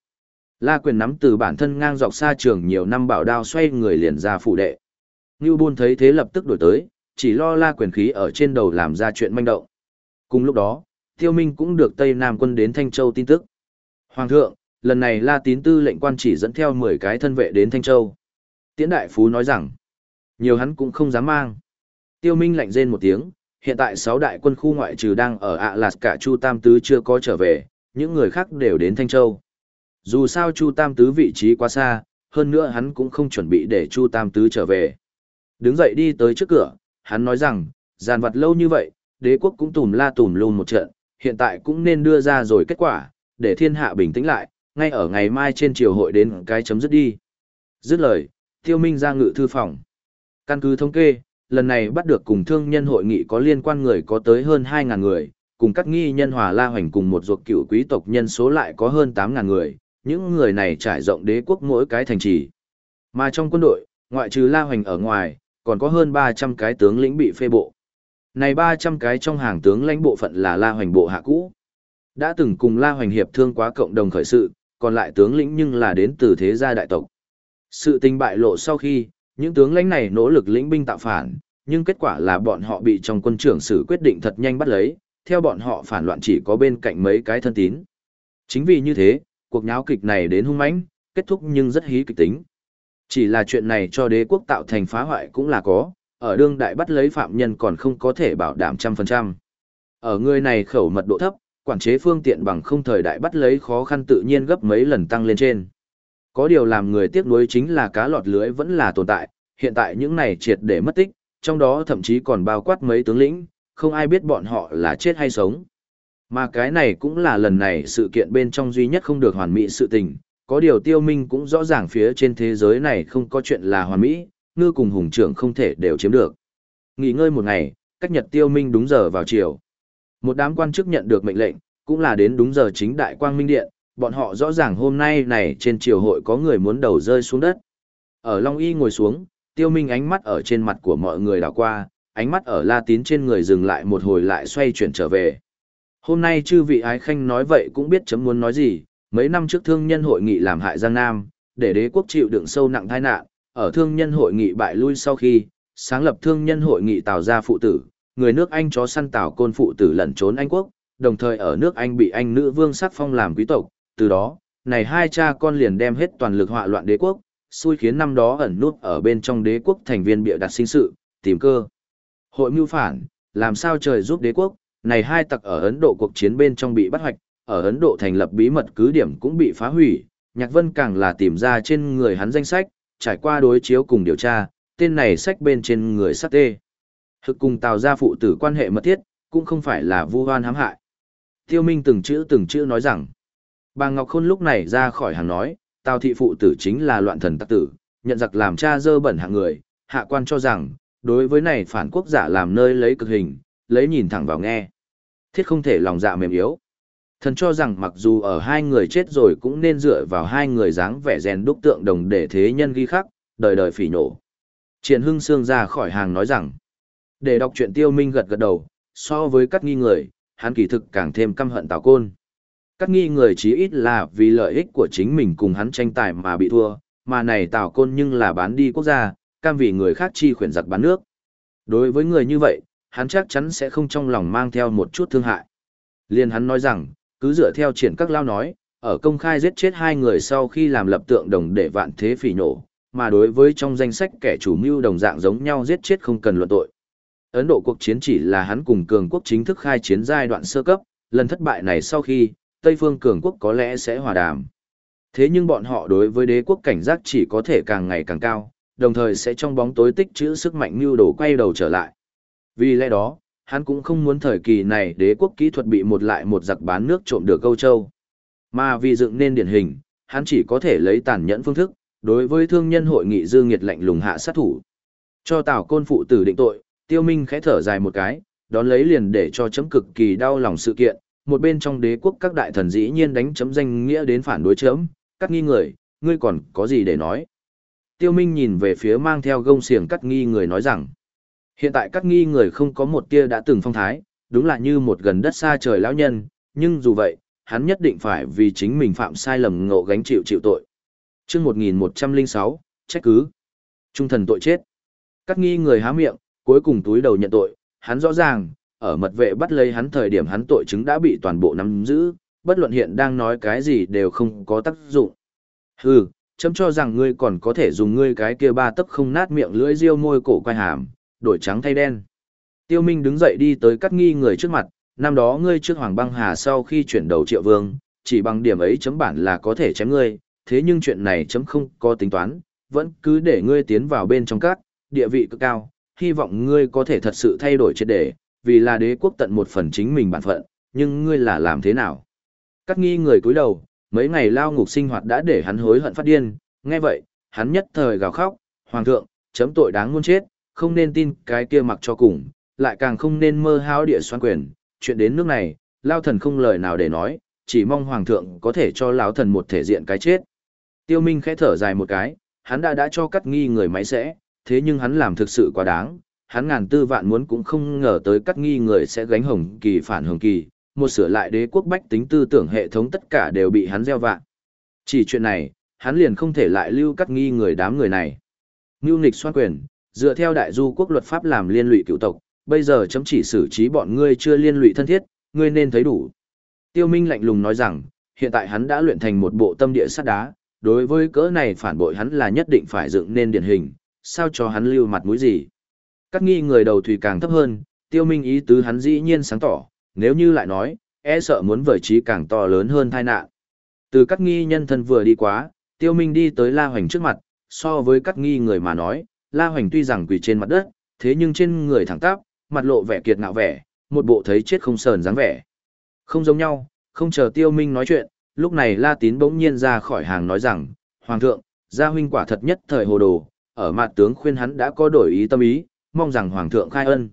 La quyền nắm từ bản thân ngang dọc xa trường nhiều năm bảo đao xoay người liền ra phủ đệ. Ngưu Bôn thấy thế lập tức đổi tới, chỉ lo la quyền khí ở trên đầu làm ra chuyện manh động. Cùng lúc đó, Tiêu Minh cũng được Tây Nam quân đến Thanh Châu tin tức. Hoàng thượng, lần này La Tín Tư lệnh quan chỉ dẫn theo 10 cái thân vệ đến Thanh Châu. Tiễn Đại Phú nói rằng, nhiều hắn cũng không dám mang. Tiêu Minh lạnh rên một tiếng, hiện tại 6 đại quân khu ngoại trừ đang ở ạ Lạt cả Chu Tam Tứ chưa có trở về, những người khác đều đến Thanh Châu. Dù sao Chu Tam Tứ vị trí quá xa, hơn nữa hắn cũng không chuẩn bị để Chu Tam Tứ trở về. Đứng dậy đi tới trước cửa, hắn nói rằng, giàn vật lâu như vậy, đế quốc cũng tùm la tùm luôn một trận, hiện tại cũng nên đưa ra rồi kết quả, để thiên hạ bình tĩnh lại, ngay ở ngày mai trên triều hội đến cái chấm dứt đi. Dứt lời, tiêu minh ra ngự thư phòng. Căn cứ thống kê, lần này bắt được cùng thương nhân hội nghị có liên quan người có tới hơn 2.000 người, cùng các nghi nhân hòa la hoành cùng một ruột cựu quý tộc nhân số lại có hơn 8.000 người, những người này trải rộng đế quốc mỗi cái thành trì. Mà trong quân đội, ngoại trừ la hoành ở ngoài, còn có hơn 300 cái tướng lĩnh bị phê bộ. Này 300 cái trong hàng tướng lãnh bộ phận là La Hoành bộ hạ cũ. Đã từng cùng La Hoành hiệp thương quá cộng đồng khởi sự, còn lại tướng lĩnh nhưng là đến từ thế gia đại tộc. Sự tình bại lộ sau khi, những tướng lãnh này nỗ lực lĩnh binh tạo phản, nhưng kết quả là bọn họ bị trong quân trưởng sử quyết định thật nhanh bắt lấy, theo bọn họ phản loạn chỉ có bên cạnh mấy cái thân tín. Chính vì như thế, cuộc nháo kịch này đến hung mãnh, kết thúc nhưng rất hí kịch tính. Chỉ là chuyện này cho đế quốc tạo thành phá hoại cũng là có, ở đương đại bắt lấy phạm nhân còn không có thể bảo đảm trăm phần trăm. Ở người này khẩu mật độ thấp, quản chế phương tiện bằng không thời đại bắt lấy khó khăn tự nhiên gấp mấy lần tăng lên trên. Có điều làm người tiếc nuối chính là cá lọt lưới vẫn là tồn tại, hiện tại những này triệt để mất tích, trong đó thậm chí còn bao quát mấy tướng lĩnh, không ai biết bọn họ là chết hay sống. Mà cái này cũng là lần này sự kiện bên trong duy nhất không được hoàn mỹ sự tình, có điều tiêu minh cũng rõ ràng phía trên thế giới này không có chuyện là hoàn mỹ, ngư cùng hùng trưởng không thể đều chiếm được. Nghỉ ngơi một ngày, cách nhật tiêu minh đúng giờ vào chiều. Một đám quan chức nhận được mệnh lệnh, cũng là đến đúng giờ chính đại quang minh điện, bọn họ rõ ràng hôm nay này trên triều hội có người muốn đầu rơi xuống đất. Ở Long Y ngồi xuống, tiêu minh ánh mắt ở trên mặt của mọi người đảo qua, ánh mắt ở La Tín trên người dừng lại một hồi lại xoay chuyển trở về. Hôm nay chư vị ái khanh nói vậy cũng biết chấm muốn nói gì, mấy năm trước thương nhân hội nghị làm hại Giang Nam, để đế quốc chịu đựng sâu nặng tai nạn, ở thương nhân hội nghị bại lui sau khi, sáng lập thương nhân hội nghị Tào ra phụ tử, người nước Anh chó săn Tào côn phụ tử lẩn trốn Anh quốc, đồng thời ở nước Anh bị Anh nữ vương sắc phong làm quý tộc, từ đó, này hai cha con liền đem hết toàn lực họa loạn đế quốc, xui khiến năm đó ẩn nút ở bên trong đế quốc thành viên bịa đặt sinh sự, tìm cơ. Hội mưu phản, làm sao trời giúp đế quốc, này hai tặc ở Ấn Độ cuộc chiến bên trong bị bắt hoạch, ở Ấn Độ thành lập bí mật cứ điểm cũng bị phá hủy, Nhạc Vân càng là tìm ra trên người hắn danh sách, trải qua đối chiếu cùng điều tra, tên này sách bên trên người sắc tê. Thực cùng tào gia phụ tử quan hệ mật thiết, cũng không phải là vu hoan hãm hại. Tiêu Minh từng chữ từng chữ nói rằng, bà Ngọc Khôn lúc này ra khỏi hàng nói, tào thị phụ tử chính là loạn thần tắc tử, nhận giặc làm cha dơ bẩn hạng người, hạ quan cho rằng, đối với này phản quốc giả làm nơi lấy cực hình, lấy nhìn thẳng vào nghe. Thiết không thể lòng dạ mềm yếu. Thần cho rằng mặc dù ở hai người chết rồi cũng nên dựa vào hai người dáng vẻ rèn đúc tượng đồng để thế nhân ghi khắc, đời đời phỉ nổ. Triển Hưng Sương ra khỏi hàng nói rằng, Để đọc truyện tiêu minh gật gật đầu, so với các nghi người, hắn kỳ thực càng thêm căm hận Tào Côn. Các nghi người chí ít là vì lợi ích của chính mình cùng hắn tranh tài mà bị thua, mà này Tào Côn nhưng là bán đi quốc gia, cam vì người khác chi khuyển giặc bán nước. Đối với người như vậy, hắn chắc chắn sẽ không trong lòng mang theo một chút thương hại. Liên hắn nói rằng, cứ dựa theo triển các lao nói, ở công khai giết chết hai người sau khi làm lập tượng đồng để vạn thế phỉ nổ, mà đối với trong danh sách kẻ chủ mưu đồng dạng giống nhau giết chết không cần luận tội. Ấn Độ cuộc chiến chỉ là hắn cùng cường quốc chính thức khai chiến giai đoạn sơ cấp, lần thất bại này sau khi, Tây phương cường quốc có lẽ sẽ hòa đàm. Thế nhưng bọn họ đối với đế quốc cảnh giác chỉ có thể càng ngày càng cao, đồng thời sẽ trong bóng tối tích trữ sức mạnh mưu đồ quay đầu trở lại. Vì lẽ đó, hắn cũng không muốn thời kỳ này đế quốc kỹ thuật bị một lại một giặc bán nước trộm được câu châu. Mà vì dựng nên điển hình, hắn chỉ có thể lấy tàn nhẫn phương thức, đối với thương nhân hội nghị dương nghiệt lạnh lùng hạ sát thủ. Cho Tào Côn phụ tử định tội, Tiêu Minh khẽ thở dài một cái, đón lấy liền để cho chấm cực kỳ đau lòng sự kiện, một bên trong đế quốc các đại thần dĩ nhiên đánh chấm danh nghĩa đến phản đối chấm, cắt nghi người, ngươi còn có gì để nói. Tiêu Minh nhìn về phía mang theo gông xiềng cắt nghi người nói rằng, hiện tại các nghi người không có một tia đã từng phong thái, đúng là như một gần đất xa trời lão nhân, nhưng dù vậy, hắn nhất định phải vì chính mình phạm sai lầm ngộ gánh chịu chịu tội. Chương 1106, trách cứ. Trung thần tội chết. Các nghi người há miệng, cuối cùng túi đầu nhận tội, hắn rõ ràng, ở mật vệ bắt lấy hắn thời điểm hắn tội chứng đã bị toàn bộ nắm giữ, bất luận hiện đang nói cái gì đều không có tác dụng. Hừ, chấm cho rằng ngươi còn có thể dùng ngươi cái kia ba tấc không nát miệng lưỡi riêu môi cổ quay hàm, đổi trắng thay đen. Tiêu Minh đứng dậy đi tới cắt nghi người trước mặt, năm đó ngươi trước Hoàng Băng Hà sau khi chuyển đầu triệu vương, chỉ bằng điểm ấy chấm bản là có thể chém ngươi, thế nhưng chuyện này chấm không có tính toán, vẫn cứ để ngươi tiến vào bên trong các, địa vị cực cao, hy vọng ngươi có thể thật sự thay đổi triệt để, vì là đế quốc tận một phần chính mình bản phận, nhưng ngươi là làm thế nào? Cắt nghi người cúi đầu, mấy ngày lao ngục sinh hoạt đã để hắn hối hận phát điên, nghe vậy, hắn nhất thời gào khóc, hoàng thượng, chấm tội đáng muôn chết, không nên tin cái kia mặc cho cùng, lại càng không nên mơ hao địa xoan quyền, chuyện đến nước này, lao thần không lời nào để nói, chỉ mong hoàng thượng có thể cho lão thần một thể diện cái chết. Tiêu Minh khẽ thở dài một cái, hắn đã đã cho cắt nghi người máy sẽ, thế nhưng hắn làm thực sự quá đáng, hắn ngàn tư vạn muốn cũng không ngờ tới cắt nghi người sẽ gánh hồng kỳ phản hồng kỳ, một sửa lại đế quốc bách tính tư tưởng hệ thống tất cả đều bị hắn gieo vạn. Chỉ chuyện này, hắn liền không thể lại lưu cắt nghi người đám người này. Ngưu nịch xoan quyền, dựa theo đại du quốc luật pháp làm liên lụy cựu tộc, bây giờ chấm chỉ xử trí bọn ngươi chưa liên lụy thân thiết, ngươi nên thấy đủ. Tiêu Minh lạnh lùng nói rằng, hiện tại hắn đã luyện thành một bộ tâm địa sắt đá, đối với cỡ này phản bội hắn là nhất định phải dựng nên điển hình, sao cho hắn lưu mặt mũi gì. Các nghi người đầu thủy càng thấp hơn, tiêu minh ý tứ hắn dĩ nhiên sáng tỏ, nếu như lại nói, e sợ muốn vời trí càng to lớn hơn tai nạn. Từ các nghi nhân thân vừa đi quá, tiêu minh đi tới La Hoành trước mặt, so với các nghi người mà nói, La Hoành tuy rằng quỳ trên mặt đất, thế nhưng trên người thẳng tắp, mặt lộ vẻ kiệt ngạo vẻ, một bộ thấy chết không sờn dáng vẻ. Không giống nhau, không chờ tiêu minh nói chuyện, lúc này La Tín bỗng nhiên ra khỏi hàng nói rằng, Hoàng thượng, gia huynh quả thật nhất thời hồ đồ, ở mặt tướng khuyên hắn đã có đổi ý tâm ý, mong rằng Hoàng thượng khai ân.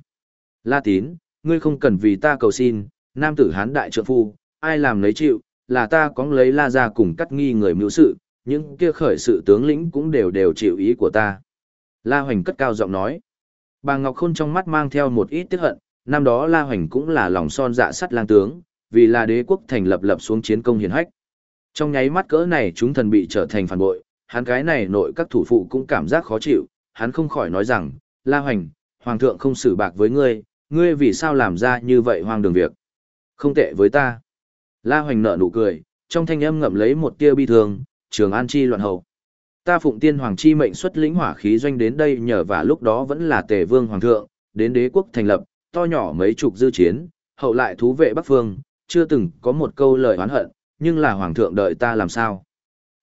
La Tín, ngươi không cần vì ta cầu xin, nam tử hán đại trượng phu, ai làm lấy chịu, là ta có lấy La gia cùng cắt nghi người mưu sự, những kia khởi sự tướng lĩnh cũng đều đều chịu ý của ta. La Hoành cất cao giọng nói. Bà Ngọc Khôn trong mắt mang theo một ít tiếc hận, năm đó La Hoành cũng là lòng son dạ sắt lang tướng, vì là đế quốc thành lập lập xuống chiến công hiển hách. Trong nháy mắt cỡ này chúng thần bị trở thành phản bội, hắn cái này nội các thủ phụ cũng cảm giác khó chịu, hắn không khỏi nói rằng, La Hoành, Hoàng thượng không xử bạc với ngươi, ngươi vì sao làm ra như vậy hoang đường việc. Không tệ với ta. La Hoành nở nụ cười, trong thanh âm ngậm lấy một tia bi thương, trường an chi loạn hầu. Ta phụng tiên hoàng chi mệnh xuất lĩnh hỏa khí doanh đến đây nhờ và lúc đó vẫn là tề vương hoàng thượng, đến đế quốc thành lập, to nhỏ mấy chục dư chiến, hậu lại thú vệ bắc phương, chưa từng có một câu lời oán hận, nhưng là hoàng thượng đợi ta làm sao.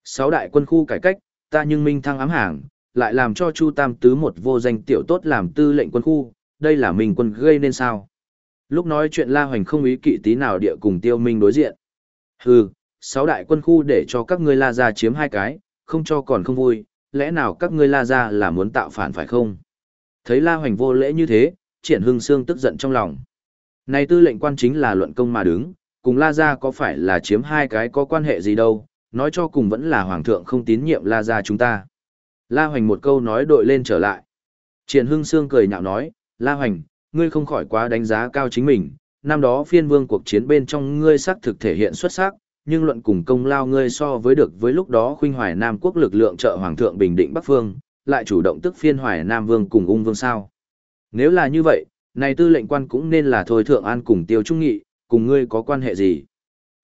Sáu đại quân khu cải cách, ta nhưng minh thăng ám hàng, lại làm cho Chu Tam Tứ một vô danh tiểu tốt làm tư lệnh quân khu, đây là mình quân gây nên sao. Lúc nói chuyện La Hoành không ý kỵ tí nào địa cùng tiêu minh đối diện. Hừ, sáu đại quân khu để cho các ngươi la ra chiếm hai cái, không cho còn không vui, lẽ nào các ngươi la ra là muốn tạo phản phải không? Thấy La Hoành vô lễ như thế, triển hưng xương tức giận trong lòng. Này tư lệnh quan chính là luận công mà đứng, cùng La Gia có phải là chiếm hai cái có quan hệ gì đâu, nói cho cùng vẫn là Hoàng thượng không tín nhiệm La Gia chúng ta. La Hoành một câu nói đội lên trở lại. Triển Hưng Sương cười nhạo nói, La Hoành, ngươi không khỏi quá đánh giá cao chính mình, năm đó phiên vương cuộc chiến bên trong ngươi xác thực thể hiện xuất sắc, nhưng luận cùng công lao ngươi so với được với lúc đó khuynh hoài Nam quốc lực lượng trợ Hoàng thượng Bình Định Bắc Phương, lại chủ động tức phiên hoài Nam vương cùng ung vương sao. Nếu là như vậy, này tư lệnh quan cũng nên là thôi thượng an cùng tiêu trung nghị, cùng ngươi có quan hệ gì.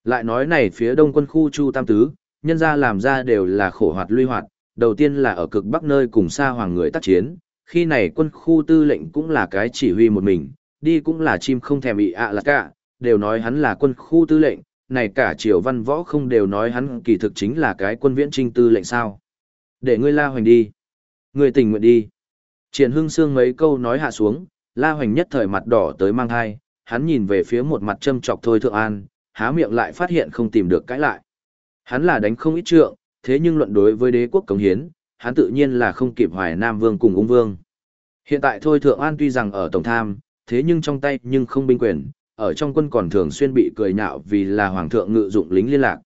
Lại nói này phía đông quân khu Chu Tam Tứ, nhân ra làm ra đều là khổ hoạt luy hoạt, đầu tiên là ở cực bắc nơi cùng xa hoàng người tác chiến, khi này quân khu tư lệnh cũng là cái chỉ huy một mình, đi cũng là chim không thèm bị ạ là cả, đều nói hắn là quân khu tư lệnh, này cả triều văn võ không đều nói hắn kỳ thực chính là cái quân viễn trinh tư lệnh sao. Để ngươi la hoành đi. Ngươi tình nguyện đi. Triển hưng xương mấy câu nói hạ xuống, la hoành nhất thời mặt đỏ tới mang hai, hắn nhìn về phía một mặt châm chọc thôi thượng an, há miệng lại phát hiện không tìm được cãi lại. Hắn là đánh không ít trượng, thế nhưng luận đối với đế quốc cống hiến, hắn tự nhiên là không kịp hoài Nam Vương cùng ung vương. Hiện tại thôi Thượng An tuy rằng ở Tổng Tham, thế nhưng trong tay nhưng không binh quyền, ở trong quân còn thường xuyên bị cười nhạo vì là Hoàng thượng ngự dụng lính liên lạc.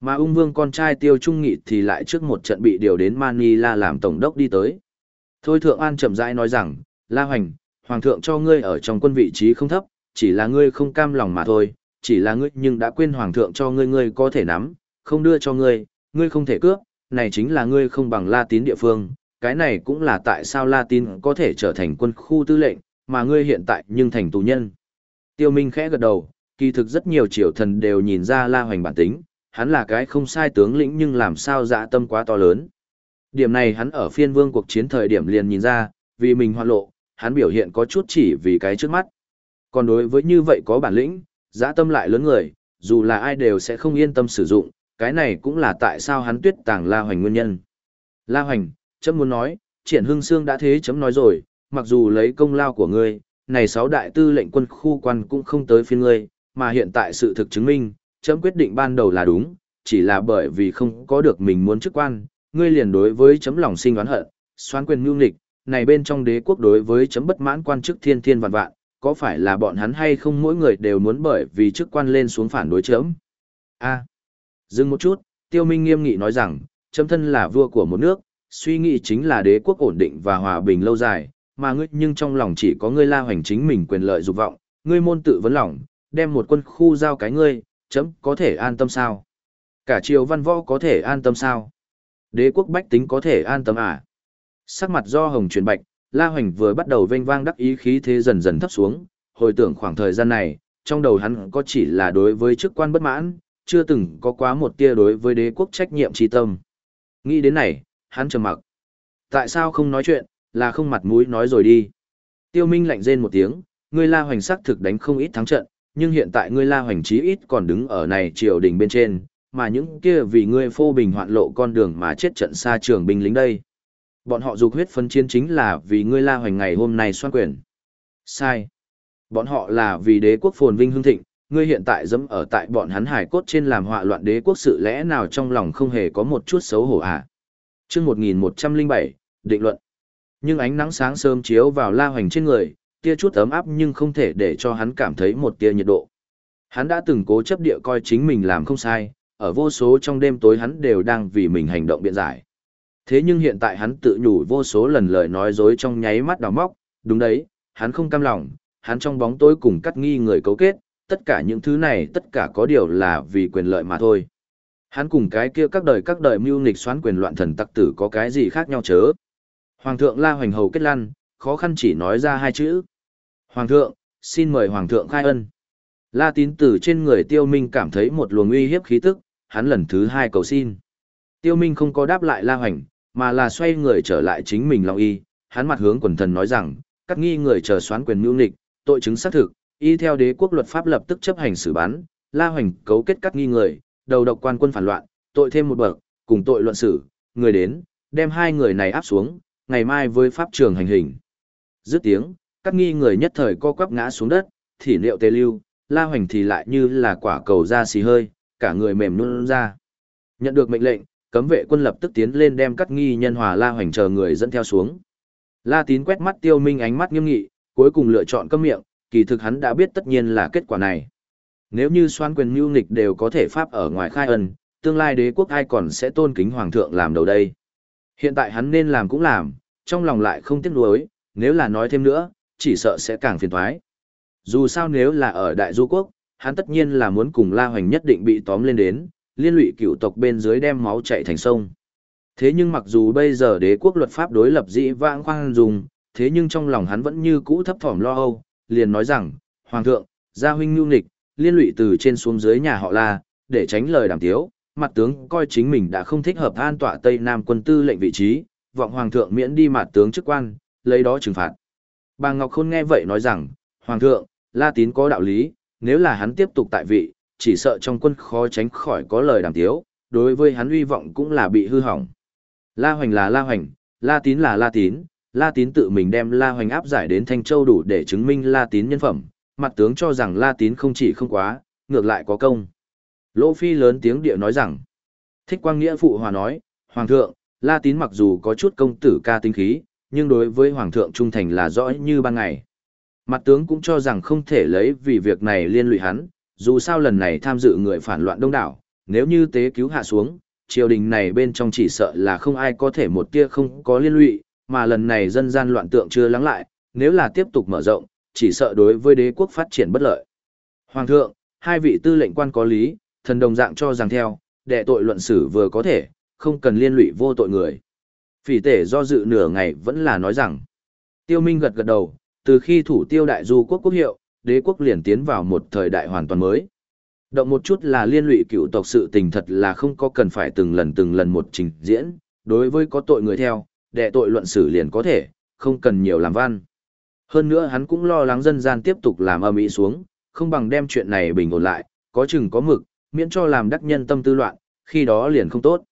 Mà ung vương con trai Tiêu Trung Nghị thì lại trước một trận bị điều đến Manila làm tổng đốc đi tới. Thôi Thượng An chậm rãi nói rằng, La Hoành, Hoàng thượng cho ngươi ở trong quân vị trí không thấp, chỉ là ngươi không cam lòng mà thôi, chỉ là ngươi nhưng đã quên Hoàng thượng cho ngươi ngươi có thể nắm, không đưa cho ngươi, ngươi không thể cướp, này chính là ngươi không bằng La Tín địa phương, cái này cũng là tại sao La Tín có thể trở thành quân khu tư lệnh, mà ngươi hiện tại nhưng thành tù nhân. Tiêu Minh khẽ gật đầu, kỳ thực rất nhiều triều thần đều nhìn ra La Hoành bản tính, hắn là cái không sai tướng lĩnh nhưng làm sao dạ tâm quá to lớn. Điểm này hắn ở phiên vương cuộc chiến thời điểm liền nhìn ra, vì mình hoạn lộ, hắn biểu hiện có chút chỉ vì cái trước mắt. Còn đối với như vậy có bản lĩnh, dạ tâm lại lớn người, dù là ai đều sẽ không yên tâm sử dụng, cái này cũng là tại sao hắn tuyết tàng La Hoành nguyên nhân. La Hoành, chấm muốn nói, triển hưng xương đã thế chấm nói rồi, mặc dù lấy công lao của ngươi, này sáu đại tư lệnh quân khu quan cũng không tới phiên ngươi, mà hiện tại sự thực chứng minh, chấm quyết định ban đầu là đúng, chỉ là bởi vì không có được mình muốn chức quan, ngươi liền đối với chấm lòng sinh oán hận, xoán quyền mưu nghịch, này bên trong đế quốc đối với chấm bất mãn quan chức thiên thiên vạn vạn, có phải là bọn hắn hay không mỗi người đều muốn bởi vì chức quan lên xuống phản đối chấm? A. Dừng một chút, Tiêu Minh nghiêm nghị nói rằng, chấm thân là vua của một nước, suy nghĩ chính là đế quốc ổn định và hòa bình lâu dài, mà ngươi nhưng trong lòng chỉ có ngươi la hoành chính mình quyền lợi dục vọng, ngươi môn tự vấn lòng, đem một quân khu giao cái ngươi, chấm có thể an tâm sao? Cả triều văn võ có thể an tâm sao? Đế quốc bách tính có thể an tâm à? Sắc mặt do hồng chuyển bạch, La Hoành vừa bắt đầu vênh vang đắc ý khí thế dần dần thấp xuống, hồi tưởng khoảng thời gian này, trong đầu hắn có chỉ là đối với chức quan bất mãn, chưa từng có quá một tia đối với đế quốc trách nhiệm tri tâm. Nghĩ đến này, hắn trầm mặc. Tại sao không nói chuyện, là không mặt mũi nói rồi đi. Tiêu Minh lạnh rên một tiếng, ngươi La Hoành sắc thực đánh không ít thắng trận, nhưng hiện tại ngươi La Hoành chí ít còn đứng ở này triều đình bên trên, mà những kia vì ngươi phô bình hoạn lộ con đường mà chết trận xa trường binh lính đây. Bọn họ dục huyết phân chiến chính là vì ngươi La Hoành ngày hôm nay xoan quyền. Sai. Bọn họ là vì đế quốc phồn vinh hưng thịnh, ngươi hiện tại dẫm ở tại bọn hắn hải cốt trên làm họa loạn đế quốc sự lẽ nào trong lòng không hề có một chút xấu hổ à. chương 1107, định luận. Nhưng ánh nắng sáng sớm chiếu vào la hoành trên người, tia chút ấm áp nhưng không thể để cho hắn cảm thấy một tia nhiệt độ. Hắn đã từng cố chấp địa coi chính mình làm không sai, ở vô số trong đêm tối hắn đều đang vì mình hành động biện giải. Thế nhưng hiện tại hắn tự nhủ vô số lần lời nói dối trong nháy mắt đào móc, đúng đấy, hắn không cam lòng, hắn trong bóng tối cùng cắt nghi người cấu kết, tất cả những thứ này tất cả có điều là vì quyền lợi mà thôi. Hắn cùng cái kia các đời các đời mưu nghịch xoán quyền loạn thần tặc tử có cái gì khác nhau chớ. Hoàng thượng la hoành hầu kết lăn, khó khăn chỉ nói ra hai chữ. Hoàng thượng, xin mời Hoàng thượng khai ân. La tín tử trên người tiêu minh cảm thấy một luồng uy hiếp khí tức, hắn lần thứ hai cầu xin. Tiêu minh không có đáp lại la hoành, mà là xoay người trở lại chính mình lòng y, hắn mặt hướng quần thần nói rằng, các nghi người chờ xoán quyền mưu nịch, tội chứng xác thực, y theo đế quốc luật pháp lập tức chấp hành xử bắn, La Hoành cấu kết các nghi người, đầu độc quan quân phản loạn, tội thêm một bậc, cùng tội luận xử, người đến, đem hai người này áp xuống, ngày mai với pháp trường hành hình. Dứt tiếng, các nghi người nhất thời co quắp ngã xuống đất, thì liệu tê lưu, La Hoành thì lại như là quả cầu ra xì hơi, cả người mềm luôn ra. Nhận được mệnh lệnh, cấm vệ quân lập tức tiến lên đem các nghi nhân hòa La Hoành chờ người dẫn theo xuống. La Tín quét mắt Tiêu Minh ánh mắt nghiêm nghị, cuối cùng lựa chọn câm miệng, kỳ thực hắn đã biết tất nhiên là kết quả này. Nếu như xoan quyền mưu nghịch đều có thể pháp ở ngoài khai ân, tương lai đế quốc ai còn sẽ tôn kính hoàng thượng làm đầu đây. Hiện tại hắn nên làm cũng làm, trong lòng lại không tiếc nuối, nếu là nói thêm nữa, chỉ sợ sẽ càng phiền thoái. Dù sao nếu là ở Đại Du Quốc, hắn tất nhiên là muốn cùng La Hoành nhất định bị tóm lên đến, liên lụy cựu tộc bên dưới đem máu chạy thành sông. Thế nhưng mặc dù bây giờ đế quốc luật pháp đối lập dĩ vãng khoan dùng, thế nhưng trong lòng hắn vẫn như cũ thấp thỏm lo âu, liền nói rằng, Hoàng thượng, gia huynh nhu nịch, liên lụy từ trên xuống dưới nhà họ La, để tránh lời đàm tiếu, mặt tướng coi chính mình đã không thích hợp an tọa Tây Nam quân tư lệnh vị trí, vọng Hoàng thượng miễn đi mặt tướng chức quan, lấy đó trừng phạt. Bà Ngọc Khôn nghe vậy nói rằng, Hoàng thượng, La Tín có đạo lý, nếu là hắn tiếp tục tại vị, chỉ sợ trong quân khó tránh khỏi có lời đàm tiếu, đối với hắn uy vọng cũng là bị hư hỏng. La Hoành là La Hoành, La Tín là La Tín, La Tín tự mình đem La Hoành áp giải đến Thanh Châu đủ để chứng minh La Tín nhân phẩm, mặt tướng cho rằng La Tín không chỉ không quá, ngược lại có công. Lỗ Phi lớn tiếng địa nói rằng, Thích Quang Nghĩa phụ hòa nói, Hoàng thượng, La Tín mặc dù có chút công tử ca tinh khí, nhưng đối với Hoàng thượng trung thành là rõ như ban ngày. Mặt tướng cũng cho rằng không thể lấy vì việc này liên lụy hắn, dù sao lần này tham dự người phản loạn đông đảo, nếu như tế cứu hạ xuống, triều đình này bên trong chỉ sợ là không ai có thể một tia không có liên lụy, mà lần này dân gian loạn tượng chưa lắng lại, nếu là tiếp tục mở rộng, chỉ sợ đối với đế quốc phát triển bất lợi. Hoàng thượng, hai vị tư lệnh quan có lý, thần đồng dạng cho rằng theo, đệ tội luận xử vừa có thể, không cần liên lụy vô tội người. Phỉ tể do dự nửa ngày vẫn là nói rằng, tiêu minh gật gật đầu, từ khi thủ tiêu đại du quốc quốc hiệu, đế quốc liền tiến vào một thời đại hoàn toàn mới. Động một chút là liên lụy cựu tộc sự tình thật là không có cần phải từng lần từng lần một trình diễn, đối với có tội người theo, đệ tội luận xử liền có thể, không cần nhiều làm văn. Hơn nữa hắn cũng lo lắng dân gian tiếp tục làm âm ý xuống, không bằng đem chuyện này bình ổn lại, có chừng có mực, miễn cho làm đắc nhân tâm tư loạn, khi đó liền không tốt.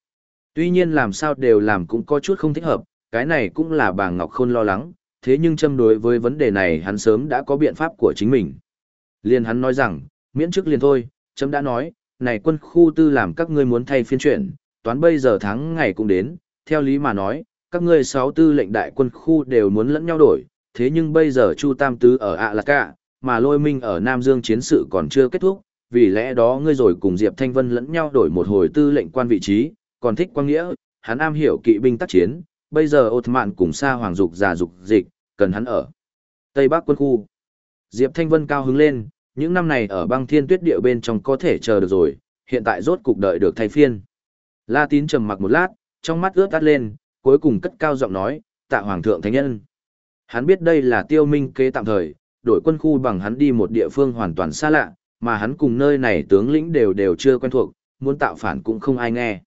Tuy nhiên làm sao đều làm cũng có chút không thích hợp, cái này cũng là bà Ngọc Khôn lo lắng, thế nhưng châm đối với vấn đề này hắn sớm đã có biện pháp của chính mình. liền hắn nói rằng, miễn chức liền thôi, châm đã nói, này quân khu tư làm các ngươi muốn thay phiên chuyển, toán bây giờ tháng ngày cũng đến, theo lý mà nói, các ngươi sáu tư lệnh đại quân khu đều muốn lẫn nhau đổi, thế nhưng bây giờ Chu Tam Tứ ở ạ là cả, mà lôi minh ở Nam Dương chiến sự còn chưa kết thúc, vì lẽ đó ngươi rồi cùng Diệp Thanh Vân lẫn nhau đổi một hồi tư lệnh quan vị trí, còn thích quang nghĩa, hắn am hiểu kỵ binh tác chiến, bây giờ ột mạn cùng xa hoàng dục già dục dịch, cần hắn ở. Tây Bắc quân khu. Diệp Thanh Vân cao hứng lên, những năm này ở băng thiên tuyết địa bên trong có thể chờ được rồi, hiện tại rốt cục đợi được thay phiên. La tín trầm mặc một lát, trong mắt ướt tắt lên, cuối cùng cất cao giọng nói, tạ hoàng thượng thánh nhân. Hắn biết đây là tiêu minh kế tạm thời, đổi quân khu bằng hắn đi một địa phương hoàn toàn xa lạ, mà hắn cùng nơi này tướng lĩnh đều đều chưa quen thuộc, muốn tạo phản cũng không ai nghe.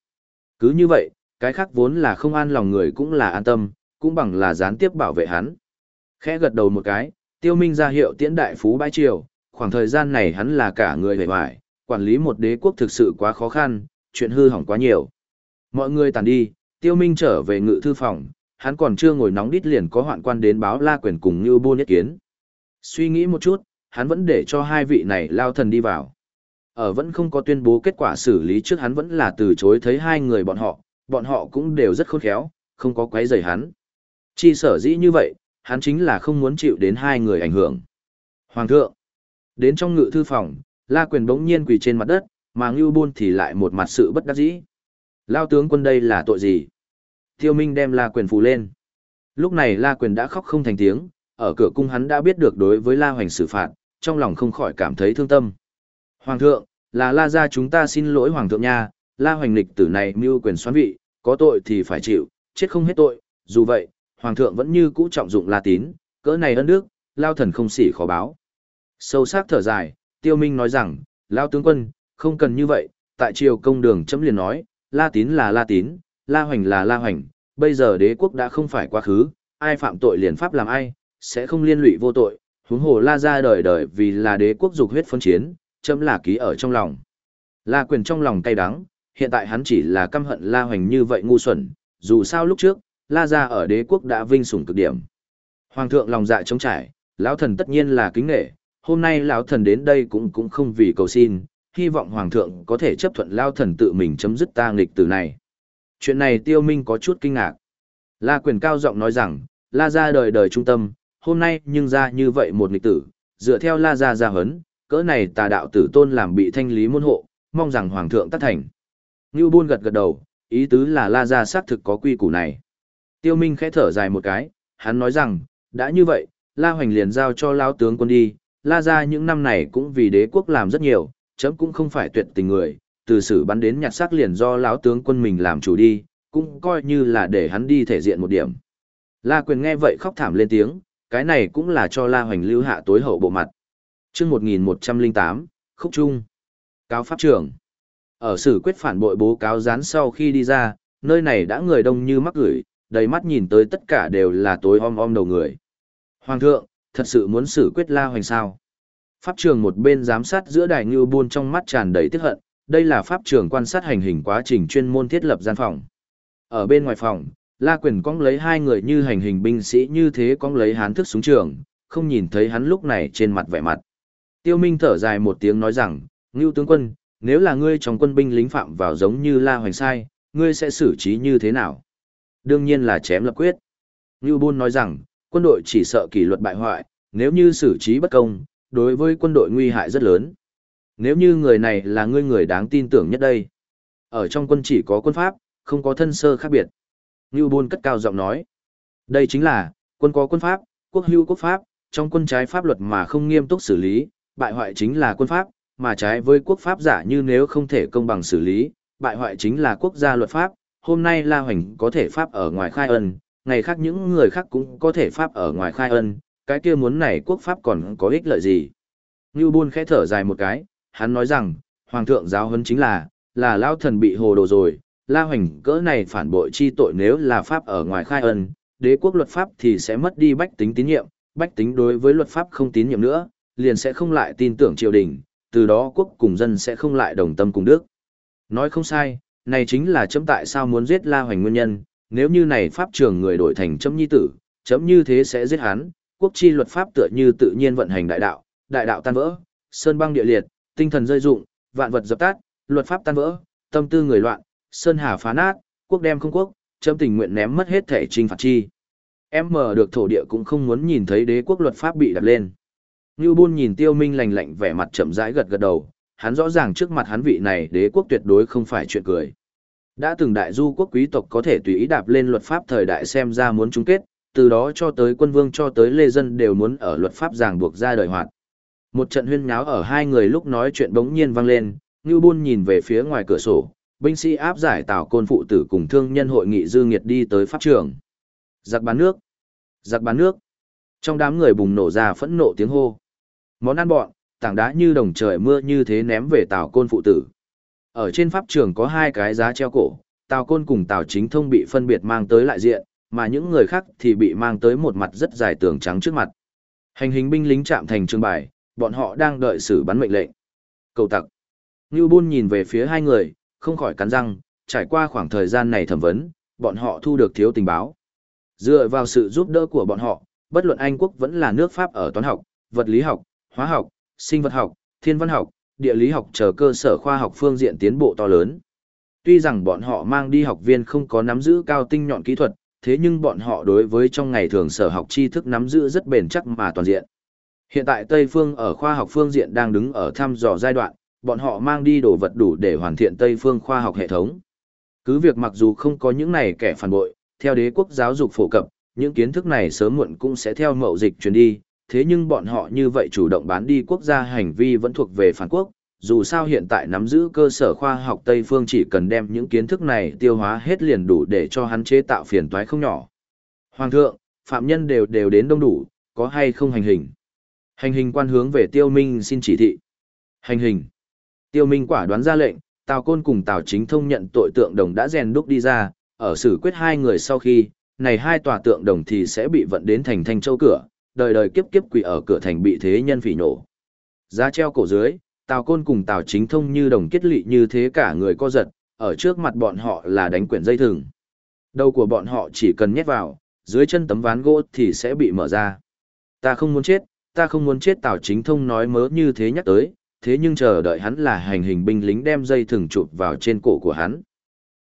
Cứ như vậy, cái khác vốn là không an lòng người cũng là an tâm, cũng bằng là gián tiếp bảo vệ hắn. Khẽ gật đầu một cái, tiêu minh ra hiệu tiễn đại phú bãi triều, khoảng thời gian này hắn là cả người hề hoài, quản lý một đế quốc thực sự quá khó khăn, chuyện hư hỏng quá nhiều. Mọi người tàn đi, tiêu minh trở về ngự thư phòng, hắn còn chưa ngồi nóng đít liền có hoạn quan đến báo la quyền cùng như buôn nhất kiến. Suy nghĩ một chút, hắn vẫn để cho hai vị này lao thần đi vào. Ở vẫn không có tuyên bố kết quả xử lý trước hắn vẫn là từ chối thấy hai người bọn họ, bọn họ cũng đều rất khôn khéo, không có quấy rầy hắn. Chi sở dĩ như vậy, hắn chính là không muốn chịu đến hai người ảnh hưởng. Hoàng thượng, đến trong ngự thư phòng, La Quyền bỗng nhiên quỳ trên mặt đất, mà Ngưu Bôn thì lại một mặt sự bất đắc dĩ. Lao tướng quân đây là tội gì? Tiêu Minh đem La Quyền phù lên. Lúc này La Quyền đã khóc không thành tiếng, ở cửa cung hắn đã biết được đối với La Hoành xử phạt, trong lòng không khỏi cảm thấy thương tâm. Hoàng thượng, là La gia chúng ta xin lỗi Hoàng thượng nha, La Hoành lịch tử này mưu quyền xoán vị, có tội thì phải chịu, chết không hết tội, dù vậy, Hoàng thượng vẫn như cũ trọng dụng La Tín, cỡ này ân đức, Lao thần không xỉ khó báo. Sâu sắc thở dài, Tiêu Minh nói rằng, Lao tướng quân, không cần như vậy, tại triều công đường chấm liền nói, La Tín là La Tín, La Hoành là La Hoành, bây giờ đế quốc đã không phải quá khứ, ai phạm tội liền pháp làm ai, sẽ không liên lụy vô tội, huống hồ La gia đời đời vì là đế quốc dục huyết phân chiến, chấm là ký ở trong lòng. La quyền trong lòng cay đắng, hiện tại hắn chỉ là căm hận La Hoành như vậy ngu xuẩn, dù sao lúc trước, La gia ở đế quốc đã vinh sủng cực điểm. Hoàng thượng lòng dạ trống trải, lão thần tất nhiên là kính nể, hôm nay lão thần đến đây cũng cũng không vì cầu xin, hy vọng hoàng thượng có thể chấp thuận lão thần tự mình chấm dứt ta nghịch từ này. Chuyện này Tiêu Minh có chút kinh ngạc. La quyền cao giọng nói rằng, La gia đời đời trung tâm, hôm nay nhưng ra như vậy một nghịch tử, dựa theo La gia gia hấn, cỡ này tà đạo tử tôn làm bị thanh lý môn hộ, mong rằng hoàng thượng tác thành. Ngưu Bôn gật gật đầu, ý tứ là La gia xác thực có quy củ này. Tiêu Minh khẽ thở dài một cái, hắn nói rằng, đã như vậy, La Hoành liền giao cho lão tướng quân đi, La gia những năm này cũng vì đế quốc làm rất nhiều, chấm cũng không phải tuyệt tình người, từ sử bắn đến nhặt xác liền do lão tướng quân mình làm chủ đi, cũng coi như là để hắn đi thể diện một điểm. La Quyền nghe vậy khóc thảm lên tiếng, cái này cũng là cho La Hoành lưu hạ tối hậu bộ mặt. Trước 1108, Khúc Trung. Cáo Pháp trưởng. Ở sử quyết phản bội bố cáo gián sau khi đi ra, nơi này đã người đông như mắc gửi, đầy mắt nhìn tới tất cả đều là tối om om đầu người. Hoàng thượng, thật sự muốn xử quyết La Hoành sao? Pháp trường một bên giám sát giữa đài ngưu buôn trong mắt tràn đầy tiếc hận, đây là pháp trường quan sát hành hình quá trình chuyên môn thiết lập gian phòng. Ở bên ngoài phòng, La Quyền cong lấy hai người như hành hình binh sĩ như thế cong lấy hán thức súng trường, không nhìn thấy hắn lúc này trên mặt vẻ mặt. Tiêu Minh thở dài một tiếng nói rằng, Ngưu tướng quân, nếu là ngươi trong quân binh lính phạm vào giống như La Hoành sai, ngươi sẽ xử trí như thế nào? Đương nhiên là chém lập quyết. Ngưu Bôn nói rằng, quân đội chỉ sợ kỷ luật bại hoại, nếu như xử trí bất công, đối với quân đội nguy hại rất lớn. Nếu như người này là ngươi người đáng tin tưởng nhất đây. Ở trong quân chỉ có quân pháp, không có thân sơ khác biệt. Ngưu Bôn cất cao giọng nói. Đây chính là, quân có quân pháp, quốc hưu quốc pháp, trong quân trái pháp luật mà không nghiêm túc xử lý, bại hoại chính là quân pháp, mà trái với quốc pháp giả như nếu không thể công bằng xử lý, bại hoại chính là quốc gia luật pháp. Hôm nay La Hoành có thể pháp ở ngoài khai ân, ngày khác những người khác cũng có thể pháp ở ngoài khai ân, cái kia muốn này quốc pháp còn có ích lợi gì. Ngưu Bôn khẽ thở dài một cái, hắn nói rằng, Hoàng thượng giáo huấn chính là, là lao thần bị hồ đồ rồi, La Hoành cỡ này phản bội chi tội nếu là pháp ở ngoài khai ân, đế quốc luật pháp thì sẽ mất đi bách tính tín nhiệm, bách tính đối với luật pháp không tín nhiệm nữa, liền sẽ không lại tin tưởng triều đình, từ đó quốc cùng dân sẽ không lại đồng tâm cùng đức. Nói không sai, này chính là chấm tại sao muốn giết La Hoành nguyên nhân, nếu như này pháp trường người đổi thành chấm nhi tử, chấm như thế sẽ giết hắn, quốc chi luật pháp tựa như tự nhiên vận hành đại đạo, đại đạo tan vỡ, sơn băng địa liệt, tinh thần rơi dụng, vạn vật dập tắt, luật pháp tan vỡ, tâm tư người loạn, sơn hà phá nát, quốc đem không quốc, chấm tình nguyện ném mất hết thể trinh phạt chi. Em mở được thổ địa cũng không muốn nhìn thấy đế quốc luật pháp bị đặt lên. Ngưu Bôn nhìn Tiêu Minh lành lạnh vẻ mặt chậm rãi gật gật đầu, hắn rõ ràng trước mặt hắn vị này đế quốc tuyệt đối không phải chuyện cười. Đã từng đại du quốc quý tộc có thể tùy ý đạp lên luật pháp thời đại xem ra muốn chung kết, từ đó cho tới quân vương cho tới lê dân đều muốn ở luật pháp ràng buộc ra đời hoạt. Một trận huyên nháo ở hai người lúc nói chuyện bỗng nhiên vang lên, Ngưu Bôn nhìn về phía ngoài cửa sổ, binh sĩ áp giải tào côn phụ tử cùng thương nhân hội nghị dư nghiệt đi tới pháp trường. Giặc bán nước! Giặc bán nước! Trong đám người bùng nổ ra phẫn nộ tiếng hô. Món ăn bọn, tảng đá như đồng trời mưa như thế ném về tào côn phụ tử. Ở trên pháp trường có hai cái giá treo cổ, tào côn cùng tào chính thông bị phân biệt mang tới lại diện, mà những người khác thì bị mang tới một mặt rất dài tường trắng trước mặt. Hành hình binh lính chạm thành trương bài, bọn họ đang đợi xử bắn mệnh lệnh. Cầu tặc. Ngưu Bôn nhìn về phía hai người, không khỏi cắn răng, trải qua khoảng thời gian này thẩm vấn, bọn họ thu được thiếu tình báo. Dựa vào sự giúp đỡ của bọn họ, bất luận Anh quốc vẫn là nước Pháp ở toán học, vật lý học, hóa học, sinh vật học, thiên văn học, địa lý học chờ cơ sở khoa học phương diện tiến bộ to lớn. Tuy rằng bọn họ mang đi học viên không có nắm giữ cao tinh nhọn kỹ thuật, thế nhưng bọn họ đối với trong ngày thường sở học tri thức nắm giữ rất bền chắc mà toàn diện. Hiện tại Tây Phương ở khoa học phương diện đang đứng ở thăm dò giai đoạn, bọn họ mang đi đồ vật đủ để hoàn thiện Tây Phương khoa học hệ thống. Cứ việc mặc dù không có những này kẻ phản bội, theo đế quốc giáo dục phổ cập, những kiến thức này sớm muộn cũng sẽ theo mậu dịch truyền đi, thế nhưng bọn họ như vậy chủ động bán đi quốc gia hành vi vẫn thuộc về phản quốc, dù sao hiện tại nắm giữ cơ sở khoa học Tây Phương chỉ cần đem những kiến thức này tiêu hóa hết liền đủ để cho hắn chế tạo phiền toái không nhỏ. Hoàng thượng, phạm nhân đều đều đến đông đủ, có hay không hành hình? Hành hình quan hướng về tiêu minh xin chỉ thị. Hành hình. Tiêu minh quả đoán ra lệnh, Tào Côn cùng Tào Chính Thông nhận tội tượng đồng đã rèn đúc đi ra, ở xử quyết hai người sau khi, này hai tòa tượng đồng thì sẽ bị vận đến thành thanh châu cửa, đời đời kiếp kiếp quỷ ở cửa thành bị thế nhân phỉ nổ. Giá treo cổ dưới, Tào Côn cùng Tào Chính Thông như đồng kết lị như thế cả người co giật, ở trước mặt bọn họ là đánh quyển dây thừng. Đầu của bọn họ chỉ cần nhét vào, dưới chân tấm ván gỗ thì sẽ bị mở ra. Ta không muốn chết, ta không muốn chết Tào Chính Thông nói mớ như thế nhắc tới, thế nhưng chờ đợi hắn là hành hình binh lính đem dây thừng chụp vào trên cổ của hắn.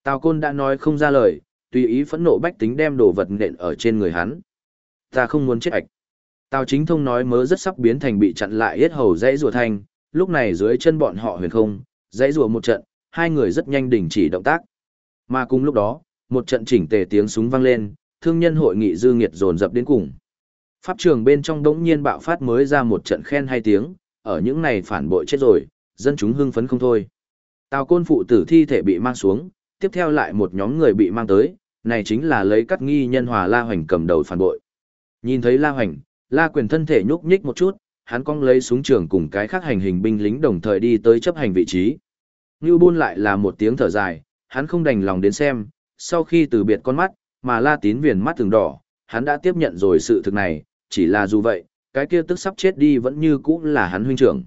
Tào Côn đã nói không ra lời, tùy ý phẫn nộ bách tính đem đồ vật nện ở trên người hắn. Ta không muốn chết ạch. Tào chính thông nói mớ rất sắp biến thành bị chặn lại hết hầu dãy rùa thanh, lúc này dưới chân bọn họ huyền không, dãy rùa một trận, hai người rất nhanh đình chỉ động tác. Mà cùng lúc đó, một trận chỉnh tề tiếng súng vang lên, thương nhân hội nghị dư nghiệt dồn dập đến cùng. Pháp trường bên trong đống nhiên bạo phát mới ra một trận khen hay tiếng, ở những này phản bội chết rồi, dân chúng hưng phấn không thôi. Tào côn phụ tử thi thể bị mang xuống, tiếp theo lại một nhóm người bị mang tới, này chính là lấy cắt nghi nhân hòa La Hoành cầm đầu phản bội. Nhìn thấy La Hoành, La Quyền thân thể nhúc nhích một chút, hắn cong lấy súng trường cùng cái khác hành hình binh lính đồng thời đi tới chấp hành vị trí. Ngưu Bôn lại là một tiếng thở dài, hắn không đành lòng đến xem, sau khi từ biệt con mắt, mà La Tín viền mắt thường đỏ, hắn đã tiếp nhận rồi sự thực này, chỉ là dù vậy, cái kia tức sắp chết đi vẫn như cũ là hắn huynh trưởng.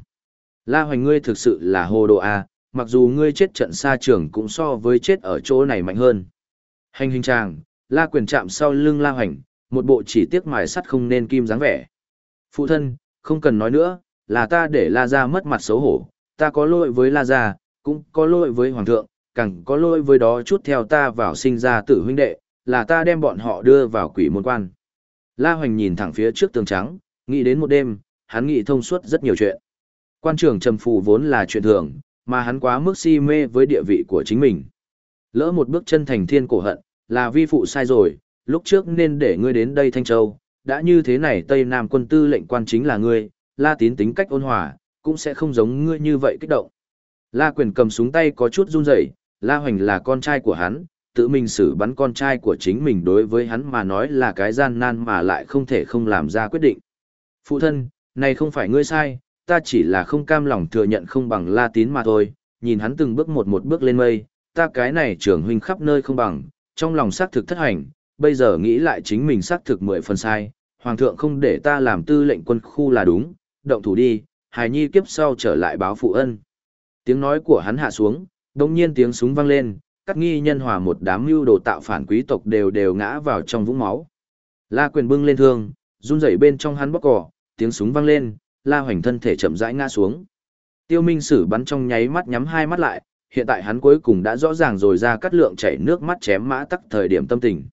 La Hoành ngươi thực sự là hồ đồ a, mặc dù ngươi chết trận xa trường cũng so với chết ở chỗ này mạnh hơn. Hành hình tràng, La Quyền chạm sau lưng La Hoành, một bộ chỉ tiếc mài sắt không nên kim dáng vẻ. Phụ thân, không cần nói nữa, là ta để La Gia mất mặt xấu hổ, ta có lỗi với La Gia, cũng có lỗi với Hoàng thượng, càng có lỗi với đó chút theo ta vào sinh ra tử huynh đệ, là ta đem bọn họ đưa vào quỷ môn quan. La Hoành nhìn thẳng phía trước tường trắng, nghĩ đến một đêm, hắn nghĩ thông suốt rất nhiều chuyện. Quan trưởng trầm phù vốn là chuyện thường, mà hắn quá mức si mê với địa vị của chính mình. Lỡ một bước chân thành thiên cổ hận, là vi phụ sai rồi, lúc trước nên để ngươi đến đây Thanh Châu, đã như thế này Tây Nam quân tư lệnh quan chính là ngươi, La Tín tính cách ôn hòa, cũng sẽ không giống ngươi như vậy kích động. La Quyền cầm súng tay có chút run rẩy, La Hoành là con trai của hắn, tự mình xử bắn con trai của chính mình đối với hắn mà nói là cái gian nan mà lại không thể không làm ra quyết định. Phụ thân, này không phải ngươi sai, ta chỉ là không cam lòng thừa nhận không bằng La Tín mà thôi, nhìn hắn từng bước một một bước lên mây, ta cái này trưởng huynh khắp nơi không bằng, trong lòng xác thực thất hành, bây giờ nghĩ lại chính mình xác thực mười phần sai, hoàng thượng không để ta làm tư lệnh quân khu là đúng, động thủ đi, hài nhi kiếp sau trở lại báo phụ ân. Tiếng nói của hắn hạ xuống, đồng nhiên tiếng súng vang lên, các nghi nhân hòa một đám mưu đồ tạo phản quý tộc đều đều ngã vào trong vũng máu. La quyền bưng lên thương, run rẩy bên trong hắn bóc cỏ, tiếng súng vang lên, La Hoành thân thể chậm rãi ngã xuống. Tiêu Minh Sử bắn trong nháy mắt nhắm hai mắt lại, hiện tại hắn cuối cùng đã rõ ràng rồi ra cắt lượng chảy nước mắt chém mã tắc thời điểm tâm tình.